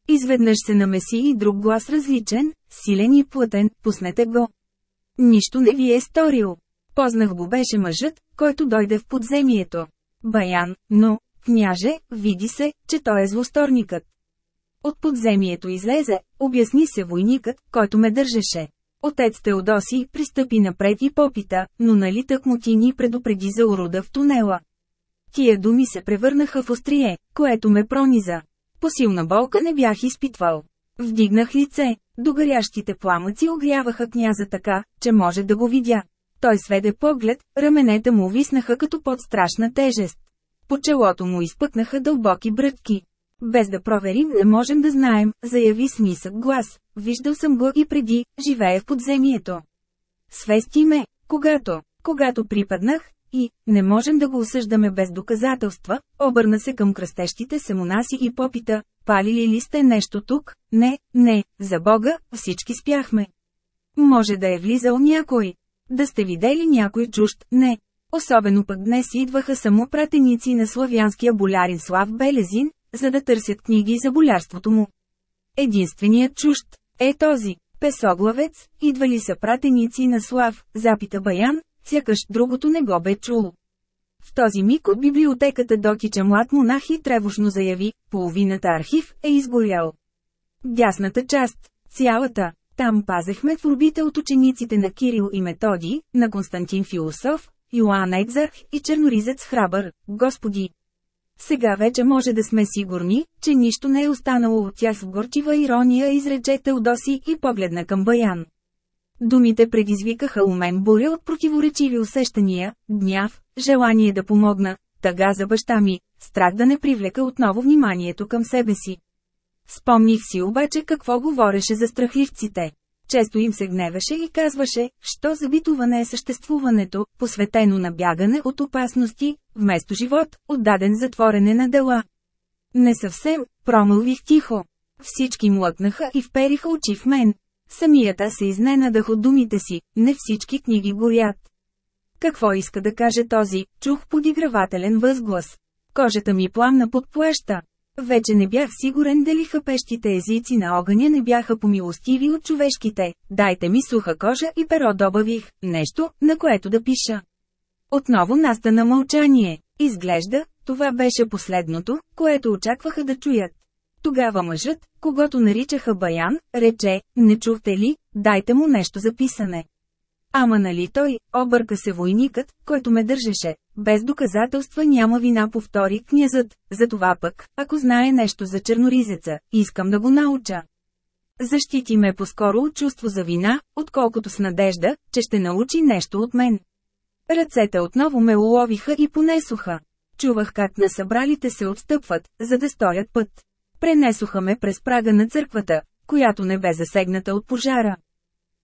Изведнъж се намеси и друг глас различен, силен и плътен, пуснете го. Нищо не ви е сторил. Познах го беше мъжът, който дойде в подземието. Баян, но, княже, види се, че той е злосторникът. От подземието излезе, обясни се войникът, който ме държеше. Отец Теодоси пристъпи напред и попита, но нали так му ти ни предупреди за урода в тунела. Тия думи се превърнаха в острие, което ме прониза. Посилна болка не бях изпитвал. Вдигнах лице, догорящите пламъци огряваха княза така, че може да го видя. Той сведе поглед, раменете му виснаха като под страшна тежест. По челото му изпъкнаха дълбоки брътки. Без да проверим не можем да знаем, заяви смисък глас. Виждал съм го и преди, живее в подземието. Свести ме, когато, когато припаднах, и, не можем да го осъждаме без доказателства, обърна се към кръстещите се монаси и попита, палили ли сте нещо тук? Не, не, за Бога, всички спяхме. Може да е влизал някой. Да сте видели някой чужд, не. Особено пък днес идваха само пратеници на славянския болярин Слав Белезин, за да търсят книги за болярството му. Единственият чужд е този, песоглавец, идва ли са пратеници на Слав, запита Баян, сякаш другото не го бе чул. В този миг от библиотеката дотича млад монах и тревожно заяви, половината архив е изгорял. Дясната част, цялата, там пазехме творбите от учениците на Кирил и Методи, на Константин Философ, Йоан Екзарх и Черноризец Храбър, Господи. Сега вече може да сме сигурни, че нищо не е останало от тях с горчива ирония изрече Теодоси и погледна към Баян. Думите предизвикаха у мен буря от противоречиви усещания, гняв, желание да помогна, тъга за баща ми, страх да не привлека отново вниманието към себе си. Спомних си обаче какво говореше за страхливците. Често им се гневаше и казваше, що за битуване е съществуването, посветено на бягане от опасности, вместо живот, отдаден за творене на дела. Не съвсем, промълвих тихо. Всички млъкнаха и впериха очи в мен. Самията се изненадах от думите си, не всички книги горят. Какво иска да каже този, чух подигравателен възглас. Кожата ми пламна под плаща. Вече не бях сигурен дали хъпещите езици на огъня не бяха помилостиви от човешките. Дайте ми суха кожа и перо добавих, нещо, на което да пиша. Отново настана мълчание. Изглежда, това беше последното, което очакваха да чуят. Тогава мъжът, когато наричаха Баян, рече, не чухте ли, дайте му нещо за писане. Ама нали той, обърка се войникът, който ме държеше, без доказателства няма вина повтори князът, затова пък, ако знае нещо за черноризеца, искам да го науча. Защити ме по-скоро от чувство за вина, отколкото с надежда, че ще научи нещо от мен. Ръцете отново ме уловиха и понесоха. Чувах как на събралите се отстъпват, за да сторят път. Пренесоха ме през прага на църквата, която не бе засегната от пожара.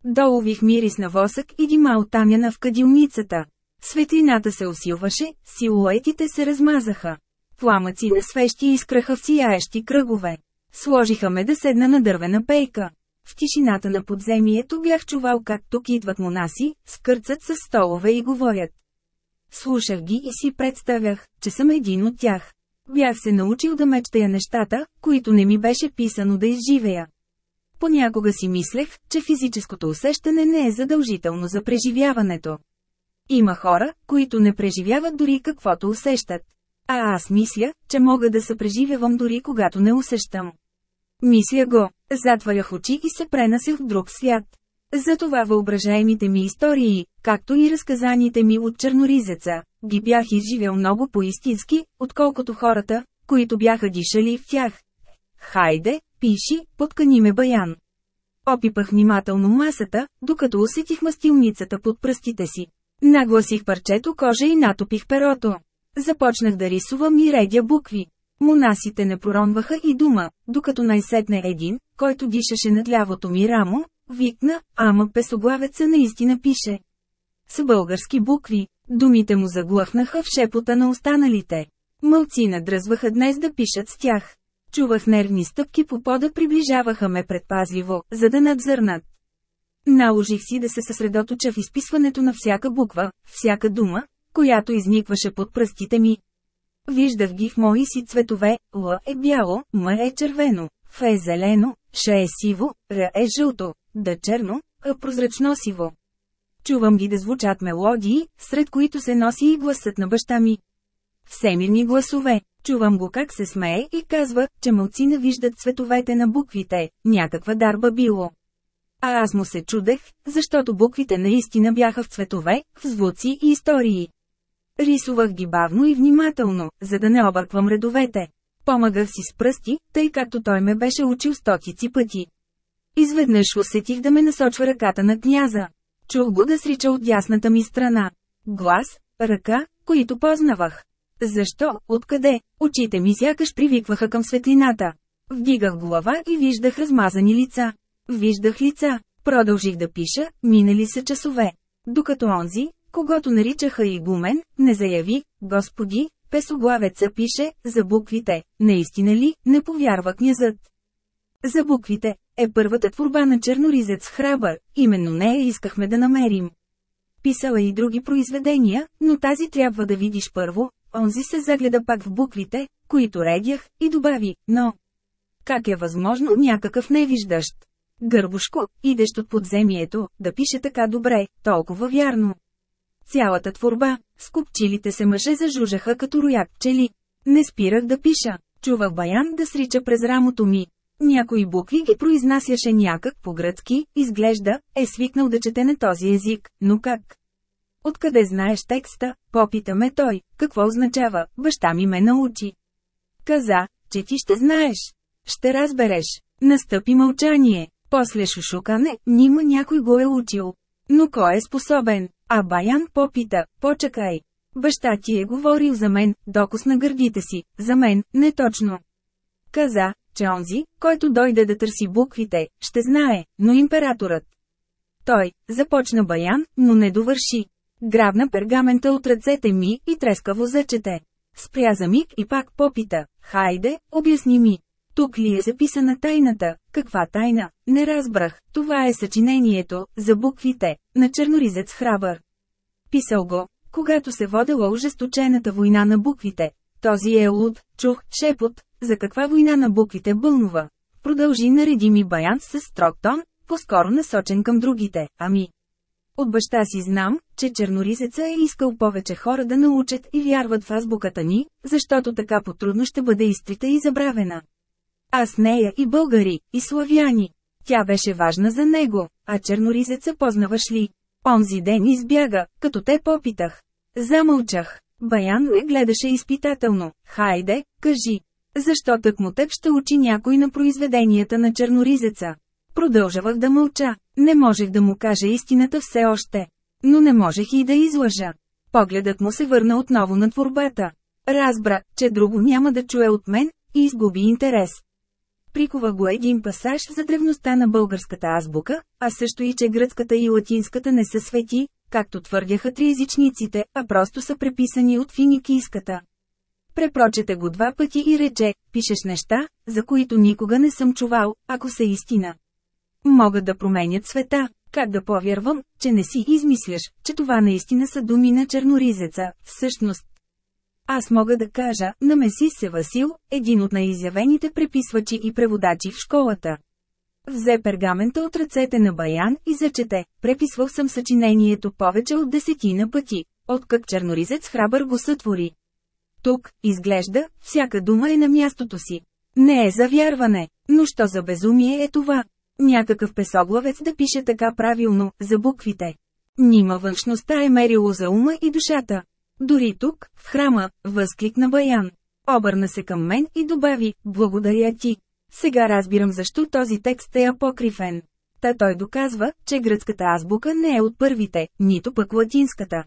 Долових мирис на восък и дима от тамяна в кадилницата. Светлината се усилваше, силуетите се размазаха. Пламъци на свещи изкраха в сияещи кръгове. Сложиха ме да седна на дървена пейка. В тишината на подземието бях чувал как тук идват монаси, скърцат с столове и говорят. Слушах ги и си представях, че съм един от тях. Бях се научил да мечтая нещата, които не ми беше писано да изживея. Понякога си мислех, че физическото усещане не е задължително за преживяването. Има хора, които не преживяват дори каквото усещат. А аз мисля, че мога да се преживявам дори когато не усещам. Мисля го, затварях очи и се пренасях в друг свят. Затова въображаемите ми истории, както и разказаните ми от черноризеца, ги бях изживял много по-истински, отколкото хората, които бяха дишали в тях. Хайде, пиши, подкани ме баян. Опипах внимателно масата, докато усетих мастилницата под пръстите си. Нагласих парчето кожа и натопих перото. Започнах да рисувам и редя букви. Монасите не проронваха и дума, докато най-сетне един, който дишаше над лявото ми рамо, викна, ама песоглавеца наистина пише. С български букви, думите му заглъхнаха в шепота на останалите. Мълци надръзваха днес да пишат с тях. Чувах нервни стъпки по пода приближаваха ме предпазливо, за да надзърнат. Наложих си да се съсредоточа в изписването на всяка буква, всяка дума, която изникваше под пръстите ми. Виждах ги в мои си цветове, Л е бяло, М е червено, Ф е зелено, Ш е сиво, Р е жълто, Д черно, А прозрачно сиво. Чувам ги да звучат мелодии, сред които се носи и гласът на баща ми. Всемирни гласове, Чувам го как се смее и казва, че мълцина виждат цветовете на буквите, някаква дарба било. А аз му се чудех, защото буквите наистина бяха в цветове, в звуци и истории. Рисувах ги бавно и внимателно, за да не обърквам редовете. Помагах си с пръсти, тъй както той ме беше учил стотици пъти. Изведнъж усетих да ме насочва ръката на княза. Чух го да срича от ясната ми страна. Глас, ръка, които познавах. Защо, откъде, очите ми сякаш привикваха към светлината. Вдигах глава и виждах размазани лица. Виждах лица. Продължих да пиша, минали са часове. Докато онзи, когато наричаха игумен, не заяви, Господи, песоглавеца пише, за буквите, наистина ли, не повярва князът. За буквите, е първата творба на черноризец Храбър, именно нея искахме да намерим. Писала и други произведения, но тази трябва да видиш първо, онзи се загледа пак в буквите, които редях, и добави, но... Как е възможно някакъв невиждащ? Гърбушко, идещ от подземието, да пише така добре, толкова вярно. Цялата творба, скупчилите се мъже зажужаха като рояк пчели. Не спирах да пиша, чувах баян да срича през рамото ми. Някои букви ги произнасяше някак по-гръцки, изглежда, е свикнал да чете на този език, но как? Откъде знаеш текста, попитаме той, какво означава, баща ми ме научи. Каза, че ти ще знаеш. Ще разбереш. Настъпи мълчание. После шушукане, нима някой го е учил. Но кой е способен? А Баян попита, почакай. Баща ти е говорил за мен, докосна гърдите си, за мен, не точно. Каза, че онзи, който дойде да търси буквите, ще знае, но императорът. Той, започна Баян, но не довърши. Грабна пергамента от ръцете ми и трескаво зачете. Спря за миг и пак попита, хайде, обясни ми. Тук ли е записана тайната? Каква тайна? Не разбрах. Това е съчинението, за буквите, на черноризец храбър. Писал го, когато се водела ожесточената война на буквите. Този е луд, чух, шепот, за каква война на буквите бълнува. Продължи нареди ми баян с строг тон, по-скоро насочен към другите, ами. От баща си знам, че черноризеца е искал повече хора да научат и вярват в азбуката ни, защото така потрудно ще бъде изтрита и забравена. А с нея и българи, и славяни. Тя беше важна за него, а черноризеца познаваш ли? Онзи ден избяга, като те попитах. Замълчах. Баян ме гледаше изпитателно. Хайде, кажи. Защо тъкмо тък ще учи някой на произведенията на черноризеца? Продължавах да мълча. Не можех да му кажа истината все още. Но не можех и да излъжа. Погледът му се върна отново на творбата. Разбра, че друго няма да чуе от мен, и изгуби интерес. Прикова го един пасаж за древността на българската азбука, а също и че гръцката и латинската не са свети, както твърдяха триязичниците, а просто са преписани от финикийската. Препрочете го два пъти и рече, пишеш неща, за които никога не съм чувал, ако са истина. Могат да променят света. Как да повярвам, че не си измисляш, че това наистина са думи на черноризеца, всъщност. Аз мога да кажа, намеси се Васил, един от най-изявените преписвачи и преводачи в школата. Взе пергамента от ръцете на Баян и зачете, преписвал съм съчинението повече от десетина пъти, откак черноризец храбър го сътвори. Тук, изглежда, всяка дума е на мястото си. Не е за вярване, но що за безумие е това? Някакъв песоглавец да пише така правилно, за буквите. Нима външността е мерило за ума и душата. Дори тук, в храма, възкликна Баян. Обърна се към мен и добави, благодаря ти. Сега разбирам защо този текст е апокрифен. Та той доказва, че гръцката азбука не е от първите, нито пък латинската.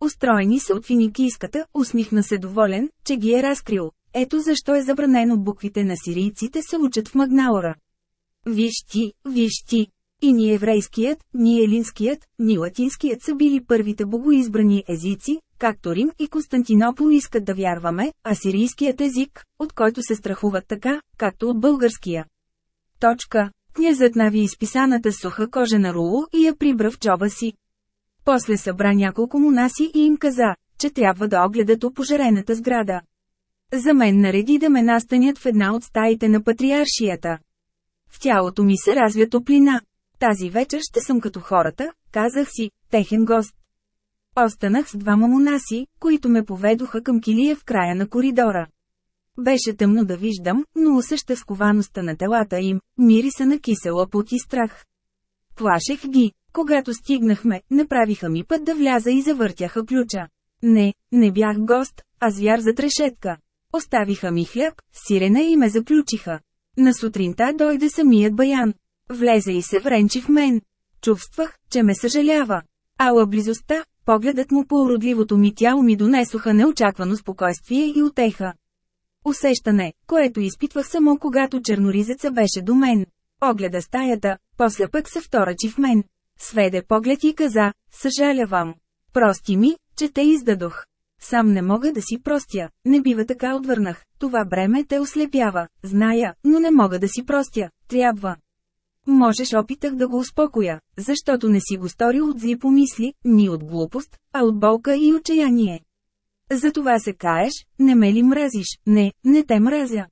Устроени са от финикийската, усмихна се доволен, че ги е разкрил. Ето защо е забранено буквите на сирийците се учат в Магнаора. Виж ти, виж ти. И ни еврейският, ни елинският, ни латинският са били първите богоизбрани езици, както Рим и Константинопол искат да вярваме, а сирийският език, от който се страхуват така, както от българския. Точка. Князът нави изписаната суха кожа на Руло и я прибра в чоба си. После събра няколко монаси и им каза, че трябва да огледат опожарената сграда. За мен нареди да ме настанят в една от стаите на патриаршията. В тялото ми се развя топлина. Тази вечер ще съм като хората, казах си, техен гост. Останах с двама монаси, които ме поведоха към килия в края на коридора. Беше тъмно да виждам, но усеща сковаността на телата им, мириса на кисела пот и страх. Плашех ги. Когато стигнахме, направиха ми път да вляза и завъртяха ключа. Не, не бях гост, а звяр за трешетка. Оставиха ми хляб, сирене и ме заключиха. На сутринта дойде самият баян. Влезе и се вренчи в мен. Чувствах, че ме съжалява. Ала близостта, погледът му по уродливото ми тяло ми донесоха неочаквано спокойствие и утеха. Усещане, което изпитвах само когато черноризеца беше до мен. Огледа стаята, после пък се вторачи в мен. Сведе поглед и каза, съжалявам. Прости ми, че те издадох. Сам не мога да си простя, не бива така отвърнах, това бреме те ослепява, зная, но не мога да си простя, трябва. Можеш опитах да го успокоя, защото не си го сторил от зли помисли, ни от глупост, а от болка и отчаяние. Затова се каеш, не ме ли мразиш, не, не те мразя.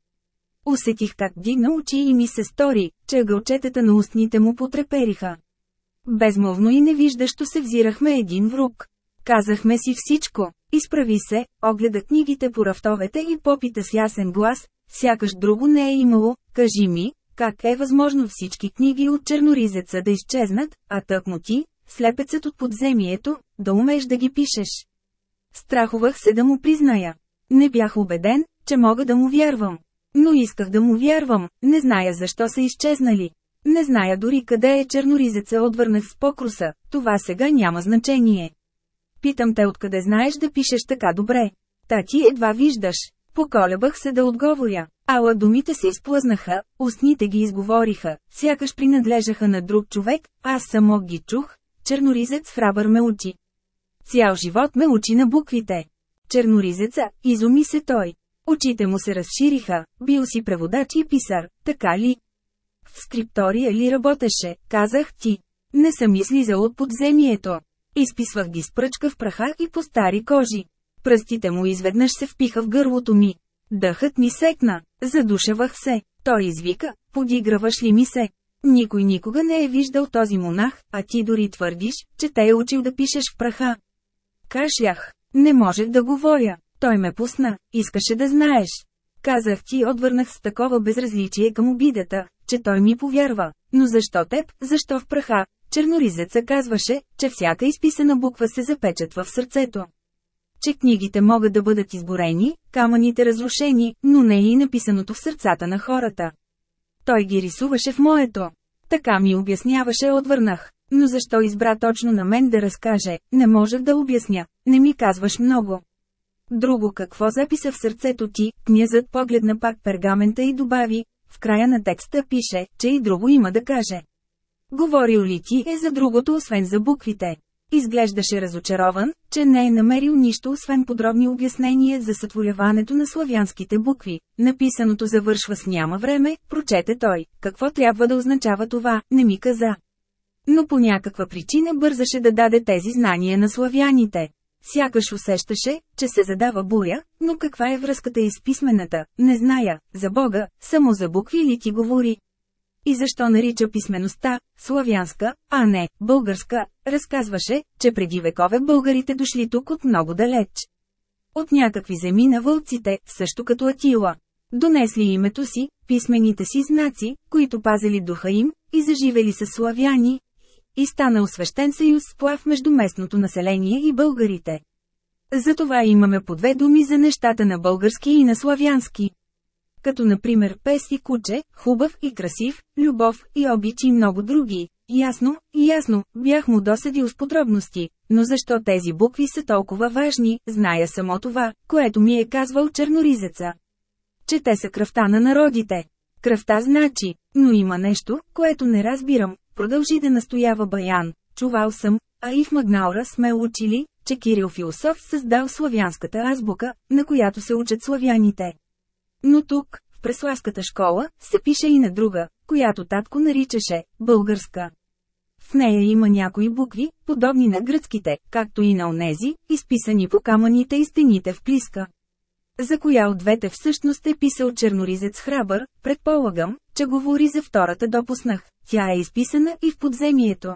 Усетих как дигна очи и ми се стори, че гълчетата на устните му потрепериха. Безмолвно и невиждащо се взирахме един в рук. Казахме си всичко. Изправи се, огледа книгите по рафтовете и попита с ясен глас, сякаш друго не е имало, кажи ми, как е възможно всички книги от черноризеца да изчезнат, а тъкмо ти, слепецът от подземието, да умееш да ги пишеш. Страхувах се да му призная. Не бях убеден, че мога да му вярвам. Но исках да му вярвам, не зная защо са изчезнали. Не зная дори къде е черноризеца отвърнах с покруса, това сега няма значение. Питам те откъде знаеш да пишеш така добре. Та ти едва виждаш. Поколебах се да отговоря. Ала думите се изплъзнаха, устните ги изговориха, сякаш принадлежаха на друг човек, аз само ги чух, черноризец Фрабър ме учи. Цял живот ме учи на буквите. Черноризеца, изуми се той. Очите му се разшириха, бил си преводач и писар, така ли? В скриптория ли работеше, казах ти. Не съм излизал от подземието. Изписвах ги с пръчка в праха и по стари кожи. Пръстите му изведнъж се впиха в гърлото ми. Дъхът ми секна, задушавах се. Той извика, подиграваш ли ми се? Никой никога не е виждал този монах, а ти дори твърдиш, че те е учил да пишеш в праха. Кашлях. Не можех да говоря. Той ме пусна, искаше да знаеш. Казах ти отвърнах с такова безразличие към обидата, че той ми повярва. Но защо теб, защо в праха? Черноризеца казваше, че всяка изписана буква се запечатва в сърцето. Че книгите могат да бъдат изборени, камъните разрушени, но не и написаното в сърцата на хората. Той ги рисуваше в моето. Така ми обясняваше отвърнах. Но защо избра точно на мен да разкаже, не можех да обясня, не ми казваш много. Друго какво записа в сърцето ти, князът погледна пак пергамента и добави, в края на текста пише, че и друго има да каже. Говорил ли ти е за другото освен за буквите? Изглеждаше разочарован, че не е намерил нищо освен подробни обяснения за сътворяването на славянските букви. Написаното завършва с няма време, прочете той. Какво трябва да означава това, не ми каза. Но по някаква причина бързаше да даде тези знания на славяните. Сякаш усещаше, че се задава буря, но каква е връзката и с писмената, не зная, за Бога, само за букви ли ти говори. И защо нарича писмеността славянска, а не българска, разказваше, че преди векове българите дошли тук от много далеч. От някакви земи на вълците, също като Атила. Донесли името си, писмените си знаци, които пазили духа им, и заживели с славяни, и станал свещен съюз сплав между местното население и българите. Затова имаме по две думи за нещата на български и на славянски. Като например пес и куче, хубав и красив, любов и обич и много други. Ясно, ясно, бях му досадил с подробности, но защо тези букви са толкова важни, зная само това, което ми е казвал черноризеца. Че те са кръвта на народите. Кръвта значи, но има нещо, което не разбирам, продължи да настоява Баян. Чувал съм, а и в Магнаура сме учили, че Кирил Философ създал славянската азбука, на която се учат славяните. Но тук, в Преславската школа, се пише и на друга, която татко наричаше – българска. В нея има някои букви, подобни на гръцките, както и на онези, изписани по камъните и стените в Плиска. За коя от двете всъщност е писал черноризец храбър, предполагам, че говори за втората допуснах, тя е изписана и в подземието.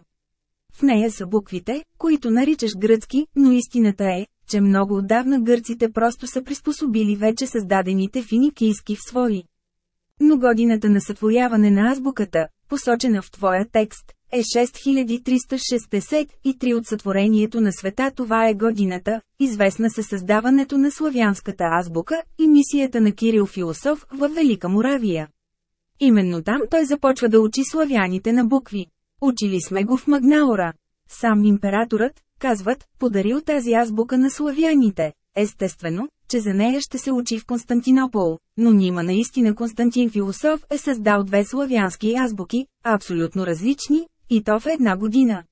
В нея са буквите, които наричаш гръцки, но истината е, че много отдавна гърците просто са приспособили вече създадените финикийски в свои. Но годината на сътворяване на азбуката, посочена в твоя текст, е 6363 от сътворението на света това е годината, известна със създаването на славянската азбука и мисията на Кирил Философ в Велика Моравия. Именно там той започва да учи славяните на букви. Учили сме го в Магнаора. Сам императорът, казват, подарил тази азбука на славяните. Естествено, че за нея ще се учи в Константинопол, но нима наистина Константин Философ е създал две славянски азбуки, абсолютно различни, и то в една година.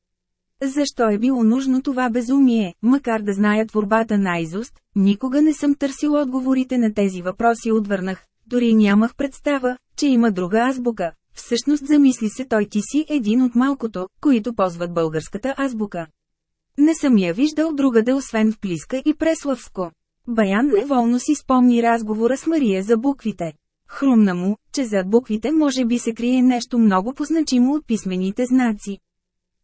Защо е било нужно това безумие, макар да зная творбата наизуст, никога не съм търсил отговорите на тези въпроси отвърнах, дори нямах представа, че има друга азбука. Всъщност замисли се той ти си един от малкото, които ползват българската азбука. Не съм я виждал другаде освен в Плиска и Преславско. Баян неволно си спомни разговора с Мария за буквите. Хрумна му, че зад буквите може би се крие нещо много позначимо от писмените знаци.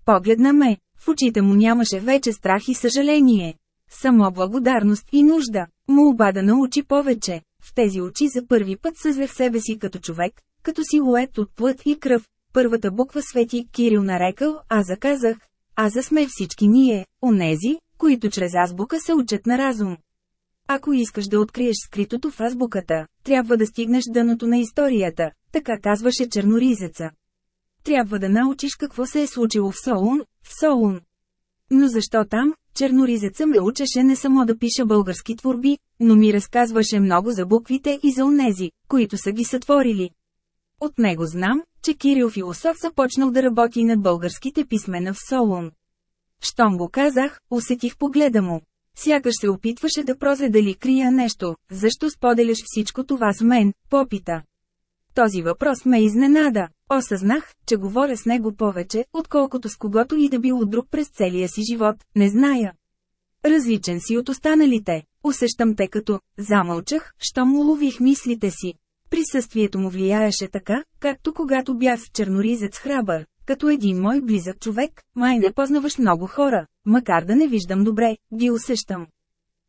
Погледна ме, в очите му нямаше вече страх и съжаление. Само благодарност и нужда, му оба да научи повече. В тези очи за първи път съзвех себе си като човек, като силует от плът и кръв. Първата буква свети Кирил нарекал, а заказах. А за сме всички ние, онези, които чрез азбука се учат на разум. Ако искаш да откриеш скритото в азбуката, трябва да стигнеш дъното на историята, така казваше черноризеца. Трябва да научиш какво се е случило в Солун, в Солун. Но защо там, черноризеца ме учеше не само да пиша български творби, но ми разказваше много за буквите и за онези, които са ги сътворили. От него знам, че Кирил Философ започнал да работи над българските писмена в Солун. Щом го казах, усетих погледа му. Сякаш се опитваше да прозе дали крия нещо, защо споделяш всичко това с мен, попита. Този въпрос ме изненада. Осъзнах, че говоря с него повече, отколкото с когото и да било друг през целия си живот, не зная. Различен си от останалите. Усещам те като, замълчах, що му лових мислите си. Присъствието му влияеше така, както когато бях в черноризец храбър, като един мой близък човек, май не познаваш много хора, макар да не виждам добре, ги усещам.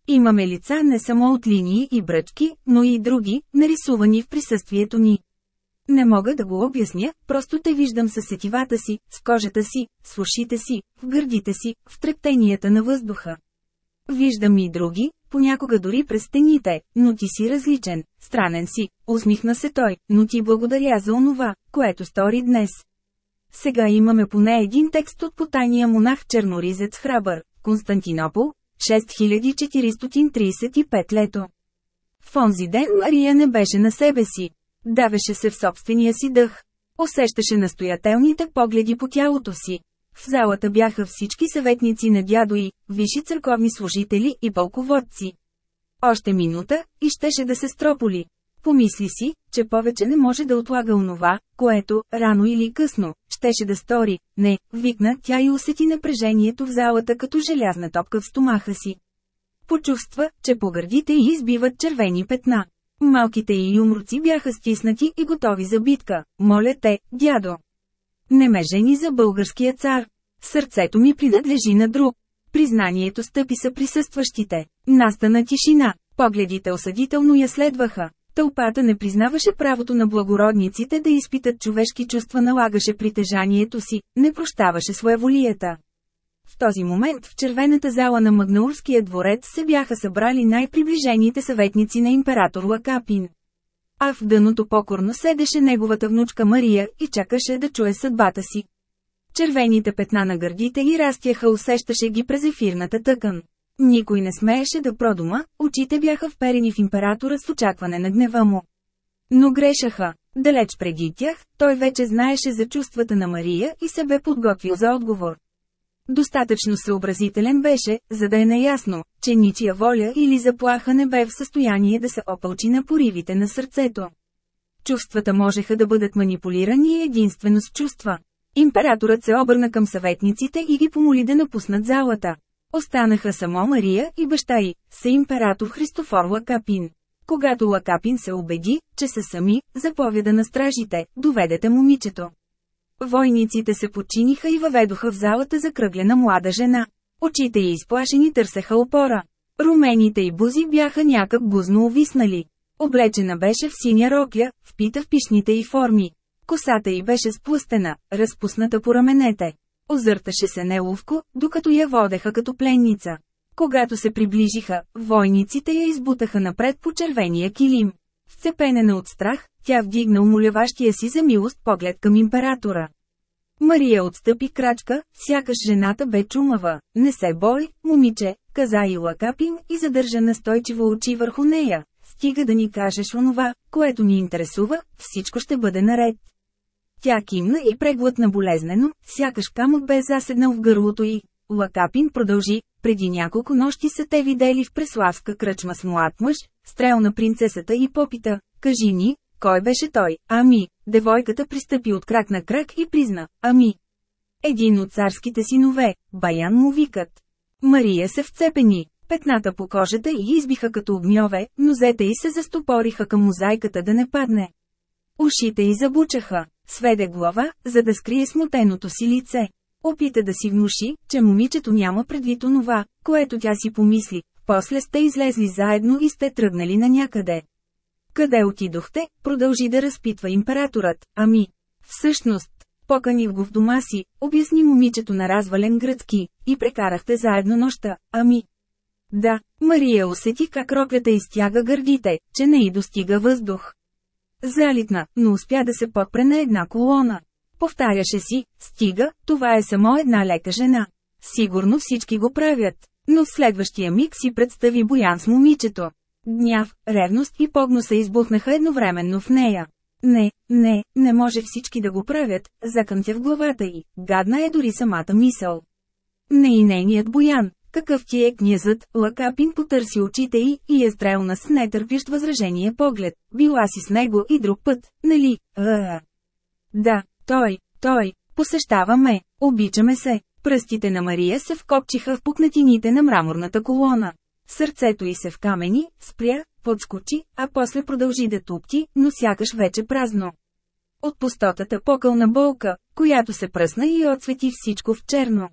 Имаме лица не само от линии и бръчки, но и други, нарисувани в присъствието ни. Не мога да го обясня, просто те виждам с сетивата си, с кожата си, с ушите си, в гърдите си, в трептенията на въздуха. Виждам и други, понякога дори през стените, но ти си различен, странен си, усмихна се той, но ти благодаря за онова, което стори днес. Сега имаме поне един текст от потайния монах Черноризец Храбър, Константинопол, 6435 лето. В онзи ден Мария не беше на себе си. Давеше се в собствения си дъх. Усещаше настоятелните погледи по тялото си. В залата бяха всички съветници на дядо и, висши църковни служители и пълководци. Още минута, и щеше да се строполи. Помисли си, че повече не може да отлага онова, което, рано или късно, щеше да стори. Не, викна тя и усети напрежението в залата като желязна топка в стомаха си. Почувства, че по гърдите й избиват червени петна. Малките й юмруци бяха стиснати и готови за битка. Моля те, дядо. Не ме жени за българския цар. Сърцето ми принадлежи на друг. Признанието стъпи са присъстващите. Настана тишина. Погледите осъдително я следваха. Тълпата не признаваше правото на благородниците да изпитат човешки чувства, налагаше притежанието си, не прощаваше своеволията. В този момент в червената зала на Магнаурския дворец се бяха събрали най-приближените съветници на император Лакапин. А в дъното покорно седеше неговата внучка Мария и чакаше да чуе съдбата си. Червените петна на гърдите и растяха усещаше ги през ефирната тъкан. Никой не смееше да продума, очите бяха вперени в императора с очакване на гнева му. Но грешаха. Далеч преди тях, той вече знаеше за чувствата на Мария и се бе подготвил за отговор. Достатъчно съобразителен беше, за да е наясно, че ничия воля или заплаха не бе в състояние да се опълчи на поривите на сърцето. Чувствата можеха да бъдат манипулирани единствено с чувства. Императорът се обърна към съветниците и ги помоли да напуснат залата. Останаха само Мария и баща й, са император Христофор Лакапин. Когато Лакапин се убеди, че са сами, заповяда на стражите, доведете момичето. Войниците се подчиниха и въведоха в залата закръглена млада жена. Очите й изплашени търсеха опора. Румените и бузи бяха някак гузно увиснали. Облечена беше в синя рокля, впита в пишните й форми. Косата й беше сплъстена, разпусната по раменете. Озърташе се неловко, докато я водеха като пленница. Когато се приближиха, войниците я избутаха напред по червения килим. Сцепенена от страх, тя вдигна умоляващия си за милост поглед към императора. Мария отстъпи крачка, сякаш жената бе чумава. Не се бой, момиче, каза и Лакапин и задържа настойчиво очи върху нея. Стига да ни кажеш онова, което ни интересува, всичко ще бъде наред. Тя кимна и преглътна болезнено, сякаш камък бе заседнал в гърлото й. Лакапин продължи, преди няколко нощи са те видели в Преславска кръчма с млад мъж, стрел на принцесата и попита, кажи ни, кой беше той? Ами, девойката пристъпи от крак на крак и призна, ами. Един от царските синове, Баян му викат. Мария се вцепени, петната по кожата и избиха като огньове, нозете й се застопориха към мозайката да не падне. Ушите й забучаха, сведе глава, за да скрие смутеното си лице. Опита да си внуши, че момичето няма предвид онова, което тя си помисли. После сте излезли заедно и сте тръгнали на някъде. Къде отидохте? Продължи да разпитва императорът. Ами, всъщност, поканих го в дома си, обясни момичето на развален гръцки, и прекарахте заедно нощта. Ами. Да, Мария усети как роклята изтяга гърдите, че не й достига въздух. Залитна, но успя да се подпре на една колона. Повтаряше си, стига, това е само една лека жена. Сигурно всички го правят. Но в следващия миг си представи Боян с момичето. Гняв, ревност и погноса избухнаха едновременно в нея. Не, не, не може всички да го правят, закъмтя в главата й, гадна е дори самата мисъл. Не и нейният Боян, какъв ти е князът, Лакапин потърси очите й и е стрелна с нетърпящ възражение поглед. Била си с него и друг път, нали? А, Да, той, той, посещава ме, обичаме се. Пръстите на Мария се вкопчиха в пукнатините на мраморната колона. Сърцето й се вкамени, спря, подскочи, а после продължи да тупти, но сякаш вече празно. От пустотата покълна болка, която се пръсна и отсвети всичко в черно.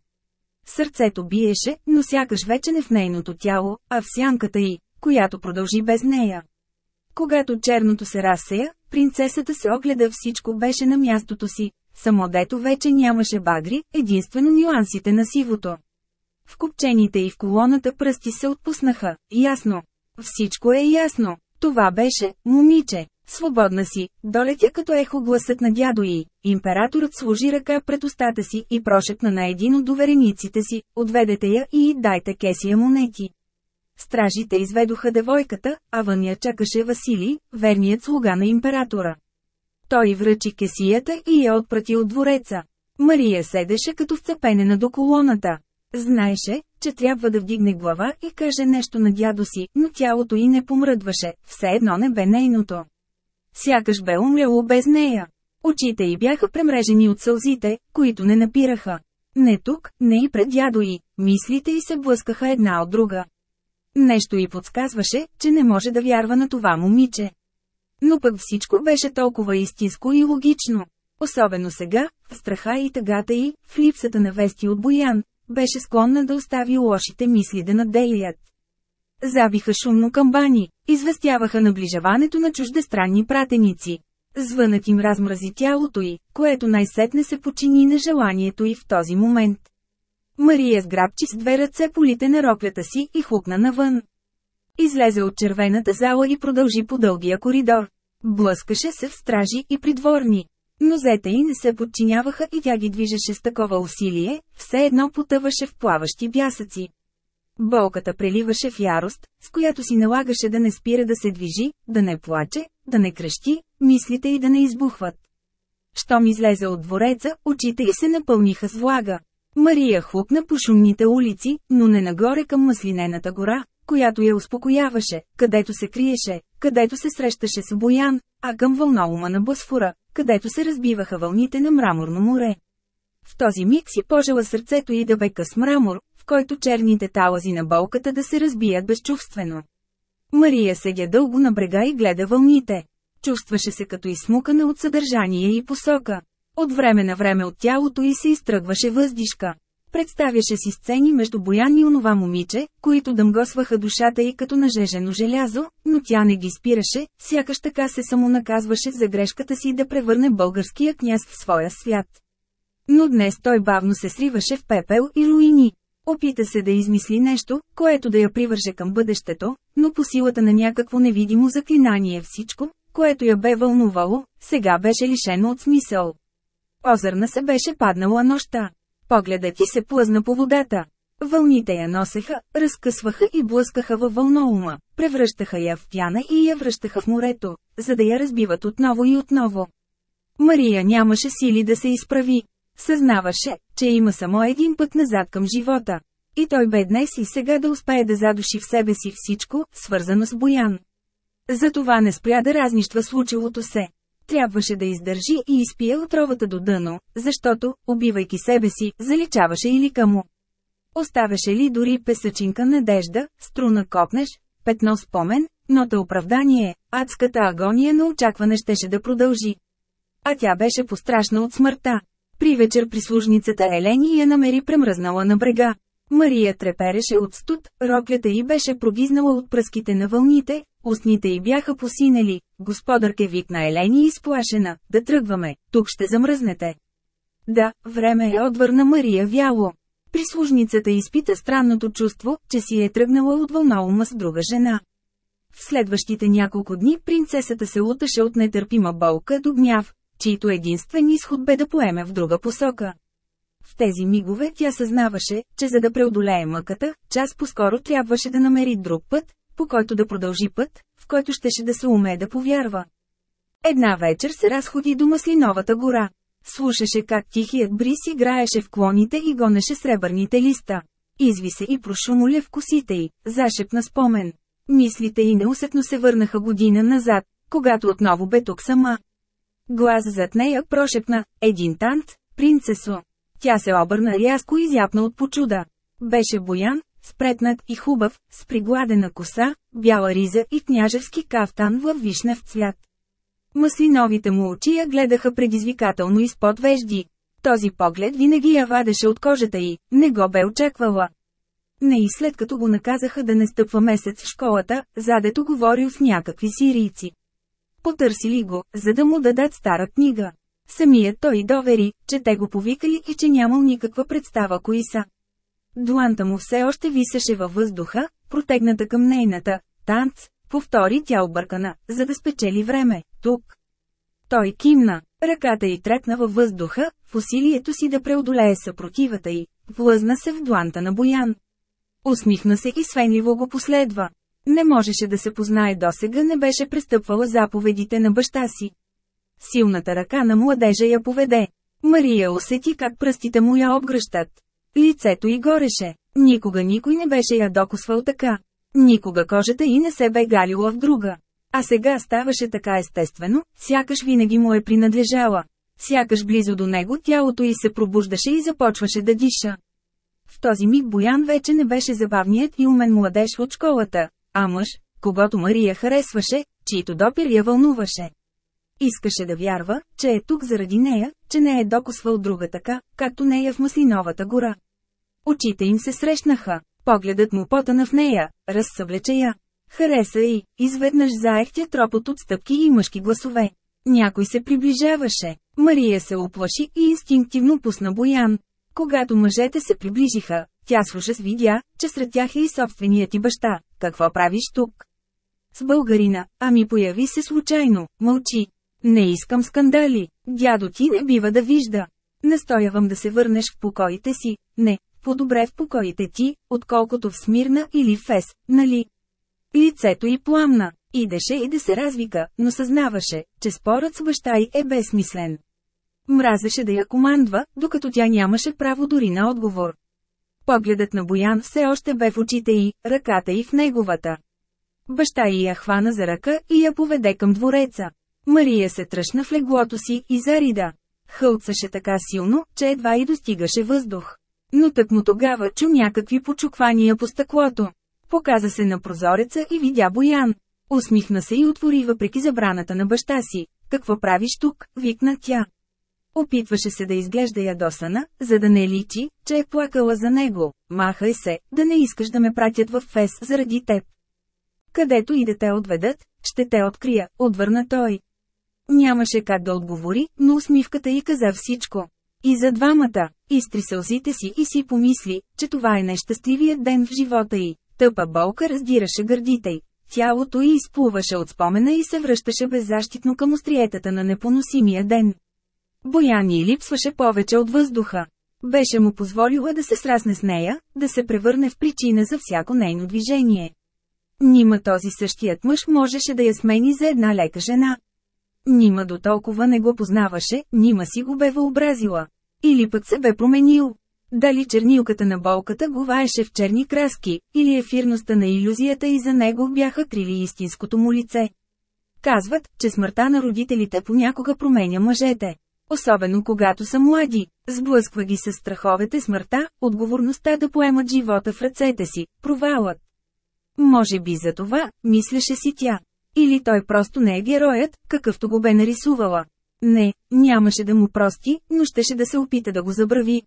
Сърцето биеше, но сякаш вече не в нейното тяло, а в сянката й, която продължи без нея. Когато черното се разсея, принцесата се огледа всичко беше на мястото си, само дето вече нямаше багри, единствено нюансите на сивото. В копчените и в колоната пръсти се отпуснаха, ясно. Всичко е ясно. Това беше, момиче, свободна си, долетя като ехо гласът на дядо й. Императорът сложи ръка пред устата си и прошепна на един от доверениците си, отведете я и дайте кесия монети. Стражите изведоха девойката, а вън я чакаше Василий, верният слуга на императора. Той връчи кесията и я отпрати от двореца. Мария седеше като вцепенена до колоната. Знаеше, че трябва да вдигне глава и каже нещо на дядо си, но тялото й не помръдваше, все едно не бе нейното. Сякаш бе умряло без нея. Очите й бяха премрежени от сълзите, които не напираха. Не тук, не и пред дядо й, мислите й се блъскаха една от друга. Нещо й подсказваше, че не може да вярва на това момиче. Но пък всичко беше толкова истинско и логично. Особено сега, в страха и тъгата й, в липсата на вести от Боян, беше склонна да остави лошите мисли да наделият. Забиха шумно камбани, известяваха наближаването на чуждестранни пратеници. Звънът им размрази тялото й, което най-сетне се почини на желанието й в този момент. Мария сграбчи с две ръце полите на роклята си и хукна навън. Излезе от червената зала и продължи по дългия коридор. Блъскаше се в стражи и придворни. Нозете й не се подчиняваха и тя ги движеше с такова усилие, все едно потъваше в плаващи бясъци. Болката преливаше в ярост, с която си налагаше да не спира да се движи, да не плаче, да не крещи, мислите й да не избухват. Щом излезе от двореца, очите й се напълниха с влага. Мария хлупна по шумните улици, но не нагоре към маслинената гора, която я успокояваше, където се криеше, където се срещаше с Боян, а към вълнолума на Босфора, където се разбиваха вълните на мраморно море. В този миг си пожела сърцето и да бе къс мрамор, в който черните талази на болката да се разбият безчувствено. Мария седя дълго на брега и гледа вълните. Чувстваше се като изсмукана от съдържание и посока. От време на време от тялото й се изтръгваше въздишка. Представяше си сцени между Боян и онова момиче, които дъмгосваха душата й като нажежено желязо, но тя не ги спираше, сякаш така се самонаказваше за грешката си да превърне българския княз в своя свят. Но днес той бавно се сриваше в пепел и руини. Опита се да измисли нещо, което да я привърже към бъдещето, но по силата на някакво невидимо заклинание всичко, което я бе вълнувало, сега беше лишено от смисъл. Озърна се беше паднала нощта. Погледът ти се плъзна по водата. Вълните я носеха, разкъсваха и блъскаха във вълноума, превръщаха я в пяна и я връщаха в морето, за да я разбиват отново и отново. Мария нямаше сили да се изправи. Съзнаваше, че има само един път назад към живота. И той бе днес и сега да успее да задуши в себе си всичко, свързано с Боян. Затова не спря да разнищва случилото се. Трябваше да издържи и изпие отровата до дъно, защото, убивайки себе си, заличаваше и лика му. Оставяше ли дори песъчинка надежда, струна копнеш, петно спомен, но те оправдание, адската агония на очакване щеше да продължи. А тя беше пострашна от смъртта. При вечер прислужницата Елени я намери премръзнала на брега. Мария трепереше от студ, роклята й беше прогизнала от пръските на вълните, устните й бяха посинели. Господарке викна Елени изплашена, да тръгваме, тук ще замръзнете. Да, време е отвърна Мария вяло. Прислужницата изпита странното чувство, че си е тръгнала от вълнаума с друга жена. В следващите няколко дни принцесата се луташе от нетърпима болка до гняв, чийто единствен изход бе да поеме в друга посока. В тези мигове тя съзнаваше, че за да преодолее мъката, час по-скоро трябваше да намери друг път, по който да продължи път, в който щеше да се умее да повярва. Една вечер се разходи до Маслиновата гора. Слушаше как тихият бриз играеше в клоните и гонеше сребърните листа. Изви се и прошумоля в косите й, зашепна спомен. Мислите й неусетно се върнаха година назад, когато отново бе тук сама. Глас зад нея прошепна, един тант, принцесо. Тя се обърна рязко и зяпна от почуда. Беше боян, спретнат и хубав, с пригладена коса, бяла риза и княжевски кафтан във вишнев цвят. Маслиновите му очи я гледаха предизвикателно изпод вежди. Този поглед винаги я вадеше от кожата й, не го бе очаквала. Не и след като го наказаха да не стъпва месец в школата, задето говорил с някакви сирийци. Потърсили го, за да му дадат стара книга. Самият той довери, че те го повикали и че нямал никаква представа кои са. Дуанта му все още висеше във въздуха, протегната към нейната. Танц, повтори тя объркана, за да спечели време. Тук. Той кимна. Ръката й трепна във въздуха, в усилието си да преодолее съпротивата й. Влъзна се в дуанта на Боян. Усмихна се и свенливо го последва. Не можеше да се познае досега не беше престъпвала заповедите на баща си. Силната ръка на младежа я поведе. Мария усети как пръстите му я обгръщат. Лицето й гореше. Никога никой не беше я докосвал така. Никога кожата й не се бе галила в друга. А сега ставаше така естествено, сякаш винаги му е принадлежала. Сякаш близо до него тялото й се пробуждаше и започваше да диша. В този миг Боян вече не беше забавният и умен младеж от школата, а мъж, когато Мария харесваше, чието допир я вълнуваше. Искаше да вярва, че е тук заради нея, че не е докосвал друга така, както нея в Маслиновата гора. Очите им се срещнаха, погледът му потана в нея, разсъвлече я. Хареса и, изведнъж заехтя тропот от стъпки и мъжки гласове. Някой се приближаваше. Мария се оплаши и инстинктивно пусна Боян. Когато мъжете се приближиха, тя с видя, че сред тях е и собственият ти баща. Какво правиш тук? С българина, ами появи се случайно, мълчи. Не искам скандали. Дядо ти не бива да вижда. Настоявам да се върнеш в покоите си. Не, по-добре в покоите ти, отколкото в Смирна или в Фес, нали? Лицето й пламна. Идеше и да се развика, но съзнаваше, че спорът с баща й е безсмислен. Мразеше да я командва, докато тя нямаше право дори на отговор. Погледът на Боян все още бе в очите й, ръката й в неговата. Баща й я хвана за ръка и я поведе към двореца. Мария се тръщна в леглото си и зарида. Хълцаше така силно, че едва и достигаше въздух. Но тък му тогава чу някакви почуквания по стъклото. Показа се на прозореца и видя Боян. Усмихна се и отвори въпреки забраната на баща си. Какво правиш тук? викна тя. Опитваше се да изглежда ядосана, за да не личи, че е плакала за него. Махай се, да не искаш да ме пратят в Фес заради теб. Където и да те отведат, ще те открия, отвърна той. Нямаше как да отговори, но усмивката й каза всичко. И за двамата, изтри сълзите си и си помисли, че това е нещастливият ден в живота й. Тъпа болка раздираше гърдите й. Тялото й изплуваше от спомена и се връщаше беззащитно към остриетата на непоносимия ден. Бояни липсваше повече от въздуха. Беше му позволила да се срасне с нея, да се превърне в причина за всяко нейно движение. Нима този същият мъж можеше да я смени за една лека жена. Нима до толкова не го познаваше, нима си го бе въобразила. Или пък се бе променил. Дали чернилката на болката го ваеше в черни краски, или ефирността на иллюзията и за него бяха трили истинското му лице. Казват, че смъртта на родителите понякога променя мъжете. Особено когато са млади, сблъсква ги с страховете смъртта, отговорността да поемат живота в ръцете си, провалът. Може би за това, мислеше си тя. Или той просто не е героят, какъвто го бе нарисувала. Не, нямаше да му прости, но щеше да се опита да го забрави.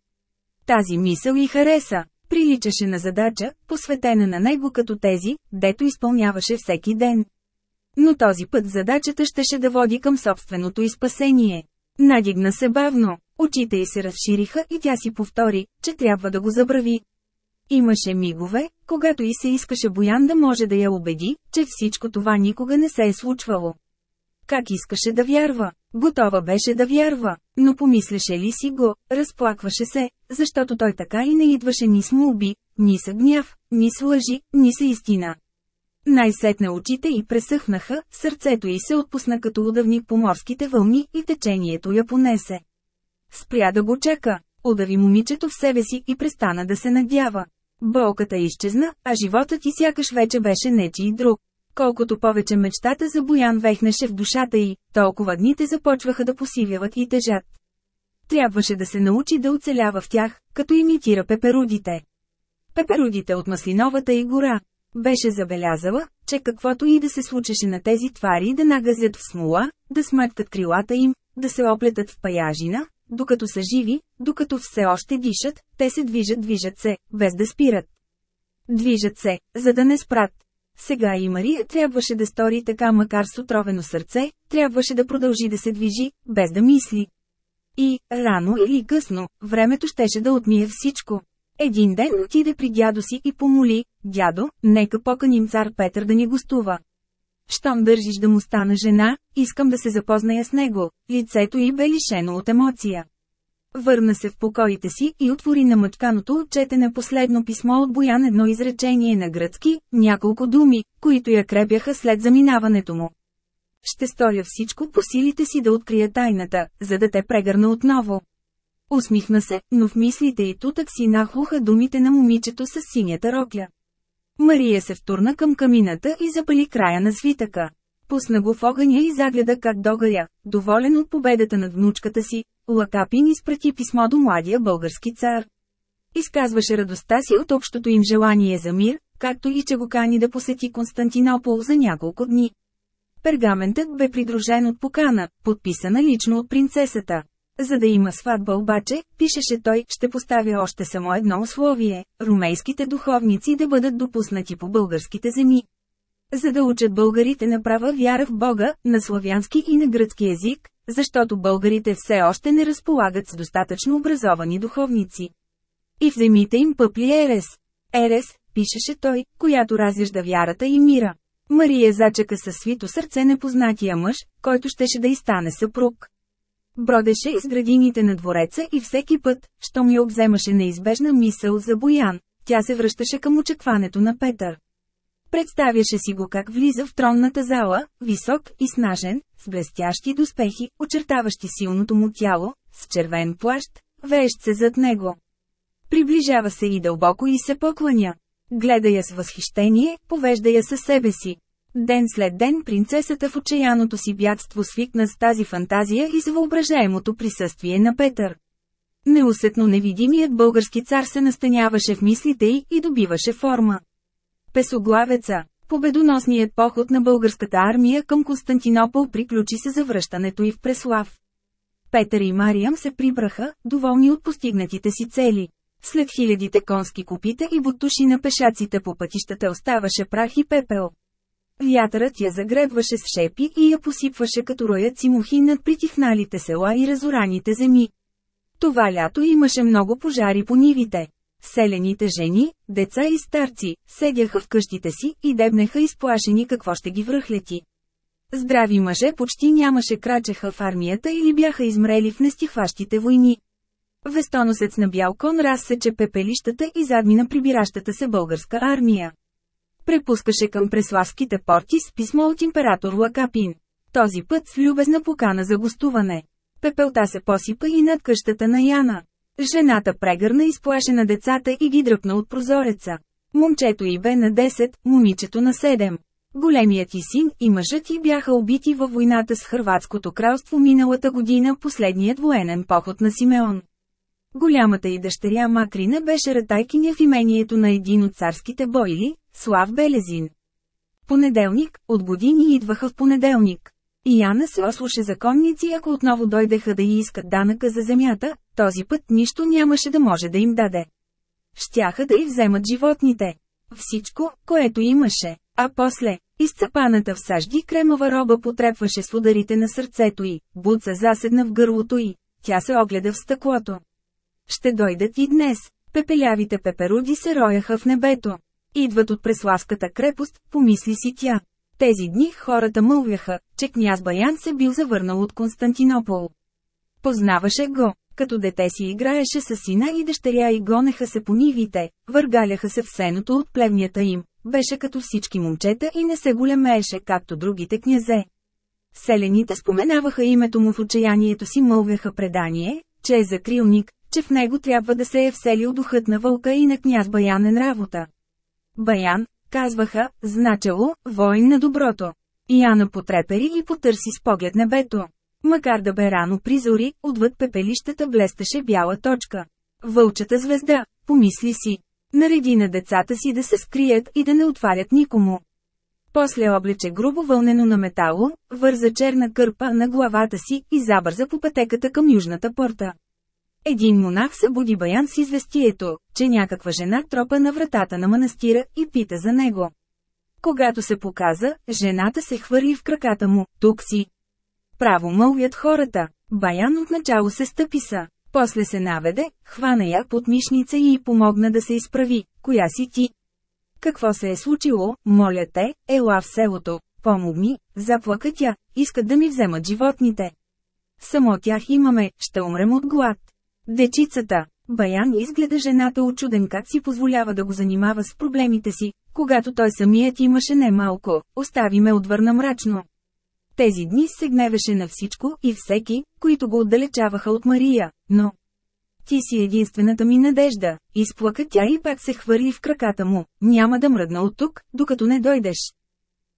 Тази мисъл и хареса. Приличаше на задача, посветена на него като тези, дето изпълняваше всеки ден. Но този път задачата щеше да води към собственото изпасение. Надигна се бавно, очите й се разшириха и тя си повтори, че трябва да го забрави. Имаше мигове, когато и се искаше Боян да може да я убеди, че всичко това никога не се е случвало. Как искаше да вярва? Готова беше да вярва, но помислеше ли си го, разплакваше се, защото той така и не идваше ни с молби, ни с гняв, ни с лъжи, ни с истина. Най-сетне очите й пресъхнаха, сърцето й се отпусна като удавник по морските вълни и течението я понесе. Спря да го чака, удави момичето в себе си и престана да се надява. Болката изчезна, а животът ти сякаш вече беше нечи и друг. Колкото повече мечтата за Боян вехнеше в душата й, толкова дните започваха да посивяват и тежат. Трябваше да се научи да оцелява в тях, като имитира пеперудите. Пеперудите от маслиновата и гора. Беше забелязала, че каквото и да се случеше на тези твари да нагазят в смола, да смъткат крилата им, да се оплетат в паяжина, докато са живи, докато все още дишат, те се движат, движат се, без да спират. Движат се, за да не спрат. Сега и Мария трябваше да стори така макар с отровено сърце, трябваше да продължи да се движи, без да мисли. И, рано или късно, времето щеше да отмие всичко. Един ден отиде при дядо си и помоли, дядо, нека поканим цар Петър да ни гостува. Щом държиш да му стана жена, искам да се запозная с него, лицето й бе лишено от емоция. Върна се в покоите си и отвори на мъчканото отчетене последно писмо от Боян едно изречение на гръцки, няколко думи, които я крепяха след заминаването му. Ще сторя всичко по силите си да открия тайната, за да те прегърна отново. Усмихна се, но в мислите и тутък си нахлуха думите на момичето с синята рокля. Мария се втурна към камината и запали края на свитъка. Пусна го в огъня и загледа как догъря, доволен от победата над внучката си, Лакапин изпрати писмо до младия български цар. Изказваше радостта си от общото им желание за мир, както и че го кани да посети Константинопол за няколко дни. Пергаментът бе придружен от покана, подписана лично от принцесата. За да има сватба обаче, пишеше той, ще поставя още само едно условие – румейските духовници да бъдат допуснати по българските земи. За да учат българите на права вяра в Бога, на славянски и на гръцки език, защото българите все още не разполагат с достатъчно образовани духовници. И в земите им пъпли Ерес. Ерес, пишеше той, която разяжда вярата и мира. Мария зачака със свито сърце непознатия мъж, който щеше да й стане съпруг. Бродеше из градините на двореца и всеки път, що ми обземаше неизбежна мисъл за Боян, тя се връщаше към очакването на Петър. Представяше си го как влиза в тронната зала, висок и снажен, с блестящи доспехи, очертаващи силното му тяло, с червен плащ, веещ се зад него. Приближава се и дълбоко и се покланя. Гледа я с възхищение, повежда я със себе си. Ден след ден принцесата в отчаяното си бягство свикна с тази фантазия и с въображаемото присъствие на Петър. Неусетно невидимият български цар се настаняваше в мислите й и добиваше форма. Песоглавеца, победоносният поход на българската армия към Константинопол приключи се завръщането и в Преслав. Петър и Мариям се прибраха, доволни от постигнатите си цели. След хилядите конски копита и бутуши на пешаците по пътищата оставаше прах и пепел. Вятърът я загребваше с шепи и я посипваше като рояци мухи над притихналите села и разораните земи. Това лято имаше много пожари по нивите. Селените жени, деца и старци, седяха в къщите си и дебнеха изплашени какво ще ги връхлети. Здрави мъже почти нямаше крачеха в армията или бяха измрели в нестихващите войни. Вестоносец на бял кон разсече пепелищата и задмина прибиращата се българска армия. Препускаше към преславските порти с писмо от император Лакапин. Този път с любезна покана за гостуване. Пепелта се посипа и над къщата на Яна. Жената прегърна изплашена децата и ги дръпна от прозореца. Момчето й бе на 10, момичето на 7. Големият ти син и мъжът ти бяха убити във войната с Хрватското кралство миналата година последният военен поход на Симеон. Голямата й дъщеря Макрина беше ратайкиня в имението на един от царските бойли, Слав Белезин. Понеделник, от години идваха в понеделник. И Яна се ослуше законници ако отново дойдеха да й искат данъка за земята, този път нищо нямаше да може да им даде. Щяха да й вземат животните. Всичко, което имаше. А после, изцапаната в сажди кремова роба потрепваше с ударите на сърцето й, буца заседна в гърлото й. Тя се огледа в стъклото. Ще дойдат и днес. Пепелявите пеперуди се рояха в небето. Идват от Преславската крепост, помисли си тя. Тези дни хората мълвяха, че княз Баян се бил завърнал от Константинопол. Познаваше го, като дете си играеше с сина и дъщеря и гонеха се по нивите, въргаляха се в сеното от плевнята им, беше като всички момчета и не се големееше както другите князе. Селените споменаваха името му в отчаянието си мълвяха предание, че е закрилник, че в него трябва да се е вселил духът на вълка и на княз Баянен работа. Баян, казваха, значело, воин на доброто. Яна потрепери и потърси с поглед небето. Макар да бе рано призори, отвъд пепелищата блестеше бяла точка. Вълчата звезда, помисли си. Нареди на децата си да се скрият и да не отварят никому. После облече грубо вълнено на метало, върза черна кърпа на главата си и забърза по пътеката към южната порта. Един монах събуди Баян с известието, че някаква жена тропа на вратата на манастира и пита за него. Когато се показа, жената се хвърли в краката му, тук си. Право мълвят хората. Баян отначало се стъписа. После се наведе, хвана я под мишница и помогна да се изправи. Коя си ти? Какво се е случило, моля те, ела в селото, помогни, заплака тя, искат да ми вземат животните. Само тях имаме, ще умрем от глад. Дечицата. Баян изгледа жената очуден как си позволява да го занимава с проблемите си, когато той самият имаше немалко, остави ме отвърна мрачно. Тези дни се гневеше на всичко и всеки, които го отдалечаваха от Мария, но... Ти си единствената ми надежда, изплака тя и пак се хвърли в краката му, няма да мръдна от тук, докато не дойдеш.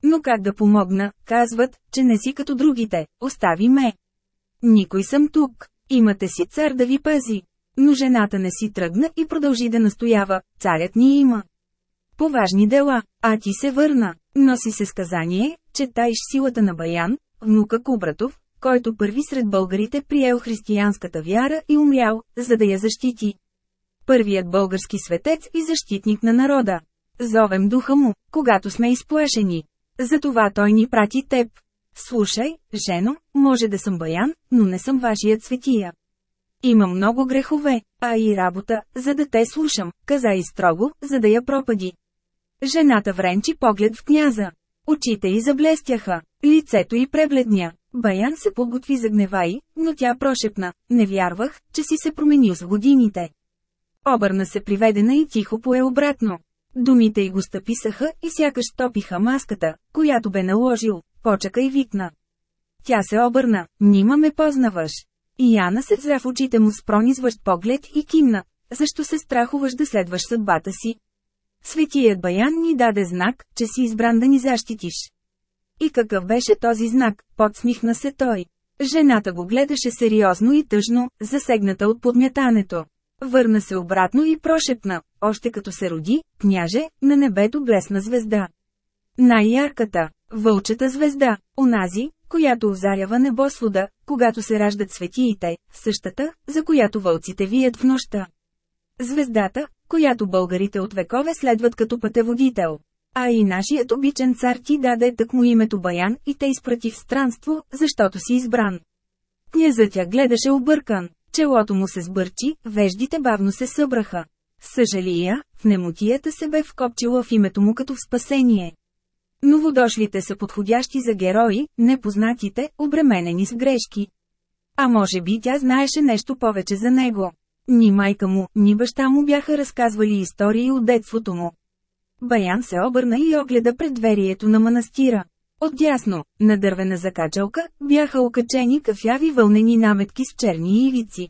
Но как да помогна, казват, че не си като другите, остави ме. Никой съм тук, Имате си цар да ви пази. Но жената не си тръгна и продължи да настоява, царят ни има. Поважни дела, а ти се върна. Носи се сказание, че таиш силата на Баян, внука Кубратов, който първи сред българите приел християнската вяра и умрял, за да я защити. Първият български светец и защитник на народа. Зовем духа му, когато сме изплашени. Затова той ни прати теб. Слушай, жено, може да съм баян, но не съм вашият светия. Има много грехове, а и работа, за да те слушам, каза и строго, за да я пропади. Жената вренчи поглед в княза. Очите й заблестяха, лицето й пребледня. Баян се подготви за гнева й, но тя прошепна, не вярвах, че си се променил с годините. Обърна се приведена и тихо пое обратно. Думите й го стъписаха и сякаш топиха маската, която бе наложил, почака и викна. Тя се обърна, нима ме познаваш. И Яна се взра в очите му с пронизващ поглед и кимна. Защо се страхуваш да следваш съдбата си? Светият Баян ни даде знак, че си избран да ни защитиш. И какъв беше този знак, подсмихна се той. Жената го гледаше сериозно и тъжно, засегната от подмятането. Върна се обратно и прошепна, още като се роди, княже, на небето блесна звезда. Най-ярката, вълчата звезда, онази, която озарява небосвода, когато се раждат светиите, същата, за която вълците вият в нощта. Звездата, която българите от векове следват като пътеводител. А и нашият обичен цар ти даде тъкмо името Баян и те изпрати в странство, защото си избран. Князът тя гледаше объркан, челото му се сбърчи, веждите бавно се събраха. Съжалия, в немотията се бе вкопчила в името му като в спасение. Новодошлите са подходящи за герои, непознатите, обременени с грешки. А може би тя знаеше нещо повече за него. Ни майка му, ни баща му бяха разказвали истории от детството му. Баян се обърна и огледа предверието на манастира. Отдясно, на дървена закачалка, бяха окачени кафяви вълнени наметки с черни ивици.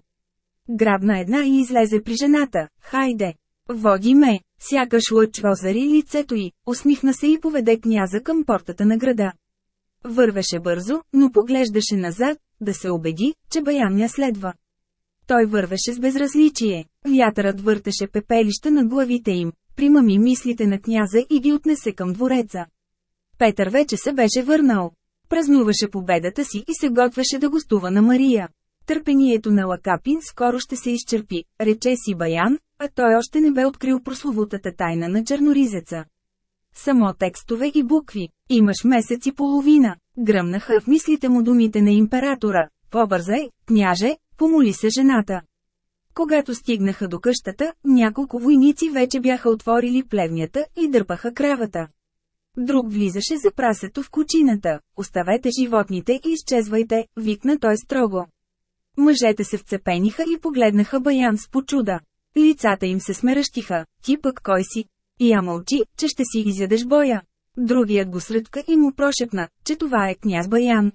Грабна една и излезе при жената. Хайде! Води ме! Сякаш лъч озари лицето й, усмихна се и поведе княза към портата на града. Вървеше бързо, но поглеждаше назад, да се убеди, че Баян следва. Той вървеше с безразличие. Вятърът въртеше пепелища над главите им, примами мислите на княза и ги отнесе към двореца. Петър вече се беше върнал. Празнуваше победата си и се готвеше да гостува на Мария. Търпението на Лакапин скоро ще се изчерпи, рече си Баян, а той още не бе открил прословутата тайна на черноризеца. Само текстове и букви. Имаш месец и половина. Гръмнаха в мислите му думите на императора. Побързай, княже, помоли се жената. Когато стигнаха до къщата, няколко войници вече бяха отворили плевнята и дърпаха кравата. Друг влизаше за прасето в кучината. Оставете животните и изчезвайте, викна той строго. Мъжете се вцепениха и погледнаха Баян с почуда. Лицата им се смеръщиха, ти пък кой си? И я мълчи, че ще си изядеш боя. Другият го сръдка и му прошепна, че това е княз Баян.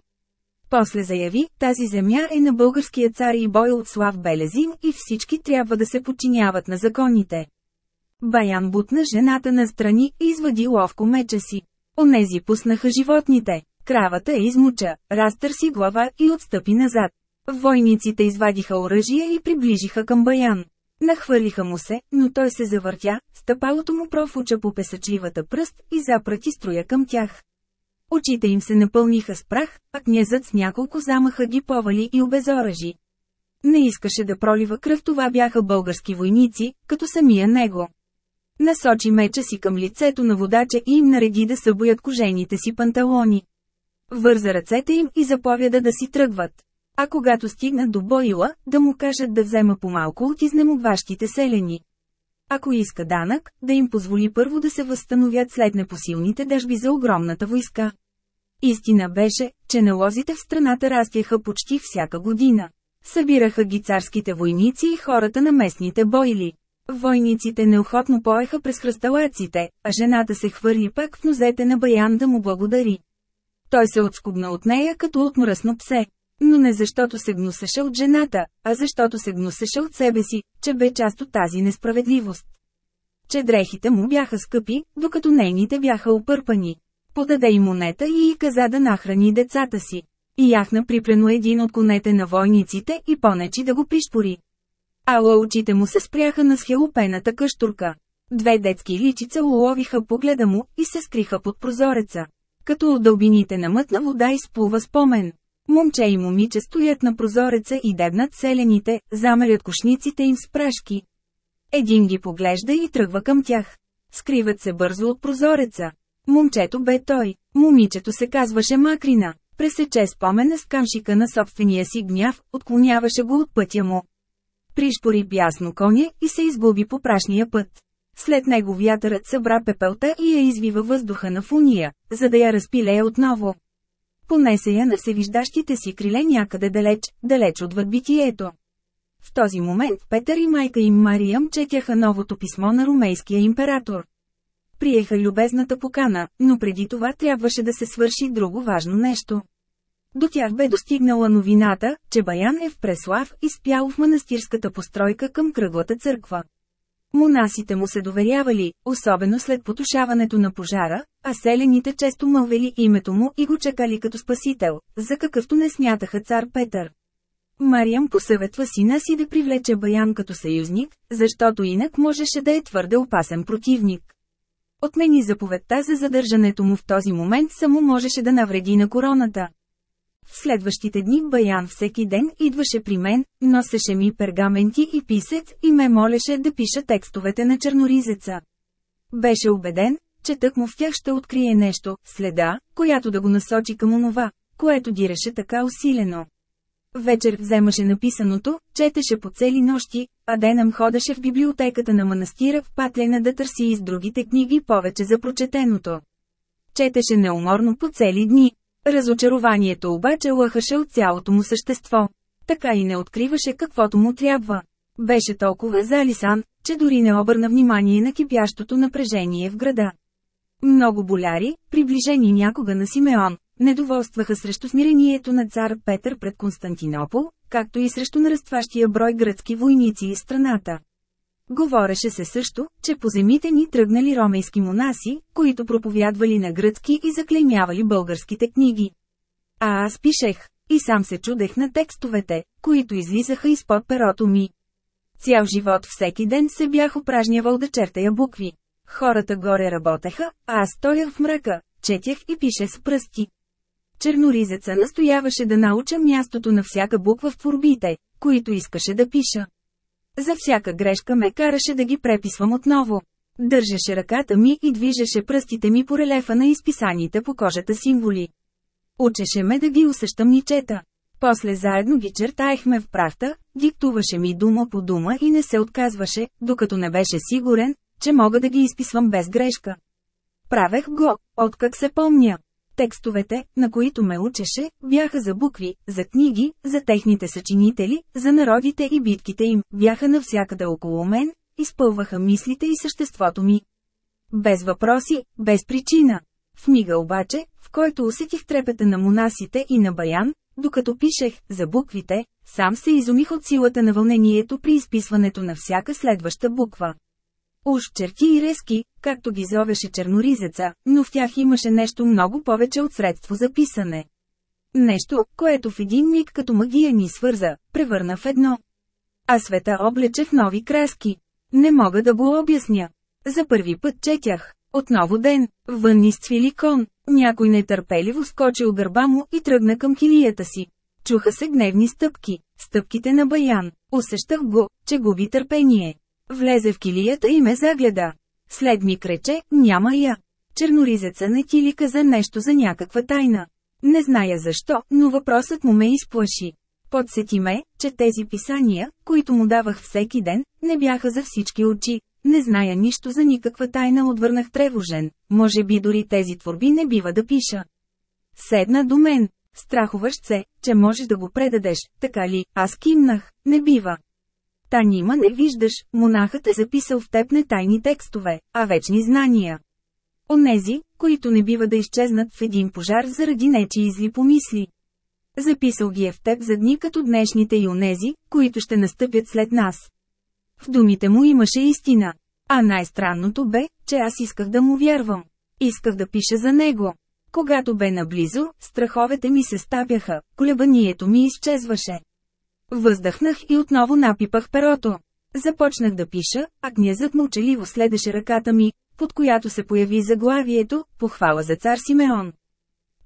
После заяви, тази земя е на българския цар и бой от Слав Белезин и всички трябва да се подчиняват на законите. Баян бутна жената на страни и извади ловко меча си. Онези пуснаха животните. Кравата измуча, разтърси глава и отстъпи назад. Войниците извадиха оръжие и приближиха към Баян. Нахвърлиха му се, но той се завъртя, стъпалото му профуча по песачливата пръст и запрати строя към тях. Очите им се напълниха с прах, а князът с няколко замаха ги повали и обезоръжи. Не искаше да пролива кръв това бяха български войници, като самия него. Насочи меча си към лицето на водача и им нареди да събоят кожените си панталони. Върза ръцете им и заповяда да си тръгват. А когато стигнат до Боила, да му кажат да взема по-малко от изнемогващите селени. Ако иска данък, да им позволи първо да се възстановят след непосилните дъжби за огромната войска. Истина беше, че налозите в страната растяха почти всяка година. Събираха ги царските войници и хората на местните бойли. Войниците неохотно поеха през хръсталаците, а жената се хвърли пак в нозете на Баян да му благодари. Той се отскубна от нея като от мръсно псе. Но не защото се гнусеше от жената, а защото се гнусеше от себе си, че бе част от тази несправедливост. Че дрехите му бяха скъпи, докато нейните бяха опърпани. Подаде и монета и каза да нахрани децата си. И яхна приплено един от конете на войниците и понечи да го пришпори. Ала очите му се спряха на схелопената къщурка. Две детски личица уловиха погледа му и се скриха под прозореца. Като от дълбините на мътна вода изплува спомен. Момче и момиче стоят на прозореца и дебнат селените, замерят кошниците им с прашки. Един ги поглежда и тръгва към тях. Скриват се бързо от прозореца. Момчето бе той, момичето се казваше Макрина. Пресече спомена с камшика на собствения си гняв, отклоняваше го от пътя му. Пришпори бясно коня и се изгуби по прашния път. След него вятърът събра пепелта и я извива въздуха на фуния, за да я разпилее отново. Понесе я на всевиждащите си криле някъде далеч, далеч от битието. В този момент Петър и майка им Мариям четяха новото писмо на румейския император. Приеха любезната покана, но преди това трябваше да се свърши друго важно нещо. До тях бе достигнала новината, че Баян е в Преслав и спял в манастирската постройка към кръглата църква. Монасите му се доверявали, особено след потушаването на пожара, а селените често мълвели името му и го чекали като спасител, за какъвто не смятаха цар Петър. Мариям посъветва сина си да привлече Баян като съюзник, защото инак можеше да е твърде опасен противник. Отмени заповедта за задържането му в този момент само можеше да навреди на короната. В следващите дни Баян всеки ден идваше при мен, носеше ми пергаменти и писец и ме молеше да пиша текстовете на черноризеца. Беше убеден, че тъкмо в тях ще открие нещо, следа, която да го насочи към онова, което дираше така усилено. Вечер вземаше написаното, четеше по цели нощи, а денъм ходеше в библиотеката на манастира в Патлена да търси из другите книги повече за прочетеното. Четеше неуморно по цели дни. Разочарованието обаче лъхаше от цялото му същество. Така и не откриваше каквото му трябва. Беше толкова залисан, че дори не обърна внимание на кипящото напрежение в града. Много боляри, приближени някога на Симеон, недоволстваха срещу смирението на цар Петър пред Константинопол, както и срещу нарастващия брой гръцки войници из страната. Говореше се също, че по земите ни тръгнали ромейски монаси, които проповядвали на гръцки и заклеймявали българските книги. А аз пишех, и сам се чудех на текстовете, които излизаха изпод перото ми. Цял живот всеки ден се бях упражнявал да чертая букви. Хората горе работеха, а аз стоях в мръка, четях и пише с пръсти. Черноризеца настояваше да науча мястото на всяка буква в творбите, които искаше да пиша. За всяка грешка ме караше да ги преписвам отново. Държеше ръката ми и движеше пръстите ми по релефа на изписаните по кожата символи. Учеше ме да ги усещам и чета. После заедно ги чертаехме в прахта, диктуваше ми дума по дума и не се отказваше, докато не беше сигурен, че мога да ги изписвам без грешка. Правех го, откак се помня. Текстовете, на които ме учеше, бяха за букви, за книги, за техните съчинители, за народите и битките им, бяха навсякъде около мен, изпълваха мислите и съществото ми. Без въпроси, без причина. В мига обаче, в който усетих трепета на монасите и на Баян, докато пишех за буквите, сам се изумих от силата на вълнението при изписването на всяка следваща буква. Уж черти и резки, както ги зовеше черноризеца, но в тях имаше нещо много повече от средство за писане. Нещо, което в един миг като магия ни свърза, превърна в едно. А света облече в нови краски. Не мога да го обясня. За първи път четях. Отново ден, вън изцвили кон, някой нетърпеливо скочи гърба му и тръгна към килията си. Чуха се гневни стъпки, стъпките на Баян. Усещах го, че губи търпение. Влезе в килията и ме загледа. След ми крече, няма я. Черноризеца не ти ли каза нещо за някаква тайна? Не зная защо, но въпросът му ме изплаши. Подсети ме, че тези писания, които му давах всеки ден, не бяха за всички очи. Не зная нищо за никаква тайна отвърнах тревожен, може би дори тези творби не бива да пиша. Седна до мен, страхуващ се, че можеш да го предадеш, така ли, аз кимнах, не бива. Та нима не виждаш, монахът е записал в теб не тайни текстове, а вечни знания. Онези, които не бива да изчезнат в един пожар заради нечи изли помисли. Записал ги е в теб за дни като днешните и онези, които ще настъпят след нас. В думите му имаше истина. А най-странното бе, че аз исках да му вярвам. Исках да пиша за него. Когато бе наблизо, страховете ми се стапяха, колебанието ми изчезваше. Въздъхнах и отново напипах перото. Започнах да пиша, а князът мълчаливо следеше ръката ми, под която се появи заглавието «Похвала за цар Симеон».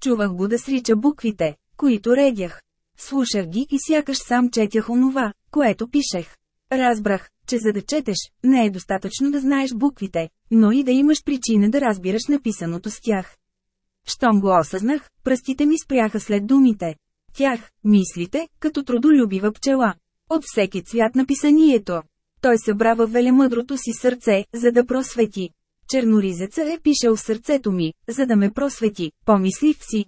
Чувах го да срича буквите, които редях. Слушах ги и сякаш сам четях онова, което пишех. Разбрах, че за да четеш, не е достатъчно да знаеш буквите, но и да имаш причина да разбираш написаното с тях. Щом го осъзнах, пръстите ми спряха след думите тях, мислите, като трудолюбива пчела. От всеки цвят на писанието. Той събра във велемъдрото си сърце, за да просвети. Черноризеца е пишел в сърцето ми, за да ме просвети, помислив си.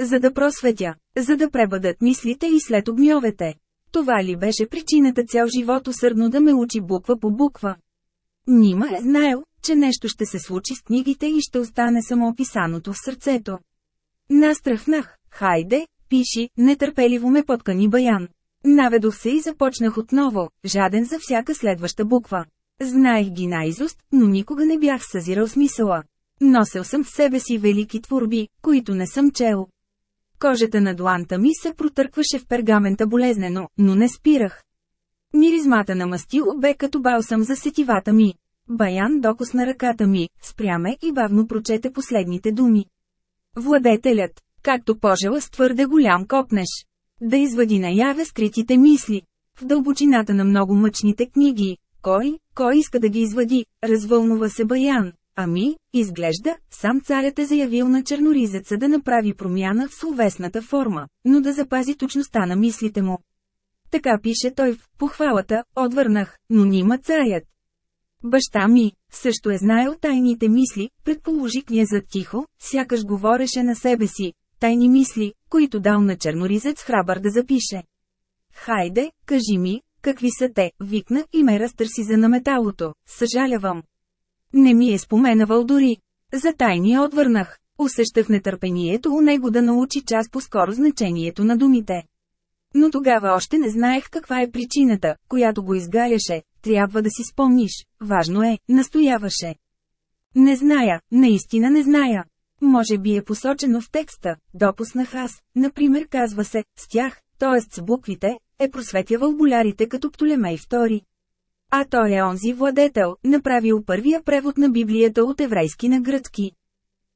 За да просветя, за да пребъдат мислите и след огньовете. Това ли беше причината цял живот усърдно да ме учи буква по буква? Нима е знаел, че нещо ще се случи с книгите и ще остане само описаното в сърцето. Настръхнах, хайде, пиши, нетърпеливо ме поткани баян. Наведох се и започнах отново, жаден за всяка следваща буква. Знаех ги наизуст, но никога не бях съзирал смисъла. Носел съм в себе си велики творби, които не съм чел. Кожата на дланта ми се протъркваше в пергамента болезнено, но не спирах. Миризмата на мастил бе като балсам за сетивата ми. Баян докосна ръката ми, спряме и бавно прочете последните думи. Владетелят, Както пожела с твърде голям копнеш. Да извади наяве скритите мисли. В дълбочината на много мъчните книги. Кой, кой иска да ги извади, развълнува се Баян. Ами, изглежда, сам царят е заявил на черноризеца да направи промяна в словесната форма, но да запази точността на мислите му. Така пише той в похвалата, отвърнах, но нима царят. Баща ми, също е знаел тайните мисли, предположи князът тихо, сякаш говореше на себе си, тайни мисли, които дал на черноризец храбър да запише. Хайде, кажи ми, какви са те, викна и ме разтърси за наметалото, съжалявам. Не ми е споменавал дори. За тайни отвърнах. Усещах нетърпението у него да научи час по-скоро значението на думите. Но тогава още не знаех каква е причината, която го изгаряше. Трябва да си спомниш. Важно е, настояваше. Не зная, наистина не зная. Може би е посочено в текста, допуснах аз, например казва се, с тях, т.е. с буквите, е просветявал болярите като Птолемей II. А той е онзи владетел, направил първия превод на Библията от еврейски на гръцки.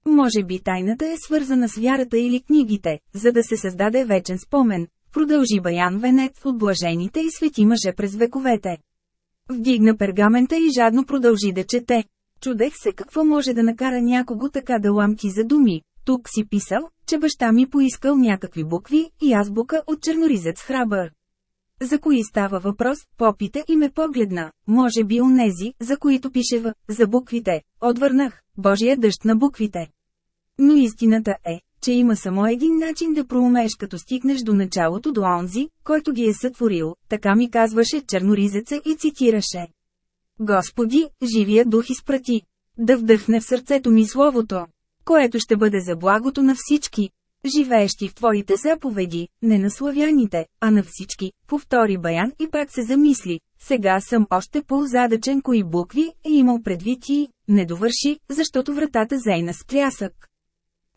Може би тайната е свързана с вярата или книгите, за да се създаде вечен спомен, продължи Баян Венец от блажените и свети мъже през вековете. Вдигна пергамента и жадно продължи да чете. Чудех се какво може да накара някого така да ламки за думи. Тук си писал, че баща ми поискал някакви букви и азбука от черноризец храбър. За кои става въпрос, попита и ме погледна, може би онези, за които пише в, за буквите, отвърнах, Божия дъжд на буквите. Но истината е, че има само един начин да проумееш като стигнеш до началото до онзи, който ги е сътворил, така ми казваше черноризеца и цитираше. Господи, живия дух изпрати. Да вдъхне в сърцето ми словото, което ще бъде за благото на всички, живеещи в твоите заповеди, не на славяните, а на всички, повтори Баян и пак се замисли. Сега съм още по-задачен кои букви е имал предвид и не довърши, защото вратата зейна с трясък.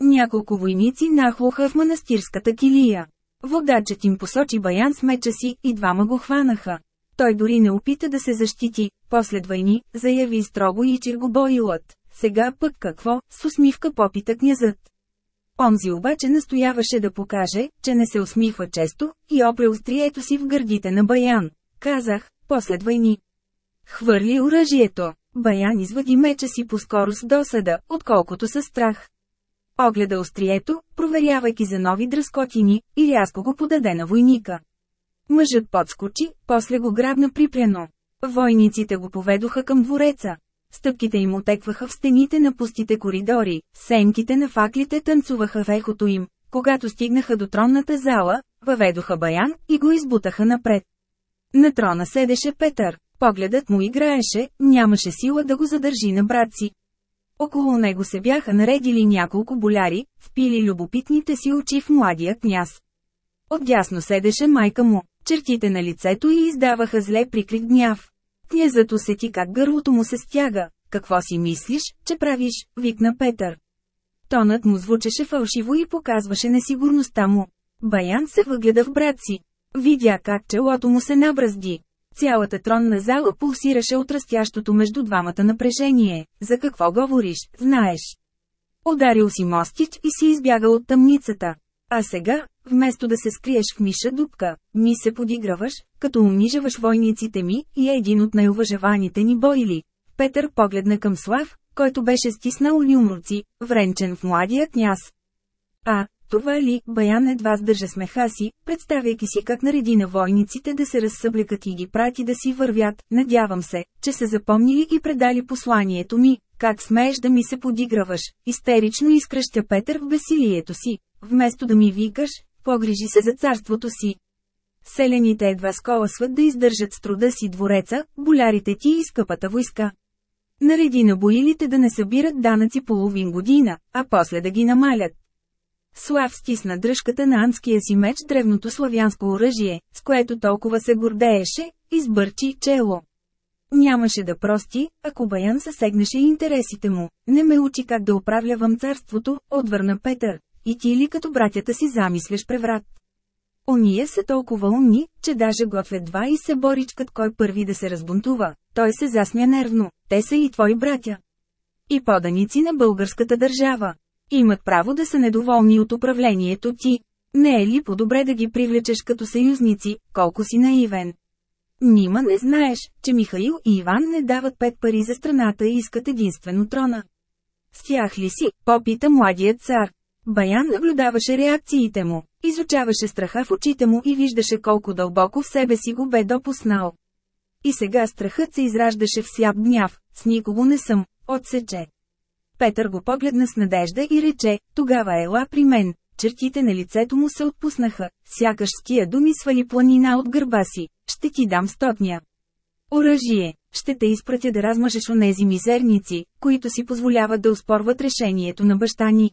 Няколко войници нахлуха в манастирската килия. Водачът им посочи Баян с меча си и двама го хванаха. Той дори не опита да се защити, после двойни, заяви строго и чиргобоилът. Сега пък какво, с усмивка попита князът. Онзи обаче настояваше да покаже, че не се усмихва често, и опре острието си в гърдите на Баян. Казах, после двойни. Хвърли оръжието. Баян извади меча си по-скоро с досада, отколкото със страх. Огледа острието, проверявайки за нови дръскотини, и рязко го подаде на войника. Мъжът подскочи, после го грабна припряно. Войниците го поведоха към двореца. Стъпките им отекваха в стените на пустите коридори, сенките на факлите танцуваха в ехото им. Когато стигнаха до тронната зала, въведоха баян и го избутаха напред. На трона седеше Петър. Погледът му играеше, нямаше сила да го задържи на брат си. Около него се бяха наредили няколко боляри, впили любопитните си очи в младия княз. Отдясно седеше майка му, чертите на лицето й издаваха зле прикрит гняв. Князът усети как гърлото му се стяга. Какво си мислиш, че правиш, викна Петър. Тонът му звучеше фалшиво и показваше несигурността му. Баян се въгледа в брат си. Видя как челото му се набразди. Цялата тронна зала пулсираше от растящото между двамата напрежение. За какво говориш, знаеш? Ударил си мостич и си избягал от тъмницата. А сега, вместо да се скриеш в миша дупка, ми се подиграваш, като унижаваш войниците ми и е един от най-уважаваните ни бойли. Петър погледна към Слав, който беше стиснал юмруци, вренчен в младия княз. А, това ли, Баян едва сдържа смеха си, представяйки си как нареди на войниците да се разсъблекат и ги прати да си вървят, надявам се, че са запомнили и предали посланието ми, как смееш да ми се подиграваш, истерично изкръща Петър в бесилието си, вместо да ми викаш, погрижи се за царството си. Селените едва сколасват да издържат с труда си двореца, болярите ти и скъпата войска. Нареди на боилите да не събират данъци половин година, а после да ги намалят. Слав стисна дръжката на анския си меч древното славянско оръжие, с което толкова се гордееше, избърчи чело. Нямаше да прости, ако Баян съсегнеше интересите му. Не ме учи как да управлявам царството, отвърна Петър. И ти ли като братята си замисляш преврат? Ония са толкова умни, че даже готвят два и се боричкат кой първи да се разбунтува. Той се засмя нервно. Те са и твои братя. И поданици на българската държава. Имат право да са недоволни от управлението ти. Не е ли по-добре да ги привлечеш като съюзници, колко си наивен? Нима не знаеш, че Михаил и Иван не дават пет пари за страната и искат единствено трона. С тях ли си, попита младият цар. Баян наблюдаваше реакциите му, изучаваше страха в очите му и виждаше колко дълбоко в себе си го бе допуснал. И сега страхът се израждаше в сяп гняв, с никого не съм, отсече. Петър го погледна с надежда и рече, тогава ела при мен, чертите на лицето му се отпуснаха, сякаш с тия думи свали планина от гърба си, ще ти дам стотня. Оръжие, ще те изпратя да размъжеш онези мизерници, които си позволяват да успорват решението на баща ни.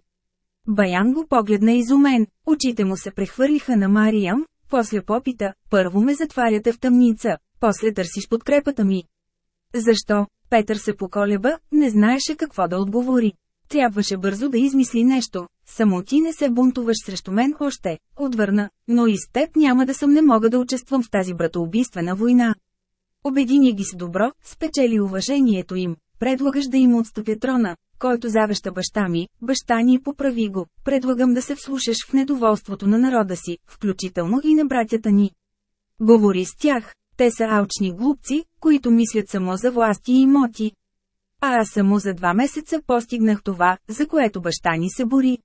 Баян го погледна изумен, очите му се прехвърлиха на Мариям, после попита, първо ме затваряте в тъмница, после търсиш подкрепата ми. Защо? Петър се поколеба, не знаеше какво да отговори. Трябваше бързо да измисли нещо. Само ти не се бунтуваш срещу мен още, отвърна, но и с теб няма да съм не мога да участвам в тази братоубийствена война. Обедини ги с добро, спечели уважението им, предлагаш да им отстъпя трона, който завеща баща ми, баща ни поправи го, предлагам да се вслушаш в недоволството на народа си, включително и на братята ни. Говори с тях, те са алчни глупци, които мислят само за власти и имоти. А аз само за два месеца постигнах това, за което баща ни се бори.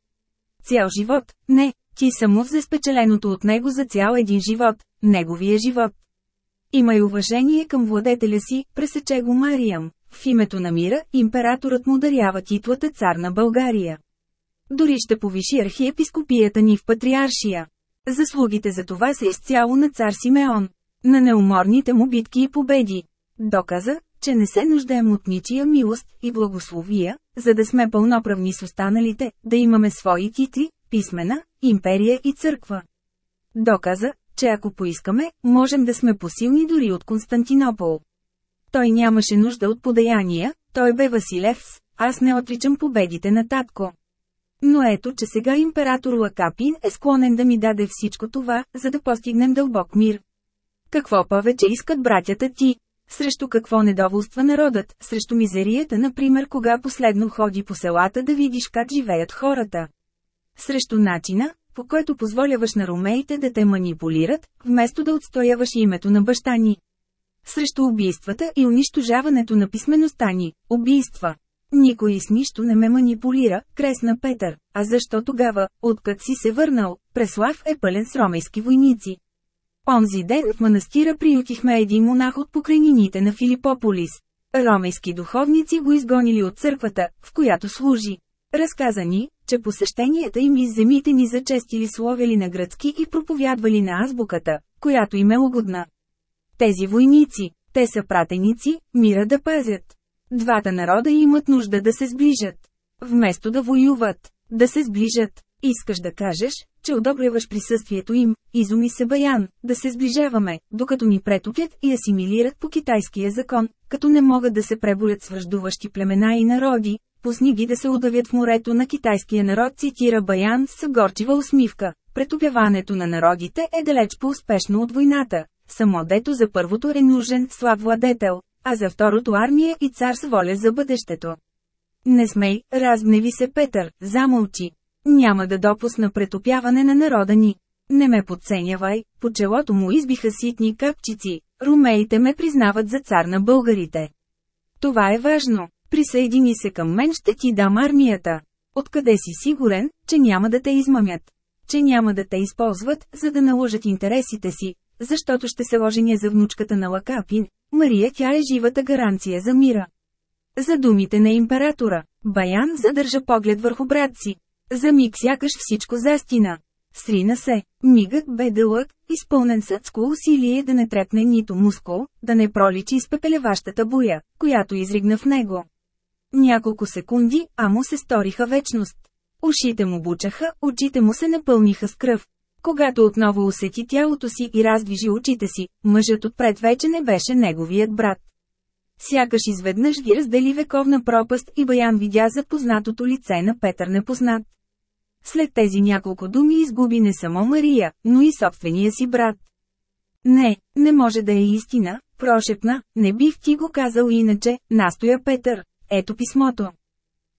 Цял живот, не, ти само за спечеленото от него за цял един живот, неговия живот. Имай уважение към владетеля си, пресече го Мариям. В името на мира, императорът му дарява титлата цар на България. Дори ще повиши архиепископията ни в патриаршия. Заслугите за това са изцяло на цар Симеон. На неуморните му битки и победи. Доказа, че не се нуждаем от ничия милост и благословия, за да сме пълноправни с останалите, да имаме свои титли, писмена, империя и църква. Доказа, че ако поискаме, можем да сме посилни дори от Константинопол. Той нямаше нужда от подаяния, той бе Василевс, аз не отричам победите на татко. Но ето, че сега император Лакапин е склонен да ми даде всичко това, за да постигнем дълбок мир. Какво повече искат братята ти? Срещу какво недоволства народът, срещу мизерията, например, кога последно ходи по селата да видиш как живеят хората. Срещу начина, по който позволяваш на ромеите да те манипулират, вместо да отстояваш името на баща ни. Срещу убийствата и унищожаването на писмеността ни, убийства. Никой с нищо не ме манипулира, кресна Петър, а защо тогава, откът си се върнал, Преслав е пълен с ромейски войници. Онзи ден в манастира приютихме един монах от покрайнините на Филипополис. Ромейски духовници го изгонили от църквата, в която служи. Разказа ни, че посещенията им из земите ни зачестили словели на гръцки и проповядвали на азбуката, която им е угодна. Тези войници, те са пратеници, мира да пазят. Двата народа имат нужда да се сближат. Вместо да воюват, да се сближат. Искаш да кажеш, че одобряваш присъствието им, изуми се Баян, да се сближаваме, докато ни претопят и асимилират по китайския закон, като не могат да се преборят с връждуващи племена и народи, пусни ги да се удавят в морето на китайския народ, цитира Баян с горчива усмивка. Претопяването на народите е далеч по-успешно от войната, само дето за първото е нужен слаб владетел, а за второто армия и цар с воля за бъдещето. Не смей, разгневи се Петър, замълчи. Няма да допусна претопяване на народа ни. Не ме подценявай, по челото му избиха ситни капчици, румеите ме признават за цар на българите. Това е важно, присъедини се към мен ще ти дам армията. Откъде си сигурен, че няма да те измамят? Че няма да те използват, за да наложат интересите си, защото ще се ложеня за внучката на Лакапин, Мария тя е живата гаранция за мира. За думите на императора, Баян задържа поглед върху брат си. За миг сякаш всичко застина. Срина се, мигът бе дълъг, изпълнен съдско усилие да не трепне нито мускул, да не проличи изпепелеващата буя, която изригна в него. Няколко секунди, а му се сториха вечност. Ушите му бучаха, очите му се напълниха с кръв. Когато отново усети тялото си и раздвижи очите си, мъжът отпред вече не беше неговият брат. Сякаш изведнъж ви раздели вековна пропаст и Баян видя запознатото лице на Петър непознат. След тези няколко думи изгуби не само Мария, но и собствения си брат. Не, не може да е истина, прошепна, не бих ти го казал иначе, настоя Петър, ето писмото.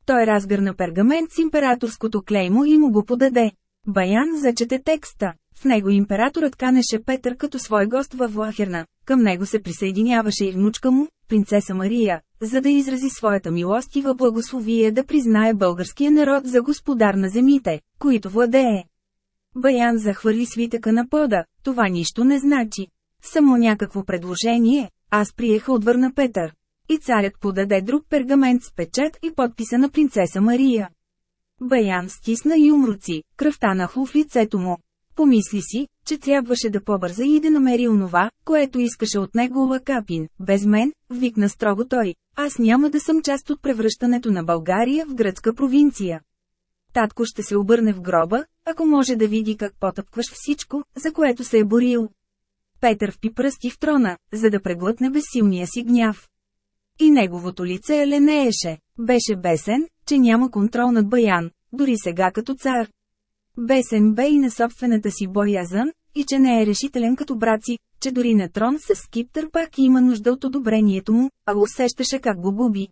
Той разгърна пергамент с императорското клеймо и му го подаде. Баян зачете текста. В него императорът канеше Петър като свой гост във Влахерна. Към него се присъединяваше и внучка му, принцеса Мария, за да изрази своята милостива благословие да признае българския народ за господар на земите, които владее. Баян захвърли свитъка на пода, това нищо не значи. Само някакво предложение, аз приеха отвърна Петър. И царят подаде друг пергамент с печат и подписа на принцеса Мария. Баян стисна юмруци, кръвта нахлу в лицето му. Помисли си, че трябваше да побърза и да намери онова, което искаше от него Лакапин. Без мен, викна строго той, аз няма да съм част от превръщането на България в гръцка провинция. Татко ще се обърне в гроба, ако може да види как потъпкваш всичко, за което се е борил. Петър впи пръсти в трона, за да преглътне безсилния си гняв. И неговото лице ленееше. Беше бесен, че няма контрол над Баян, дори сега като цар. Бесен бе и на собствената си боязън, и че не е решителен като брат си, че дори на трон с скиптър пак има нужда от одобрението му, а усещаше как го губи.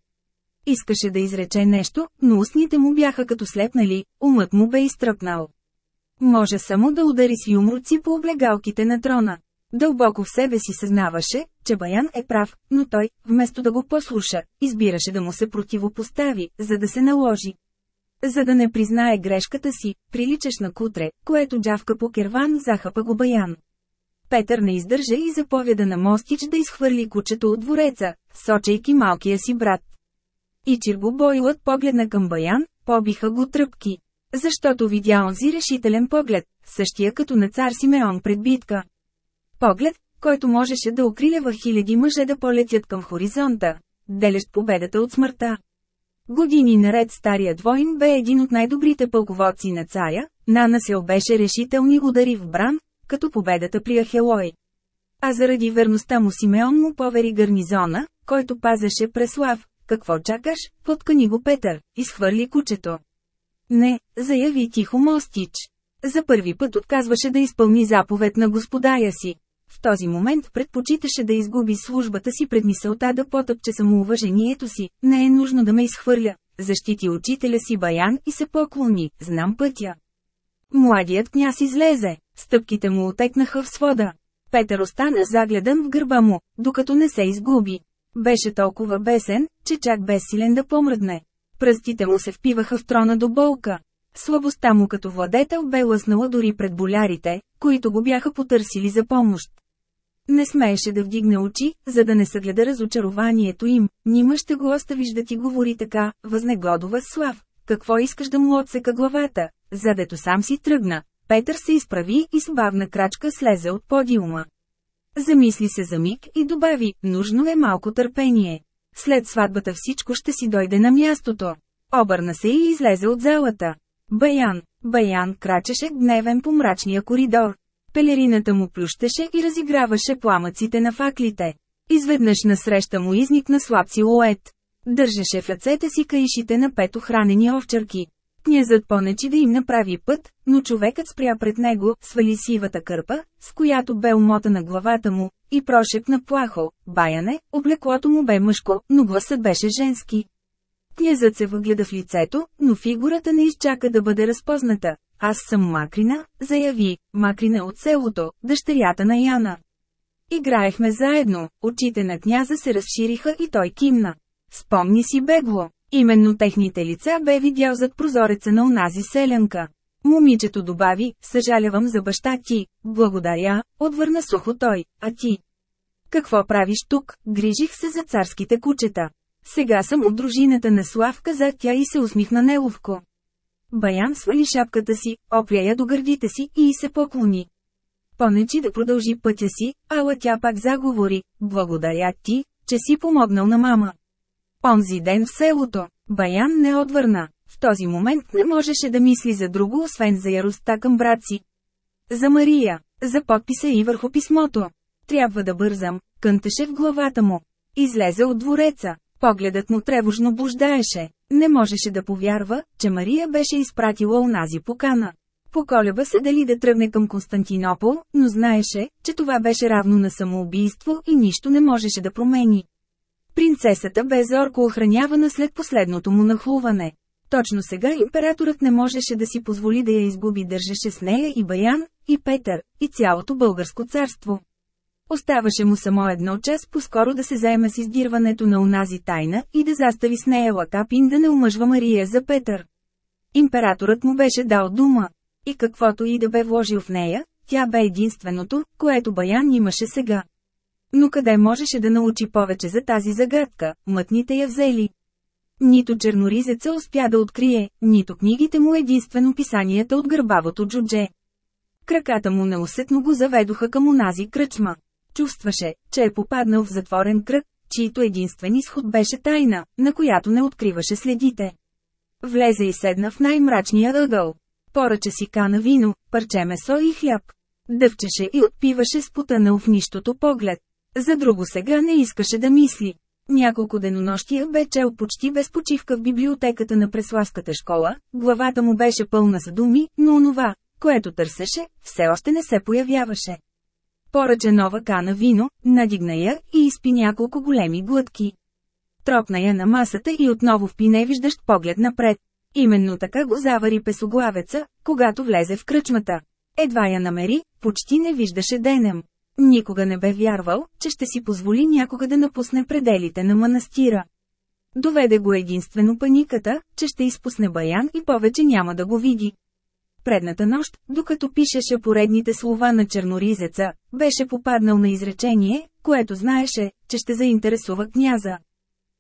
Искаше да изрече нещо, но устните му бяха като слепнали, умът му бе изтръпнал. Може само да удари с юмруци по облегалките на трона. Дълбоко в себе си съзнаваше, че Баян е прав, но той, вместо да го послуша, избираше да му се противопостави, за да се наложи. За да не признае грешката си, приличаш на кутре, което джавка по керван захапа го Баян. Петър не издържа и заповяда на Мостич да изхвърли кучето от двореца, сочейки малкия си брат. И Чиргобойлът погледна към Баян, побиха го тръпки. Защото видя онзи решителен поглед, същия като на цар Симеон пред битка. Поглед, който можеше да окрилява хиляди мъже да полетят към хоризонта, делещ победата от смъртта. Години наред старият войн бе един от най-добрите пълководци на царя, нанасял беше решителни удари в бран, като победата при Ахелой. А заради верността му Симеон му повери гарнизона, който пазеше Преслав. Какво чакаш? Подкани го Петър, изхвърли кучето. Не, заяви тихо Мостич. За първи път отказваше да изпълни заповед на господаря си. В този момент предпочиташе да изгуби службата си пред мисълта да потъпче самоуважението си, не е нужно да ме изхвърля. Защити учителя си Баян и се поклони, знам пътя. Младият княз излезе, стъпките му отекнаха в свода. Петър остана загледан в гърба му, докато не се изгуби. Беше толкова бесен, че чак безсилен да помръдне. Пръстите му се впиваха в трона до болка. Слабостта му като владетел бе лъснала дори пред болярите, които го бяха потърсили за помощ. Не смееше да вдигне очи, за да не съгледа разочарованието им. Нима ще го оставиш да ти говори така, възнегодова Слав. Какво искаш да му отсека главата? Задето сам си тръгна. Петър се изправи и с бавна крачка слезе от подиума. Замисли се за миг и добави, нужно е малко търпение. След сватбата всичко ще си дойде на мястото. Обърна се и излезе от залата. Баян, Баян крачеше гневен по мрачния коридор. Пелерината му плющеше и разиграваше пламъците на факлите. Изведнъж насреща му изникна слаб силует. Държеше в ръцете си каишите на пет охранени овчарки. Князът понечи да им направи път, но човекът спря пред него, свали сивата кърпа, с която бе умотана главата му, и прошепна плахо, баяне, облеклото му бе мъжко, но гласът беше женски. Князът се въгледа в лицето, но фигурата не изчака да бъде разпозната. Аз съм Макрина, заяви, Макрина от селото, дъщерята на Яна. Играехме заедно, очите на княза се разшириха и той кимна. Спомни си бегло. Именно техните лица бе видял зад прозореца на онази селянка. Момичето добави, съжалявам за баща ти, благодаря, отвърна сухо той, а ти? Какво правиш тук, грижих се за царските кучета. Сега съм от дружината на Слав, каза тя и се усмихна неловко. Баян свали шапката си, опря я до гърдите си и се поклони. Понечи да продължи пътя си, ала тя пак заговори, благодаря ти, че си помогнал на мама. Онзи ден в селото, Баян не отвърна. В този момент не можеше да мисли за друго, освен за яростта към брат си. За Мария, за подписа и върху писмото. Трябва да бързам, кънтеше в главата му. Излезе от двореца. Погледът му тревожно буждаеше. Не можеше да повярва, че Мария беше изпратила унази покана. Поколеба се дали да тръгне към Константинопол, но знаеше, че това беше равно на самоубийство и нищо не можеше да промени. Принцесата бе зорко охранявана след последното му нахлуване. Точно сега императорът не можеше да си позволи да я изгуби държеше с нея и Баян, и Петър, и цялото българско царство. Оставаше му само едно час по-скоро да се заеме с издирването на унази тайна и да застави с нея Лакапин да не омъжва Мария за Петър. Императорът му беше дал дума. И каквото и да бе вложил в нея, тя бе единственото, което Баян имаше сега. Но къде можеше да научи повече за тази загадка, мътните я взели. Нито черноризеца успя да открие, нито книгите му единствено писанията от гърбавото джудже. Краката му неусетно го заведоха към унази кръчма. Чувстваше, че е попаднал в затворен кръг, чието единствен изход беше тайна, на която не откриваше следите. Влезе и седна в най-мрачния ъгъл. Поръча си кана вино, парче месо и хляб. Дъвчеше и отпиваше с потънал в нищото поглед. За друго сега не искаше да мисли. Няколко денонощия бе чел почти без почивка в библиотеката на преславската школа, главата му беше пълна с думи, но онова, което търсеше, все още не се появяваше. Поръча нова кана вино, надигна я и изпи няколко големи глътки. Тропна я на масата и отново впи невиждащ поглед напред. Именно така го завари песоглавеца, когато влезе в кръчмата. Едва я намери, почти не виждаше денем. Никога не бе вярвал, че ще си позволи някога да напусне пределите на манастира. Доведе го единствено паниката, че ще изпусне баян и повече няма да го види. Предната нощ, докато пишеше поредните слова на черноризеца, беше попаднал на изречение, което знаеше, че ще заинтересува княза.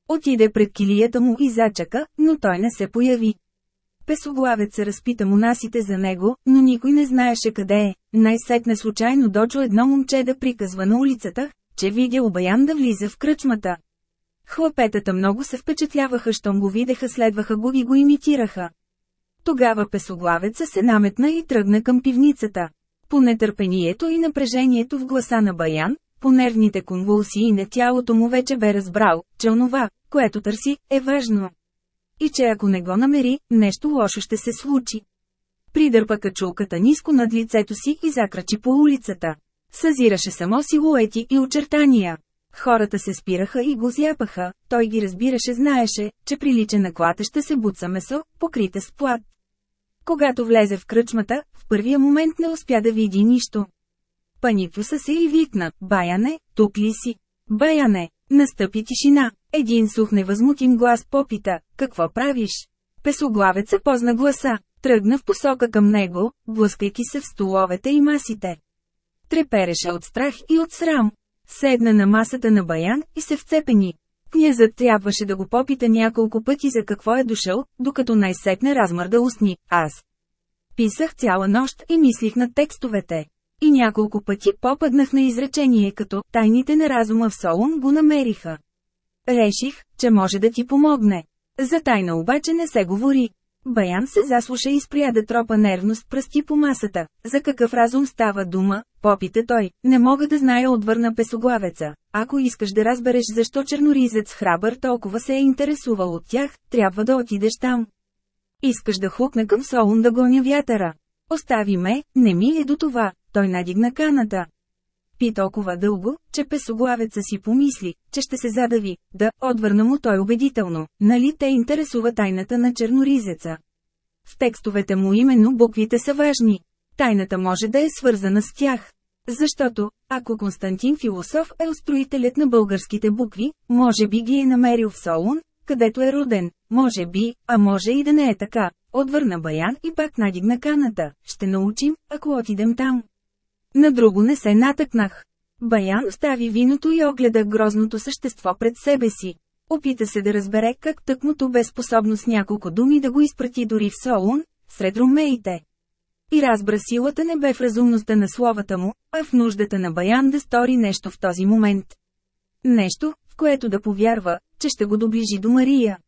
Отиде пред килията му и зачака, но той не се появи. Песоглавец разпита монасите за него, но никой не знаеше къде е. Най-сетне случайно дочо едно момче да приказва на улицата, че видя обаян да влиза в кръчмата. Хлапетата много се впечатляваха, щом го видеха, следваха го и го имитираха. Тогава песоглавеца се наметна и тръгна към пивницата. По нетърпението и напрежението в гласа на Баян, по нервните конвулсии на тялото му вече бе разбрал, че онова, което търси, е важно. И че ако не го намери, нещо лошо ще се случи. Придърпа качулката ниско над лицето си и закрачи по улицата. Съзираше само силуети и очертания. Хората се спираха и го зяпаха, той ги разбираше знаеше, че прилича на клатеща се буца месо, покрита с плат. Когато влезе в кръчмата, в първия момент не успя да види нищо. Паниквуса се и викна, Баяне, тук ли си? Баяне, настъпи тишина. Един сух невъзмутим глас попита, какво правиш? Песоглавеца позна гласа, тръгна в посока към него, блъскайки се в столовете и масите. Трепереше от страх и от срам. Седна на масата на Баян и се вцепени. Князът трябваше да го попита няколко пъти за какво е дошъл, докато най-сетне размърда устни, аз. Писах цяла нощ и мислих над текстовете. И няколко пъти попаднах на изречение като «Тайните на разума в Солун го намериха». Реших, че може да ти помогне. За тайна обаче не се говори. Баян се заслуша и спря да тропа нервно с пръсти по масата. За какъв разум става дума, попита той. Не мога да зная отвърна песоглавеца. Ако искаш да разбереш защо черноризец храбър толкова се е интересувал от тях, трябва да отидеш там. Искаш да хукна към Солун да гоня вятъра. Остави ме, не ми е до това, той надигна каната. Пи толкова дълго, че песоглавеца си помисли, че ще се задави, да, отвърна му той убедително, нали те интересува тайната на черноризеца. В текстовете му именно буквите са важни. Тайната може да е свързана с тях. Защото, ако Константин Философ е устроителят на българските букви, може би ги е намерил в Солун, където е роден, може би, а може и да не е така. Отвърна Баян и пак надигна каната. Ще научим, ако отидем там. На друго не се натъкнах. Баян остави виното и огледа грозното същество пред себе си. Опита се да разбере как тъкмото бе способно с няколко думи да го изпрати дори в Солун, сред румеите. И разбра силата не бе в разумността на словата му, а в нуждата на Баян да стори нещо в този момент. Нещо, в което да повярва, че ще го доближи до Мария.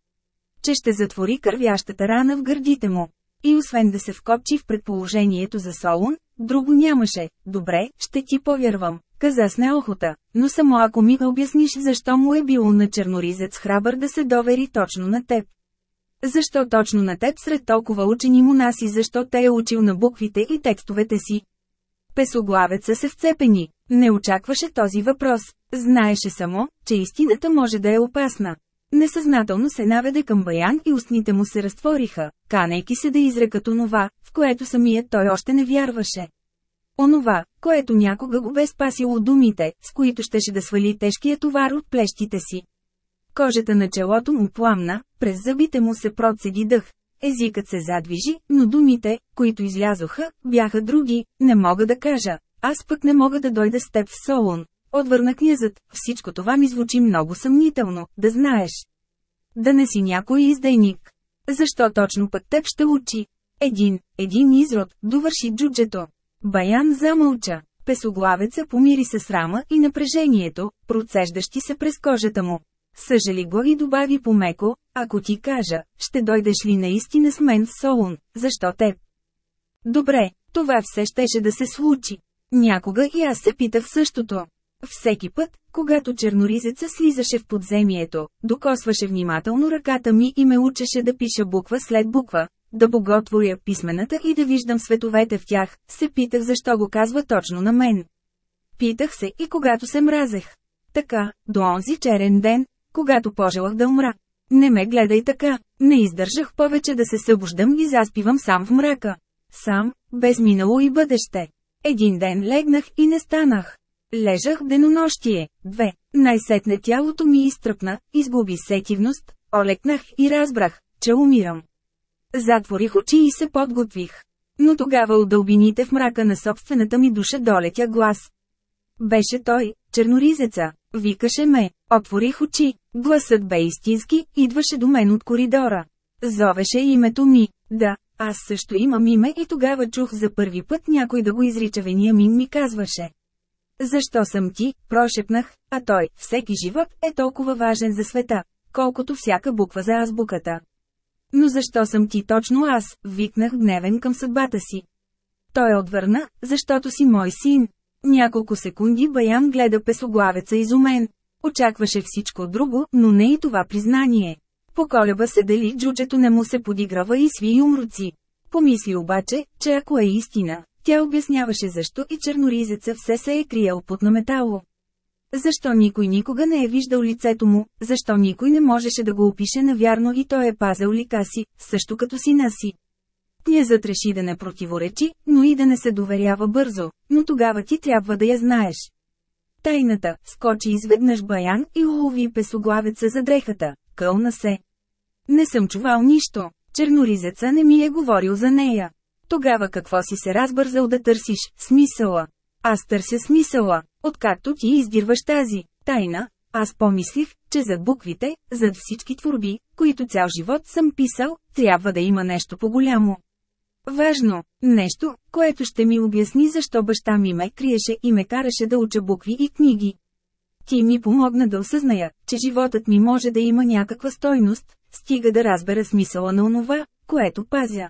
Че ще затвори кървящата рана в гърдите му. И освен да се вкопчи в предположението за Солун, друго нямаше. Добре, ще ти повярвам, каза с неохота, но само ако ми обясниш защо му е било на черноризец храбър да се довери точно на теб. Защо точно на теб сред толкова учени монаси, защо те е учил на буквите и текстовете си? Песоглавеца се вцепени. Не очакваше този въпрос. Знаеше само, че истината може да е опасна. Несъзнателно се наведе към Баян и устните му се разтвориха, канейки се да изрекат онова, в което самият той още не вярваше. Онова, което някога го бе спасило думите, с които щеше да свали тежкия товар от плещите си. Кожата на челото му пламна, през зъбите му се процеди дъх. Езикът се задвижи, но думите, които излязоха, бяха други, не мога да кажа. Аз пък не мога да дойда с теб в Солун. Отвърна князът, всичко това ми звучи много съмнително, да знаеш. Да не си някой издайник. Защо точно пък теб ще учи? Един, един изрод, довърши джуджето. Баян замълча. Песоглавеца помири се с рама и напрежението, процеждащи се през кожата му. Съжали го и добави помеко, ако ти кажа, ще дойдеш ли наистина с мен в Солун, защо теб? Добре, това все щеше да се случи. Някога и аз се питах същото. Всеки път, когато черноризеца слизаше в подземието, докосваше внимателно ръката ми и ме учеше да пиша буква след буква, да боготворя писмената и да виждам световете в тях, се питах защо го казва точно на мен. Питах се и когато се мразех. Така, до онзи черен ден, когато пожелах да умра. Не ме гледай така, не издържах повече да се събуждам и заспивам сам в мрака. Сам, без минало и бъдеще. Един ден легнах и не станах. Лежах денонощие. Две. Най-сетне тялото ми изтръпна, изгуби сетивност, олекнах и разбрах, че умирам. Затворих очи и се подготвих. Но тогава от дълбините в мрака на собствената ми душа долетя глас. Беше той, черноризеца, викаше ме, отворих очи, гласът бе истински, идваше до мен от коридора. Зовеше името ми, да, аз също имам име и тогава чух за първи път някой да го изрича Вениамин ми казваше. Защо съм ти, прошепнах, а той, всеки живот е толкова важен за света, колкото всяка буква за азбуката. Но защо съм ти точно аз, викнах гневен към съдбата си. Той отвърна, защото си мой син. Няколко секунди Баян гледа песоглавеца изумен. Очакваше всичко друго, но не и това признание. Поколеба се дали джуджето не му се подиграва и сви умруци. Помисли обаче, че ако е истина, тя обясняваше защо и черноризеца все се е криял под на метало. Защо никой никога не е виждал лицето му, защо никой не можеше да го опише навярно и той е пазил лика си, също като сина си. Князът реши да не противоречи, но и да не се доверява бързо, но тогава ти трябва да я знаеш. Тайната, скочи изведнъж баян и улови песоглавеца за дрехата, кълна се. Не съм чувал нищо, черноризеца не ми е говорил за нея. Тогава какво си се разбързал да търсиш, смисъла? Аз търся смисъла, откакто ти издирваш тази тайна, аз помислих, че зад буквите, зад всички творби, които цял живот съм писал, трябва да има нещо по-голямо. Важно, нещо, което ще ми обясни защо баща ми ме криеше и ме караше да уча букви и книги. Ти ми помогна да осъзная, че животът ми може да има някаква стойност, стига да разбера смисъла на онова, което пазя.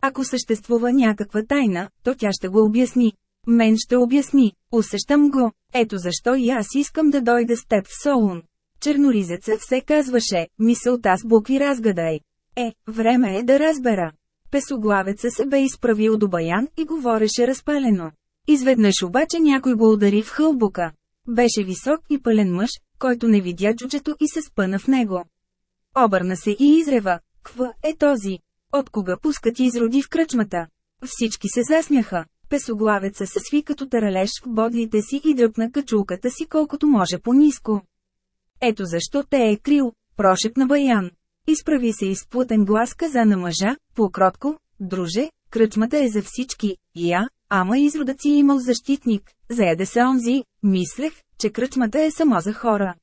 Ако съществува някаква тайна, то тя ще го обясни. Мен ще обясни, усещам го, ето защо и аз искам да дойда с теб в Солун. Черноризеца все казваше, мисълта с букви разгадай. Е, време е да разбера. Песоглавеца се бе изправил до баян и говореше разпалено. Изведнъж обаче някой го удари в хълбука. Беше висок и пълен мъж, който не видя джуджето и се спъна в него. Обърна се и изрева. Ква е този? От кога пускат изроди в кръчмата? Всички се засмяха. Песоглавеца се сви като таралеж в бодлите си и дръпна качулката си колкото може по-низко. Ето защо те е крил, прошепна Баян. Изправи се изплутен глас каза на мъжа, покротко, друже, кръчмата е за всички, я, ама изродът си е имал защитник, заеде се онзи, мислех, че кръчмата е само за хора.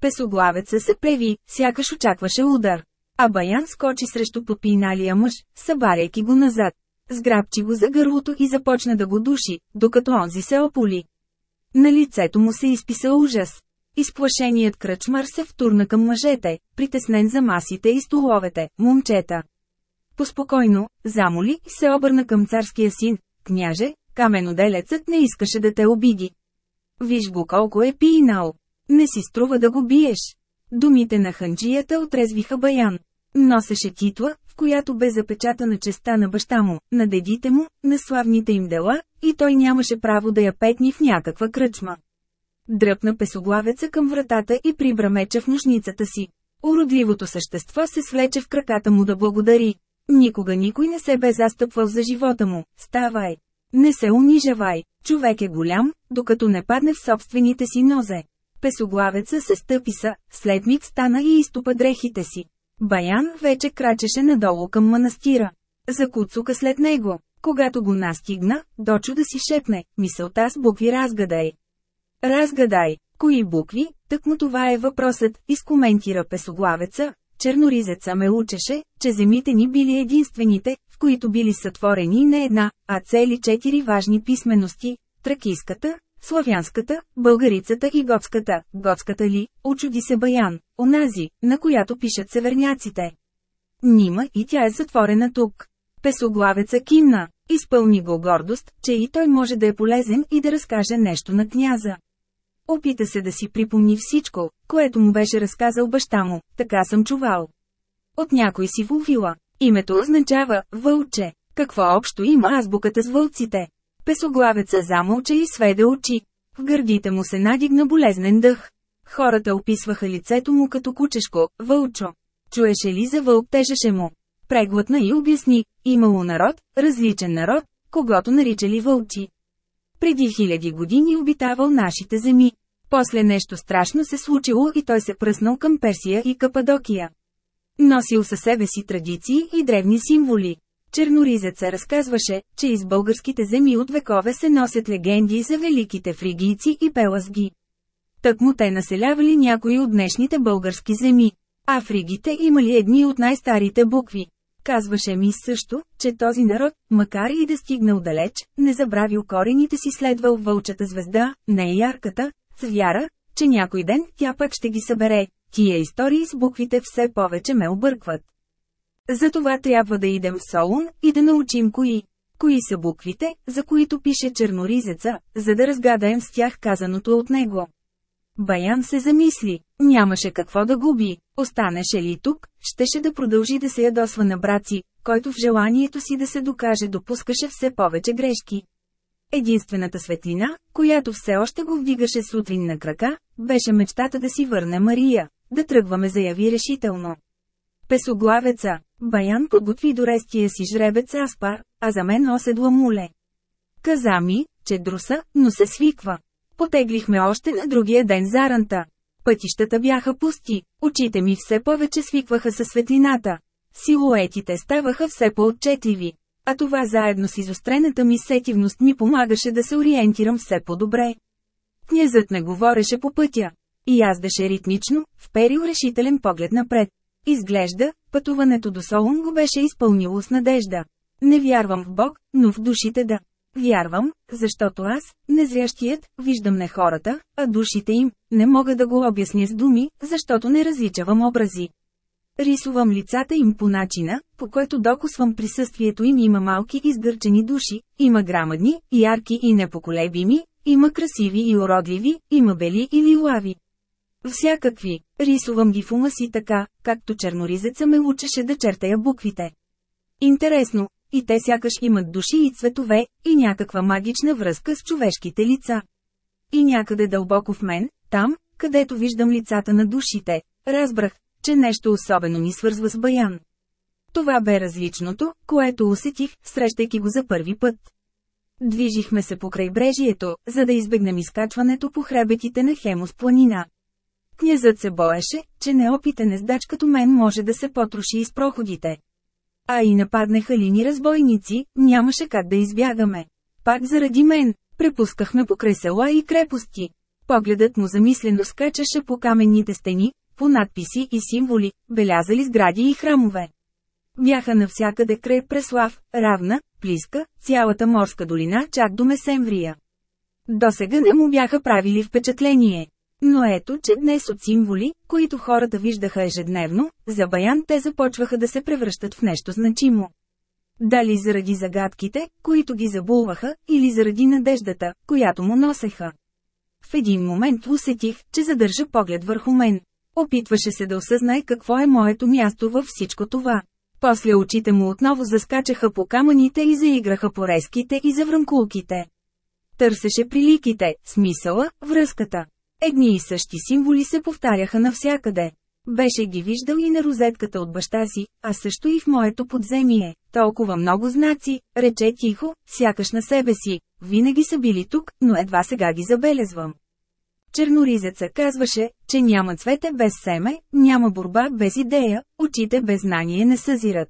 Песоглавеца се преви, сякаш очакваше удар. А Баян скочи срещу подпиналия мъж, събаряйки го назад. Сграбчи го за гърлото и започна да го души, докато онзи се ополи. На лицето му се изписа ужас. Изплашеният кръчмар се втурна към мъжете, притеснен за масите и столовете, момчета. Поспокойно, замоли и се обърна към царския син, княже, каменоделецът не искаше да те обиди. Виж го колко е пинал. Не си струва да го биеш. Думите на ханджията отрезвиха Баян. Носеше титла, в която бе запечатана честа на баща му, на дедите му, на славните им дела, и той нямаше право да я петни в някаква кръчма. Дръпна песоглавеца към вратата и прибра меча в ножницата си. Уродливото същество се свлече в краката му да благодари. Никога никой не се бе застъпвал за живота му, ставай. Не се унижавай, човек е голям, докато не падне в собствените си нозе. Песоглавеца се стъпи са, след миг стана и изтопа дрехите си. Баян вече крачеше надолу към манастира. Закуцука след него. Когато го настигна, дочу да си шепне, мисълта с букви разгадай. Разгадай, кои букви, тъкмо това е въпросът, изкоментира песоглавеца, черноризеца ме учеше, че земите ни били единствените, в които били сътворени не една, а цели четири важни писмености – тракийската, славянската, българицата и готската. Готската ли, очуди се Баян, онази, на която пишат северняците. Нима и тя е затворена тук. Песоглавеца кимна, изпълни го гордост, че и той може да е полезен и да разкаже нещо на княза. Опита се да си припомни всичко, което му беше разказал баща му, така съм чувал. От някой си вулвила. Името означава «вълче». Какво общо има азбуката с вълците? Песоглавеца замълча и сведе очи. В гърдите му се надигна болезнен дъх. Хората описваха лицето му като кучешко, вълчо. Чуеше ли за вълк тежеше му. Преглътна и обясни, имало народ, различен народ, когато наричали вълчи. Преди хиляди години обитавал нашите земи. После нещо страшно се случило и той се пръснал към Персия и Кападокия. Носил със себе си традиции и древни символи. Черноризеца разказваше, че из българските земи от векове се носят легенди за великите фригийци и пелазги. Тък му те населявали някои от днешните български земи. А фригите имали едни от най-старите букви. Казваше ми също, че този народ, макар и да стигнал далеч, не забравил корените си следвал вълчата звезда, не е ярката, с вяра, че някой ден тя пък ще ги събере. Тия истории с буквите все повече ме объркват. Затова трябва да идем в Солун и да научим кои. Кои са буквите, за които пише черноризеца, за да разгадаем с тях казаното от него. Баян се замисли, нямаше какво да губи, останеше ли тук, щеше да продължи да се ядосва на браци, който в желанието си да се докаже допускаше все повече грешки. Единствената светлина, която все още го вдигаше сутрин на крака, беше мечтата да си върне Мария, да тръгваме заяви решително. Песоглавеца, Баян подготви до рестия си жребец Аспар, а за мен оседла муле. Каза ми, че друса, но се свиква. Потеглихме още на другия ден заранта. Пътищата бяха пусти, очите ми все повече свикваха със светлината. Силуетите ставаха все по-отчетливи. А това заедно с изострената ми сетивност ми помагаше да се ориентирам все по-добре. Князът не говореше по пътя. И яздеше ритмично, вперил решителен поглед напред. Изглежда, пътуването до Солун го беше изпълнило с надежда. Не вярвам в Бог, но в душите да. Вярвам, защото аз, незрящият, виждам не хората, а душите им, не мога да го обясня с думи, защото не различавам образи. Рисувам лицата им по начина, по който докосвам присъствието им има малки изгърчени души, има грамадни, ярки и непоколебими, има красиви и уродливи, има бели или лави. Всякакви, рисувам ги в ума си така, както черноризеца ме учеше да чертая буквите. Интересно, и те сякаш имат души и цветове, и някаква магична връзка с човешките лица. И някъде дълбоко в мен, там, където виждам лицата на душите, разбрах, че нещо особено ни свързва с Баян. Това бе различното, което усетих, срещайки го за първи път. Движихме се по крайбрежието, за да избегнем изкачването по хребетите на Хемос планина. Князът се боеше, че неопитен ездач като мен може да се потроши из проходите. А и нападнаха ли ни разбойници, нямаше как да избягаме. Пак заради мен, препускахме покрай села и крепости. Погледът му замислено скачаше по каменните стени, по надписи и символи, белязали сгради и храмове. Бяха навсякъде край Преслав, Равна, Плиска, цялата морска долина чак до Месемврия. Досега не му бяха правили впечатление. Но ето, че днес от символи, които хората виждаха ежедневно, за Баян те започваха да се превръщат в нещо значимо. Дали заради загадките, които ги забулваха, или заради надеждата, която му носеха. В един момент усетих, че задържа поглед върху мен. Опитваше се да осъзнае какво е моето място във всичко това. После очите му отново заскачаха по камъните и заиграха по резките и заврънкулките. Търсеше приликите, смисъла, връзката. Едни и същи символи се повтаряха навсякъде. Беше ги виждал и на розетката от баща си, а също и в моето подземие. Толкова много знаци, рече тихо, сякаш на себе си. Винаги са били тук, но едва сега ги забелезвам. Черноризеца казваше, че няма цвете без семе, няма борба без идея, очите без знание не съзират.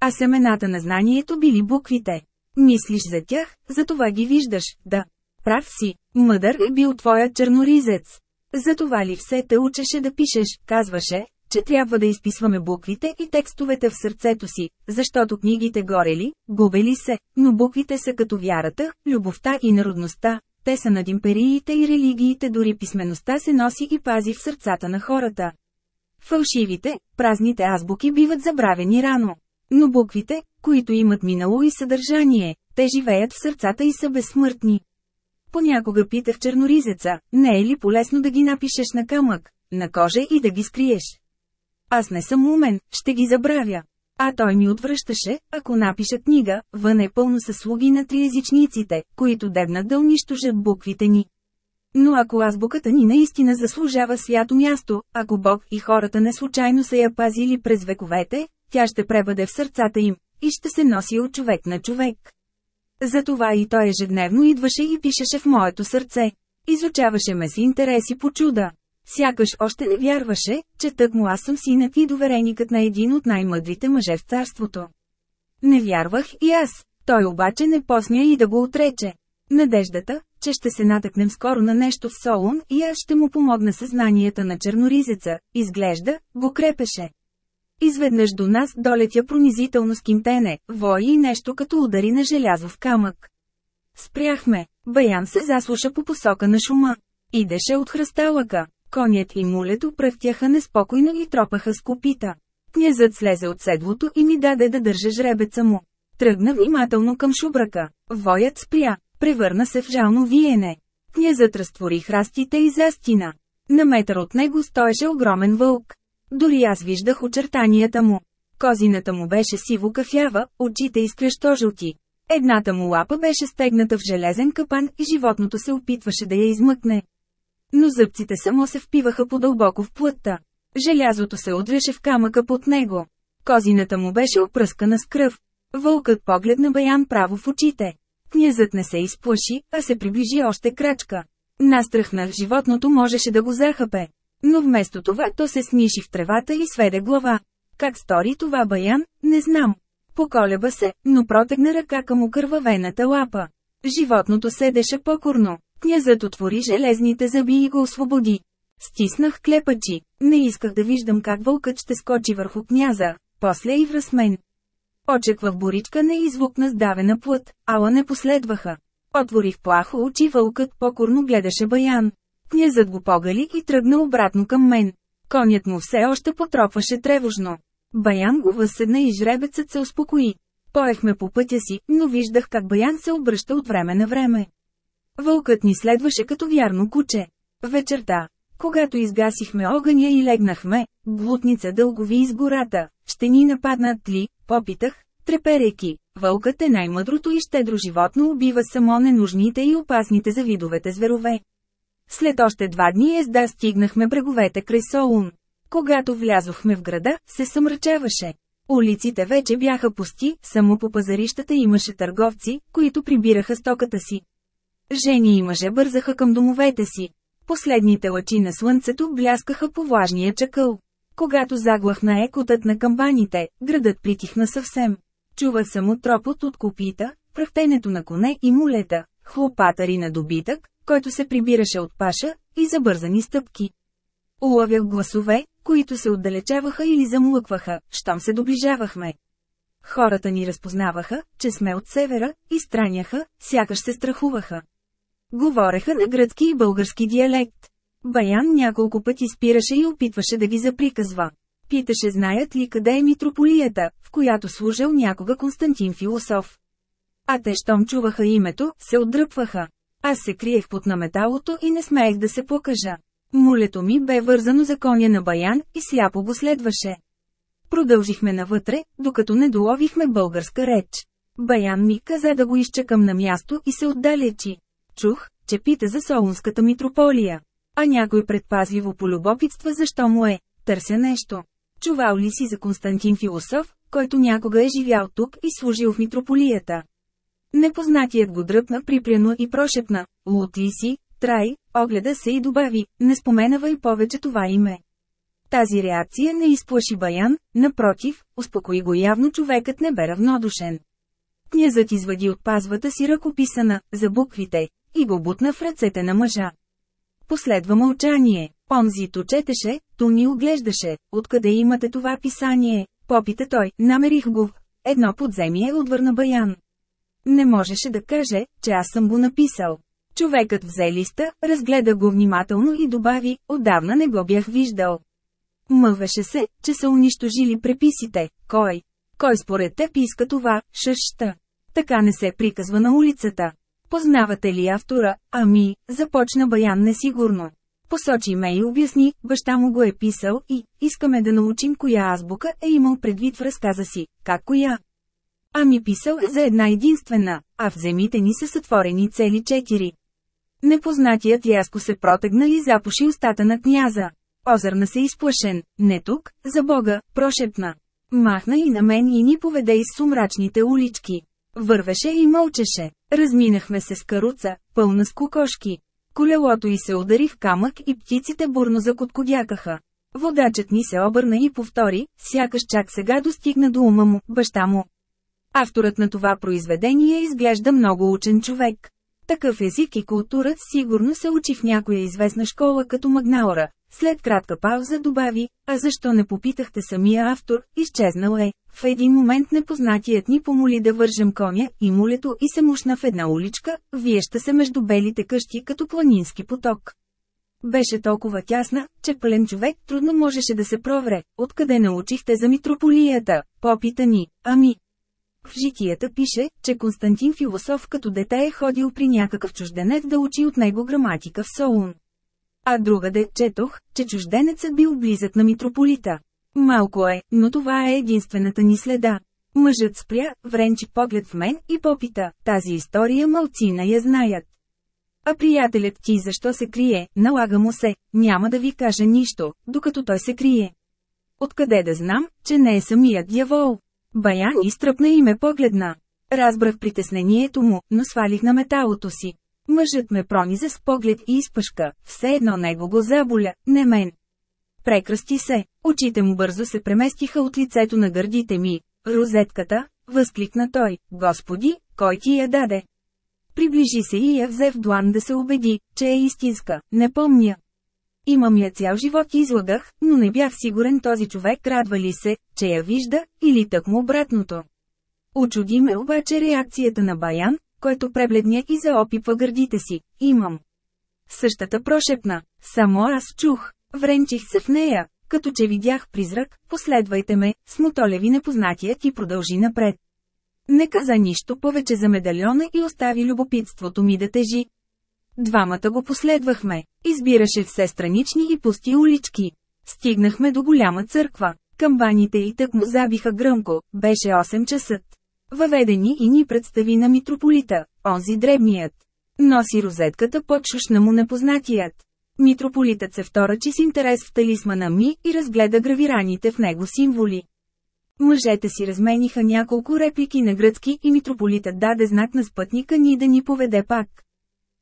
А семената на знанието били буквите. Мислиш за тях, затова ги виждаш, да. Прав си, мъдър е бил твоят черноризец. Затова ли все те учеше да пишеш, казваше, че трябва да изписваме буквите и текстовете в сърцето си, защото книгите горели, губели се, но буквите са като вярата, любовта и народността, те са над империите и религиите дори писмеността се носи и пази в сърцата на хората. Фалшивите, празните азбуки биват забравени рано. Но буквите, които имат минало и съдържание, те живеят в сърцата и са безсмъртни. Понякога питах черноризеца, не е ли полезно да ги напишеш на камък, на кожа и да ги скриеш. Аз не съм умен, ще ги забравя. А той ми отвръщаше, ако напиша книга, вън е пълно със слуги на триязичниците, които дебнат да унищожат буквите ни. Но ако азбуката ни наистина заслужава свято място, ако Бог и хората не случайно са я пазили през вековете, тя ще пребъде в сърцата им, и ще се носи от човек на човек. Затова и той ежедневно идваше и пишеше в моето сърце. Изучаваше ме с интереси по чуда. Сякаш още не вярваше, че тъкмо аз съм синът и довереникът на един от най-мъдрите мъже в царството. Не вярвах и аз, той обаче не посмя и да го отрече. Надеждата, че ще се натъкнем скоро на нещо в Солун и аз ще му помогна съзнанията на черноризеца, изглежда, го крепеше. Изведнъж до нас долетя пронизително скимтене, вои и нещо като удари на желязо в камък. Спряхме. Баян се заслуша по посока на шума. Идеше от хръсталъка. Конят и мулето пръвтяха неспокойно и тропаха с копита. Князът слезе от седлото и ми даде да държа жребеца му. Тръгна внимателно към шубрака. Воят спря, превърна се в жално виене. Князът разтвори храстите и застина. На метър от него стоеше огромен вълк. Дори аз виждах очертанията му. Козината му беше сиво кафява, очите изкрещо-жълти. Едната му лапа беше стегната в железен капан и животното се опитваше да я измъкне. Но зъбците само се впиваха по-дълбоко в плътта. Желязото се удряше в камъка под него. Козината му беше опръскана с кръв. Вълкът погледна Баян право в очите. Князът не се изплаши, а се приближи още крачка. Настръхнах животното можеше да го захапе. Но вместо това то се сниши в тревата и сведе глава. Как стори това Баян, не знам. Поколеба се, но протегна ръка към окървавената лапа. Животното седеше покорно. Князът отвори железните зъби и го освободи. Стиснах клепачи. Не исках да виждам как вълкът ще скочи върху княза, после и връз мен. Очеквах боричка не извукна сдавена плът, ала не последваха. Отворих плахо очи вълкът покорно гледаше баян. Князът го погали и тръгна обратно към мен. Конят му все още потропваше тревожно. Баян го възседна и жребецът се успокои. Поехме по пътя си, но виждах как Баян се обръща от време на време. Вълкът ни следваше като вярно куче. Вечерта, когато изгасихме огъня и легнахме, глутница дългови из гората, ще ни нападнат ли, попитах, треперейки. Вълкът е най-мъдрото и щедро животно убива само ненужните и опасните за видовете зверове. След още два дни езда стигнахме бреговете край Солун. Когато влязохме в града, се съмрачаваше. Улиците вече бяха пусти, само по пазарищата имаше търговци, които прибираха стоката си. Жени и мъже бързаха към домовете си. Последните лъчи на слънцето бляскаха по влажния чакъл. Когато заглахна екотът на камбаните, градът притихна съвсем. Чува само тропот от копита, пръхтенето на коне и мулета, хлопатари на добитък, който се прибираше от паша, и забързани стъпки. Улавях гласове, които се отдалечаваха или замлъкваха, щом се доближавахме. Хората ни разпознаваха, че сме от севера, и страняха, сякаш се страхуваха. Говореха на гръцки и български диалект. Баян няколко пъти спираше и опитваше да ги заприказва. Питаше знаят ли къде е митрополията, в която служил някога Константин Философ. А те щом чуваха името, се отдръпваха. Аз се криех под наметалото и не смеех да се покажа. Мулето ми бе вързано за коня на Баян и сляпо го следваше. Продължихме навътре, докато не доловихме българска реч. Баян ми каза да го изчакам на място и се отдалечи. Чух, че пита за Солунската митрополия. А някой предпазливо полюбопитства защо му е. търся нещо. Чувал ли си за Константин Философ, който някога е живял тук и служил в митрополията? Непознатият го дръпна припряно и прошепна, лут ли си, трай, огледа се и добави, не споменавай повече това име. Тази реакция не изплаши Баян, напротив, успокои го явно човекът не бе равнодушен. Князът извади от пазвата си ръкописана, за буквите, и го бутна в ръцете на мъжа. Последва мълчание. Онзи то четеше, то ни оглеждаше. Откъде имате това писание? Попита той, намерих го. Едно подземие отвърна Баян. Не можеше да каже, че аз съм го написал. Човекът взе листа, разгледа го внимателно и добави, отдавна не го бях виждал. Мъвеше се, че са унищожили преписите. Кой? Кой според теб иска това, шъща? Така не се приказва на улицата. Познавате ли автора? Ами, започна Баян несигурно. Посочи ме и обясни, баща му го е писал и, искаме да научим коя азбука е имал предвид в разказа си, как коя. Ами писал за една единствена, а в земите ни са сътворени цели четири. Непознатият яско се протегна и запуши устата на княза. Озърна се изплашен, не тук, за Бога, прошепна. Махна и на мен и ни поведе из сумрачните улички. Вървеше и мълчеше. Разминахме се с каруца, пълна с кокошки. Колелото й се удари в камък и птиците бурно закоткодякаха. Водачът ни се обърна и повтори, сякаш чак сега достигна до ума му, баща му. Авторът на това произведение изглежда много учен човек. Такъв език и култура сигурно се учи в някоя известна школа като Магнаора. След кратка пауза добави, а защо не попитахте самия автор, изчезнал е. В един момент непознатият ни помоли да вържем коня и мулето и се мушна в една уличка, виеща се между белите къщи като планински поток. Беше толкова тясна, че пълен човек трудно можеше да се провре. Откъде научихте за митрополията? Попита ни. Ами, в житията пише, че Константин Философ като дете е ходил при някакъв чужденец да учи от него граматика в Солун. А другаде четох, че чужденецът бил близък на митрополита. Малко е, но това е единствената ни следа. Мъжът спря, вренчи поглед в мен и попита, тази история малцина я знаят. А приятелят ти защо се крие, налага му се, няма да ви каже нищо, докато той се крие. Откъде да знам, че не е самият дявол? Баян изтръпна и ме погледна. Разбрах притеснението му, но свалих на металото си. Мъжът ме прониза с поглед и изпъшка, все едно него го заболя, не мен. Прекръсти се, очите му бързо се преместиха от лицето на гърдите ми. Розетката, възкликна той, Господи, кой ти я даде? Приближи се и я взе в длан да се убеди, че е истинска, не помня. Имам я цял живот излагах, но не бях сигурен този човек радва ли се, че я вижда, или тък му обратното. Очуди ме обаче реакцията на Баян, който пребледня и заопипва гърдите си. Имам. Същата прошепна. Само аз чух. Вренчих се в нея, като че видях призрак, последвайте ме, смотолеви непознатият и продължи напред. Не каза нищо повече за медальона и остави любопитството ми да тежи. Двамата го последвахме. Избираше все странични и пусти улички. Стигнахме до голяма църква. Камбаните и тък му забиха гръмко, беше 8 часа. Въведени и ни представи на митрополита, онзи дребният. Носи розетката под шушна му непознатият. Митрополитът се вторачи с интерес в талисмана ми и разгледа гравираните в него символи. Мъжете си размениха няколко реплики на гръцки и митрополитът даде знак на спътника ни да ни поведе пак.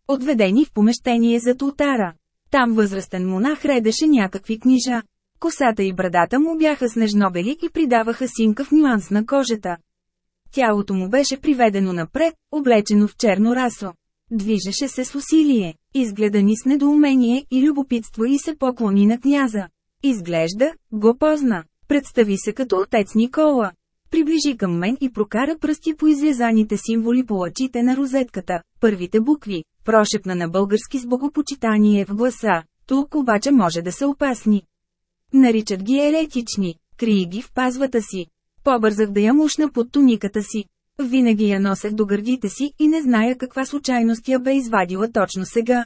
Отведени в помещение за тултара. Там възрастен монах редеше някакви книжа. Косата и брадата му бяха снежнобели и придаваха синкав нюанс на кожата. Тялото му беше приведено напред, облечено в черно расо. Движеше се с усилие, изгледа ни с недоумение и любопитство и се поклони на княза. Изглежда, го позна. Представи се като отец Никола. Приближи към мен и прокара пръсти по изрезаните символи по лъчите на розетката, първите букви, прошепна на български с богопочитание в гласа, тук обаче може да са опасни. Наричат ги еретични, крии ги в пазвата си. Побързах да я мушна под туниката си. Винаги я носех до гърдите си и не зная каква случайност я бе извадила точно сега.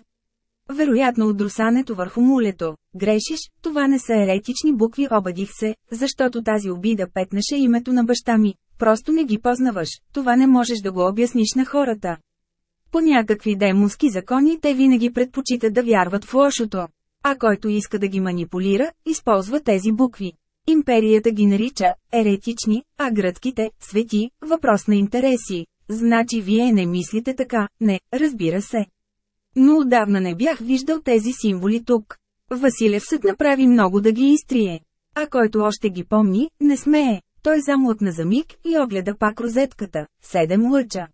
Вероятно от друсането върху мулето. Грешиш, това не са еретични букви обадих се, защото тази обида петнеше името на баща ми. Просто не ги познаваш, това не можеш да го обясниш на хората. По някакви демонски закони те винаги предпочитат да вярват в лошото. А който иска да ги манипулира, използва тези букви. Империята ги нарича еретични, а гръцките – свети, въпрос на интереси. Значи вие не мислите така, не, разбира се. Но отдавна не бях виждал тези символи тук. Василев съд направи много да ги изтрие. А който още ги помни, не смее. Той замлъкна за миг и огледа пак розетката. Седем лъча.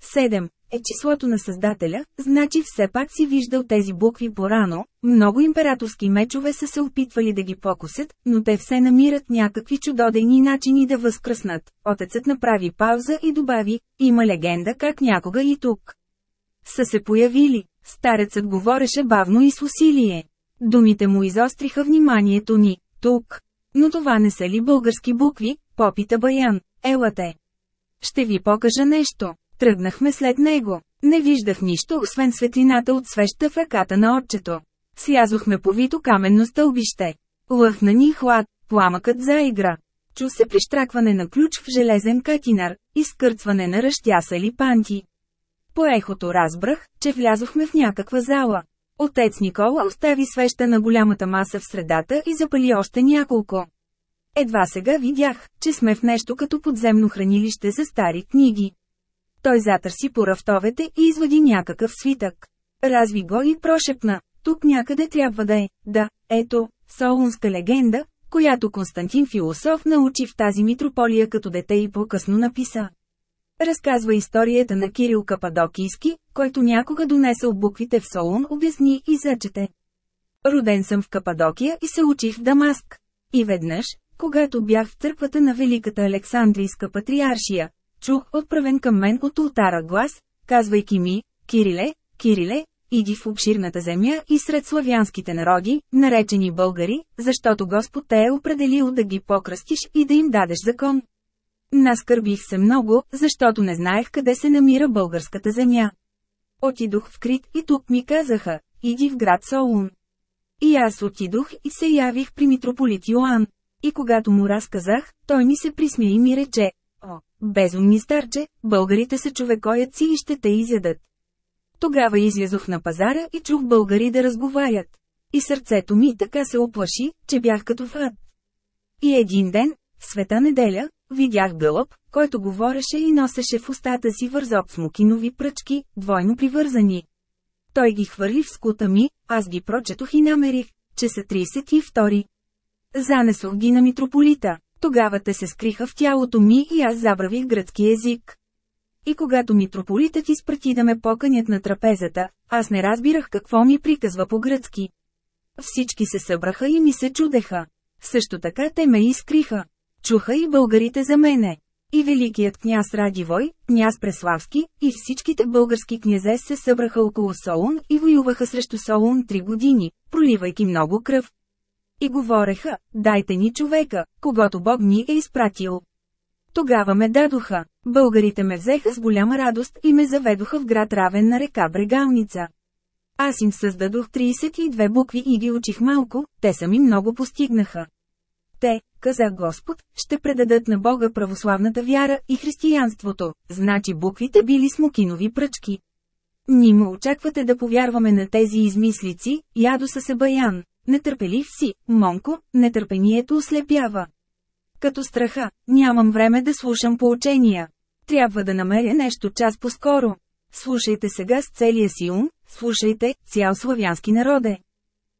Седем е числото на Създателя, значи все пак си виждал тези букви по-рано, много императорски мечове са се опитвали да ги покусят, но те все намират някакви чудодейни начини да възкръснат. Отецът направи пауза и добави, има легенда как някога и тук. Са се появили, старецът говореше бавно и с усилие. Думите му изостриха вниманието ни, тук. Но това не са ли български букви, попита Баян, елате. Ще ви покажа нещо. Тръгнахме след него. Не виждах нищо, освен светлината от свеща в ръката на отчето. Слязохме по вито каменно стълбище. Лъхна ни хлад, пламъкът заигра. Чу се прищракване на ключ в железен катинар, изкърцване на ръщясали панти. По ехото разбрах, че влязохме в някаква зала. Отец Никола остави свеща на голямата маса в средата и запали още няколко. Едва сега видях, че сме в нещо като подземно хранилище за стари книги. Той затърси по рафтовете и извади някакъв свитък. Разви го и прошепна. Тук някъде трябва да е. Да, ето, солунска легенда, която Константин Философ научи в тази митрополия като дете и по-късно написа. Разказва историята на Кирил Кападокийски, който някога донесъл буквите в Солун, обясни и зачете. Роден съм в Кападокия и се учих в Дамаск. И веднъж, когато бях в църквата на Великата Александрийска патриаршия, чух отправен към мен от ултара глас, казвайки ми, Кириле, Кириле, иди в обширната земя и сред славянските народи, наречени българи, защото Господ те е определил да ги покръстиш и да им дадеш закон. Наскърбих се много, защото не знаех къде се намира българската земя. Отидох в Крит и тук ми казаха, иди в град Солун. И аз отидох и се явих при митрополит Йоан. И когато му разказах, той ми се присмя и ми рече, безумни старче, българите са човекоят и ще те изядат. Тогава излязох на пазара и чух българи да разговарят. И сърцето ми така се оплаши, че бях като в. И един ден, в света неделя, видях гълъб, който говореше и носеше в устата си вързоп с мукинови пръчки, двойно привързани. Той ги хвърли в скута ми, аз ги прочетох и намерих, че са 32. Занесох ги на митрополита. Тогава те се скриха в тялото ми и аз забравих гръцки език. И когато митрополитът изпрати да ме поканят на трапезата, аз не разбирах какво ми приказва по-гръцки. Всички се събраха и ми се чудеха. Също така те ме изкриха. Чуха и българите за мене. И великият княз Радивой, княз Преславски, и всичките български князе се събраха около Солун и воюваха срещу Солун три години, проливайки много кръв. И говореха, дайте ни човека, когато Бог ни е изпратил. Тогава ме дадоха. Българите ме взеха с голяма радост и ме заведоха в град равен на река Брегалница. Аз им създадох 32 букви и ги учих малко, те сами много постигнаха. Те, каза Господ, ще предадат на Бога православната вяра и християнството, значи буквите били смокинови пръчки. Нима очаквате да повярваме на тези измислици, ядоса се баян. Нетърпелив си, Монко, нетърпението ослепява. Като страха, нямам време да слушам поучения. Трябва да намеря нещо час по-скоро. Слушайте сега с целия си ум, слушайте, цял славянски народе.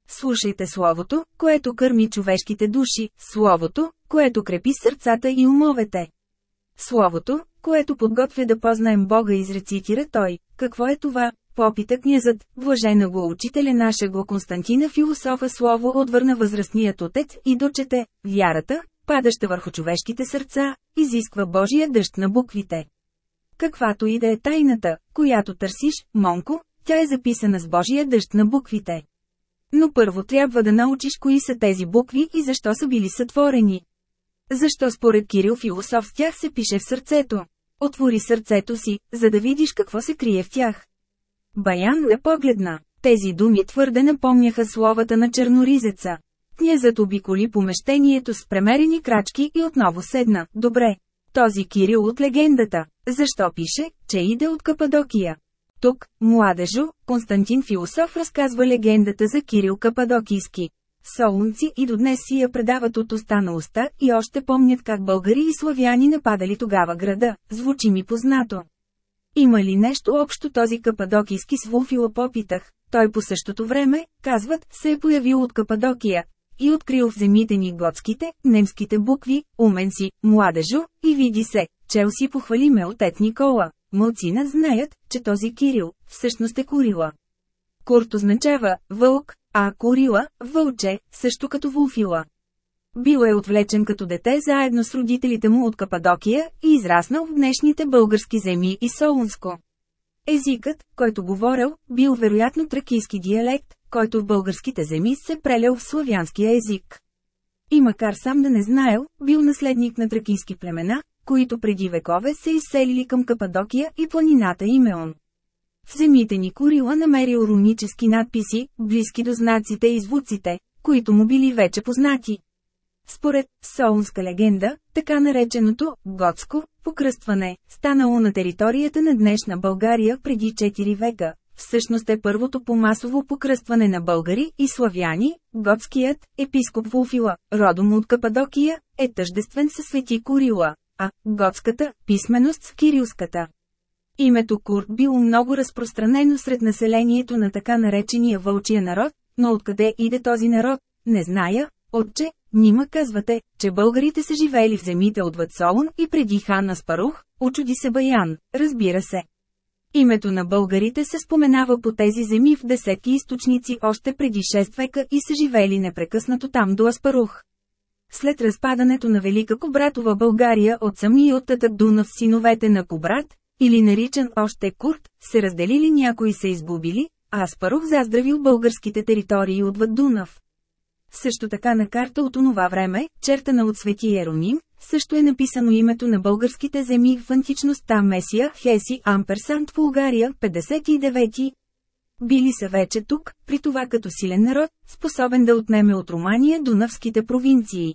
Слушайте Словото, което кърми човешките души, Словото, което крепи сърцата и умовете. Словото, което подготвя да познаем Бога изрецитира той. Какво е това? Попита князът, блажена го учителя нашего Константина философа слово отвърна възрастният отец и дочете, вярата, падаща върху човешките сърца, изисква Божия дъжд на буквите. Каквато и да е тайната, която търсиш, Монко, тя е записана с Божия дъжд на буквите. Но първо трябва да научиш кои са тези букви и защо са били сътворени. Защо според Кирил философ с тях се пише в сърцето? Отвори сърцето си, за да видиш какво се крие в тях. Баян не погледна. Тези думи твърде напомняха словата на черноризеца. Князът обиколи помещението с премерени крачки и отново седна. Добре. Този Кирил от легендата. Защо пише, че иде от Кападокия? Тук, младежо, Константин Философ разказва легендата за Кирил Кападокийски. Солунци и до днес си я предават от уста на уста и още помнят как българи и славяни нападали тогава града, звучи ми познато. Има ли нещо общо този кападокийски с Вулфила попитах, той по същото време, казват, се е появил от Кападокия, и открил в земите ни готските, немските букви, умен си, младежо, и види се, чел си похвали ме отец Никола. Мълцина знаят, че този Кирил, всъщност е Корила. Курт означава вълк, а Корила – вълче, също като Вулфила. Бил е отвлечен като дете заедно с родителите му от Кападокия и израснал в днешните български земи и Солунско. Езикът, който говорил, бил вероятно тракийски диалект, който в българските земи се прелял в славянския език. И макар сам да не знаел, бил наследник на тракийски племена, които преди векове се изселили към Кападокия и планината Имеон. В земите ни Корила намерил рунически надписи, близки до знаците и звуците, които му били вече познати. Според солунска легенда, така нареченото «готско» покръстване, станало на територията на днешна България преди 4 века, всъщност е първото по масово покръстване на българи и славяни, готският, епископ Вулфила, родом от Кападокия, е тъждествен със свети Корила, а готската писменост с кирилската. Името Курт било много разпространено сред населението на така наречения вълчия народ, но откъде иде този народ, не зная, отче, нима казвате, че българите са живеели в земите от Ватсолон и преди хан Аспарух, очуди се Баян, разбира се. Името на българите се споменава по тези земи в десетки източници още преди 6 века и са живели непрекъснато там до Аспарух. След разпадането на Велика Кобратова България от самия от Татък Дунав синовете на Кобрат, или наричан още Курт, се разделили някои са изгубили, а Аспарух заздравил българските територии отвъд Дунав. Също така на карта от онова време, чертана от Свети Ероним, също е написано името на българските земи в античността Месия, Хеси, Амперсант, Булгария, 59. Били са вече тук, при това като силен народ, способен да отнеме от Румания до Навските провинции.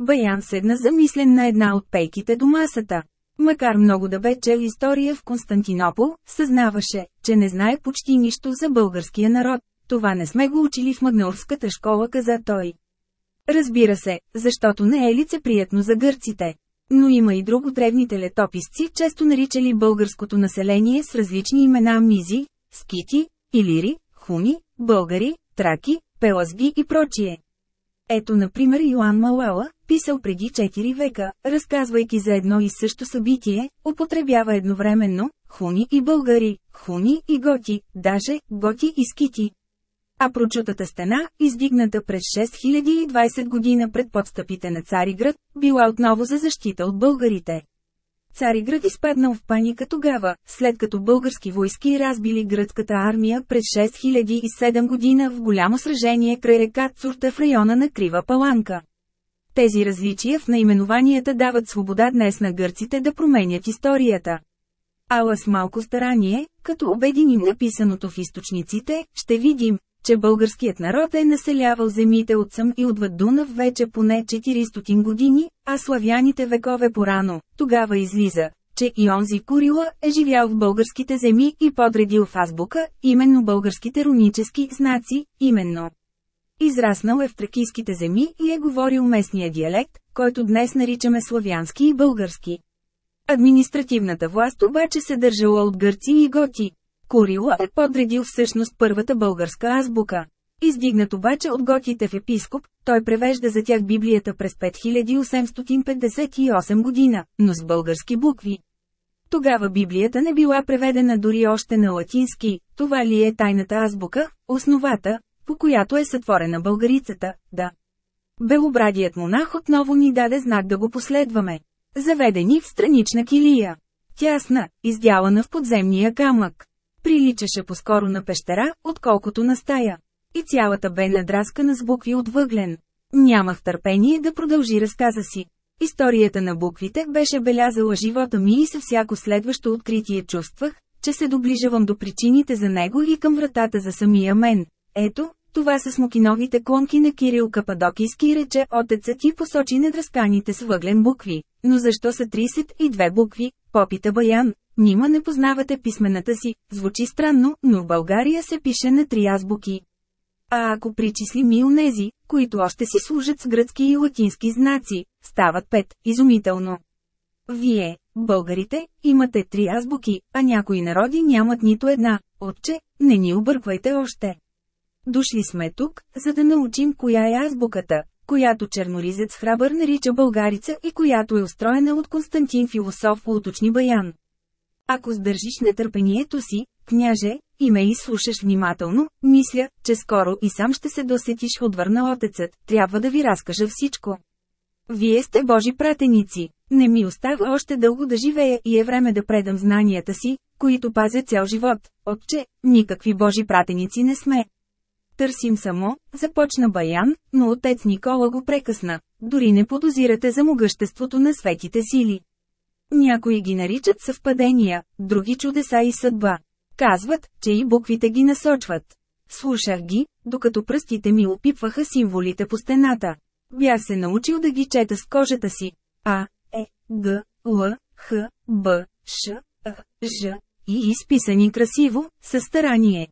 Баян седна замислен на една от пейките до масата. Макар много да бе чел история в Константинопол, съзнаваше, че не знае почти нищо за българския народ. Това не сме го учили в Магнаурската школа, каза той. Разбира се, защото не е лицеприятно за гърците. Но има и друго древните летописци, често наричали българското население с различни имена мизи, скити, илири, хуни, българи, траки, пелазги и прочие. Ето например Йоан Малала, писал преди 4 века, разказвайки за едно и също събитие, употребява едновременно хуни и българи, хуни и готи, даже готи и скити. А прочутата стена, издигната през 6020 година пред подстъпите на Цариград, била отново за защита от българите. Цариград изпаднал в паника тогава, след като български войски разбили гръцката армия през 6007 година в голямо сражение край река Цурта в района на Крива Паланка. Тези различия в наименованията дават свобода днес на гърците да променят историята. Ала с малко старание, като обединим написаното в източниците, ще видим, че българският народ е населявал земите от Сам и отвъд Дунав вече поне 400 години, а славяните векове порано, тогава излиза, че и онзи Курила е живял в българските земи и подредил в азбука, именно българските рунически знаци, именно. Израснал е в тракийските земи и е говорил местния диалект, който днес наричаме славянски и български. Административната власт обаче се държала от гърци и готи. Курила е подредил всъщност първата българска азбука. Издигнат обаче от готите в епископ, той превежда за тях Библията през 5858 година, но с български букви. Тогава Библията не била преведена дори още на латински, това ли е тайната азбука, основата, по която е сътворена българицата, да. Белобрадият монах отново ни даде знак да го последваме. Заведени в странична килия. Тясна, издялана в подземния камък. Приличаше по-скоро на пещера, отколкото на стая. И цялата бе надраскана с букви от въглен. Нямах търпение да продължи разказа си. Историята на буквите беше белязала живота ми и със всяко следващо откритие чувствах, че се доближавам до причините за него и към вратата за самия мен. Ето, това са смокиновите клонки на Кирил Кападокийски рече отецът и посочи недрасканите с въглен букви. Но защо са 32 букви, попита Баян, нима не познавате писмената си, звучи странно, но в България се пише на три азбуки. А ако причислим и онези, които още си служат с гръцки и латински знаци, стават пет, изумително. Вие, българите, имате три азбуки, а някои народи нямат нито една. Отче, не ни обърквайте още. Дошли сме тук, за да научим коя е азбуката, която черноризец храбър нарича българица и която е устроена от Константин философ уточни Баян. Ако сдържиш нетърпението си, княже, и ме изслушаш внимателно, мисля, че скоро и сам ще се досетиш отвърна отецът, трябва да ви разкажа всичко. Вие сте Божи пратеници. Не ми остава още дълго да живея и е време да предам знанията си, които пазя цял живот. Отче, никакви Божи пратеници не сме. Търсим само, започна Баян, но отец Никола го прекъсна. Дори не подозирате за могъществото на светите сили. Някои ги наричат съвпадения, други чудеса и съдба. Казват, че и буквите ги насочват. Слушах ги, докато пръстите ми опипваха символите по стената. Бях се научил да ги чета с кожата си. А, Е, Г, Л, Х, Б, Ш, А, Ж. И изписани красиво, със старание.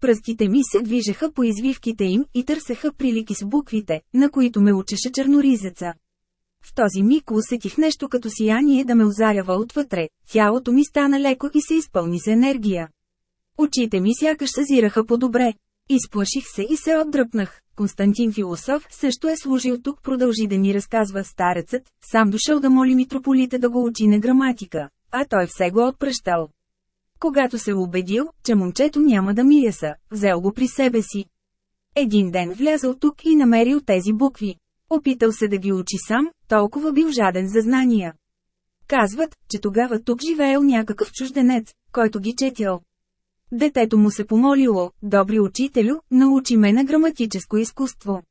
Пръстите ми се движеха по извивките им и търсеха прилики с буквите, на които ме учеше черноризеца. В този миг усетих нещо като сияние да ме озарява отвътре, тялото ми стана леко и се изпълни с енергия. Очите ми сякаш съзираха по-добре. Изплаших се и се отдръпнах. Константин Философ също е служил тук продължи да ми разказва старецът, сам дошъл да моли митрополита да го учи на граматика, а той все го отпръщал. Когато се убедил, че момчето няма да мияса, взел го при себе си. Един ден влязъл тук и намерил тези букви. Опитал се да ги учи сам, толкова бил жаден за знания. Казват, че тогава тук живеел някакъв чужденец, който ги четял. Детето му се помолило, добри учителю, научи ме на граматическо изкуство.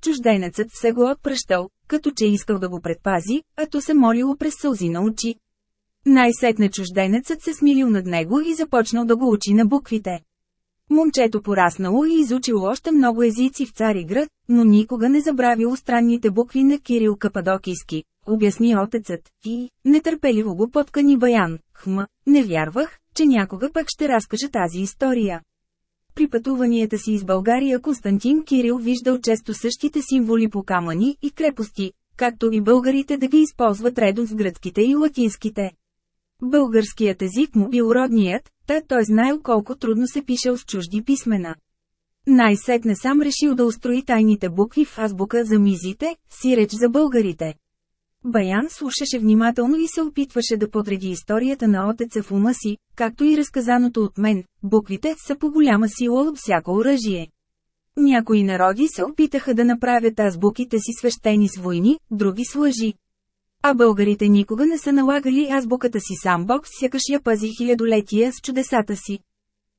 Чужденецът се го отпръщал, като че искал да го предпази, а то се молило през сълзи на очи. Най-сетне чужденецът се смилил над него и започнал да го учи на буквите. Момчето пораснало и изучило още много езици в Цариград, но никога не забравило странните букви на Кирил Кападокийски, обясни отецът, и, нетърпеливо го поткани баян, хм, не вярвах, че някога пък ще разкажа тази история. При пътуванията си из България Константин Кирил виждал често същите символи по камъни и крепости, както и българите да ги използват редом с гръцките и латинските. Българският език му бил родният, та той знаел колко трудно се пишел с чужди писмена. Най-сетне сам решил да устрои тайните букви в азбука за мизите, си реч за българите. Баян слушаше внимателно и се опитваше да подреди историята на отеца в ума си, както и разказаното от мен, буквите са по голяма сила от всяко оръжие. Някои народи се опитаха да направят азбуките си свещени с войни, други с лъжи. А българите никога не са налагали азбуката си сам Бог, сякаш я пази хилядолетия с чудесата си.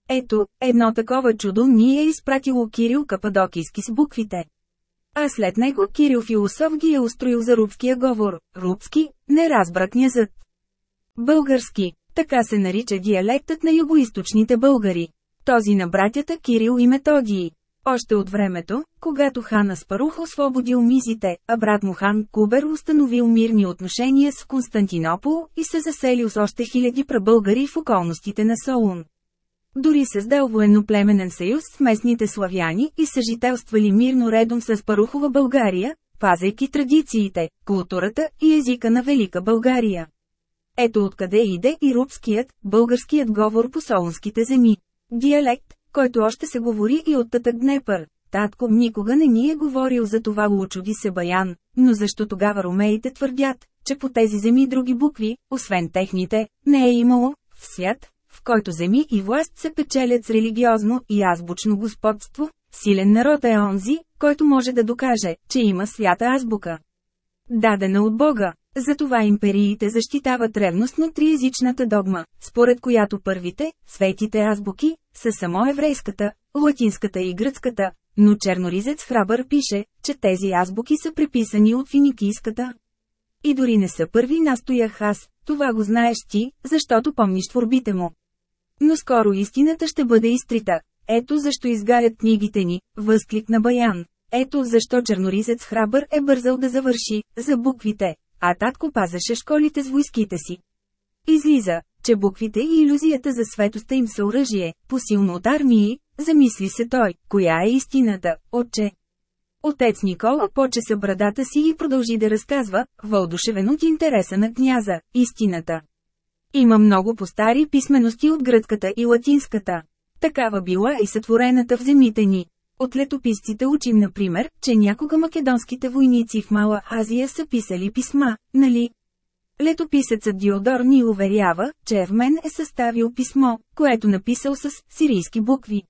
Ето, едно такова чудо ни е изпратило Кирил Кападокийски с буквите. А след него Кирил Философ ги е устроил за рубския говор. Рубски, не разбра. Български, така се нарича диалектът на югоисточните българи. Този на братята Кирил и Методии. Още от времето, когато хан Аспарух освободил мизите, а брат му хан Кубер установил мирни отношения с Константинопол и се заселил с още хиляди прабългари в околностите на Солун. Дори създал военноплеменен съюз с местните славяни и съжителствали мирно редом с Парухова България, пазейки традициите, културата и езика на Велика България. Ето откъде иде и рубският, българският говор по солунските земи. Диалект, който още се говори и от татък Днепър. Татко никога не ни е говорил за това лучоди се баян, но защо тогава ромеите твърдят, че по тези земи други букви, освен техните, не е имало, в свят, в който земи и власт се печелят с религиозно и азбучно господство, силен народ е онзи, който може да докаже, че има свята азбука. Дадена от Бога. Затова империите защитават ревностно триезичната догма, според която първите, светите азбуки, са само еврейската, латинската и гръцката, но черноризец храбър пише, че тези азбуки са преписани от финикийската. И дори не са първи настоях аз, това го знаеш ти, защото помниш творбите му. Но скоро истината ще бъде изтрита. Ето защо изгарят книгите ни, възкликна Баян. Ето защо черноризец храбър е бързал да завърши, за буквите, а татко пазеше школите с войските си. Излиза, че буквите и иллюзията за светостта им са оръжие, посилно от армии, замисли се той, коя е истината, отче. Отец Никола почеса брадата си и продължи да разказва, вълдушевен от интереса на княза, истината. Има много постари писмености от гръцката и латинската. Такава била и сътворената в земите ни. От летописците учим, например, че някога македонските войници в Мала Азия са писали писма, нали? Летописецът Диодор ни уверява, че Евмен е съставил писмо, което написал с сирийски букви.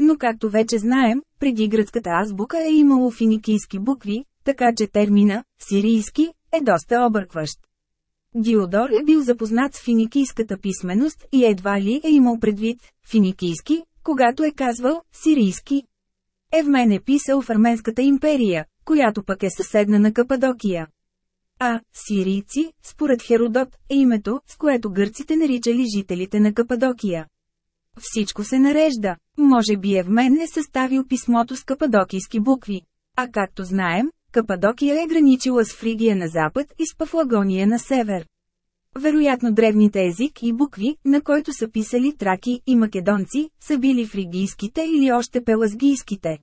Но както вече знаем, преди гръцката азбука е имало финикийски букви, така че термина «сирийски» е доста объркващ. Диодор е бил запознат с финикийската писменост и едва ли е имал предвид «финикийски», когато е казвал «сирийски». Евмен е писал в Арменската империя, която пък е съседна на Кападокия. А, сирийци, според Херодот, е името, с което гърците наричали жителите на Кападокия. Всичко се нарежда. Може би Евмен е съставил писмото с кападокийски букви. А както знаем, Кападокия е граничила с Фригия на запад и с Пафлагония на север. Вероятно древните език и букви, на който са писали траки и македонци, са били фригийските или още пелазгийските.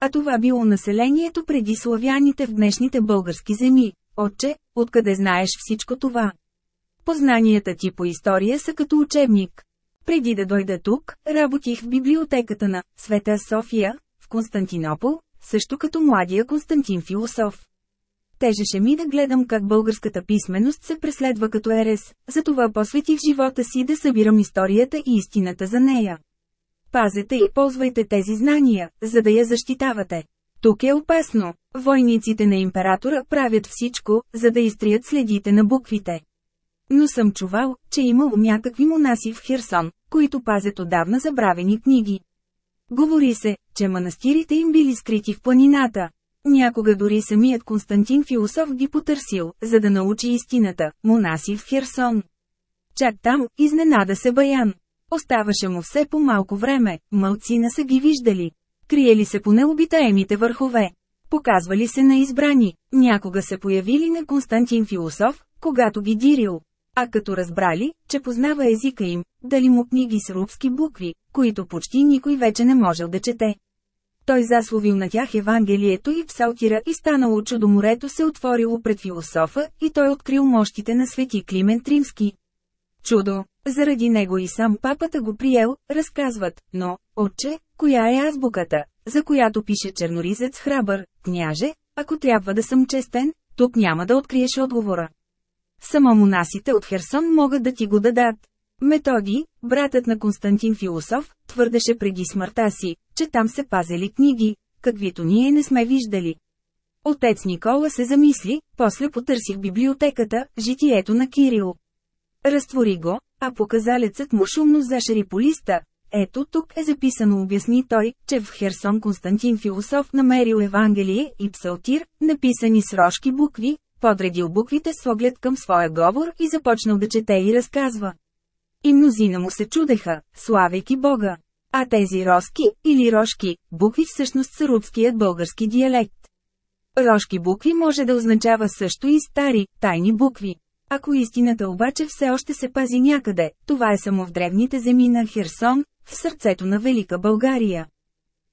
А това било населението преди славяните в днешните български земи. Отче, откъде знаеш всичко това? Познанията ти по история са като учебник. Преди да дойда тук, работих в библиотеката на Света София, в Константинопол, също като младия Константин философ. Тежеше ми да гледам как българската писменост се преследва като ерес, затова посветих живота си да събирам историята и истината за нея. Пазете и ползвайте тези знания, за да я защитавате. Тук е опасно. Войниците на императора правят всичко, за да изтрият следите на буквите. Но съм чувал, че имало някакви монаси в Херсон, които пазят отдавна забравени книги. Говори се, че манастирите им били скрити в планината. Някога дори самият Константин Философ ги потърсил, за да научи истината, монаси в Херсон. Чак там, изненада се Баян. Оставаше му все по малко време, мълцина са ги виждали. Криели се по необитаемите върхове. Показвали се на избрани, някога се появили на Константин Философ, когато ги дирил. А като разбрали, че познава езика им, дали му книги с рубски букви, които почти никой вече не можел да чете. Той засловил на тях Евангелието и псалтира и станало чудо морето се отворило пред философа и той открил мощите на свети Климент Римски. Чудо! Заради него и сам папата го приел, разказват, но, отче, коя е азбуката, за която пише черноризец храбър, княже, ако трябва да съм честен, тук няма да откриеш отговора. Само монасите от Херсон могат да ти го дадат. Методи, братът на Константин Философ, твърдеше преди смъртта си, че там се пазели книги, каквито ние не сме виждали. Отец Никола се замисли, после потърсих библиотеката, житието на Кирил. Разтвори го, а показалецът му шумно зашери по листа. Ето тук е записано обясни той, че в Херсон Константин Философ намерил Евангелие и Псалтир, написани с рожки букви, подредил буквите с оглед към своя говор и започнал да чете и разказва. И мнозина му се чудеха, славейки Бога. А тези роски, или рожки, букви всъщност са рубският български диалект. Рожки букви може да означава също и стари, тайни букви. Ако истината обаче все още се пази някъде, това е само в древните земи на Херсон, в сърцето на Велика България.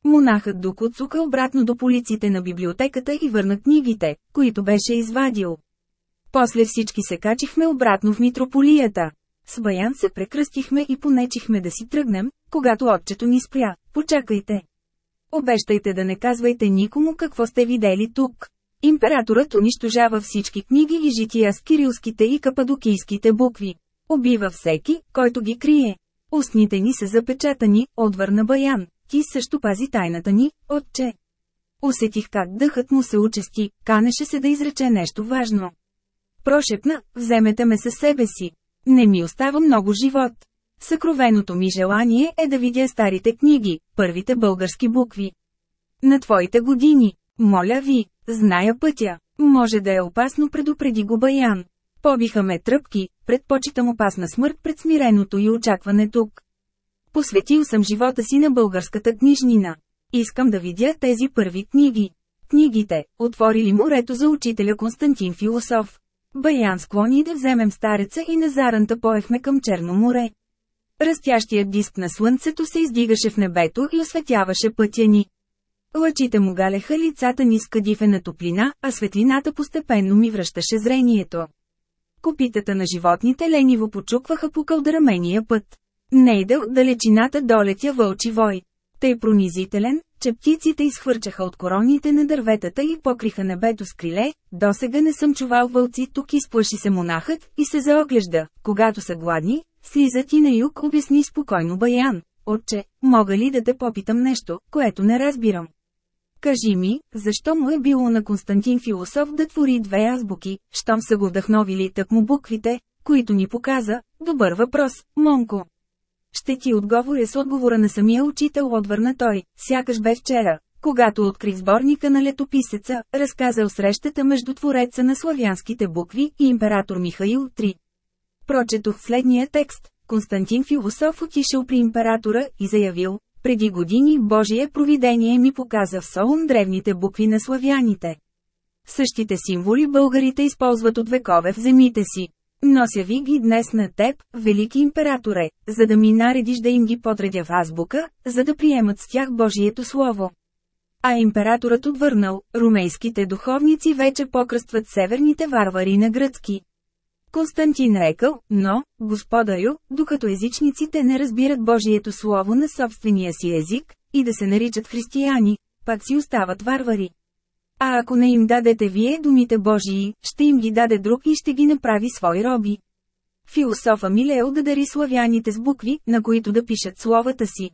Монахът докоцука обратно до полиците на библиотеката и върна книгите, които беше извадил. После всички се качихме обратно в митрополията. С Баян се прекръстихме и понечихме да си тръгнем, когато отчето ни спря. Почакайте. Обещайте да не казвайте никому какво сте видели тук. Императорът унищожава всички книги и жития с кирилските и кападокийските букви. Убива всеки, който ги крие. Устните ни са запечатани, отвърна Баян. Ти също пази тайната ни, отче. Усетих как дъхът му се участи, канеше се да изрече нещо важно. Прошепна, вземете ме със себе си. Не ми остава много живот. Съкровеното ми желание е да видя старите книги, първите български букви. На твоите години, моля ви, зная пътя. Може да е опасно предупреди го Баян. Побиха ме тръпки, предпочитам опасна смърт пред смиреното и очакване тук. Посветил съм живота си на българската книжнина. Искам да видя тези първи книги. Книгите, отворили морето за учителя Константин Философ. Баян склони да вземем стареца и на заранта поехме към Черно море. Растящият диск на слънцето се издигаше в небето и осветяваше пътя ни. Лъчите му галеха лицата ни с кадифена топлина, а светлината постепенно ми връщаше зрението. Копитата на животните лениво почукваха по кълдрамения път. Нейде от далечината долетя вълчи вой. Тъй пронизителен, че птиците изхвърчаха от короните на дърветата и покриха небето с криле, досега не съм чувал вълци тук изплаши се монахът и се заоглежда, когато са гладни, слизат и на юг обясни спокойно Баян. Отче, мога ли да те попитам нещо, което не разбирам? Кажи ми, защо му е било на Константин Философ да твори две азбуки, щом са го вдъхновили му буквите, които ни показа? Добър въпрос, Монко. Ще ти отговоря с отговора на самия учител отвърна той, сякаш бе вчера, когато открих сборника на летописеца, разказал срещата между твореца на славянските букви и император Михаил III. Прочетох следния текст. Константин Философ отишъл при императора и заявил, преди години Божие провидение ми показа в Солун древните букви на славяните. Същите символи българите използват от векове в земите си. Нося ви ги днес на теб, велики императоре, за да ми наредиш да им ги подредя в азбука, за да приемат с тях Божието Слово. А императорът отвърнал, румейските духовници вече покръстват северните варвари на гръцки. Константин рекал, но, господарю, докато езичниците не разбират Божието Слово на собствения си език, и да се наричат християни, пак си остават варвари. А ако не им дадете вие думите Божии, ще им ги даде друг и ще ги направи свои роби. Философа Милео да дари славяните с букви, на които да пишат словата си.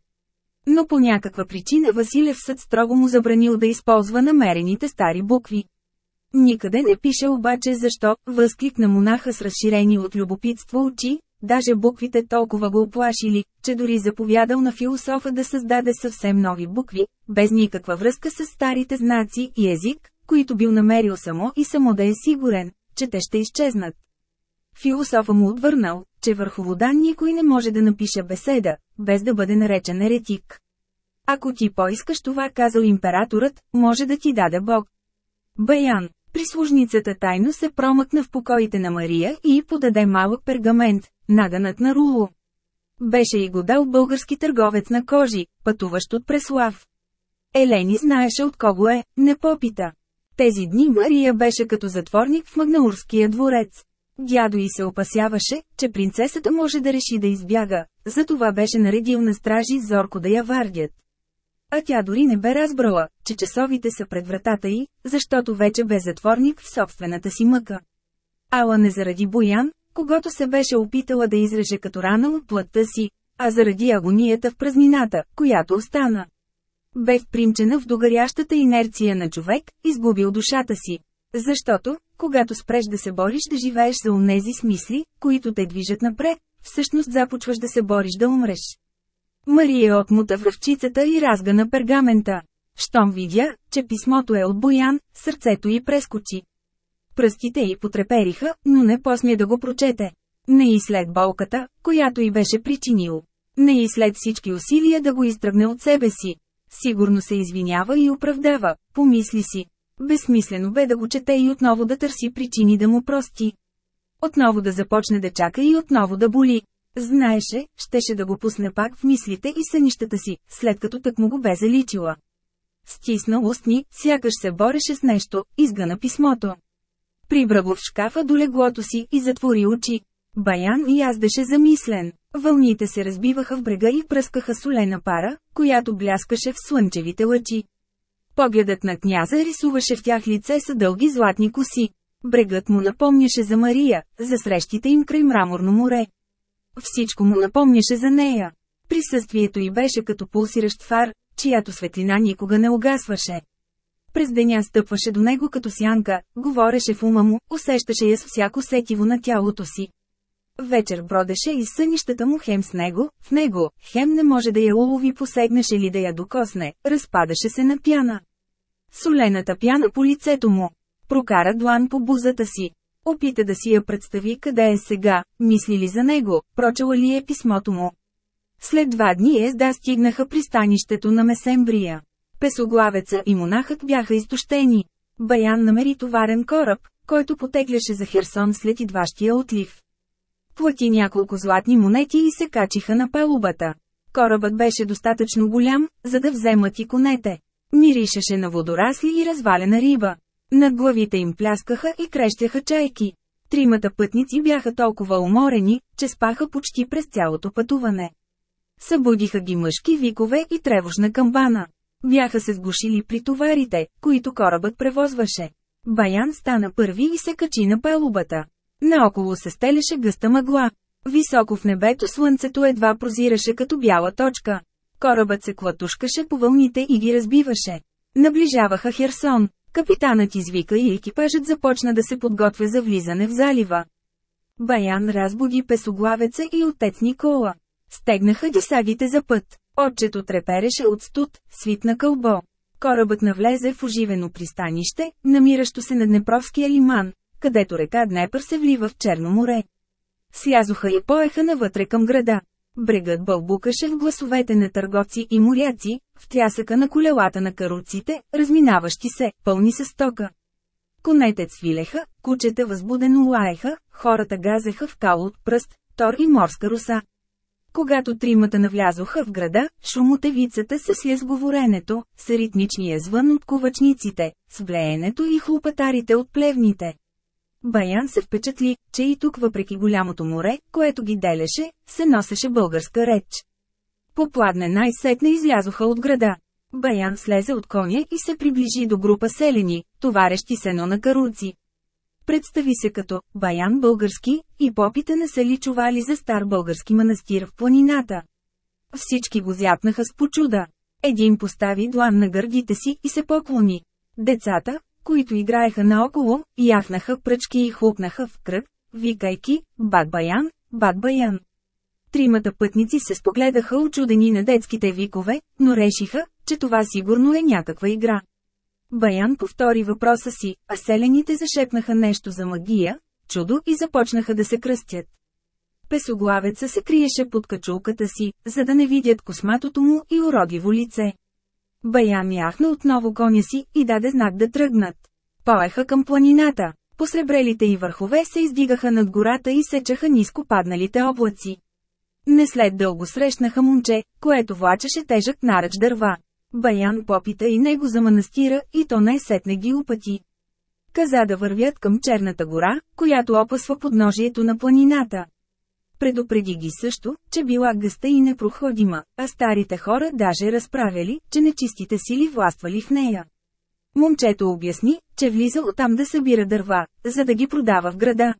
Но по някаква причина Василев съд строго му забранил да използва намерените стари букви. Никъде не пише обаче защо, възкликна монаха с разширени от любопитство очи, даже буквите толкова го оплашили, че дори заповядал на философа да създаде съвсем нови букви, без никаква връзка с старите знаци и език, които бил намерил само и само да е сигурен, че те ще изчезнат. Философа му отвърнал, че върху вода никой не може да напише беседа, без да бъде наречен еретик. Ако ти поискаш това, казал императорът, може да ти даде Бог. Баян Прислужницата тайно се промъкна в покоите на Мария и подаде малък пергамент, наганат на руло. Беше и го дал български търговец на кожи, пътуващ от Преслав. Елени знаеше от кого е, не попита. Тези дни Мария беше като затворник в Магнаурския дворец. Дядо и се опасяваше, че принцесата може да реши да избяга, затова беше наредил на стражи зорко да я вардят. А тя дори не бе разбрала, че часовите са пред вратата й, защото вече бе затворник в собствената си мъка. Ала не заради Боян, когато се беше опитала да изреже като рана от плътта си, а заради агонията в празнината, която остана. Бе впримчена в догорящата инерция на човек, изгубил душата си. Защото, когато спреш да се бориш да живееш за онези смисли, които те движат напред, всъщност започваш да се бориш да умреш. Мария отмута връвчицата и разгана пергамента. Щом видя, че писмото е от Боян, сърцето й прескочи. Пръстите й потрепериха, но не посмя да го прочете. Не и след болката, която й беше причинил. Не и след всички усилия да го изтръгне от себе си. Сигурно се извинява и оправдава, помисли си. Безсмислено бе да го чете и отново да търси причини да му прости. Отново да започне да чака и отново да боли. Знаеше, щеше да го пусне пак в мислите и сънищата си, след като так му го бе заличила. Стисна устни, сякаш се бореше с нещо, изгъна писмото. Прибра го в шкафа до леглото си и затвори очи. Баян яздеше замислен. Вълните се разбиваха в брега и пръскаха солена пара, която бляскаше в слънчевите лъчи. Погледът на княза рисуваше в тях лице с дълги златни коси. Брегът му напомняше за Мария, за срещите им край мраморно море. Всичко му напомняше за нея. Присъствието й беше като пулсиращ фар, чиято светлина никога не угасваше. През деня стъпваше до него като сянка, говореше в ума му, усещаше я с всяко сетиво на тялото си. Вечер бродеше из сънищата му хем с него, в него, хем не може да я улови посегнеше ли да я докосне, разпадаше се на пяна. Солената пяна по лицето му. Прокара длан по бузата си. Опита да си я представи къде е сега, мисли ли за него, прочела ли е писмото му. След два дни езда стигнаха пристанището на Месембрия. Песоглавеца и монахът бяха изтощени. Баян намери товарен кораб, който потегляше за Херсон след идващия отлив. Плати няколко златни монети и се качиха на палубата. Корабът беше достатъчно голям, за да вземат и конете. Миришеше на водорасли и развалена риба. Над главите им пляскаха и крещяха чайки. Тримата пътници бяха толкова уморени, че спаха почти през цялото пътуване. Събудиха ги мъжки викове и тревожна камбана. Бяха се сгушили при товарите, които корабът превозваше. Баян стана първи и се качи на палубата. Наоколо се стелеше гъста мъгла. Високо в небето слънцето едва прозираше като бяла точка. Корабът се клатушкаше по вълните и ги разбиваше. Наближаваха Херсон. Капитанът извика и екипажът започна да се подготвя за влизане в залива. Баян разбуди песоглавеца и отец Никола. Стегнаха дисагите за път. Отчето трепереше от студ, свитна кълбо. Корабът навлезе в оживено пристанище, намиращо се на Днепровския лиман, където река Днепър се влива в Черно море. Слязоха и поеха навътре към града. Брегът бълбукаше в гласовете на търговци и моряци, в трясъка на колелата на каруците, разминаващи се, пълни с стока. Конете свилеха, кучета възбудено лаеха, хората газеха в кал от пръст, тор и морска руса. Когато тримата навлязоха в града, шумотевицата се слез говоренето, с ритмичния звън от кувачниците, с влеенето и хлопатарите от плевните. Баян се впечатли, че и тук въпреки голямото море, което ги делеше, се носеше българска реч. Попладне най-сетне излязоха от града. Баян слезе от коня и се приближи до група селени, товарещи сено на каруци. Представи се като «Баян български» и попите не са ли чували за стар български манастир в планината. Всички го зяпнаха с почуда. Един постави длан на гърдите си и се поклони. Децата, които играеха наоколо, яхнаха пръчки и хлупнаха в кръг, викайки «Бат Баян, Бат Баян». Тримата пътници се спогледаха очудени на детските викове, но решиха, че това сигурно е някаква игра. Баян повтори въпроса си, а селените зашепнаха нещо за магия, чудо и започнаха да се кръстят. Песоглавеца се криеше под качулката си, за да не видят косматото му и уродливо лице. Баян яхна отново коня си и даде знак да тръгнат. Поеха към планината. Посребрелите и върхове се издигаха над гората и сечаха ниско падналите облаци. Не след дълго срещнаха момче, което влачеше тежък наръч дърва. Баян попита и него за манастира, и то не сетне ги опъти. Каза да вървят към Черната гора, която опасва подножието на планината. Предупреди ги също, че била гъста и непроходима, а старите хора даже разправили, че нечистите сили властвали в нея. Момчето обясни, че влизал там да събира дърва, за да ги продава в града.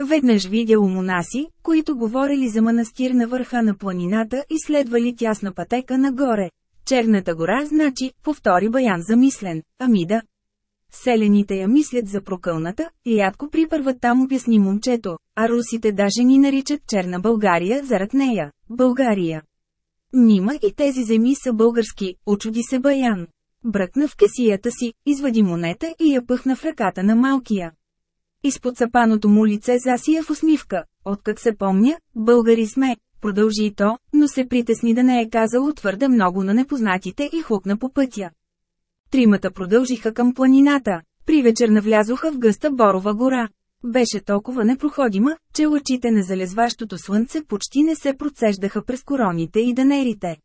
Веднъж видял монаси, които говорили за манастир на върха на планината и следвали тясна пътека нагоре. Черната гора значи, повтори Баян замислен, ами да. Селените я мислят за прокълната, и ядко припърват там обясни момчето, а русите даже ни наричат Черна България зарад нея – България. Нима и тези земи са български, очуди се Баян. Бръкна в кесията си, извади монета и я пъхна в ръката на малкия. Изпод сапаното му лице засия в усмивка. Откак се помня, българи сме, продължи и то, но се притесни да не е казало твърде много на непознатите и хукна по пътя. Тримата продължиха към планината. При вечер навлязоха в гъста Борова гора. Беше толкова непроходима, че лъчите на залезващото слънце почти не се процеждаха през короните и данерите.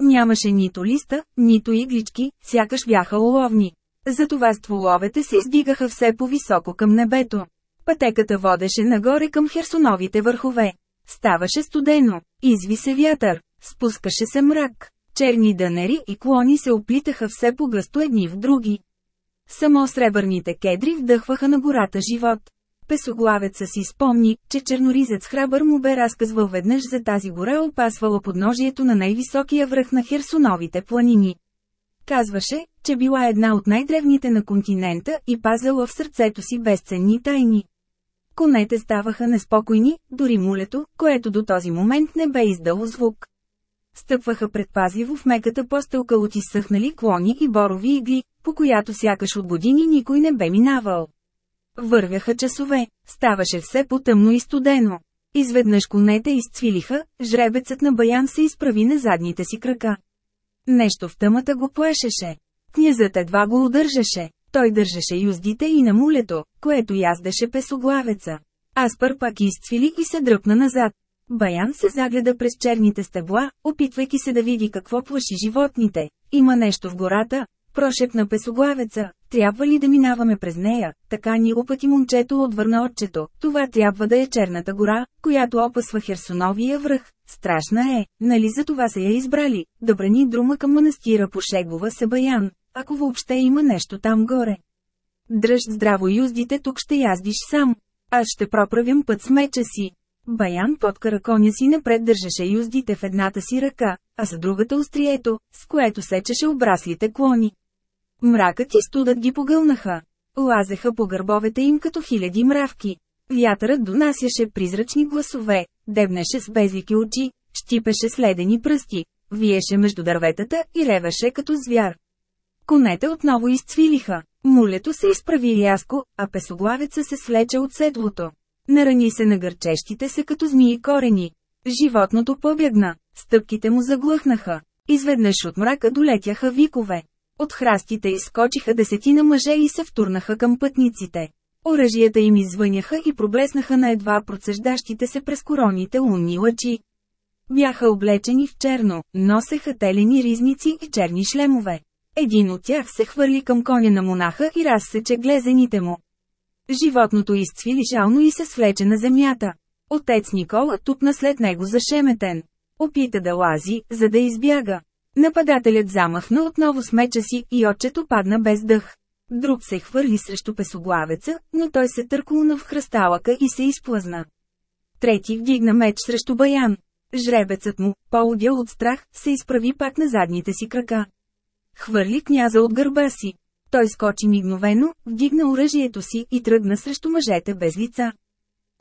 Нямаше нито листа, нито иглички, сякаш бяха уловни. Затова стволовете се издигаха все по-високо към небето. Пътеката водеше нагоре към херсоновите върхове. Ставаше студено, изви се вятър, спускаше се мрак. Черни дънери и клони се оплитаха все по-гъсто едни в други. Само сребърните кедри вдъхваха на гората живот. Песоглавеца си спомни, че черноризец храбър му бе разказвал веднъж за тази гора опасвала подножието на най-високия връх на Херсоновите планини. Казваше, че била една от най-древните на континента и пазала в сърцето си безценни тайни. Конете ставаха неспокойни, дори мулето, което до този момент не бе издало звук. Стъпваха предпазливо в меката постелка от изсъхнали клони и борови игли, по която сякаш от години никой не бе минавал. Вървяха часове, ставаше все по-тъмно и студено. Изведнъж конете изцвилиха, жребецът на Баян се изправи на задните си крака. Нещо в тъмата го плашеше. Князът едва го удържаше. Той държеше юздите и на мулето, което яздеше песоглавеца. Аспър пак изцвили и се дръпна назад. Баян се загледа през черните стебла, опитвайки се да види какво плаши животните. Има нещо в гората, прошепна песоглавеца. Трябва ли да минаваме през нея? Така ни опъти момчето отвърна отчето. Това трябва да е черната гора, която опасва Херсоновия връх. Страшна е, нали за това са я избрали, да брани друма към манастира по Шегова се Баян, ако въобще има нещо там горе. Дръж здраво юздите, тук ще яздиш сам. Аз ще проправям път с меча си. Баян под караконя си напред държеше юздите в едната си ръка, а за другата острието, с което сечеше обраслите клони. Мракът и студът ги погълнаха. Лазеха по гърбовете им като хиляди мравки. Вятърът донасяше призрачни гласове, дебнеше с безлики очи, щипеше следени пръсти, виеше между дърветата и ревеше като звяр. Конете отново изцвилиха. Мулето се изправи рязко, а песоглавеца се свлече от седлото. Нарани се на гърчещите се като змии корени. Животното побягна, стъпките му заглъхнаха. Изведнъж от мрака долетяха викове. От храстите изскочиха десетина мъже и се втурнаха към пътниците. Оръжията им извъняха и проблеснаха на едва процеждащите се през короните лунни лъчи. Бяха облечени в черно, носеха телени ризници и черни шлемове. Един от тях се хвърли към коня на монаха и разсече глезените му. Животното изцвили жално и се свлече на земята. Отец Никола тупна след него зашеметен. Опита да лази, за да избяга. Нападателят замахна отново с меча си и отчето падна без дъх. Друг се хвърли срещу песоглавеца, но той се търкулна в хръсталъка и се изплъзна. Трети вдигна меч срещу Баян. Жребецът му, полудял от страх, се изправи пак на задните си крака. Хвърли княза от гърба си. Той скочи мигновено, вдигна оръжието си и тръгна срещу мъжете без лица.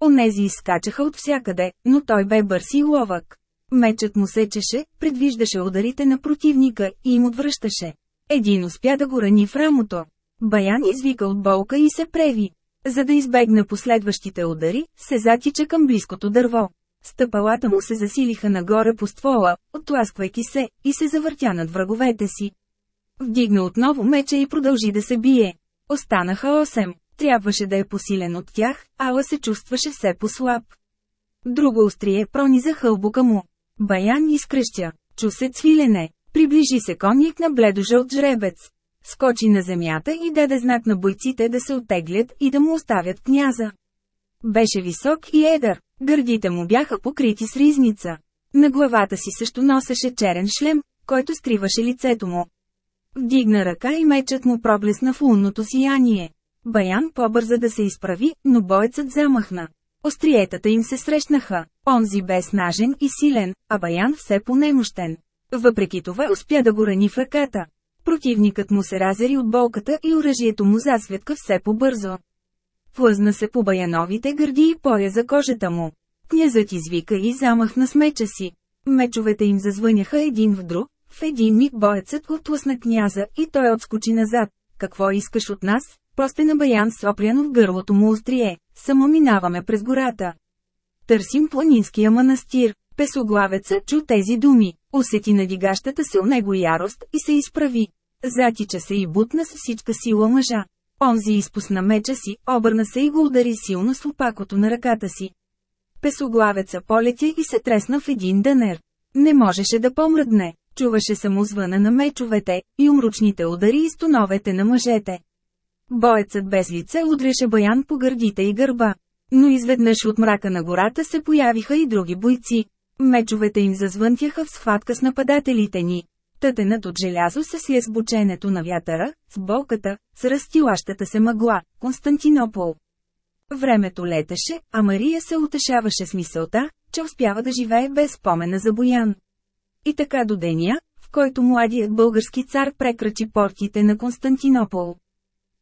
Онези изскачаха от всякъде, но той бе бърз и ловък. Мечът му сечеше, предвиждаше ударите на противника и им отвръщаше. Един успя да го рани в рамото. Баян извика от болка и се преви. За да избегне последващите удари, се затича към близкото дърво. Стъпалата му се засилиха нагоре по ствола, оттласквайки се, и се завъртя над враговете си. Вдигна отново меча и продължи да се бие. Останаха 8. Трябваше да е посилен от тях, ала се чувстваше все по-слаб. Друго острие прониза хълбука му. Баян изкръщя. Чу се цвилене. Приближи се конник на бледожълт жребец. Скочи на земята и даде знак на бойците да се оттеглят и да му оставят княза. Беше висок и едър, гърдите му бяха покрити с ризница. На главата си също носеше черен шлем, който скриваше лицето му. Вдигна ръка и мечът му проблесна в лунното сияние. Баян побърза да се изправи, но боецът замахна. Остриетата им се срещнаха. Онзи бе снажен и силен, а Баян все по-немощен. Въпреки това успя да го рани в ръката. Противникът му се разери от болката и оръжието му засветка все по-бързо. Плъзна се по баяновите гърди и поя за кожата му. Князът извика и замахна с меча си. Мечовете им зазвъняха един в друг, в един миг боецът оттлъсна княза и той отскочи назад. Какво искаш от нас? Просто на баян с опряно в гърлото му острие. Само минаваме през гората. Търсим планинския манастир. Песоглавеца чу тези думи, усети надигащата се у него ярост и се изправи. Затича се и бутна с всичка сила мъжа. Онзи изпусна меча си, обърна се и го удари силно с опакото на ръката си. Песоглавеца полетя и се тресна в един дънер. Не можеше да помръдне. Чуваше само звъна на мечовете, и умручните удари и стоновете на мъжете. Боецът без лице удреше баян по гърдите и гърба. Но изведнъж от мрака на гората се появиха и други бойци. Мечовете им зазвънтяха в схватка с нападателите ни. Тътенът от желязо се слие с бученето на вятъра, с болката, с разтилащата се мъгла, Константинопол. Времето летеше, а Мария се утешаваше с мисълта, че успява да живее без спомена за Боян. И така до деня, в който младият български цар прекрачи портите на Константинопол.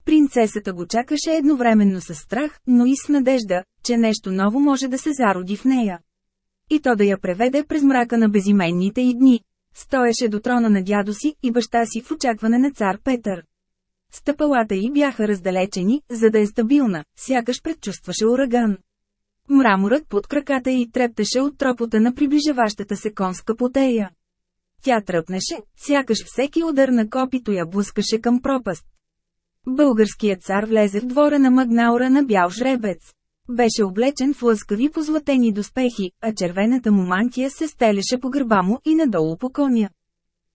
Принцесата го чакаше едновременно с страх, но и с надежда, че нещо ново може да се зароди в нея. И то да я преведе през мрака на безименните и дни. Стоеше до трона на дядо си и баща си в очакване на цар Петър. Стъпалата й бяха раздалечени, за да е стабилна, сякаш предчувстваше ураган. Мраморът под краката й трептеше от тропота на приближаващата се конска потея. Тя тръпнеше, сякаш всеки удар на копито я блъскаше към пропаст. Българският цар влезе в двора на Магнаура на бял жребец. Беше облечен в лъскави позлатени доспехи, а червената му мантия се стелеше по гърба му и надолу по коня.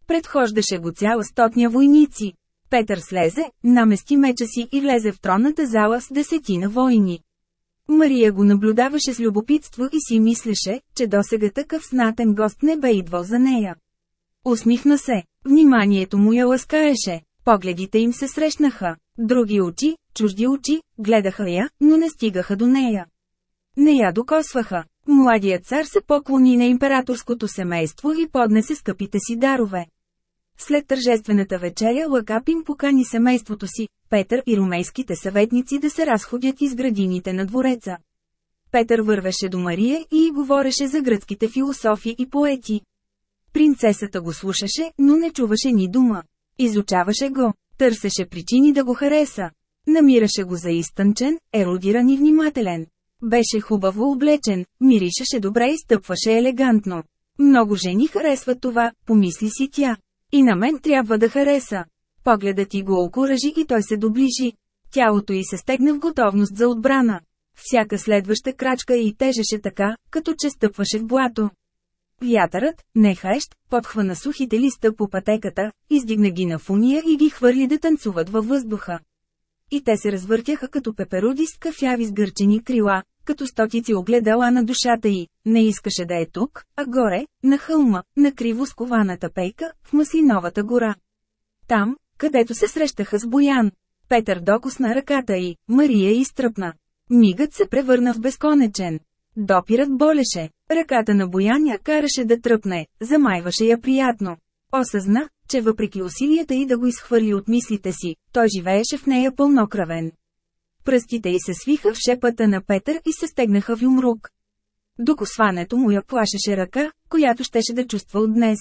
Предхождаше го цяла стотня войници. Петър слезе, намести меча си и влезе в тронната зала с десетина войни. Мария го наблюдаваше с любопитство и си мислеше, че досега такъв знатен гост не бе идвал за нея. Усмихна се, вниманието му я ласкаеше, погледите им се срещнаха. Други очи, чужди очи, гледаха я, но не стигаха до нея. Не я докосваха. Младият цар се поклони на императорското семейство и поднесе скъпите си дарове. След тържествената вечеря Лакапин покани семейството си, Петър и румейските съветници да се разходят из градините на двореца. Петър вървеше до Мария и говореше за гръцките философи и поети. Принцесата го слушаше, но не чуваше ни дума. Изучаваше го, търсеше причини да го хареса. Намираше го за изтънчен, еродиран и внимателен. Беше хубаво облечен, миришеше добре и стъпваше елегантно. Много жени харесват това, помисли си тя. И на мен трябва да хареса. Погледът ти го окуражи и той се доближи. Тялото й се стегна в готовност за отбрана. Всяка следваща крачка й тежеше така, като че стъпваше в блато. Вятърът, нехаещ, подхвана сухите листа по пътеката, издигна ги на фуния и ги хвърли да танцуват във въздуха. И те се развъртяха като пеперуди с кафяви сгърчени крила, като стотици огледала на душата й. Не искаше да е тук, а горе, на хълма, на криво скованата пейка, в Маслиновата гора. Там, където се срещаха с Боян. Петър докосна ръката й, Мария изтръпна. Мигът се превърна в безконечен. Допирът болеше, ръката на Боян я караше да тръпне, замайваше я приятно. Осъзна, че въпреки усилията й да го изхвърли от мислите си, той живееше в нея пълнокръвен. Пръстите й се свиха в шепата на Петър и се стегнаха в юмрук. Докосването му я плашеше ръка, която щеше да чувства от днес.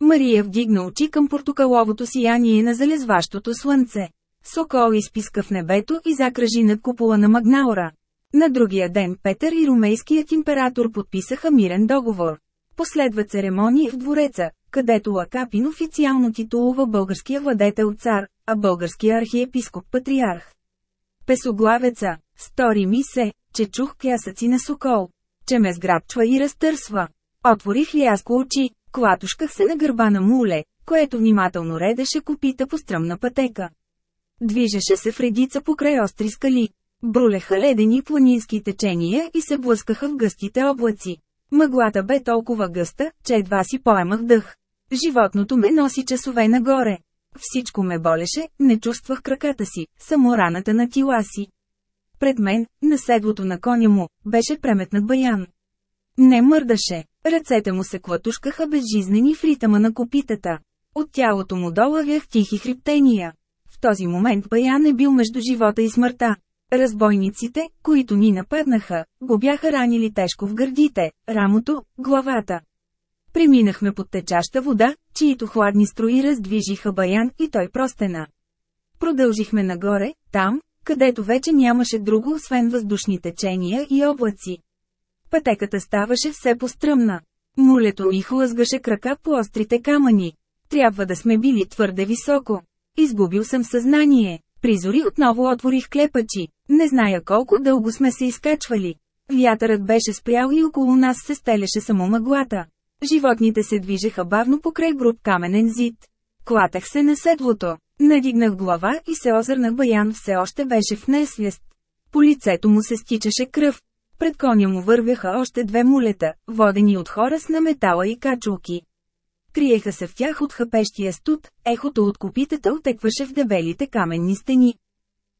Мария вдигна очи към портокаловото сияние на залезващото слънце. Сокол изписка в небето и закръжи над купола на Магнаура. На другия ден Петър и румейският император подписаха мирен договор. Последва церемония в двореца, където Лакапин официално титулува българския владетел цар, а българския архиепископ патриарх. Песоглавеца, стори ми се, че чух кясъци на сокол, че ме сграбчва и разтърсва. Отворих ляско очи, клатушках се на гърба на муле, което внимателно редеше копита по стръмна пътека. Движеше се в редица покрай остри скали. Брулеха ледени планински течения и се блъскаха в гъстите облаци. Мъглата бе толкова гъста, че едва си поемах дъх. Животното ме носи часове нагоре. Всичко ме болеше, не чувствах краката си, само раната на тила си. Пред мен, на седлото на коня му, беше преметнат баян. Не мърдаше, ръцете му се клатушкаха безжизнени в ритъма на копитата. От тялото му долавях тихи хриптения. В този момент баян е бил между живота и смъртта. Разбойниците, които ни нападнаха, го бяха ранили тежко в гърдите, рамото, главата. Преминахме под течаща вода, чието хладни строи раздвижиха баян и той простена. Продължихме нагоре, там, където вече нямаше друго освен въздушни течения и облаци. Пътеката ставаше все постръмна. Мулето ми хлъзгаше крака по острите камъни. Трябва да сме били твърде високо. Изгубил съм съзнание. Призори отново отворих клепачи. Не зная колко дълго сме се изкачвали. Вятърът беше спрял и около нас се стелеше само мъглата. Животните се движеха бавно покрай груб каменен зид. Клатах се на седлото. Надигнах глава и се озърнах баян все още беше в несвест. По лицето му се стичаше кръв. Пред коня му вървяха още две мулета, водени от хора с наметала и качулки. Криеха се в тях от хапещия студ, ехото от копитата отекваше в дебелите каменни стени.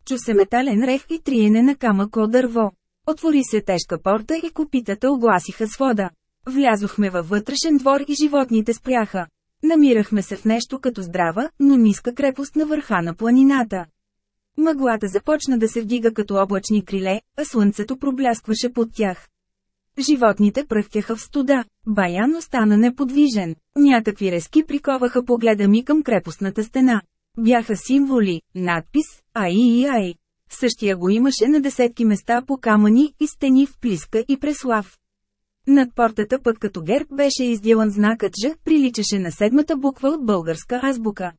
Чу се метален рев и триене на камък дърво. Отвори се тежка порта и копитата огласиха с вода. Влязохме във вътрешен двор и животните спряха. Намирахме се в нещо като здрава, но ниска крепост на върха на планината. Мъглата започна да се вдига като облачни криле, а слънцето пробляскваше под тях. Животните пръхтяха в студа, Баян остана неподвижен. Някакви резки приковаха погледа ми към крепостната стена. Бяха символи, надпис, ай и ай. Същия го имаше на десетки места по камъни и стени в Плиска и Преслав. Над портата път като герб беше издилан знакът Ж, приличаше на седмата буква от българска азбука.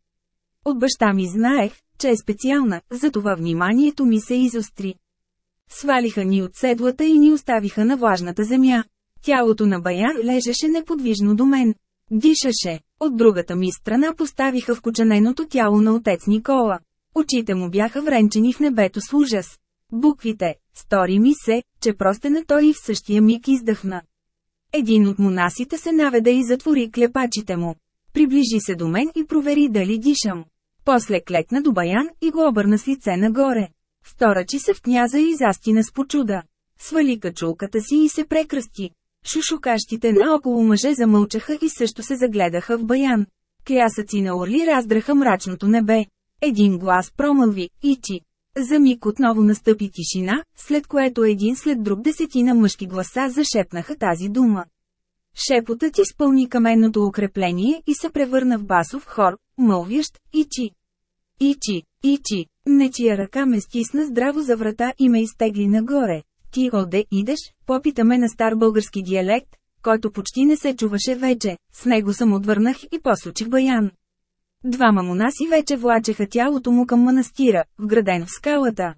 От баща ми знаех, че е специална, затова вниманието ми се изостри. Свалиха ни от седлата и ни оставиха на влажната земя. Тялото на Баян лежеше неподвижно до мен. Дишаше. От другата ми страна поставиха вкочененото тяло на отец Никола. Очите му бяха вренчени в небето с ужас. Буквите, стори ми се, че простена той и в същия миг издъхна. Един от монасите се наведе и затвори клепачите му. Приближи се до мен и провери дали дишам. После клекна до Баян и го обърна с лице нагоре. Вторачи се в княза и застина с почуда. Свали качулката си и се прекръсти. Шушукащите наоколо мъже замълчаха и също се загледаха в Баян. Клясъци на орли раздраха мрачното небе. Един глас промълви, Ичи. За миг отново настъпи тишина, след което един след друг десетина мъжки гласа зашепнаха тази дума. Шепотът изпълни каменното укрепление и се превърна в басов хор, мълвящ, Ичи. Ичи, Ичи, нечия ръка ме стисна здраво за врата и ме изтегли нагоре. Ти оде идеш, попитаме на стар български диалект, който почти не се чуваше вече, с него съм отвърнах и посочих баян. Двама монаси вече влачеха тялото му към манастира, вграден в скалата.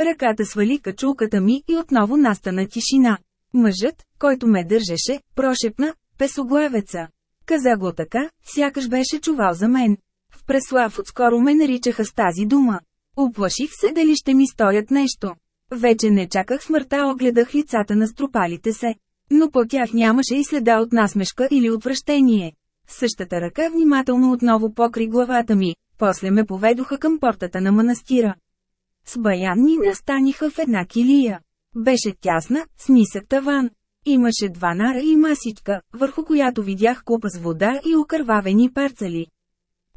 Ръката свали качулката ми и отново настана тишина. Мъжът, който ме държеше, прошепна, песоглавеца. Каза го така, сякаш беше чувал за мен. В Преслав отскоро ме наричаха с тази дума. Оплаших се дали ще ми стоят нещо. Вече не чаках смъртта, огледах лицата на струпалите се. Но по тях нямаше и следа от насмешка или отвращение. Същата ръка внимателно отново покри главата ми, после ме поведоха към портата на манастира. С баян ни настаниха в една килия. Беше тясна, с нисък таван. Имаше два нара и масичка, върху която видях купа с вода и окървавени парцали.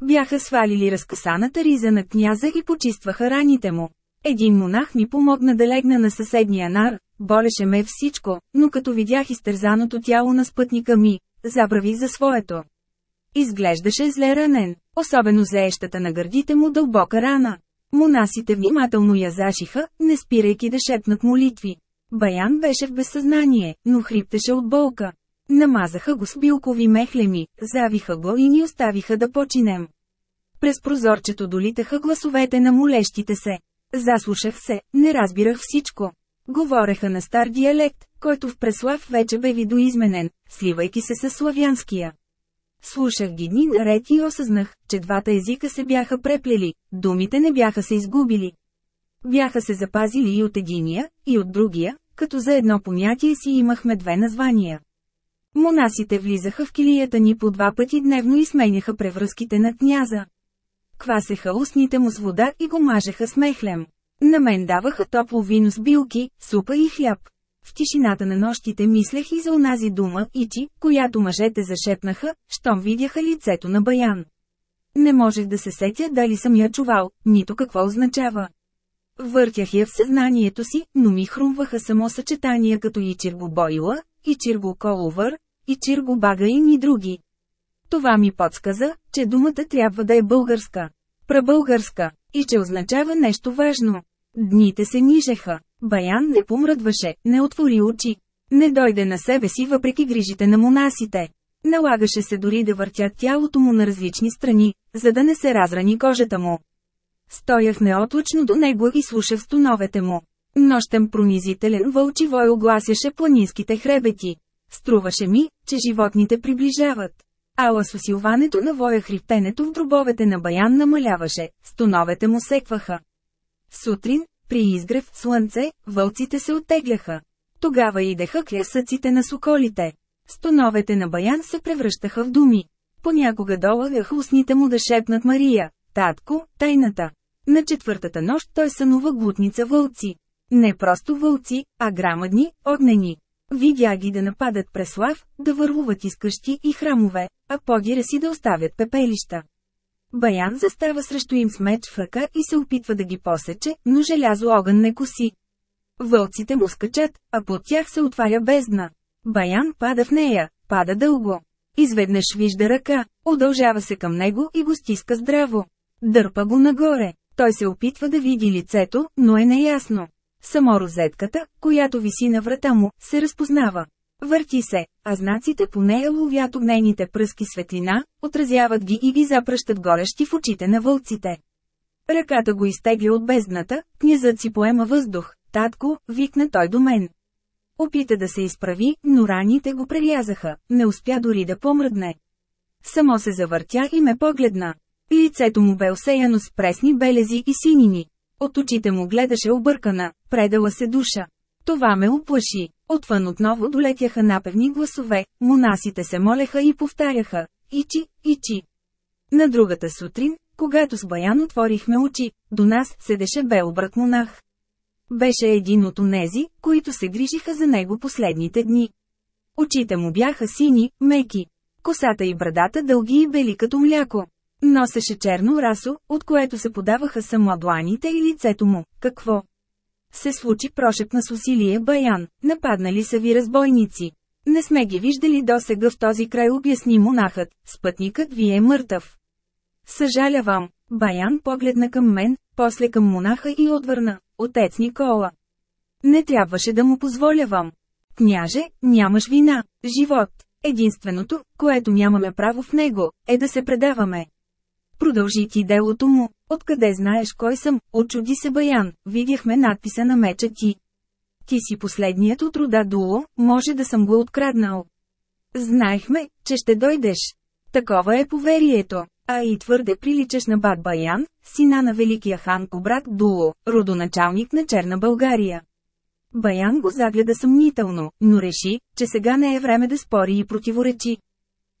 Бяха свалили разкасаната риза на княза и почистваха раните му. Един монах ми помогна да легна на съседния нар, болеше ме всичко, но като видях изтързаното тяло на спътника ми, забравих за своето. Изглеждаше зле ранен, особено заещата на гърдите му дълбока рана. Монасите внимателно я зашиха, не спирайки да шепнат молитви. Баян беше в безсъзнание, но хриптеше от болка. Намазаха го с билкови мехлеми, завиха го и ни оставиха да починем. През прозорчето долитаха гласовете на молещите се. Заслушах се, не разбирах всичко. Говореха на стар диалект, който в Преслав вече бе видоизменен, сливайки се с славянския. Слушах ги дни наред и осъзнах, че двата езика се бяха преплели, думите не бяха се изгубили. Бяха се запазили и от единия, и от другия, като за едно понятие си имахме две названия. Монасите влизаха в килията ни по два пъти дневно и сменяха превръзките на княза. Квасеха устните му с вода и го мажеха с мехлем. На мен даваха топло вино с билки, супа и хляб. В тишината на нощите мислех и за онази дума Ичи, която мъжете зашепнаха, щом видяха лицето на Баян. Не можех да се сетя дали съм я чувал, нито какво означава. Въртях я в съзнанието си, но ми хрумваха само съчетания като Ичирго Бойла, Ичирго Коловър, Ичирго Багаин и други. Това ми подсказа, че думата трябва да е българска. Прабългарска. И че означава нещо важно. Дните се нижеха. Баян не помръдваше, не отвори очи. Не дойде на себе си въпреки грижите на монасите. Налагаше се дори да въртят тялото му на различни страни, за да не се разрани кожата му. Стоях неотлъчно до него и слушах стоновете му. Нощем пронизителен вълчи вой огласяше планинските хребети. Струваше ми, че животните приближават. Ала с усилването на воя хриптенето в дробовете на баян намаляваше, стоновете му секваха. Сутрин, при изгрев слънце, вълците се оттегляха. Тогава идеха клясъците на соколите. Стоновете на баян се превръщаха в думи. Понякога долагаха устните му да шепнат Мария, татко, тайната. На четвъртата нощ той сънува глутница вълци. Не просто вълци, а грамадни, огнени. Видя ги да нападат Преслав, да върлуват из къщи и храмове, а подира си да оставят пепелища. Баян застава срещу им с меч в ръка и се опитва да ги посече, но желязо огън не коси. Вълците му скачат, а под тях се отваря бездна. Баян пада в нея, пада дълго. Изведнъж вижда ръка, удължава се към него и го стиска здраво. Дърпа го нагоре. Той се опитва да види лицето, но е неясно. Само розетката, която виси на врата му, се разпознава. Върти се, а знаците по нея ловят огнените пръски светлина, отразяват ги и ги запръщат горещи в очите на вълците. Ръката го изтегля от бездната, князът си поема въздух. Татко, викна той до мен. Опита да се изправи, но раните го прелязаха, не успя дори да помръдне. Само се завъртя и ме погледна. Лицето му бе осеяно с пресни белези и синини. От очите му гледаше объркана, предала се душа. Това ме оплаши. Отвън отново долетяха напевни гласове, монасите се молеха и повтаряха «Ичи, ичи». На другата сутрин, когато с Баян отворихме очи, до нас седеше Белбрат монах. Беше един от онези, които се грижиха за него последните дни. Очите му бяха сини, меки. Косата и брадата дълги и бели като мляко. Носеше черно расо, от което се подаваха само дланите и лицето му. Какво? Се случи прошепна с усилие Баян, нападнали са ви разбойници. Не сме ги виждали досега в този край обясни монахът, спътникът ви е мъртъв. Съжалявам, Баян погледна към мен, после към монаха и отвърна, отец Никола. Не трябваше да му позволявам. Княже, нямаш вина, живот. Единственото, което нямаме право в него, е да се предаваме. Продължи ти делото му. Откъде знаеш кой съм? Очуди се Баян, видяхме надписа на меча ти. Ти си последният от рода Дуло, може да съм го откраднал. Знаехме, че ще дойдеш. Такова е поверието. А и твърде приличаш на Бат Баян, сина на великия хан Кобрат Дуло, родоначалник на Черна България. Баян го загледа съмнително, но реши, че сега не е време да спори и противоречи.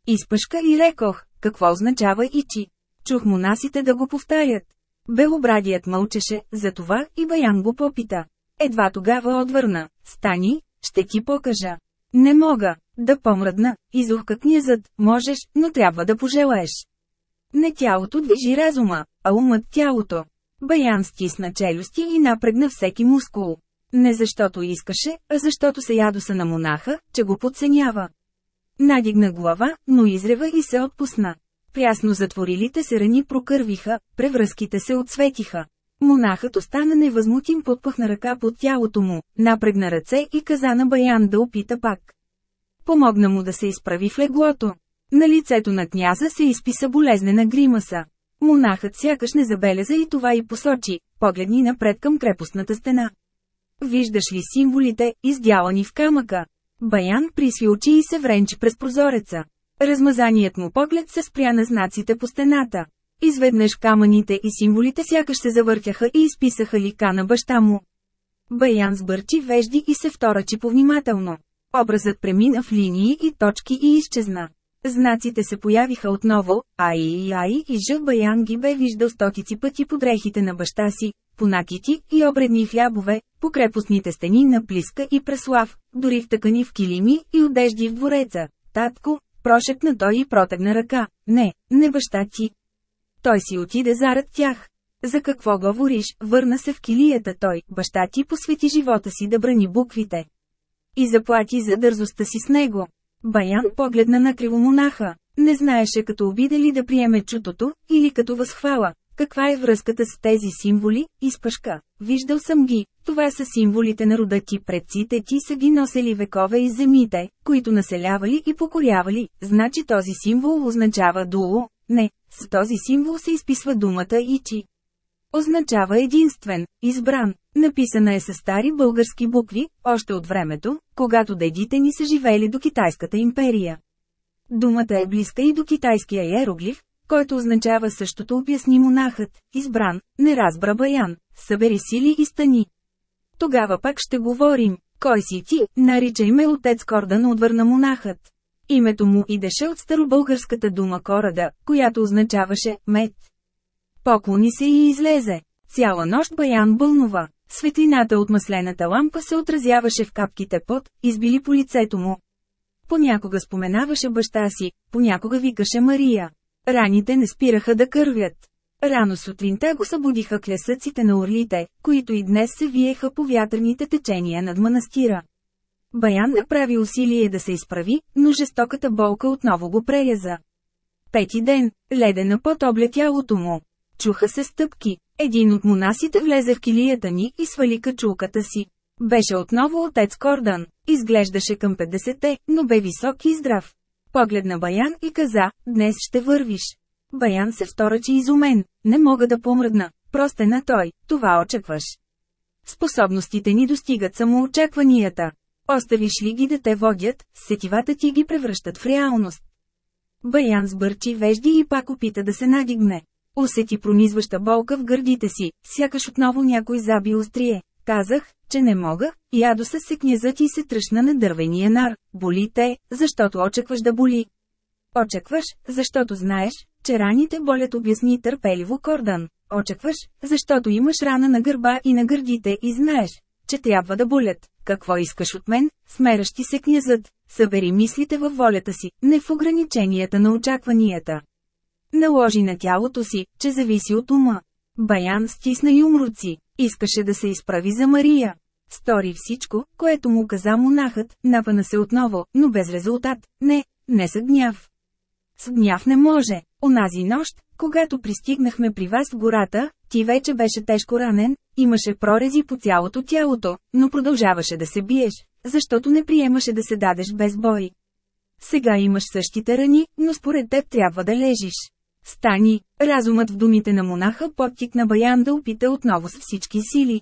Изпъшка и рекох, какво означава ичи. Чух монасите да го повтарят. Белобрадият мълчеше, затова и Баян го попита. Едва тогава отвърна, стани, ще ти покажа. Не мога, да помръдна, изухка князът, можеш, но трябва да пожелаеш. Не тялото движи разума, а умът тялото. Баян стисна челюсти и напрегна всеки мускул. Не защото искаше, а защото се ядоса на монаха, че го подценява. Надигна глава, но изрева и се отпусна. Прясно затворилите се рани прокървиха, превръзките се отсветиха. Монахът остана невъзмутим подпъхна ръка под тялото му, напрегна ръце и каза на Баян да опита пак. Помогна му да се изправи в леглото. На лицето на княза се изписа болезнена гримаса. Монахът сякаш не забеляза и това и посочи, погледни напред към крепостната стена. Виждаш ли символите, издялани в камъка? Баян присви очи и се вренчи през прозореца. Размазаният му поглед се спря на знаците по стената. Изведнъж камъните и символите сякаш се завъртяха и изписаха лика на баща му. Баян сбърчи вежди и се вторачи повнимателно. Образът премина в линии и точки и изчезна. Знаците се появиха отново, а и Ай и Ж Баян ги бе виждал стотици пъти по дрехите на баща си, по накити и обредни хлябове, по крепостните стени на Плиска и Преслав, дори в тъкани в килими и одежди в двореца. Татко, прошепна той и протегна ръка. Не, не баща ти. Той си отиде зарад тях. За какво говориш, върна се в килията той, баща ти посвети живота си да брани буквите. И заплати за дързостта си с него. Баян погледна на кривомонаха. Не знаеше като обида да приеме чутото, или като възхвала. Каква е връзката с тези символи, изпъшка? Виждал съм ги, това са символите на рода ти предците ти са ги носели векове из земите, които населявали и покорявали, значи този символ означава дуло, не, с този символ се изписва думата ичи. Означава единствен, избран, написана е със стари български букви, още от времето, когато дедите ни са живели до Китайската империя. Думата е близка и до китайския иероглиф, който означава същото обясни монахът, избран, не разбра баян, събери сили и стани. Тогава пак ще говорим, кой си ти, наричай ме отец Кордан отвърна монахът. Името му идеше от старобългарската дума корада, която означаваше мед. Поклони се и излезе. Цяла нощ Баян бълнува. Светлината от маслената лампа се отразяваше в капките пот, избили по лицето му. Понякога споменаваше баща си, понякога викаше Мария. Раните не спираха да кървят. Рано сутринта го събудиха клясъците на орлите, които и днес се виеха по вятърните течения над манастира. Баян направи усилие да се изправи, но жестоката болка отново го преряза. Пети ден, ледена пот обля тялото му. Чуха се стъпки. Един от монасите влезе в килията ни и свали качулката си. Беше отново отец Кордан. Изглеждаше към 50-те, но бе висок и здрав. Погледна Баян и каза, днес ще вървиш. Баян се вторачи изумен. Не мога да помръдна. Просто на той, това очакваш. Способностите ни достигат самоочакванията. Оставиш ли ги да те водят, сетивата ти ги превръщат в реалност. Баян сбърчи вежди и пак опита да се надигне. Усети пронизваща болка в гърдите си, сякаш отново някой заби острие. Казах, че не мога, ядоса се князът и се тръщна на дървения нар. Боли те, защото очакваш да боли. Очакваш, защото знаеш, че раните болят обясни търпеливо Кордан. Очакваш, защото имаш рана на гърба и на гърдите и знаеш, че трябва да болят. Какво искаш от мен? Смеращи се князът. Събери мислите във волята си, не в ограниченията на очакванията. Наложи на тялото си, че зависи от ума. Баян стисна юмруци. Искаше да се изправи за Мария. Стори всичко, което му каза монахът, напъна се отново, но без резултат. Не, не с гняв. С гняв не може. Онази нощ, когато пристигнахме при вас в гората, ти вече беше тежко ранен, имаше прорези по цялото тялото, но продължаваше да се биеш, защото не приемаше да се дадеш без бой. Сега имаш същите рани, но според теб трябва да лежиш. Стани, разумът в думите на монаха подтикна Баян да опита отново с всички сили.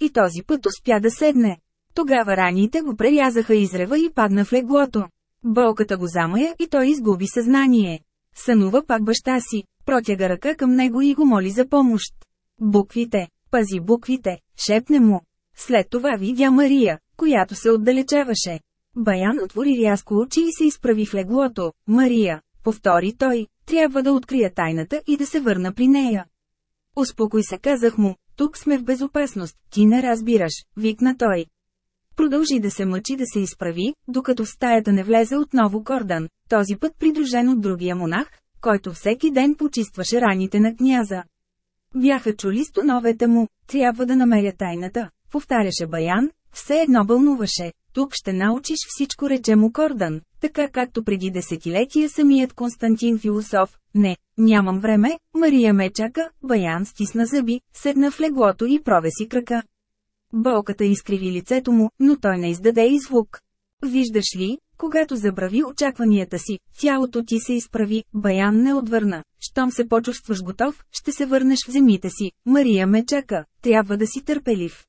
И този път успя да седне. Тогава раните го прерязаха изрева и падна в леглото. Болката го замая и той изгуби съзнание. Сънува пак баща си, протяга ръка към него и го моли за помощ. Буквите, пази буквите, шепне му. След това видя Мария, която се отдалечаваше. Баян отвори рязко очи и се изправи в леглото. Мария, повтори той, трябва да открия тайната и да се върна при нея. Успокой се казах му, тук сме в безопасност, ти не разбираш, викна той. Продължи да се мъчи да се изправи, докато в стаята не влезе отново Кордан, този път придружен от другия монах, който всеки ден почистваше раните на княза. Бяха чули стоновете му, трябва да намеря тайната, повтаряше Баян, все едно бълнуваше, тук ще научиш всичко рече му Кордан, така както преди десетилетия самият Константин философ. Не, нямам време, Мария ме чака, Баян стисна зъби, седна в леглото и провеси крака. Болката изкриви лицето му, но той не издаде и звук. Виждаш ли, когато забрави очакванията си, тялото ти се изправи, Баян не отвърна. Щом се почувстваш готов, ще се върнеш в земите си. Мария ме чака, трябва да си търпелив.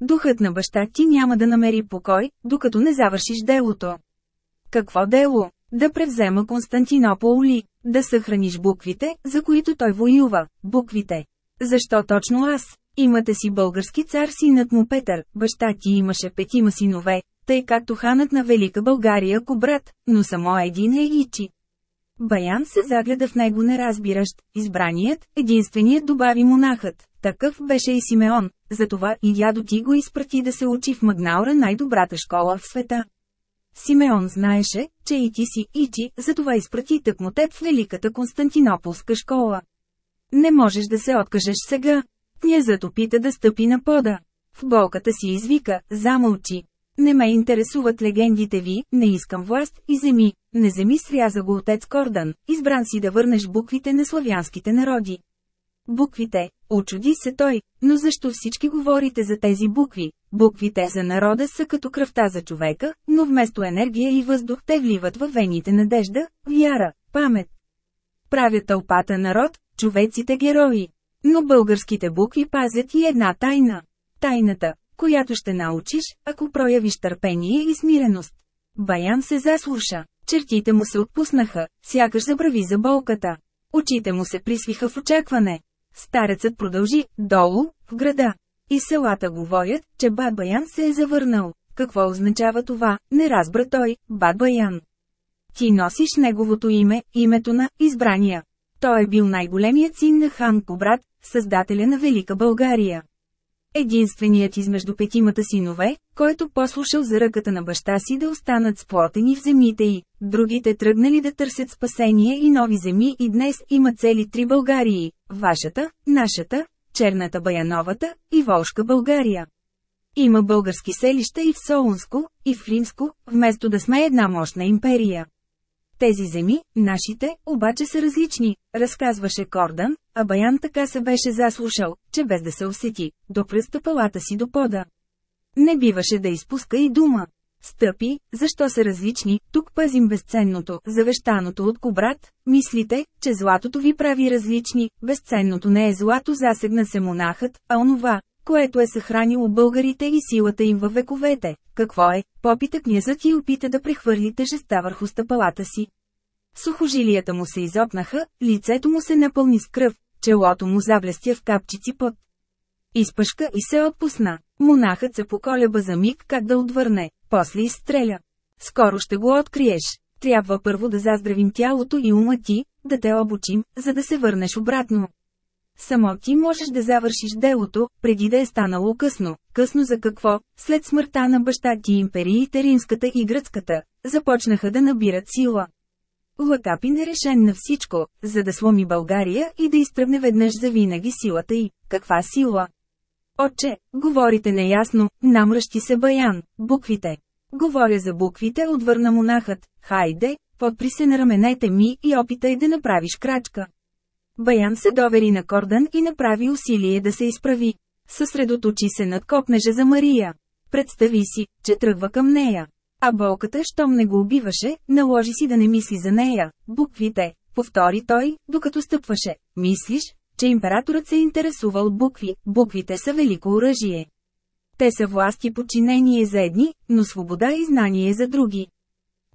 Духът на баща ти няма да намери покой, докато не завършиш делото. Какво дело? Да превзема Константинопол ли? Да съхраниш буквите, за които той воюва, буквите. Защо точно аз? Имате си български цар синът му Петър, баща ти имаше петима синове, тъй както ханът на Велика България брат, но само един е Ичи. Баян се загледа в него неразбиращ, избраният, единственият добави монахът, такъв беше и Симеон, затова и дядо ти го изпрати да се учи в Магнаура най-добрата школа в света. Симеон знаеше, че и ти си Ичи, затова изпрати тъкмо теб в Великата Константинополска школа. Не можеш да се откажеш сега. Князът опита да стъпи на пода. В болката си извика, замълчи. Не ме интересуват легендите ви, не искам власт и земи. Не земи сряза го отец Кордан, избран си да върнеш буквите на славянските народи. Буквите, очуди се той, но защо всички говорите за тези букви? Буквите за народа са като кръвта за човека, но вместо енергия и въздух те вливат във вените надежда, вяра, памет. Правят тълпата народ, човеците герои. Но българските букви пазят и една тайна. Тайната, която ще научиш, ако проявиш търпение и смиреност. Баян се заслуша, чертите му се отпуснаха, сякаш забрави за болката. Очите му се присвиха в очакване. Старецът продължи, долу, в града. И селата говорят, че Бад Баян се е завърнал. Какво означава това, не разбра той, Бад Баян. Ти носиш неговото име, името на избрания. Той е бил най-големият син на хан Кобрат, създателя на Велика България. Единственият измежду петимата синове, който послушал за ръката на баща си да останат сплотени в земите й, другите тръгнали да търсят спасение и нови земи и днес има цели три Българии – вашата, нашата, черната Баяновата и Волшка България. Има български селища и в Солунско, и в Римско, вместо да сме една мощна империя. Тези земи, нашите, обаче са различни, разказваше Кордан, а Баян така се беше заслушал, че без да се усети, допръста палата си до пода. Не биваше да изпуска и дума. Стъпи, защо са различни, тук пазим безценното, завещаното от кобрат, мислите, че златото ви прави различни, безценното не е злато засегна се монахът, а онова, което е съхранило българите и силата им във вековете. Какво е? Попита князът и опита да прехвърли тежеста върху стъпалата си. Сухожилията му се изопнаха, лицето му се напълни с кръв, челото му заблестя в капчици път. Изпъшка и се отпусна. Монахът се поколеба за миг как да отвърне, после изстреля. Скоро ще го откриеш. Трябва първо да заздравим тялото и ума ти, да те обучим, за да се върнеш обратно. Само ти можеш да завършиш делото, преди да е станало късно. Късно за какво? След смъртта на баща ти империите римската и гръцката, започнаха да набират сила. Лакапин е решен на всичко, за да сломи България и да изтръгне веднъж за винаги силата й. Каква сила? Отче, говорите неясно, намръщи се баян, буквите. Говоря за буквите, отвърна монахът. Хайде, подпри се на раменете ми и опитай да направиш крачка. Баян се довери на Кордан и направи усилие да се изправи. Съсредоточи се над копнежа за Мария. Представи си, че тръгва към нея. А болката, щом не го убиваше, наложи си да не мисли за нея. Буквите, повтори той, докато стъпваше. Мислиш, че императорът се интересува от букви, буквите са велико оръжие. Те са власт и подчинение за едни, но свобода и знание за други.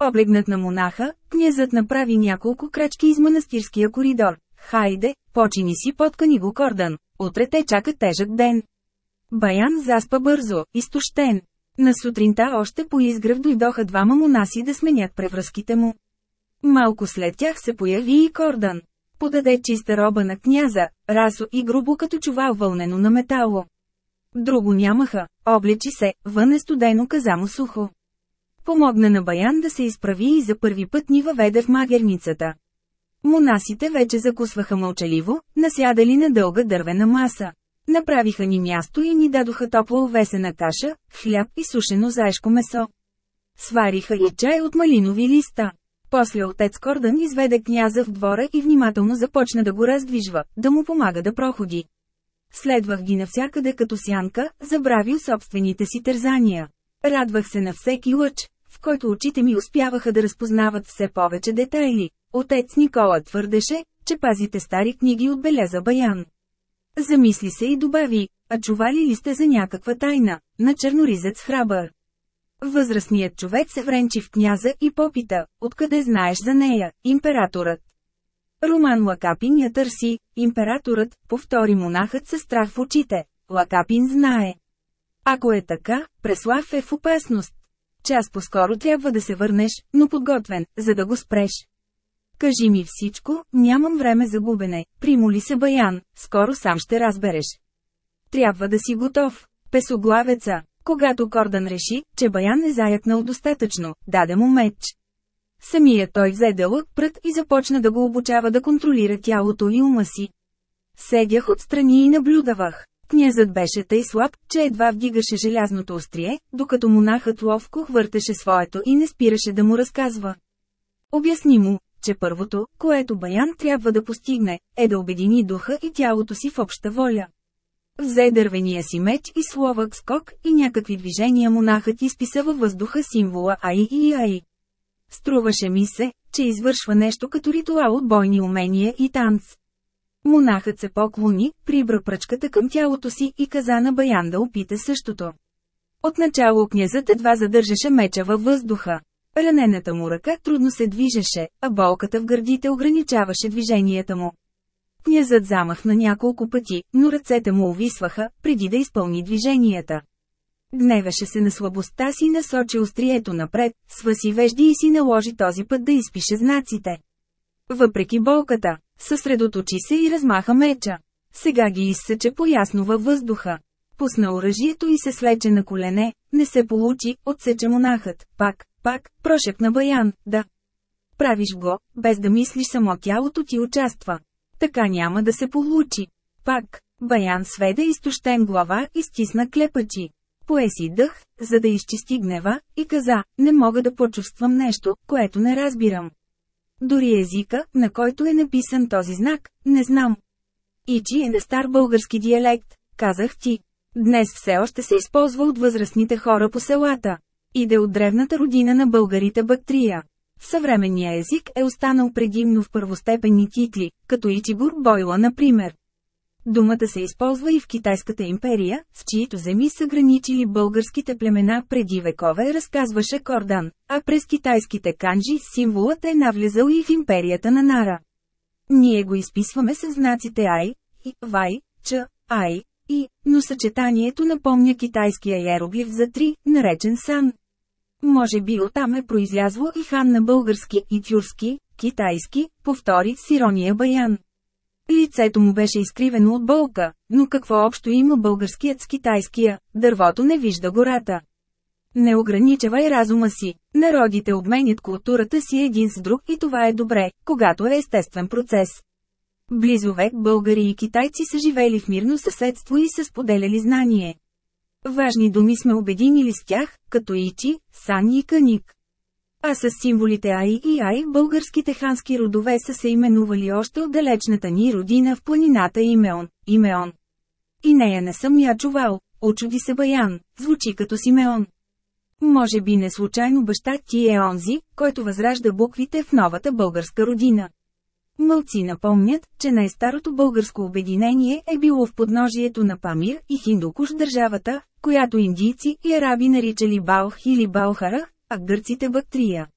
Облегнат на монаха, князът направи няколко крачки из манастирския коридор. Хайде, почини си поткани го кордан, утре те чака тежък ден. Баян заспа бързо, изтощен. На сутринта още по изгръв дойдоха двама монаси да сменят превръзките му. Малко след тях се появи и кордан. Подаде чиста роба на княза, расо и грубо като чувал вълнено на метало. Друго нямаха, облечи се, вън е студено каза му сухо. Помогна на Баян да се изправи и за първи път ни въведе в магерницата. Монасите вече закусваха мълчаливо, насядали на дълга дървена маса. Направиха ни място и ни дадоха топла овесена каша, хляб и сушено заешко месо. Свариха и чай от малинови листа. После отец Кордън изведе княза в двора и внимателно започна да го раздвижва, да му помага да проходи. Следвах ги навсякъде като сянка, забравил собствените си тързания. Радвах се на всеки лъч, в който очите ми успяваха да разпознават все повече детайли. Отец Никола твърдеше, че пазите стари книги отбеляза Баян. Замисли се и добави, а чували ли сте за някаква тайна, на черноризец храбър. Възрастният човек се вренчи в княза и попита, откъде знаеш за нея, императорът. Роман Лакапин я търси, императорът, повтори монахът със страх в очите. Лакапин знае. Ако е така, Преслав е в опасност. Час по-скоро трябва да се върнеш, но подготвен, за да го спреш. Кажи ми всичко, нямам време за губене, примоли се Баян, скоро сам ще разбереш. Трябва да си готов. Песоглавеца, когато Кордан реши, че Баян е заякнал достатъчно, даде му меч. Самият той взе дълъг прът и започна да го обучава да контролира тялото и ума си. Седях отстрани и наблюдавах. Князът беше тъй слаб, че едва вдигаше желязното острие, докато монахът ловко хвъртеше своето и не спираше да му разказва. Обясни му, че първото, което Баян трябва да постигне, е да обедини духа и тялото си в обща воля. Взе дървения си меч и словък скок и някакви движения монахът изписа във въздуха символа Ай и Ай. Струваше ми се, че извършва нещо като ритуал от бойни умения и танц. Монахът се поклони, прибра пръчката към тялото си и каза на Баян да опита същото. Отначало князът едва задържаше меча във въздуха. Ранената му ръка трудно се движеше, а болката в гърдите ограничаваше движенията му. Князът замахна няколко пъти, но ръцете му увисваха, преди да изпълни движенията. Гневеше се на слабостта си насочи острието напред, сваси вежди и си наложи този път да изпише знаците. Въпреки болката, съсредоточи се и размаха меча. Сега ги изсъче поясно във въздуха. Пусна оръжието и се слече на колене, не се получи, отсече монахът, пак, пак, прошепна Баян, да. Правиш го, без да мислиш само тялото ти участва. Така няма да се получи. Пак, Баян сведе изтощен глава и стисна клепачи. Пое си дъх, за да изчисти гнева, и каза, не мога да почувствам нещо, което не разбирам. Дори езика, на който е написан този знак, не знам. Ичи е на стар български диалект, казах ти. Днес все още се използва от възрастните хора по селата. Иде от древната родина на българите Бактрия. Съвременния език е останал предимно в първостепенни титли, като Ичигур Бойла например. Думата се използва и в Китайската империя, с чието земи са граничили българските племена преди векове, разказваше Кордан, а през китайските канджи символът е навлезал и в империята на Нара. Ние го изписваме с знаците Ай, и Вай, Ч, Ай, и, но съчетанието напомня китайския иероглиф за три, наречен Сан. Може би оттам е произлязло и хан на български и тюрски, китайски, повтори с ирония Баян. Лицето му беше изкривено от болка, но какво общо има българският с китайския, дървото не вижда гората. Не ограничавай разума си, народите обменят културата си един с друг и това е добре, когато е естествен процес. Близо век българи и китайци са живели в мирно съседство и са споделяли знание. Важни думи сме обединили с тях, като Ичи, Сан и Каник. А с символите Ай и Ай българските хански родове са се именували още от далечната ни родина в планината Имеон, Имеон. И нея не съм я чувал, очуди се Баян, звучи като Симеон. Може би не случайно баща ти е онзи, който възражда буквите в новата българска родина. Мълци напомнят, че най-старото българско обединение е било в подножието на Памир и Хиндукуш държавата, която индийци и араби наричали Балх или Балхара, а гърците Бактрия.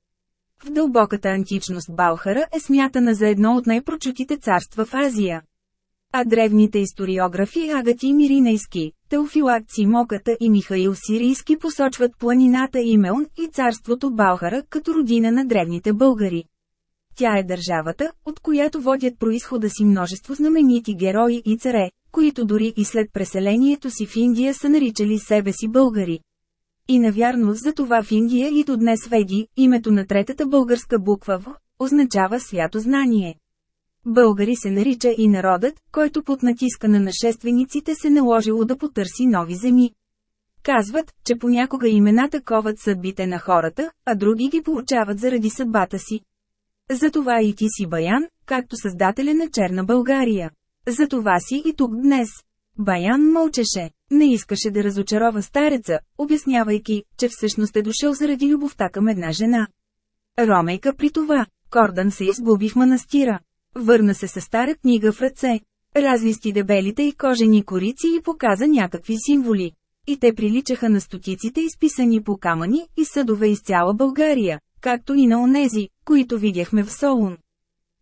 В дълбоката античност Балхара е смятана за едно от най-прочутите царства в Азия. А древните историографи Агати Миринейски, Теофилак Цимоката и Михаил Сирийски посочват планината Имеон и царството Балхара като родина на древните българи. Тя е държавата, от която водят происхода си множество знаменити герои и царе, които дори и след преселението си в Индия са наричали себе си българи. И навярно за това в Индия и до днес веди, името на третата българска буква В, означава свято знание. Българи се нарича и народът, който под натиска на нашествениците се наложило да потърси нови земи. Казват, че понякога имената коват съдбите на хората, а други ги получават заради съдбата си. Затова и ти си Баян, както създателя на Черна България. Затова си и тук днес. Баян мълчеше. Не искаше да разочарова стареца, обяснявайки, че всъщност е дошъл заради любовта към една жена. Ромейка при това, Кордан се изгуби в манастира. Върна се със стара книга в ръце. Разлисти дебелите и кожени корици и показа някакви символи. И те приличаха на стотиците изписани по камъни и съдове из цяла България, както и на онези, които видяхме в Солун.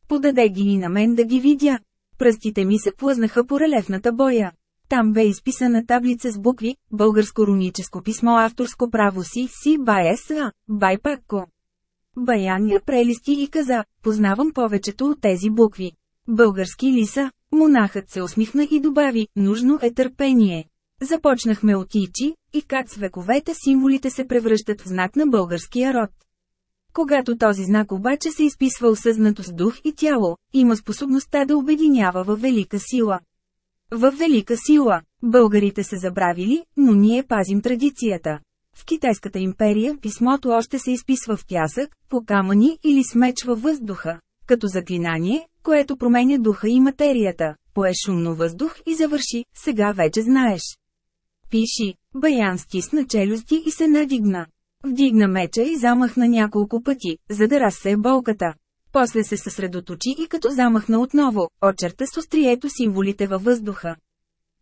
Подаде ги и на мен да ги видя. Пръстите ми се плъзнаха по релефната боя. Там бе изписана таблица с букви, българско руническо писмо авторско право си, си Баеса, Байпакко. Баян я прелисти и каза, познавам повечето от тези букви. Български ли са? Монахът се усмихна и добави, нужно е търпение. Започнахме от Ичи, и как с вековете символите се превръщат в знак на българския род. Когато този знак обаче се изписва осъзнато с дух и тяло, има способността да обединява във велика сила. В велика сила, българите са забравили, но ние пазим традицията. В Китайската империя писмото още се изписва в пясък, по камъни или с във въздуха, като заклинание, което променя духа и материята, пое шумно въздух и завърши, сега вече знаеш. Пиши, Баян стисна челюсти и се надигна. Вдигна меча и замахна няколко пъти, за да разсее болката. После се съсредоточи и като замахна отново, очерта с острието символите във въздуха.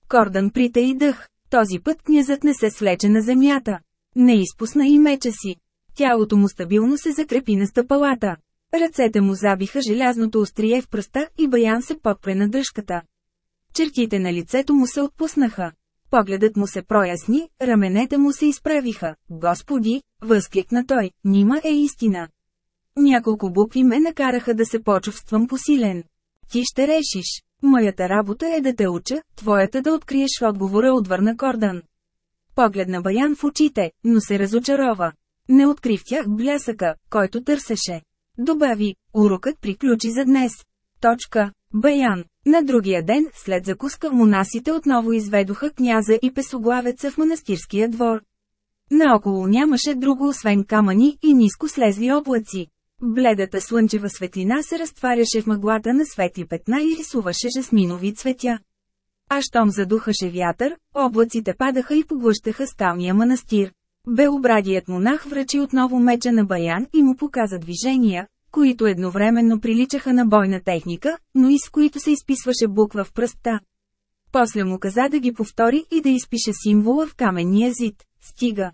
Кордан прита и дъх. Този път князът не се свлече на земята. Не изпусна и меча си. Тялото му стабилно се закрепи на стъпалата. Ръцете му забиха желязното острие в пръста и Баян се подпре на дръжката. Чертите на лицето му се отпуснаха. Погледът му се проясни, раменете му се изправиха. Господи, възкликна той, нима е истина. Няколко букви ме накараха да се почувствам посилен. Ти ще решиш. Моята работа е да те уча, твоята да откриеш отговора отвърна Кордан. Погледна Баян в очите, но се разочарова. Не откри в тях блясъка, който търсеше. Добави, урокът приключи за днес. Точка. Баян. На другия ден, след закуска, монасите отново изведоха княза и песоглавеца в манастирския двор. Наоколо нямаше друго освен камъни и ниско слезли облаци. Бледата слънчева светлина се разтваряше в мъглата на светли петна и рисуваше жасминови цветя. А щом задухаше вятър, облаците падаха и поглъщаха скалния манастир. Белобрадият монах връчи отново меча на Баян и му показа движения, които едновременно приличаха на бойна техника, но и с които се изписваше буква в пръста. После му каза да ги повтори и да изпише символа в каменния зид. Стига.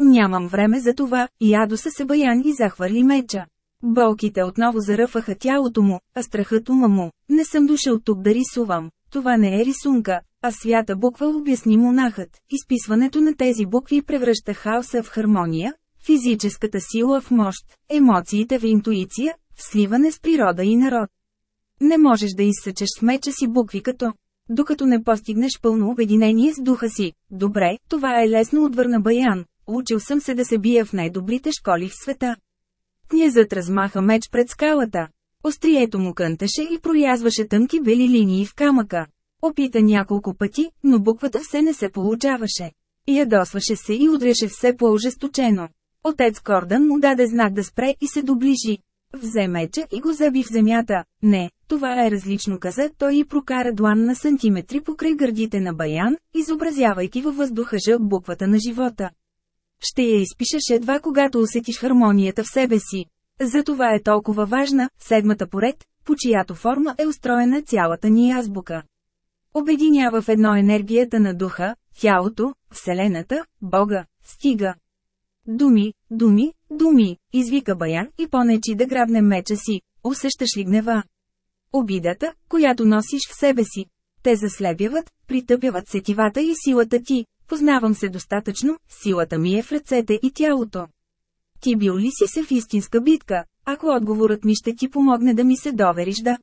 Нямам време за това, ядоса се Баян и захвърли меча. Болките отново заръфаха тялото му, а страхът ума му. Не съм дошъл тук да рисувам. Това не е рисунка, а свята буква обясни монахът. Изписването на тези букви превръща хаоса в хармония, физическата сила в мощ, емоциите в интуиция, в сливане с природа и народ. Не можеш да изсъчеш с меча си букви като докато не постигнеш пълно обединение с духа си. Добре, това е лесно отвърна Баян. Учил съм се да се бия в най-добрите школи в света. Князът размаха меч пред скалата. Острието му кънташе и проязваше тънки бели линии в камъка. Опита няколко пъти, но буквата все не се получаваше. Ядосваше се и удряше все по-ожесточено. Отец Кордан му даде знак да спре и се доближи. Взе меча и го заби в земята. Не, това е различно каза той и прокара длан на сантиметри покрай гърдите на Баян, изобразявайки във въздуха жълт буквата на живота. Ще я изпишеш едва когато усетиш хармонията в себе си. Затова е толкова важна, седмата поред, по чиято форма е устроена цялата ни азбука. Обединява в едно енергията на духа, тялото, Вселената, Бога, стига. Думи, думи, думи, извика Баян и понечи да грабне меча си, усещаш ли гнева? Обидата, която носиш в себе си. Те заслебяват, притъпяват сетивата и силата ти, познавам се достатъчно, силата ми е в ръцете и тялото. Ти бил ли си се в истинска битка, ако отговорът ми ще ти помогне да ми се довериш да?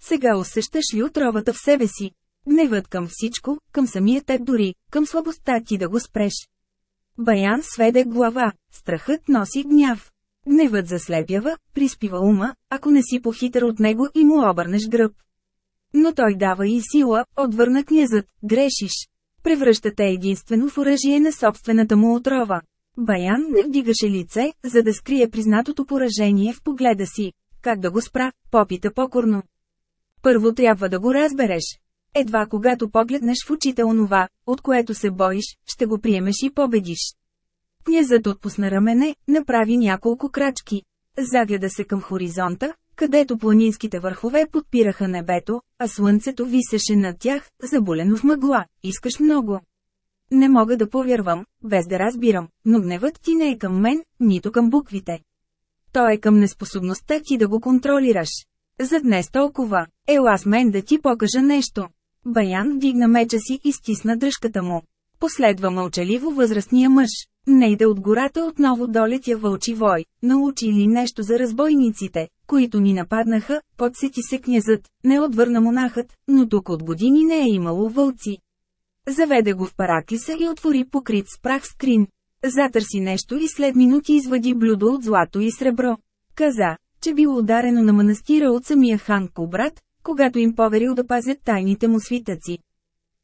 Сега усещаш ли отровата в себе си? Гневът към всичко, към самия теб дори, към слабостта ти да го спреш. Баян сведе глава, страхът носи гняв. Гневът заслепява, приспива ума, ако не си похитър от него и му обърнеш гръб. Но той дава и сила, отвърна князът, грешиш. Превръщате единствено в оръжие на собствената му отрова. Баян не вдигаше лице, за да скрие признатото поражение в погледа си. Как да го спра, попита покорно. Първо трябва да го разбереш. Едва когато погледнеш в очите онова, от което се боиш, ще го приемеш и победиш. Князът отпусна рамене, направи няколко крачки. Загледа се към хоризонта, където планинските върхове подпираха небето, а слънцето висеше над тях, заболено в мъгла. Искаш много. Не мога да повярвам, без да разбирам, но гневът ти не е към мен, нито към буквите. Той е към неспособността ти да го контролираш. За днес толкова. Ела с мен да ти покажа нещо. Баян вдигна меча си и стисна дръжката му. Последва мълчаливо възрастния мъж. Нейде от гората отново долетя вълчи вой, научи ли нещо за разбойниците, които ни нападнаха, подсети се князът, не отвърна монахът, но тук от години не е имало вълци. Заведе го в параклиса и отвори покрит с прах скрин. Затърси нещо и след минути извади блюдо от злато и сребро. Каза, че било ударено на манастира от самия хан Кобрат, когато им поверил да пазят тайните му свитъци.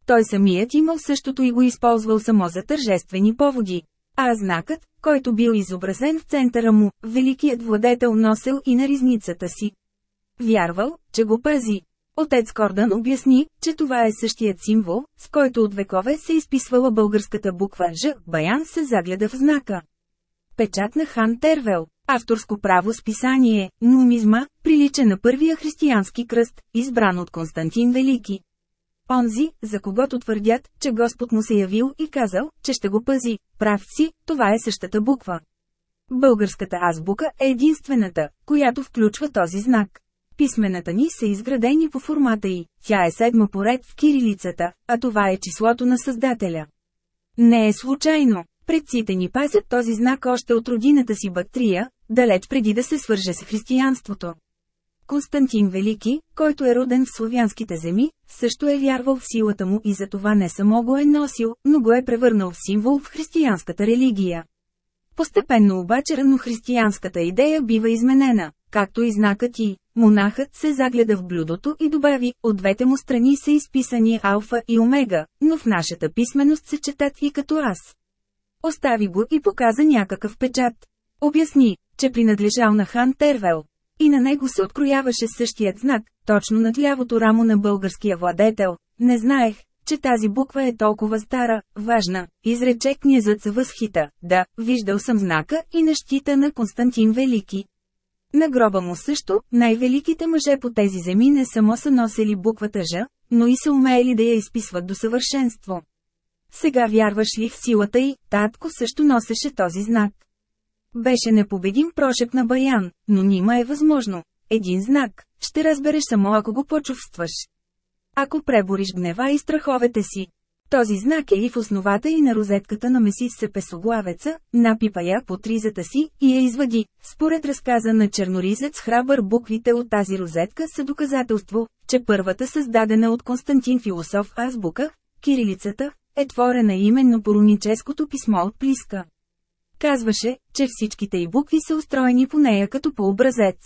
Той самият имал същото и го използвал само за тържествени поводи. А знакът, който бил изобразен в центъра му, великият владетел носел и на ризницата си. Вярвал, че го пази. Отец Кордан обясни, че това е същият символ, с който от векове се изписвала българската буква Ж. Баян се загледа в знака. Печат на хан Тервел. Авторско право с писание, нумизма, прилича на първия християнски кръст, избран от Константин Велики. Онзи, за когото твърдят, че Господ му се явил и казал, че ще го пази, прав си, това е същата буква. Българската азбука е единствената, която включва този знак. Писмената ни са изградени по формата й, тя е седма поред в кирилицата, а това е числото на Създателя. Не е случайно, предците ни пазят този знак още от родината си Бактрия, далеч преди да се свърже с християнството. Константин Велики, който е роден в славянските земи, също е вярвал в силата му и затова не само го е носил, но го е превърнал в символ в християнската религия. Постепенно обаче ранохристиянската идея бива изменена, както и знакът и монахът се загледа в блюдото и добави, от двете му страни са изписани алфа и омега, но в нашата писменост се четат и като аз. Остави го и показа някакъв печат. Обясни, че принадлежал на хан Тервел. И на него се открояваше същият знак, точно над лявото рамо на българския владетел. Не знаех, че тази буква е толкова стара, важна, изрече князът с възхита. Да, виждал съм знака и на щита на Константин Велики. На гроба му също, най-великите мъже по тези земи не само са носили буквата Ж, но и са умеели да я изписват до съвършенство. Сега вярваш ли в силата й, татко също носеше този знак. Беше непобедим прошеп на Баян, но нима е възможно. Един знак, ще разбереш само ако го почувстваш. Ако пребориш гнева и страховете си. Този знак е и в основата и на розетката на Месис Сепесоглавеца, напипа я по тризата си и я извади. Според разказа на черноризец храбър буквите от тази розетка са доказателство, че първата създадена от Константин философ азбука, кирилицата, е творена именно по руническото писмо от Плиска. Казваше, че всичките й букви са устроени по нея като по образец.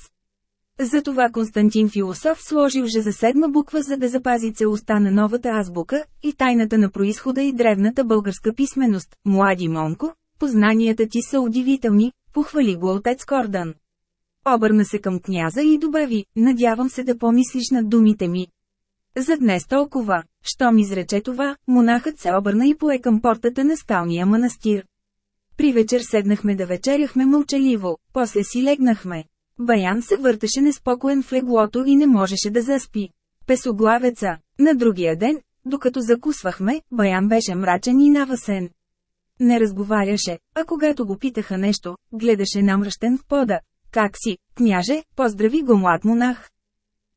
Затова Константин Философ сложил же за седма буква за да запази целостта на новата азбука и тайната на происхода и древната българска писменост. Млади Монко, познанията ти са удивителни, похвали го отец Кордан. Обърна се към княза и добави, надявам се да помислиш над думите ми. За днес толкова, щом изрече това, монахът се обърна и пое към портата на скалния манастир. При вечер седнахме да вечеряхме мълчаливо, после си легнахме. Баян се въртеше неспокоен в леглото и не можеше да заспи. Песоглавеца. На другия ден, докато закусвахме, Баян беше мрачен и навасен. Не разговаряше, а когато го питаха нещо, гледаше намръщен в пода. Как си, княже, поздрави го млад монах.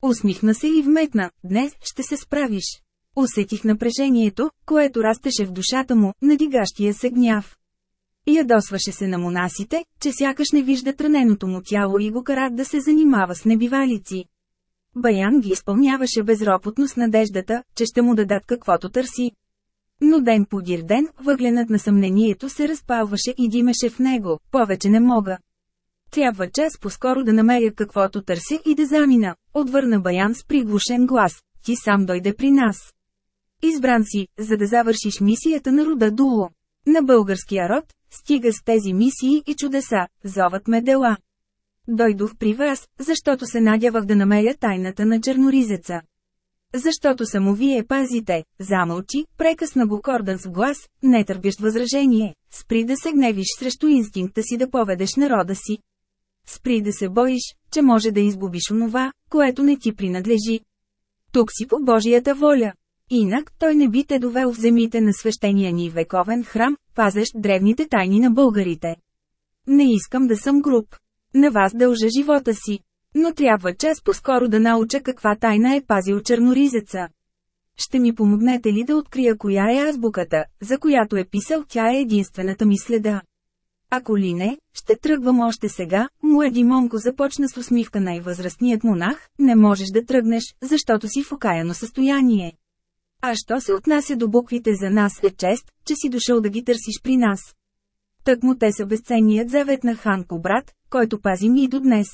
Усмихна се и вметна, днес ще се справиш. Усетих напрежението, което растеше в душата му, надигащия се гняв. Ядосваше се на монасите, че сякаш не виждат раненото му тяло и го карат да се занимава с небивалици. Баян ги изпълняваше безропотно с надеждата, че ще му дадат каквото търси. Но ден подир ден, въгленът на съмнението се разпалваше и димеше в него, повече не мога. Трябва час по-скоро да намеря каквото търся и да замина, отвърна Баян с приглушен глас, ти сам дойде при нас. Избран си, за да завършиш мисията на рода Дуло. На българския род, стига с тези мисии и чудеса, зоват ме дела. Дойдох при вас, защото се надявах да намеря тайната на черноризеца. Защото само вие пазите, замълчи, прекъсна го Кордан с глас, не търпящ възражение, спри да се гневиш срещу инстинкта си да поведеш народа си. Спри да се боиш, че може да изгубиш онова, което не ти принадлежи. Тук си по Божията воля. Инак той не би те довел в земите на свещения ни вековен храм, пазещ древните тайни на българите. Не искам да съм груб. На вас дължа живота си. Но трябва час по-скоро да науча каква тайна е пазил черноризеца. Ще ми помогнете ли да открия коя е азбуката, за която е писал тя е единствената ми следа. Ако ли не, ще тръгвам още сега, млади Монко започна с усмивка най-възрастният монах, не можеш да тръгнеш, защото си в окаяно състояние. А що се отнася до буквите за нас е чест, че си дошъл да ги търсиш при нас. Тък му те са безценният завет на Ханко брат, който пазим и до днес.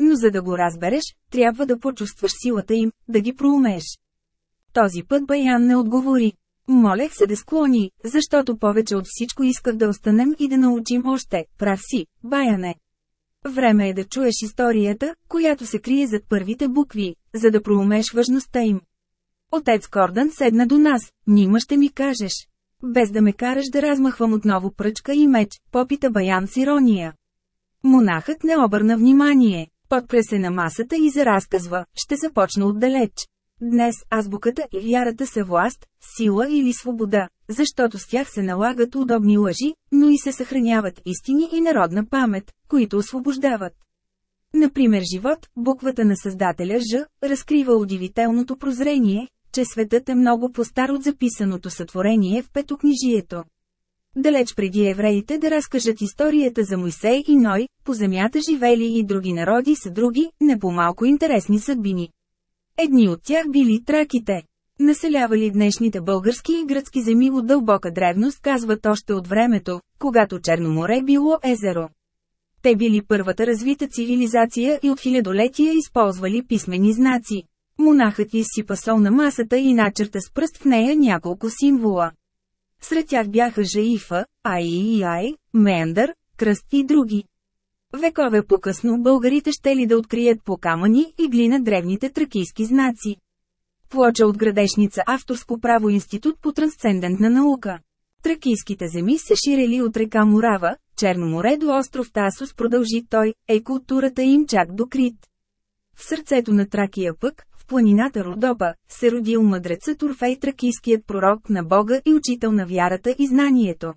Но за да го разбереш, трябва да почувстваш силата им, да ги проумееш. Този път Баян не отговори. Молех се да склони, защото повече от всичко исках да останем и да научим още, прав си, Баяне. Време е да чуеш историята, която се крие зад първите букви, за да проумеш важността им. Отец Кордан седна до нас, нима ще ми кажеш. Без да ме караш да размахвам отново пръчка и меч, попита Баян с ирония. Монахът не обърна внимание, подпре се на масата и заразказва, ще започна отдалеч. Днес азбуката и вярата са власт, сила или свобода, защото с тях се налагат удобни лъжи, но и се съхраняват истини и народна памет, които освобождават. Например живот, буквата на Създателя Ж, разкрива удивителното прозрение, че светът е много по-стар от записаното сътворение в петокнижието. Далеч преди евреите да разкажат историята за Мойсей и Ной, по земята живели и други народи са други, не по-малко интересни съдбини. Едни от тях били траките. Населявали днешните български и гръцки земи от дълбока древност казват още от времето, когато Черно море било езеро. Те били първата развита цивилизация и от хилядолетия използвали писмени знаци. Монахът изсипа сол на масата и начерта с пръст в нея няколко символа. Сред тях бяха Жаифа, Ай и Ай, Мендър, Кръст и други. Векове по-късно българите ще ли да открият по камъни и глина древните тракийски знаци. Плоча от градешница авторско право Институт по трансцендентна наука. Тракийските земи се ширели от река Морава, Черно море до остров Тасос продължи той, е културата им чак до Крит. В сърцето на Тракия пък, в планината Родопа, се родил мъдрецът Орфей тракийският пророк на Бога и учител на вярата и знанието.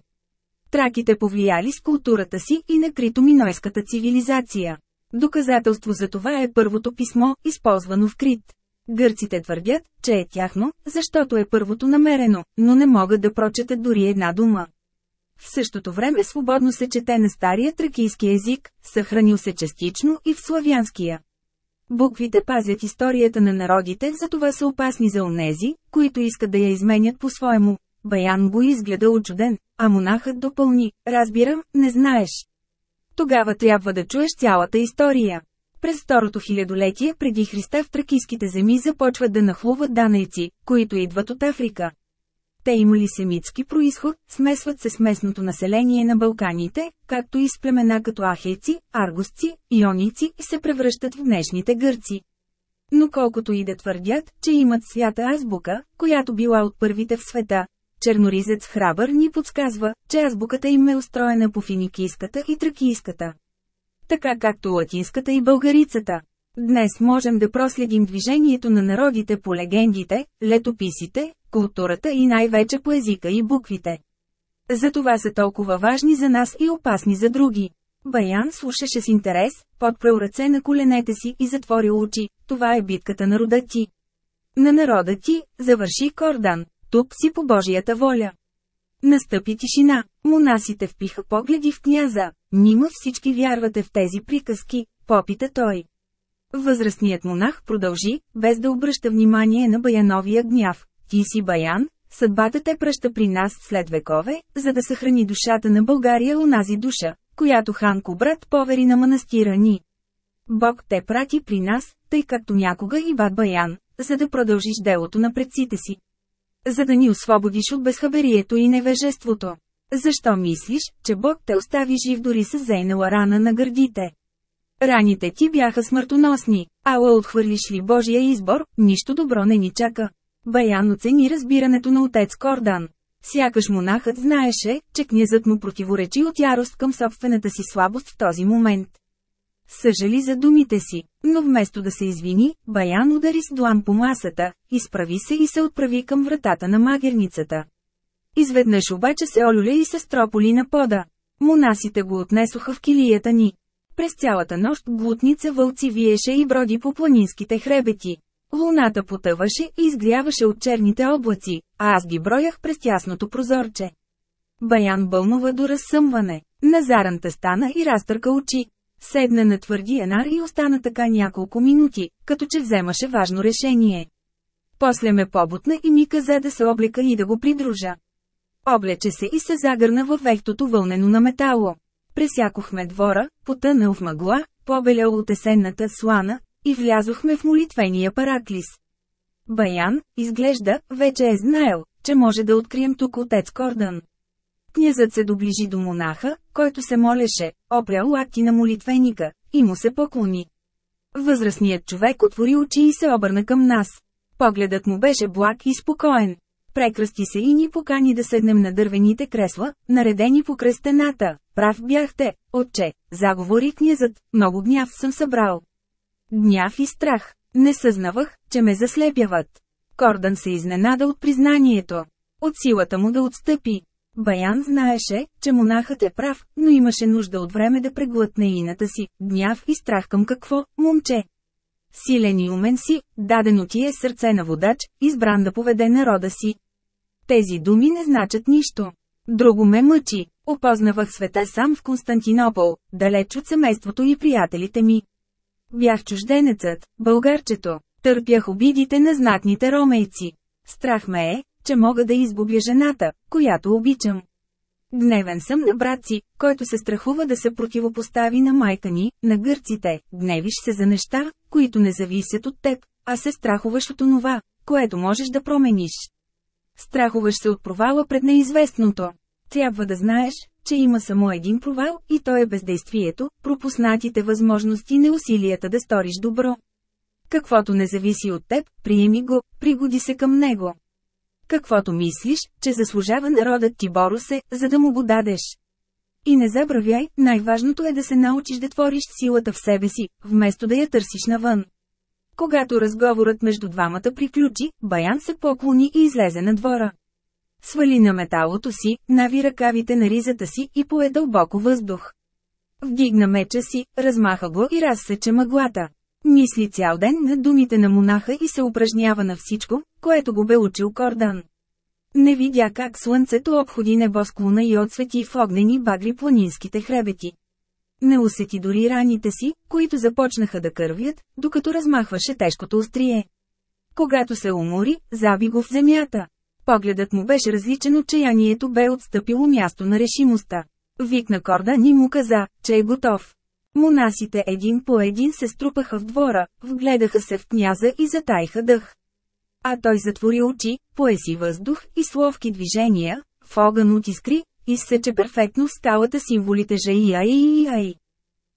Траките повлияли с културата си и на критоминойската цивилизация. Доказателство за това е първото писмо, използвано в Крит. Гърците твърдят, че е тяхно, защото е първото намерено, но не могат да прочетат дори една дума. В същото време свободно се чете на стария тракийски език, съхранил се частично и в славянския. Буквите пазят историята на народите, затова са опасни за онези, които искат да я изменят по-своему. Баян го изгледа очуден, а монахът допълни, разбирам, не знаеш. Тогава трябва да чуеш цялата история. През второто хилядолетие преди Христа в тракийските земи започват да нахлуват данайци, които идват от Африка. Те имали семитски происход, смесват се с местното население на Балканите, както и с племена като ахейци, аргосци, ионици и се превръщат в днешните гърци. Но колкото и да твърдят, че имат свята азбука, която била от първите в света, черноризец храбър ни подсказва, че азбуката им е устроена по финикийската и тракийската. Така както латинската и българицата. Днес можем да проследим движението на народите по легендите, летописите, културата и най-вече по езика и буквите. Затова са толкова важни за нас и опасни за други. Баян слушаше с интерес, подпрел ръце на коленете си и затворил очи. Това е битката на рода ти. На народа ти, завърши Кордан. Тук си по Божията воля. Настъпи тишина. Монасите впиха погледи в княза. Нима всички вярвате в тези приказки, попита той. Възрастният монах продължи, без да обръща внимание на баяновия гняв. Ти си баян, съдбата те пръща при нас след векове, за да съхрани душата на България унази душа, която Ханко брат повери на манастира ни. Бог те прати при нас, тъй както някога и бат баян, за да продължиш делото на предците си. За да ни освободиш от безхаберието и невежеството. Защо мислиш, че Бог те остави жив дори с зейнала рана на гърдите? Раните ти бяха смъртоносни, ала отхвърлиш ли Божия избор, нищо добро не ни чака. Баян оцени разбирането на отец Кордан. Сякаш монахът знаеше, че князът му противоречи от ярост към собствената си слабост в този момент. Съжали за думите си, но вместо да се извини, Баян удари с длан по масата, изправи се и се отправи към вратата на магерницата. Изведнъж обаче се олюля и се строполи на пода. Монасите го отнесоха в килията ни. През цялата нощ глутница вълци виеше и броди по планинските хребети. Луната потъваше и изгряваше от черните облаци, а аз ги броях през тясното прозорче. Баян бълнува до разсъмване. Назаранта стана и разтърка очи. Седна на твърди енар и остана така няколко минути, като че вземаше важно решение. После ме побутна и ми каза да се облека и да го придружа. Облече се и се загърна във вехтото вълнено на метало. Пресякохме двора, потънал в мъгла, побелял от есенната слана, и влязохме в молитвения параклис. Баян, изглежда, вече е знаел, че може да открием тук отец Кордан. Князът се доближи до монаха, който се молеше, опрял лакти на молитвеника, и му се поклони. Възрастният човек отвори очи и се обърна към нас. Погледът му беше благ и спокоен. Прекръсти се и ни покани да седнем на дървените кресла, наредени по кръстената. Прав бяхте, отче, заговори князът, много гняв съм събрал. Гняв и страх. Не съзнавах, че ме заслепяват. Кордан се изненада от признанието. От силата му да отстъпи. Баян знаеше, че монахът е прав, но имаше нужда от време да преглътне ината си, гняв и страх към какво, момче. Силен и умен си, дадено ти е сърце на водач, избран да поведе народа си. Тези думи не значат нищо. Друго ме мъчи. Опознавах света сам в Константинопол, далеч от семейството и приятелите ми. Бях чужденецът, българчето. Търпях обидите на знатните ромейци. Страх ме е, че мога да изгубя жената, която обичам. Гневен съм на брат си, който се страхува да се противопостави на майка ни, на гърците. Гневиш се за неща, които не зависят от теб, а се страхуваш от онова, което можеш да промениш. Страхуваш се от провала пред неизвестното. Трябва да знаеш, че има само един провал, и то е бездействието, пропуснатите възможности не усилията да сториш добро. Каквото не зависи от теб, приеми го, пригоди се към него. Каквото мислиш, че заслужава народът ти Боросе, за да му го дадеш. И не забравяй, най-важното е да се научиш да твориш силата в себе си, вместо да я търсиш навън. Когато разговорът между двамата приключи, Баян се поклони и излезе на двора. Свали на металото си, нави ръкавите на ризата си и пое дълбоко въздух. Вдигна меча си, размаха го и разсече мъглата. Мисли цял ден на думите на монаха и се упражнява на всичко, което го бе учил Кордан. Не видя как слънцето обходи небосклона и отсвети в огнени багри планинските хребети. Не усети дори раните си, които започнаха да кървят, докато размахваше тежкото острие. Когато се умори, заби го в земята. Погледът му беше различен от чаянието бе отстъпило място на решимостта. Викна Кордан и му каза, че е готов. Монасите един по един се струпаха в двора, вгледаха се в княза и затайха дъх. А той затвори очи, поеси въздух и с ловки движения, в огън от искри, изсече перфектно в скалата символите Жаия и Ай.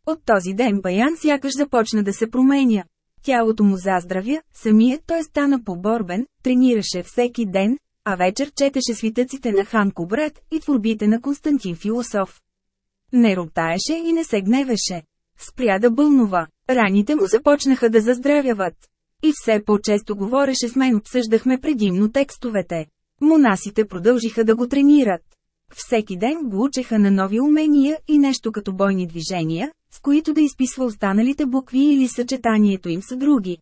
От този ден Баян сякаш започна да се променя. Тялото му заздравя, самият той стана поборбен, тренираше всеки ден, а вечер четеше свитъците на Хан Кубрат и творбите на Константин Философ. Не роптаеше и не се гневеше. Спря да бълнува. Раните му започнаха да заздравяват. И все по-често говореше с мен, обсъждахме предимно текстовете. Монасите продължиха да го тренират. Всеки ден го учеха на нови умения и нещо като бойни движения, с които да изписва останалите букви или съчетанието им с други.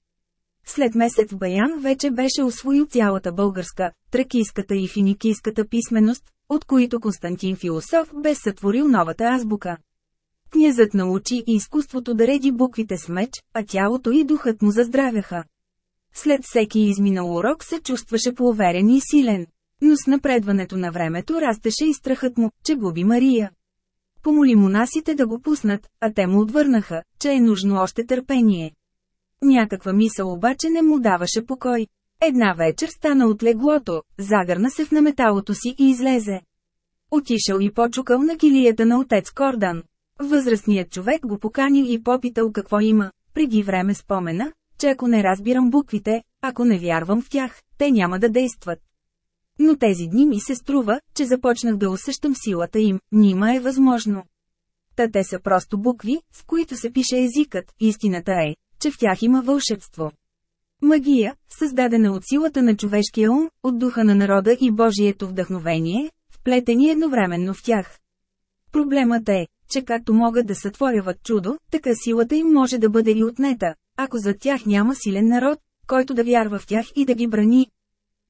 След месец Баян вече беше освоил цялата българска, тракийската и финикийската писменост, от които Константин Философ бе сътворил новата азбука. Князът научи и изкуството да реди буквите с меч, а тялото и духът му заздравяха. След всеки изминал урок се чувстваше поуверен и силен. Но с напредването на времето растеше и страхът му, че губи Мария. Помоли монасите да го пуснат, а те му отвърнаха, че е нужно още търпение. Някаква мисъл обаче не му даваше покой. Една вечер стана от леглото, загърна се в наметалото си и излезе. Отишъл и почукал на килията на отец Кордан. Възрастният човек го поканил и попитал какво има. Преди време спомена, че ако не разбирам буквите, ако не вярвам в тях, те няма да действат. Но тези дни ми се струва, че започнах да усещам силата им, нима е възможно. Та те са просто букви, с които се пише езикът, истината е, че в тях има вълшебство. Магия, създадена от силата на човешкия ум, от духа на народа и Божието вдъхновение, вплетени едновременно в тях. Проблемът е, че както могат да сътворяват чудо, така силата им може да бъде и отнета, ако за тях няма силен народ, който да вярва в тях и да ги брани.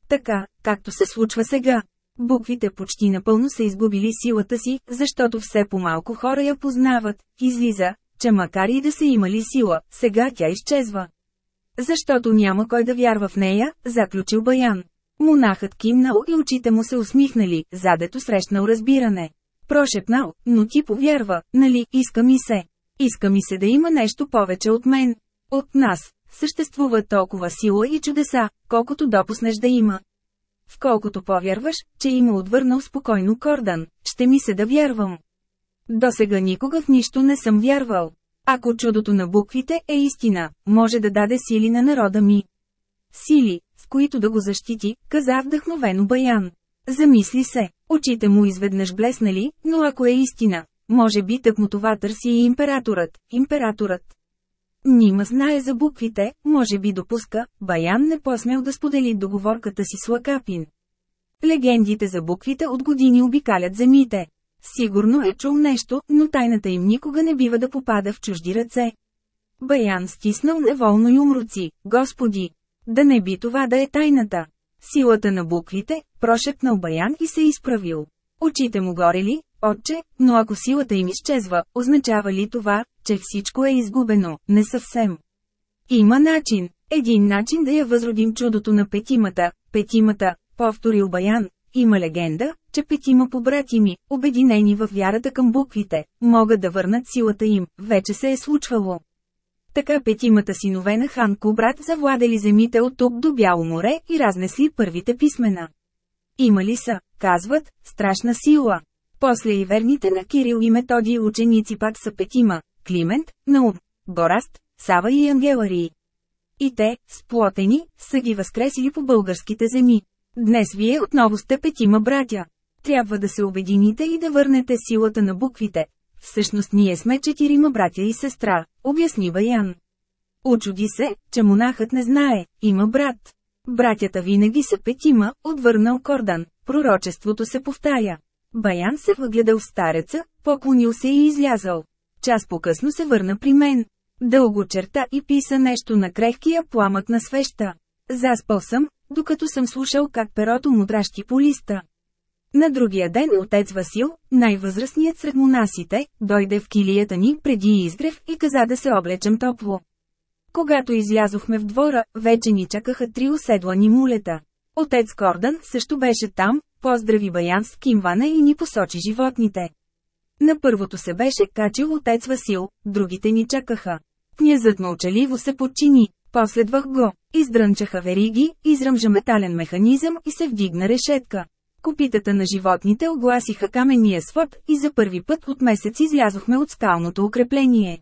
Така, както се случва сега. Буквите почти напълно са изгубили силата си, защото все по-малко хора я познават. Излиза, че макар и да са имали сила, сега тя изчезва. Защото няма кой да вярва в нея, заключил Баян. Монахът кимнал и очите му се усмихнали, задето срещнал разбиране. Прошепнал, но ти повярва, нали, иска ми се. Иска ми се да има нещо повече от мен. От нас. Съществува толкова сила и чудеса, колкото допуснеш да има. В колкото повярваш, че има отвърнал спокойно Кордан, ще ми се да вярвам. До сега никога в нищо не съм вярвал. Ако чудото на буквите е истина, може да даде сили на народа ми. Сили, с които да го защити, каза вдъхновено Баян. Замисли се, очите му изведнъж блеснали, но ако е истина, може би тъкмо това търси и императорът, императорът. Нима знае за буквите, може би допуска, Баян не посмел да сподели договорката си с Лакапин. Легендите за буквите от години обикалят земите. Сигурно е чул нещо, но тайната им никога не бива да попада в чужди ръце. Баян стиснал неволно юмруци, господи! Да не би това да е тайната. Силата на буквите, прошепнал Баян и се изправил. Очите му горели, отче, но ако силата им изчезва, означава ли това, че всичко е изгубено? Не съвсем. Има начин. Един начин да я възродим чудото на петимата, петимата, повторил Баян. Има легенда, че петима побратими, обединени в вярата към буквите, могат да върнат силата им, вече се е случвало. Така петимата синове на хан Кубрат завладели земите от тук до Бяло море и разнесли първите писмена. Имали са, казват, страшна сила. После и верните на Кирил и Методи ученици пак са петима – Климент, Наум, Бораст, Сава и Ангеларии. И те, сплотени, са ги възкресили по българските земи. Днес вие отново сте петима братя. Трябва да се обедините и да върнете силата на буквите. Всъщност ние сме четирима братя и сестра, обясни Баян. Очуди се, че монахът не знае, има брат. Братята винаги са петима, отвърнал Кордан, пророчеството се повтаря. Баян се въгледал в стареца, поклонил се и излязал. Час по-късно се върна при мен. Дълго черта и писа нещо на крехкия пламък на свеща. Заспал съм, докато съм слушал как перото му дращи по листа. На другия ден отец Васил, най-възрастният сред монасите, дойде в килията ни преди изгрев и каза да се облечем топло. Когато излязохме в двора, вече ни чакаха три оседлани мулета. Отец Кордан също беше там, поздрави Баян с кимвана и ни посочи животните. На първото се беше качил отец Васил, другите ни чакаха. Князът мълчаливо се подчини, последвах го, издрънчаха вериги, изръмжа метален механизъм и се вдигна решетка. Копитата на животните огласиха каменния свод и за първи път от месец излязохме от скалното укрепление.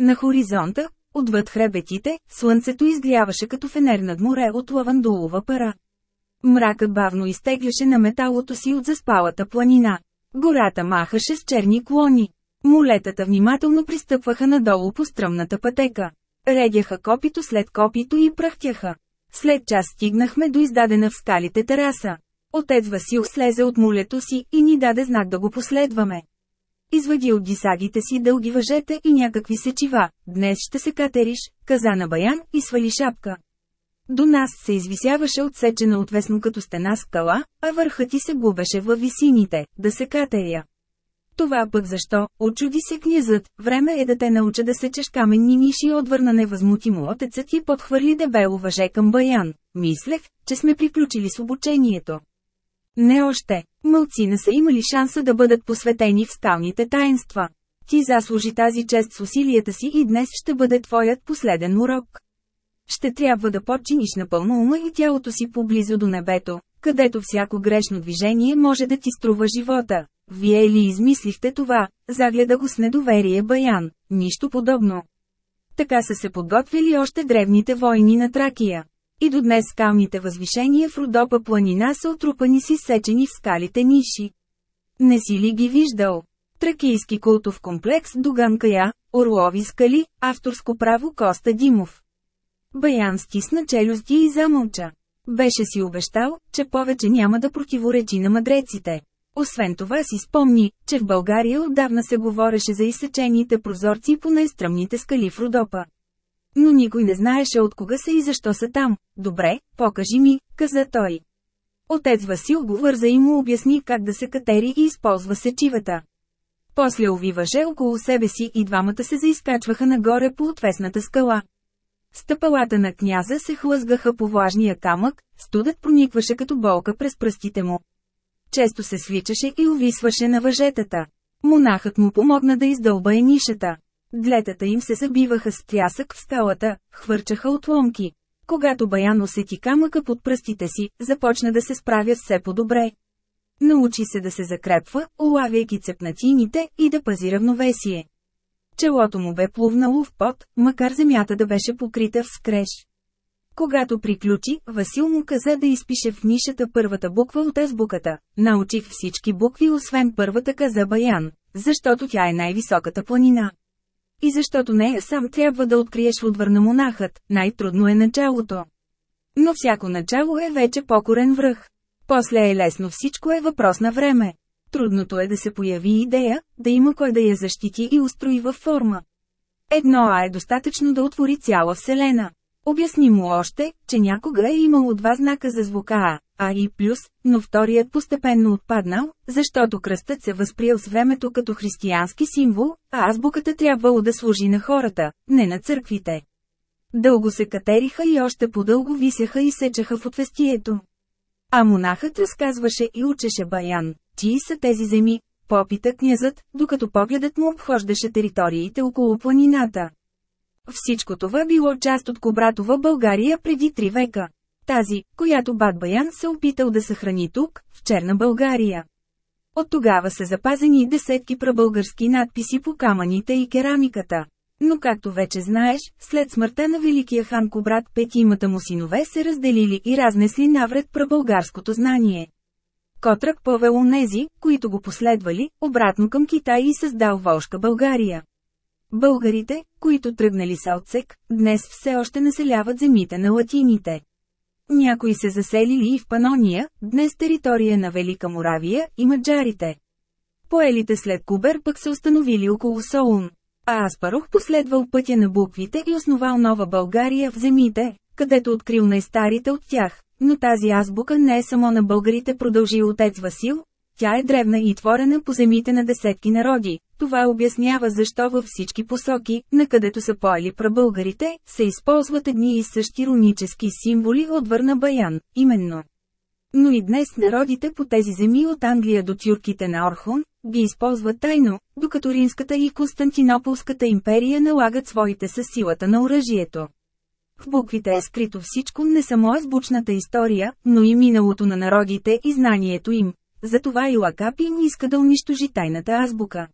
На хоризонта, отвъд хребетите, слънцето изгряваше като фенер над море от лавандулова пара. Мракът бавно изтегляше на металото си от заспалата планина. Гората махаше с черни клони. Молетата внимателно пристъпваха надолу по стръмната пътека. Редяха копито след копито и пръхтяха. След час стигнахме до издадена в скалите тераса. Отец Васил слезе от мулето си и ни даде знак да го последваме. Извади от дисагите си дълги въжета и някакви сечива. Днес ще се катериш, каза на Баян и свали шапка. До нас се извисяваше отсечена отвесно като стена скала, а върхът ти се губеше във висините, да се катеря. Това пък защо, очуди се князът, време е да те науча да сечеш каменни ниши отвърна невъзмутимо отецът и подхвърли дебело въже към Баян. Мислех, че сме приключили с обучението. Не още. Мълцина са имали шанса да бъдат посветени в скалните таинства. Ти заслужи тази чест с усилията си и днес ще бъде твоят последен урок. Ще трябва да подчиниш напълно ума и тялото си поблизо до небето, където всяко грешно движение може да ти струва живота. Вие ли измислихте това? Загледа го с недоверие Баян. Нищо подобно. Така са се подготвили още древните войни на Тракия. И до днес скалните възвишения в Родопа планина са отрупани си сечени в скалите ниши. Не си ли ги виждал? Тракийски култов комплекс Доганкая, Орлови скали, авторско право Коста Димов. Баян стисна челюсти и замълча. Беше си обещал, че повече няма да противоречи на мъдреците. Освен това си спомни, че в България отдавна се говореше за изсечените прозорци по най-стръмните скали в Родопа. Но никой не знаеше от кога са и защо са там. Добре, покажи ми, каза той. Отец Васил го върза и му обясни как да се катери и използва сечивата. После увиваше около себе си и двамата се заискачваха нагоре по отвесната скала. Стъпалата на княза се хлъзгаха по влажния камък, студът проникваше като болка през пръстите му. Често се свичаше и увисваше на въжетата. Монахът му помогна да издълба е нишата. Длетата им се забиваха с трясък в скалата, хвърчаха отломки. Когато Баян усети камъка под пръстите си, започна да се справя все по-добре. Научи се да се закрепва, улавяйки цепнатините и да пази равновесие. Челото му бе плувнало в пот, макар земята да беше покрита в скреж. Когато приключи, Васил му каза да изпише в нишата първата буква от азбуката. Научих всички букви освен първата каза Баян, защото тя е най-високата планина. И защото нея сам трябва да откриеш отвърна монахът, най-трудно е началото. Но всяко начало е вече покорен връх. После е лесно всичко е въпрос на време. Трудното е да се появи идея, да има кой да я защити и устрои във форма. Едно А е достатъчно да отвори цяла Вселена. Обясни му още, че някога е имало два знака за звука А, А и плюс, но вторият постепенно отпаднал, защото кръстът се възприел с времето като християнски символ, а азбуката трябвало да служи на хората, не на църквите. Дълго се катериха и още по-дълго висяха и сечаха в отвестието. А монахът разказваше и учеше Баян, чии са тези земи, попита князът, докато погледът му обхождаше териториите около планината. Всичко това било част от Кобратова България преди три века. Тази, която Бат Баян се опитал да съхрани тук, в Черна България. От тогава са запазени десетки прабългарски надписи по камъните и керамиката. Но както вече знаеш, след смъртта на великия хан Кобрат петимата му синове се разделили и разнесли навред прабългарското знание. Котрък повел онези, които го последвали, обратно към Китай и създал Волшка България. Българите, които тръгнали с отсек, днес все още населяват земите на латините. Някои се заселили и в Панония, днес територия на Велика Моравия, и маджарите. Поелите след Кубер пък се установили около Солун. А Аспарух последвал пътя на буквите и основал нова България в земите, където открил най-старите от тях. Но тази азбука не е само на българите продължи отец Васил, тя е древна и творена по земите на десетки народи. Това обяснява защо във всички посоки, на където са поели прабългарите, се използват едни и същи рунически символи от върна баян, именно. Но и днес народите по тези земи от Англия до тюрките на Орхон, ги използват тайно, докато Римската и Константинополската империя налагат своите със силата на оръжието. В буквите е скрито всичко не само азбучната история, но и миналото на народите и знанието им. Затова и Лакапин иска да унищожи тайната азбука.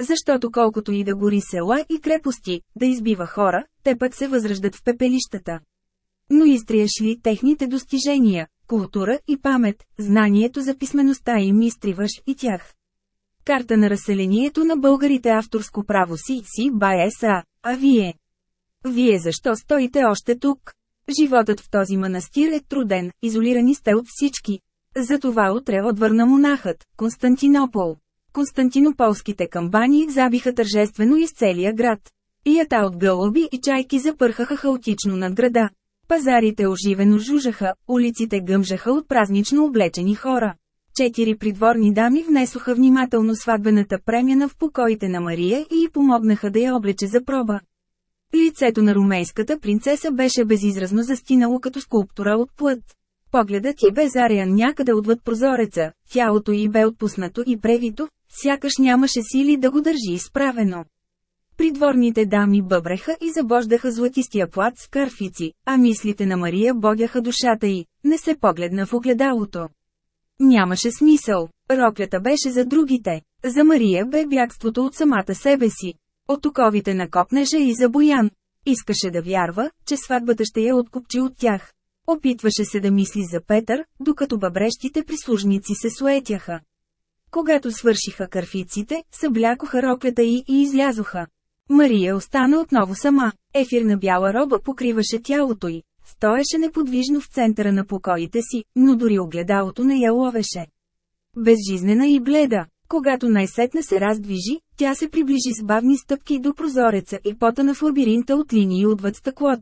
Защото колкото и да гори села и крепости, да избива хора, те пък се възраждат в пепелищата. Но изтриеш ли техните достижения, култура и памет, знанието за писмеността им изтриваш и тях. Карта на разселението на българите авторско право си си БАЕСА, а вие? Вие защо стоите още тук? Животът в този манастир е труден, изолирани сте от всички. Затова утре отвърна монахът, Константинопол. Константинополските камбани забиха тържествено из целия град. Ията от гълъби и чайки запърхаха хаотично над града. Пазарите оживено жужаха, улиците гъмжаха от празнично облечени хора. Четири придворни дами внесоха внимателно сватбената премяна в покоите на Мария и й помогнаха да я облече за проба. Лицето на румейската принцеса беше безизразно застинало като скулптура от плът. Погледът й бе зареян някъде отвъд прозореца, тялото й бе отпуснато и превито, сякаш нямаше сили да го държи изправено. Придворните дами бъбреха и забождаха златистия плат с кърфици, а мислите на Мария бодяха душата й, не се погледна в огледалото. Нямаше смисъл, роклята беше за другите, за Мария бе бягството от самата себе си. От оковите на копнежа и за Боян. Искаше да вярва, че сватбата ще я откупчи от тях. Опитваше се да мисли за Петър, докато бъбрещите прислужници се суетяха. Когато свършиха кърфиците, съблякоха роклята й и излязоха. Мария остана отново сама. Ефирна бяла роба покриваше тялото й. Стоеше неподвижно в центъра на покоите си, но дори огледалото не я ловеше. Безжизнена и бледа. Когато най-сетне се раздвижи, тя се приближи с бавни стъпки до прозореца и потана в лабиринта от линии отвъд стъклото.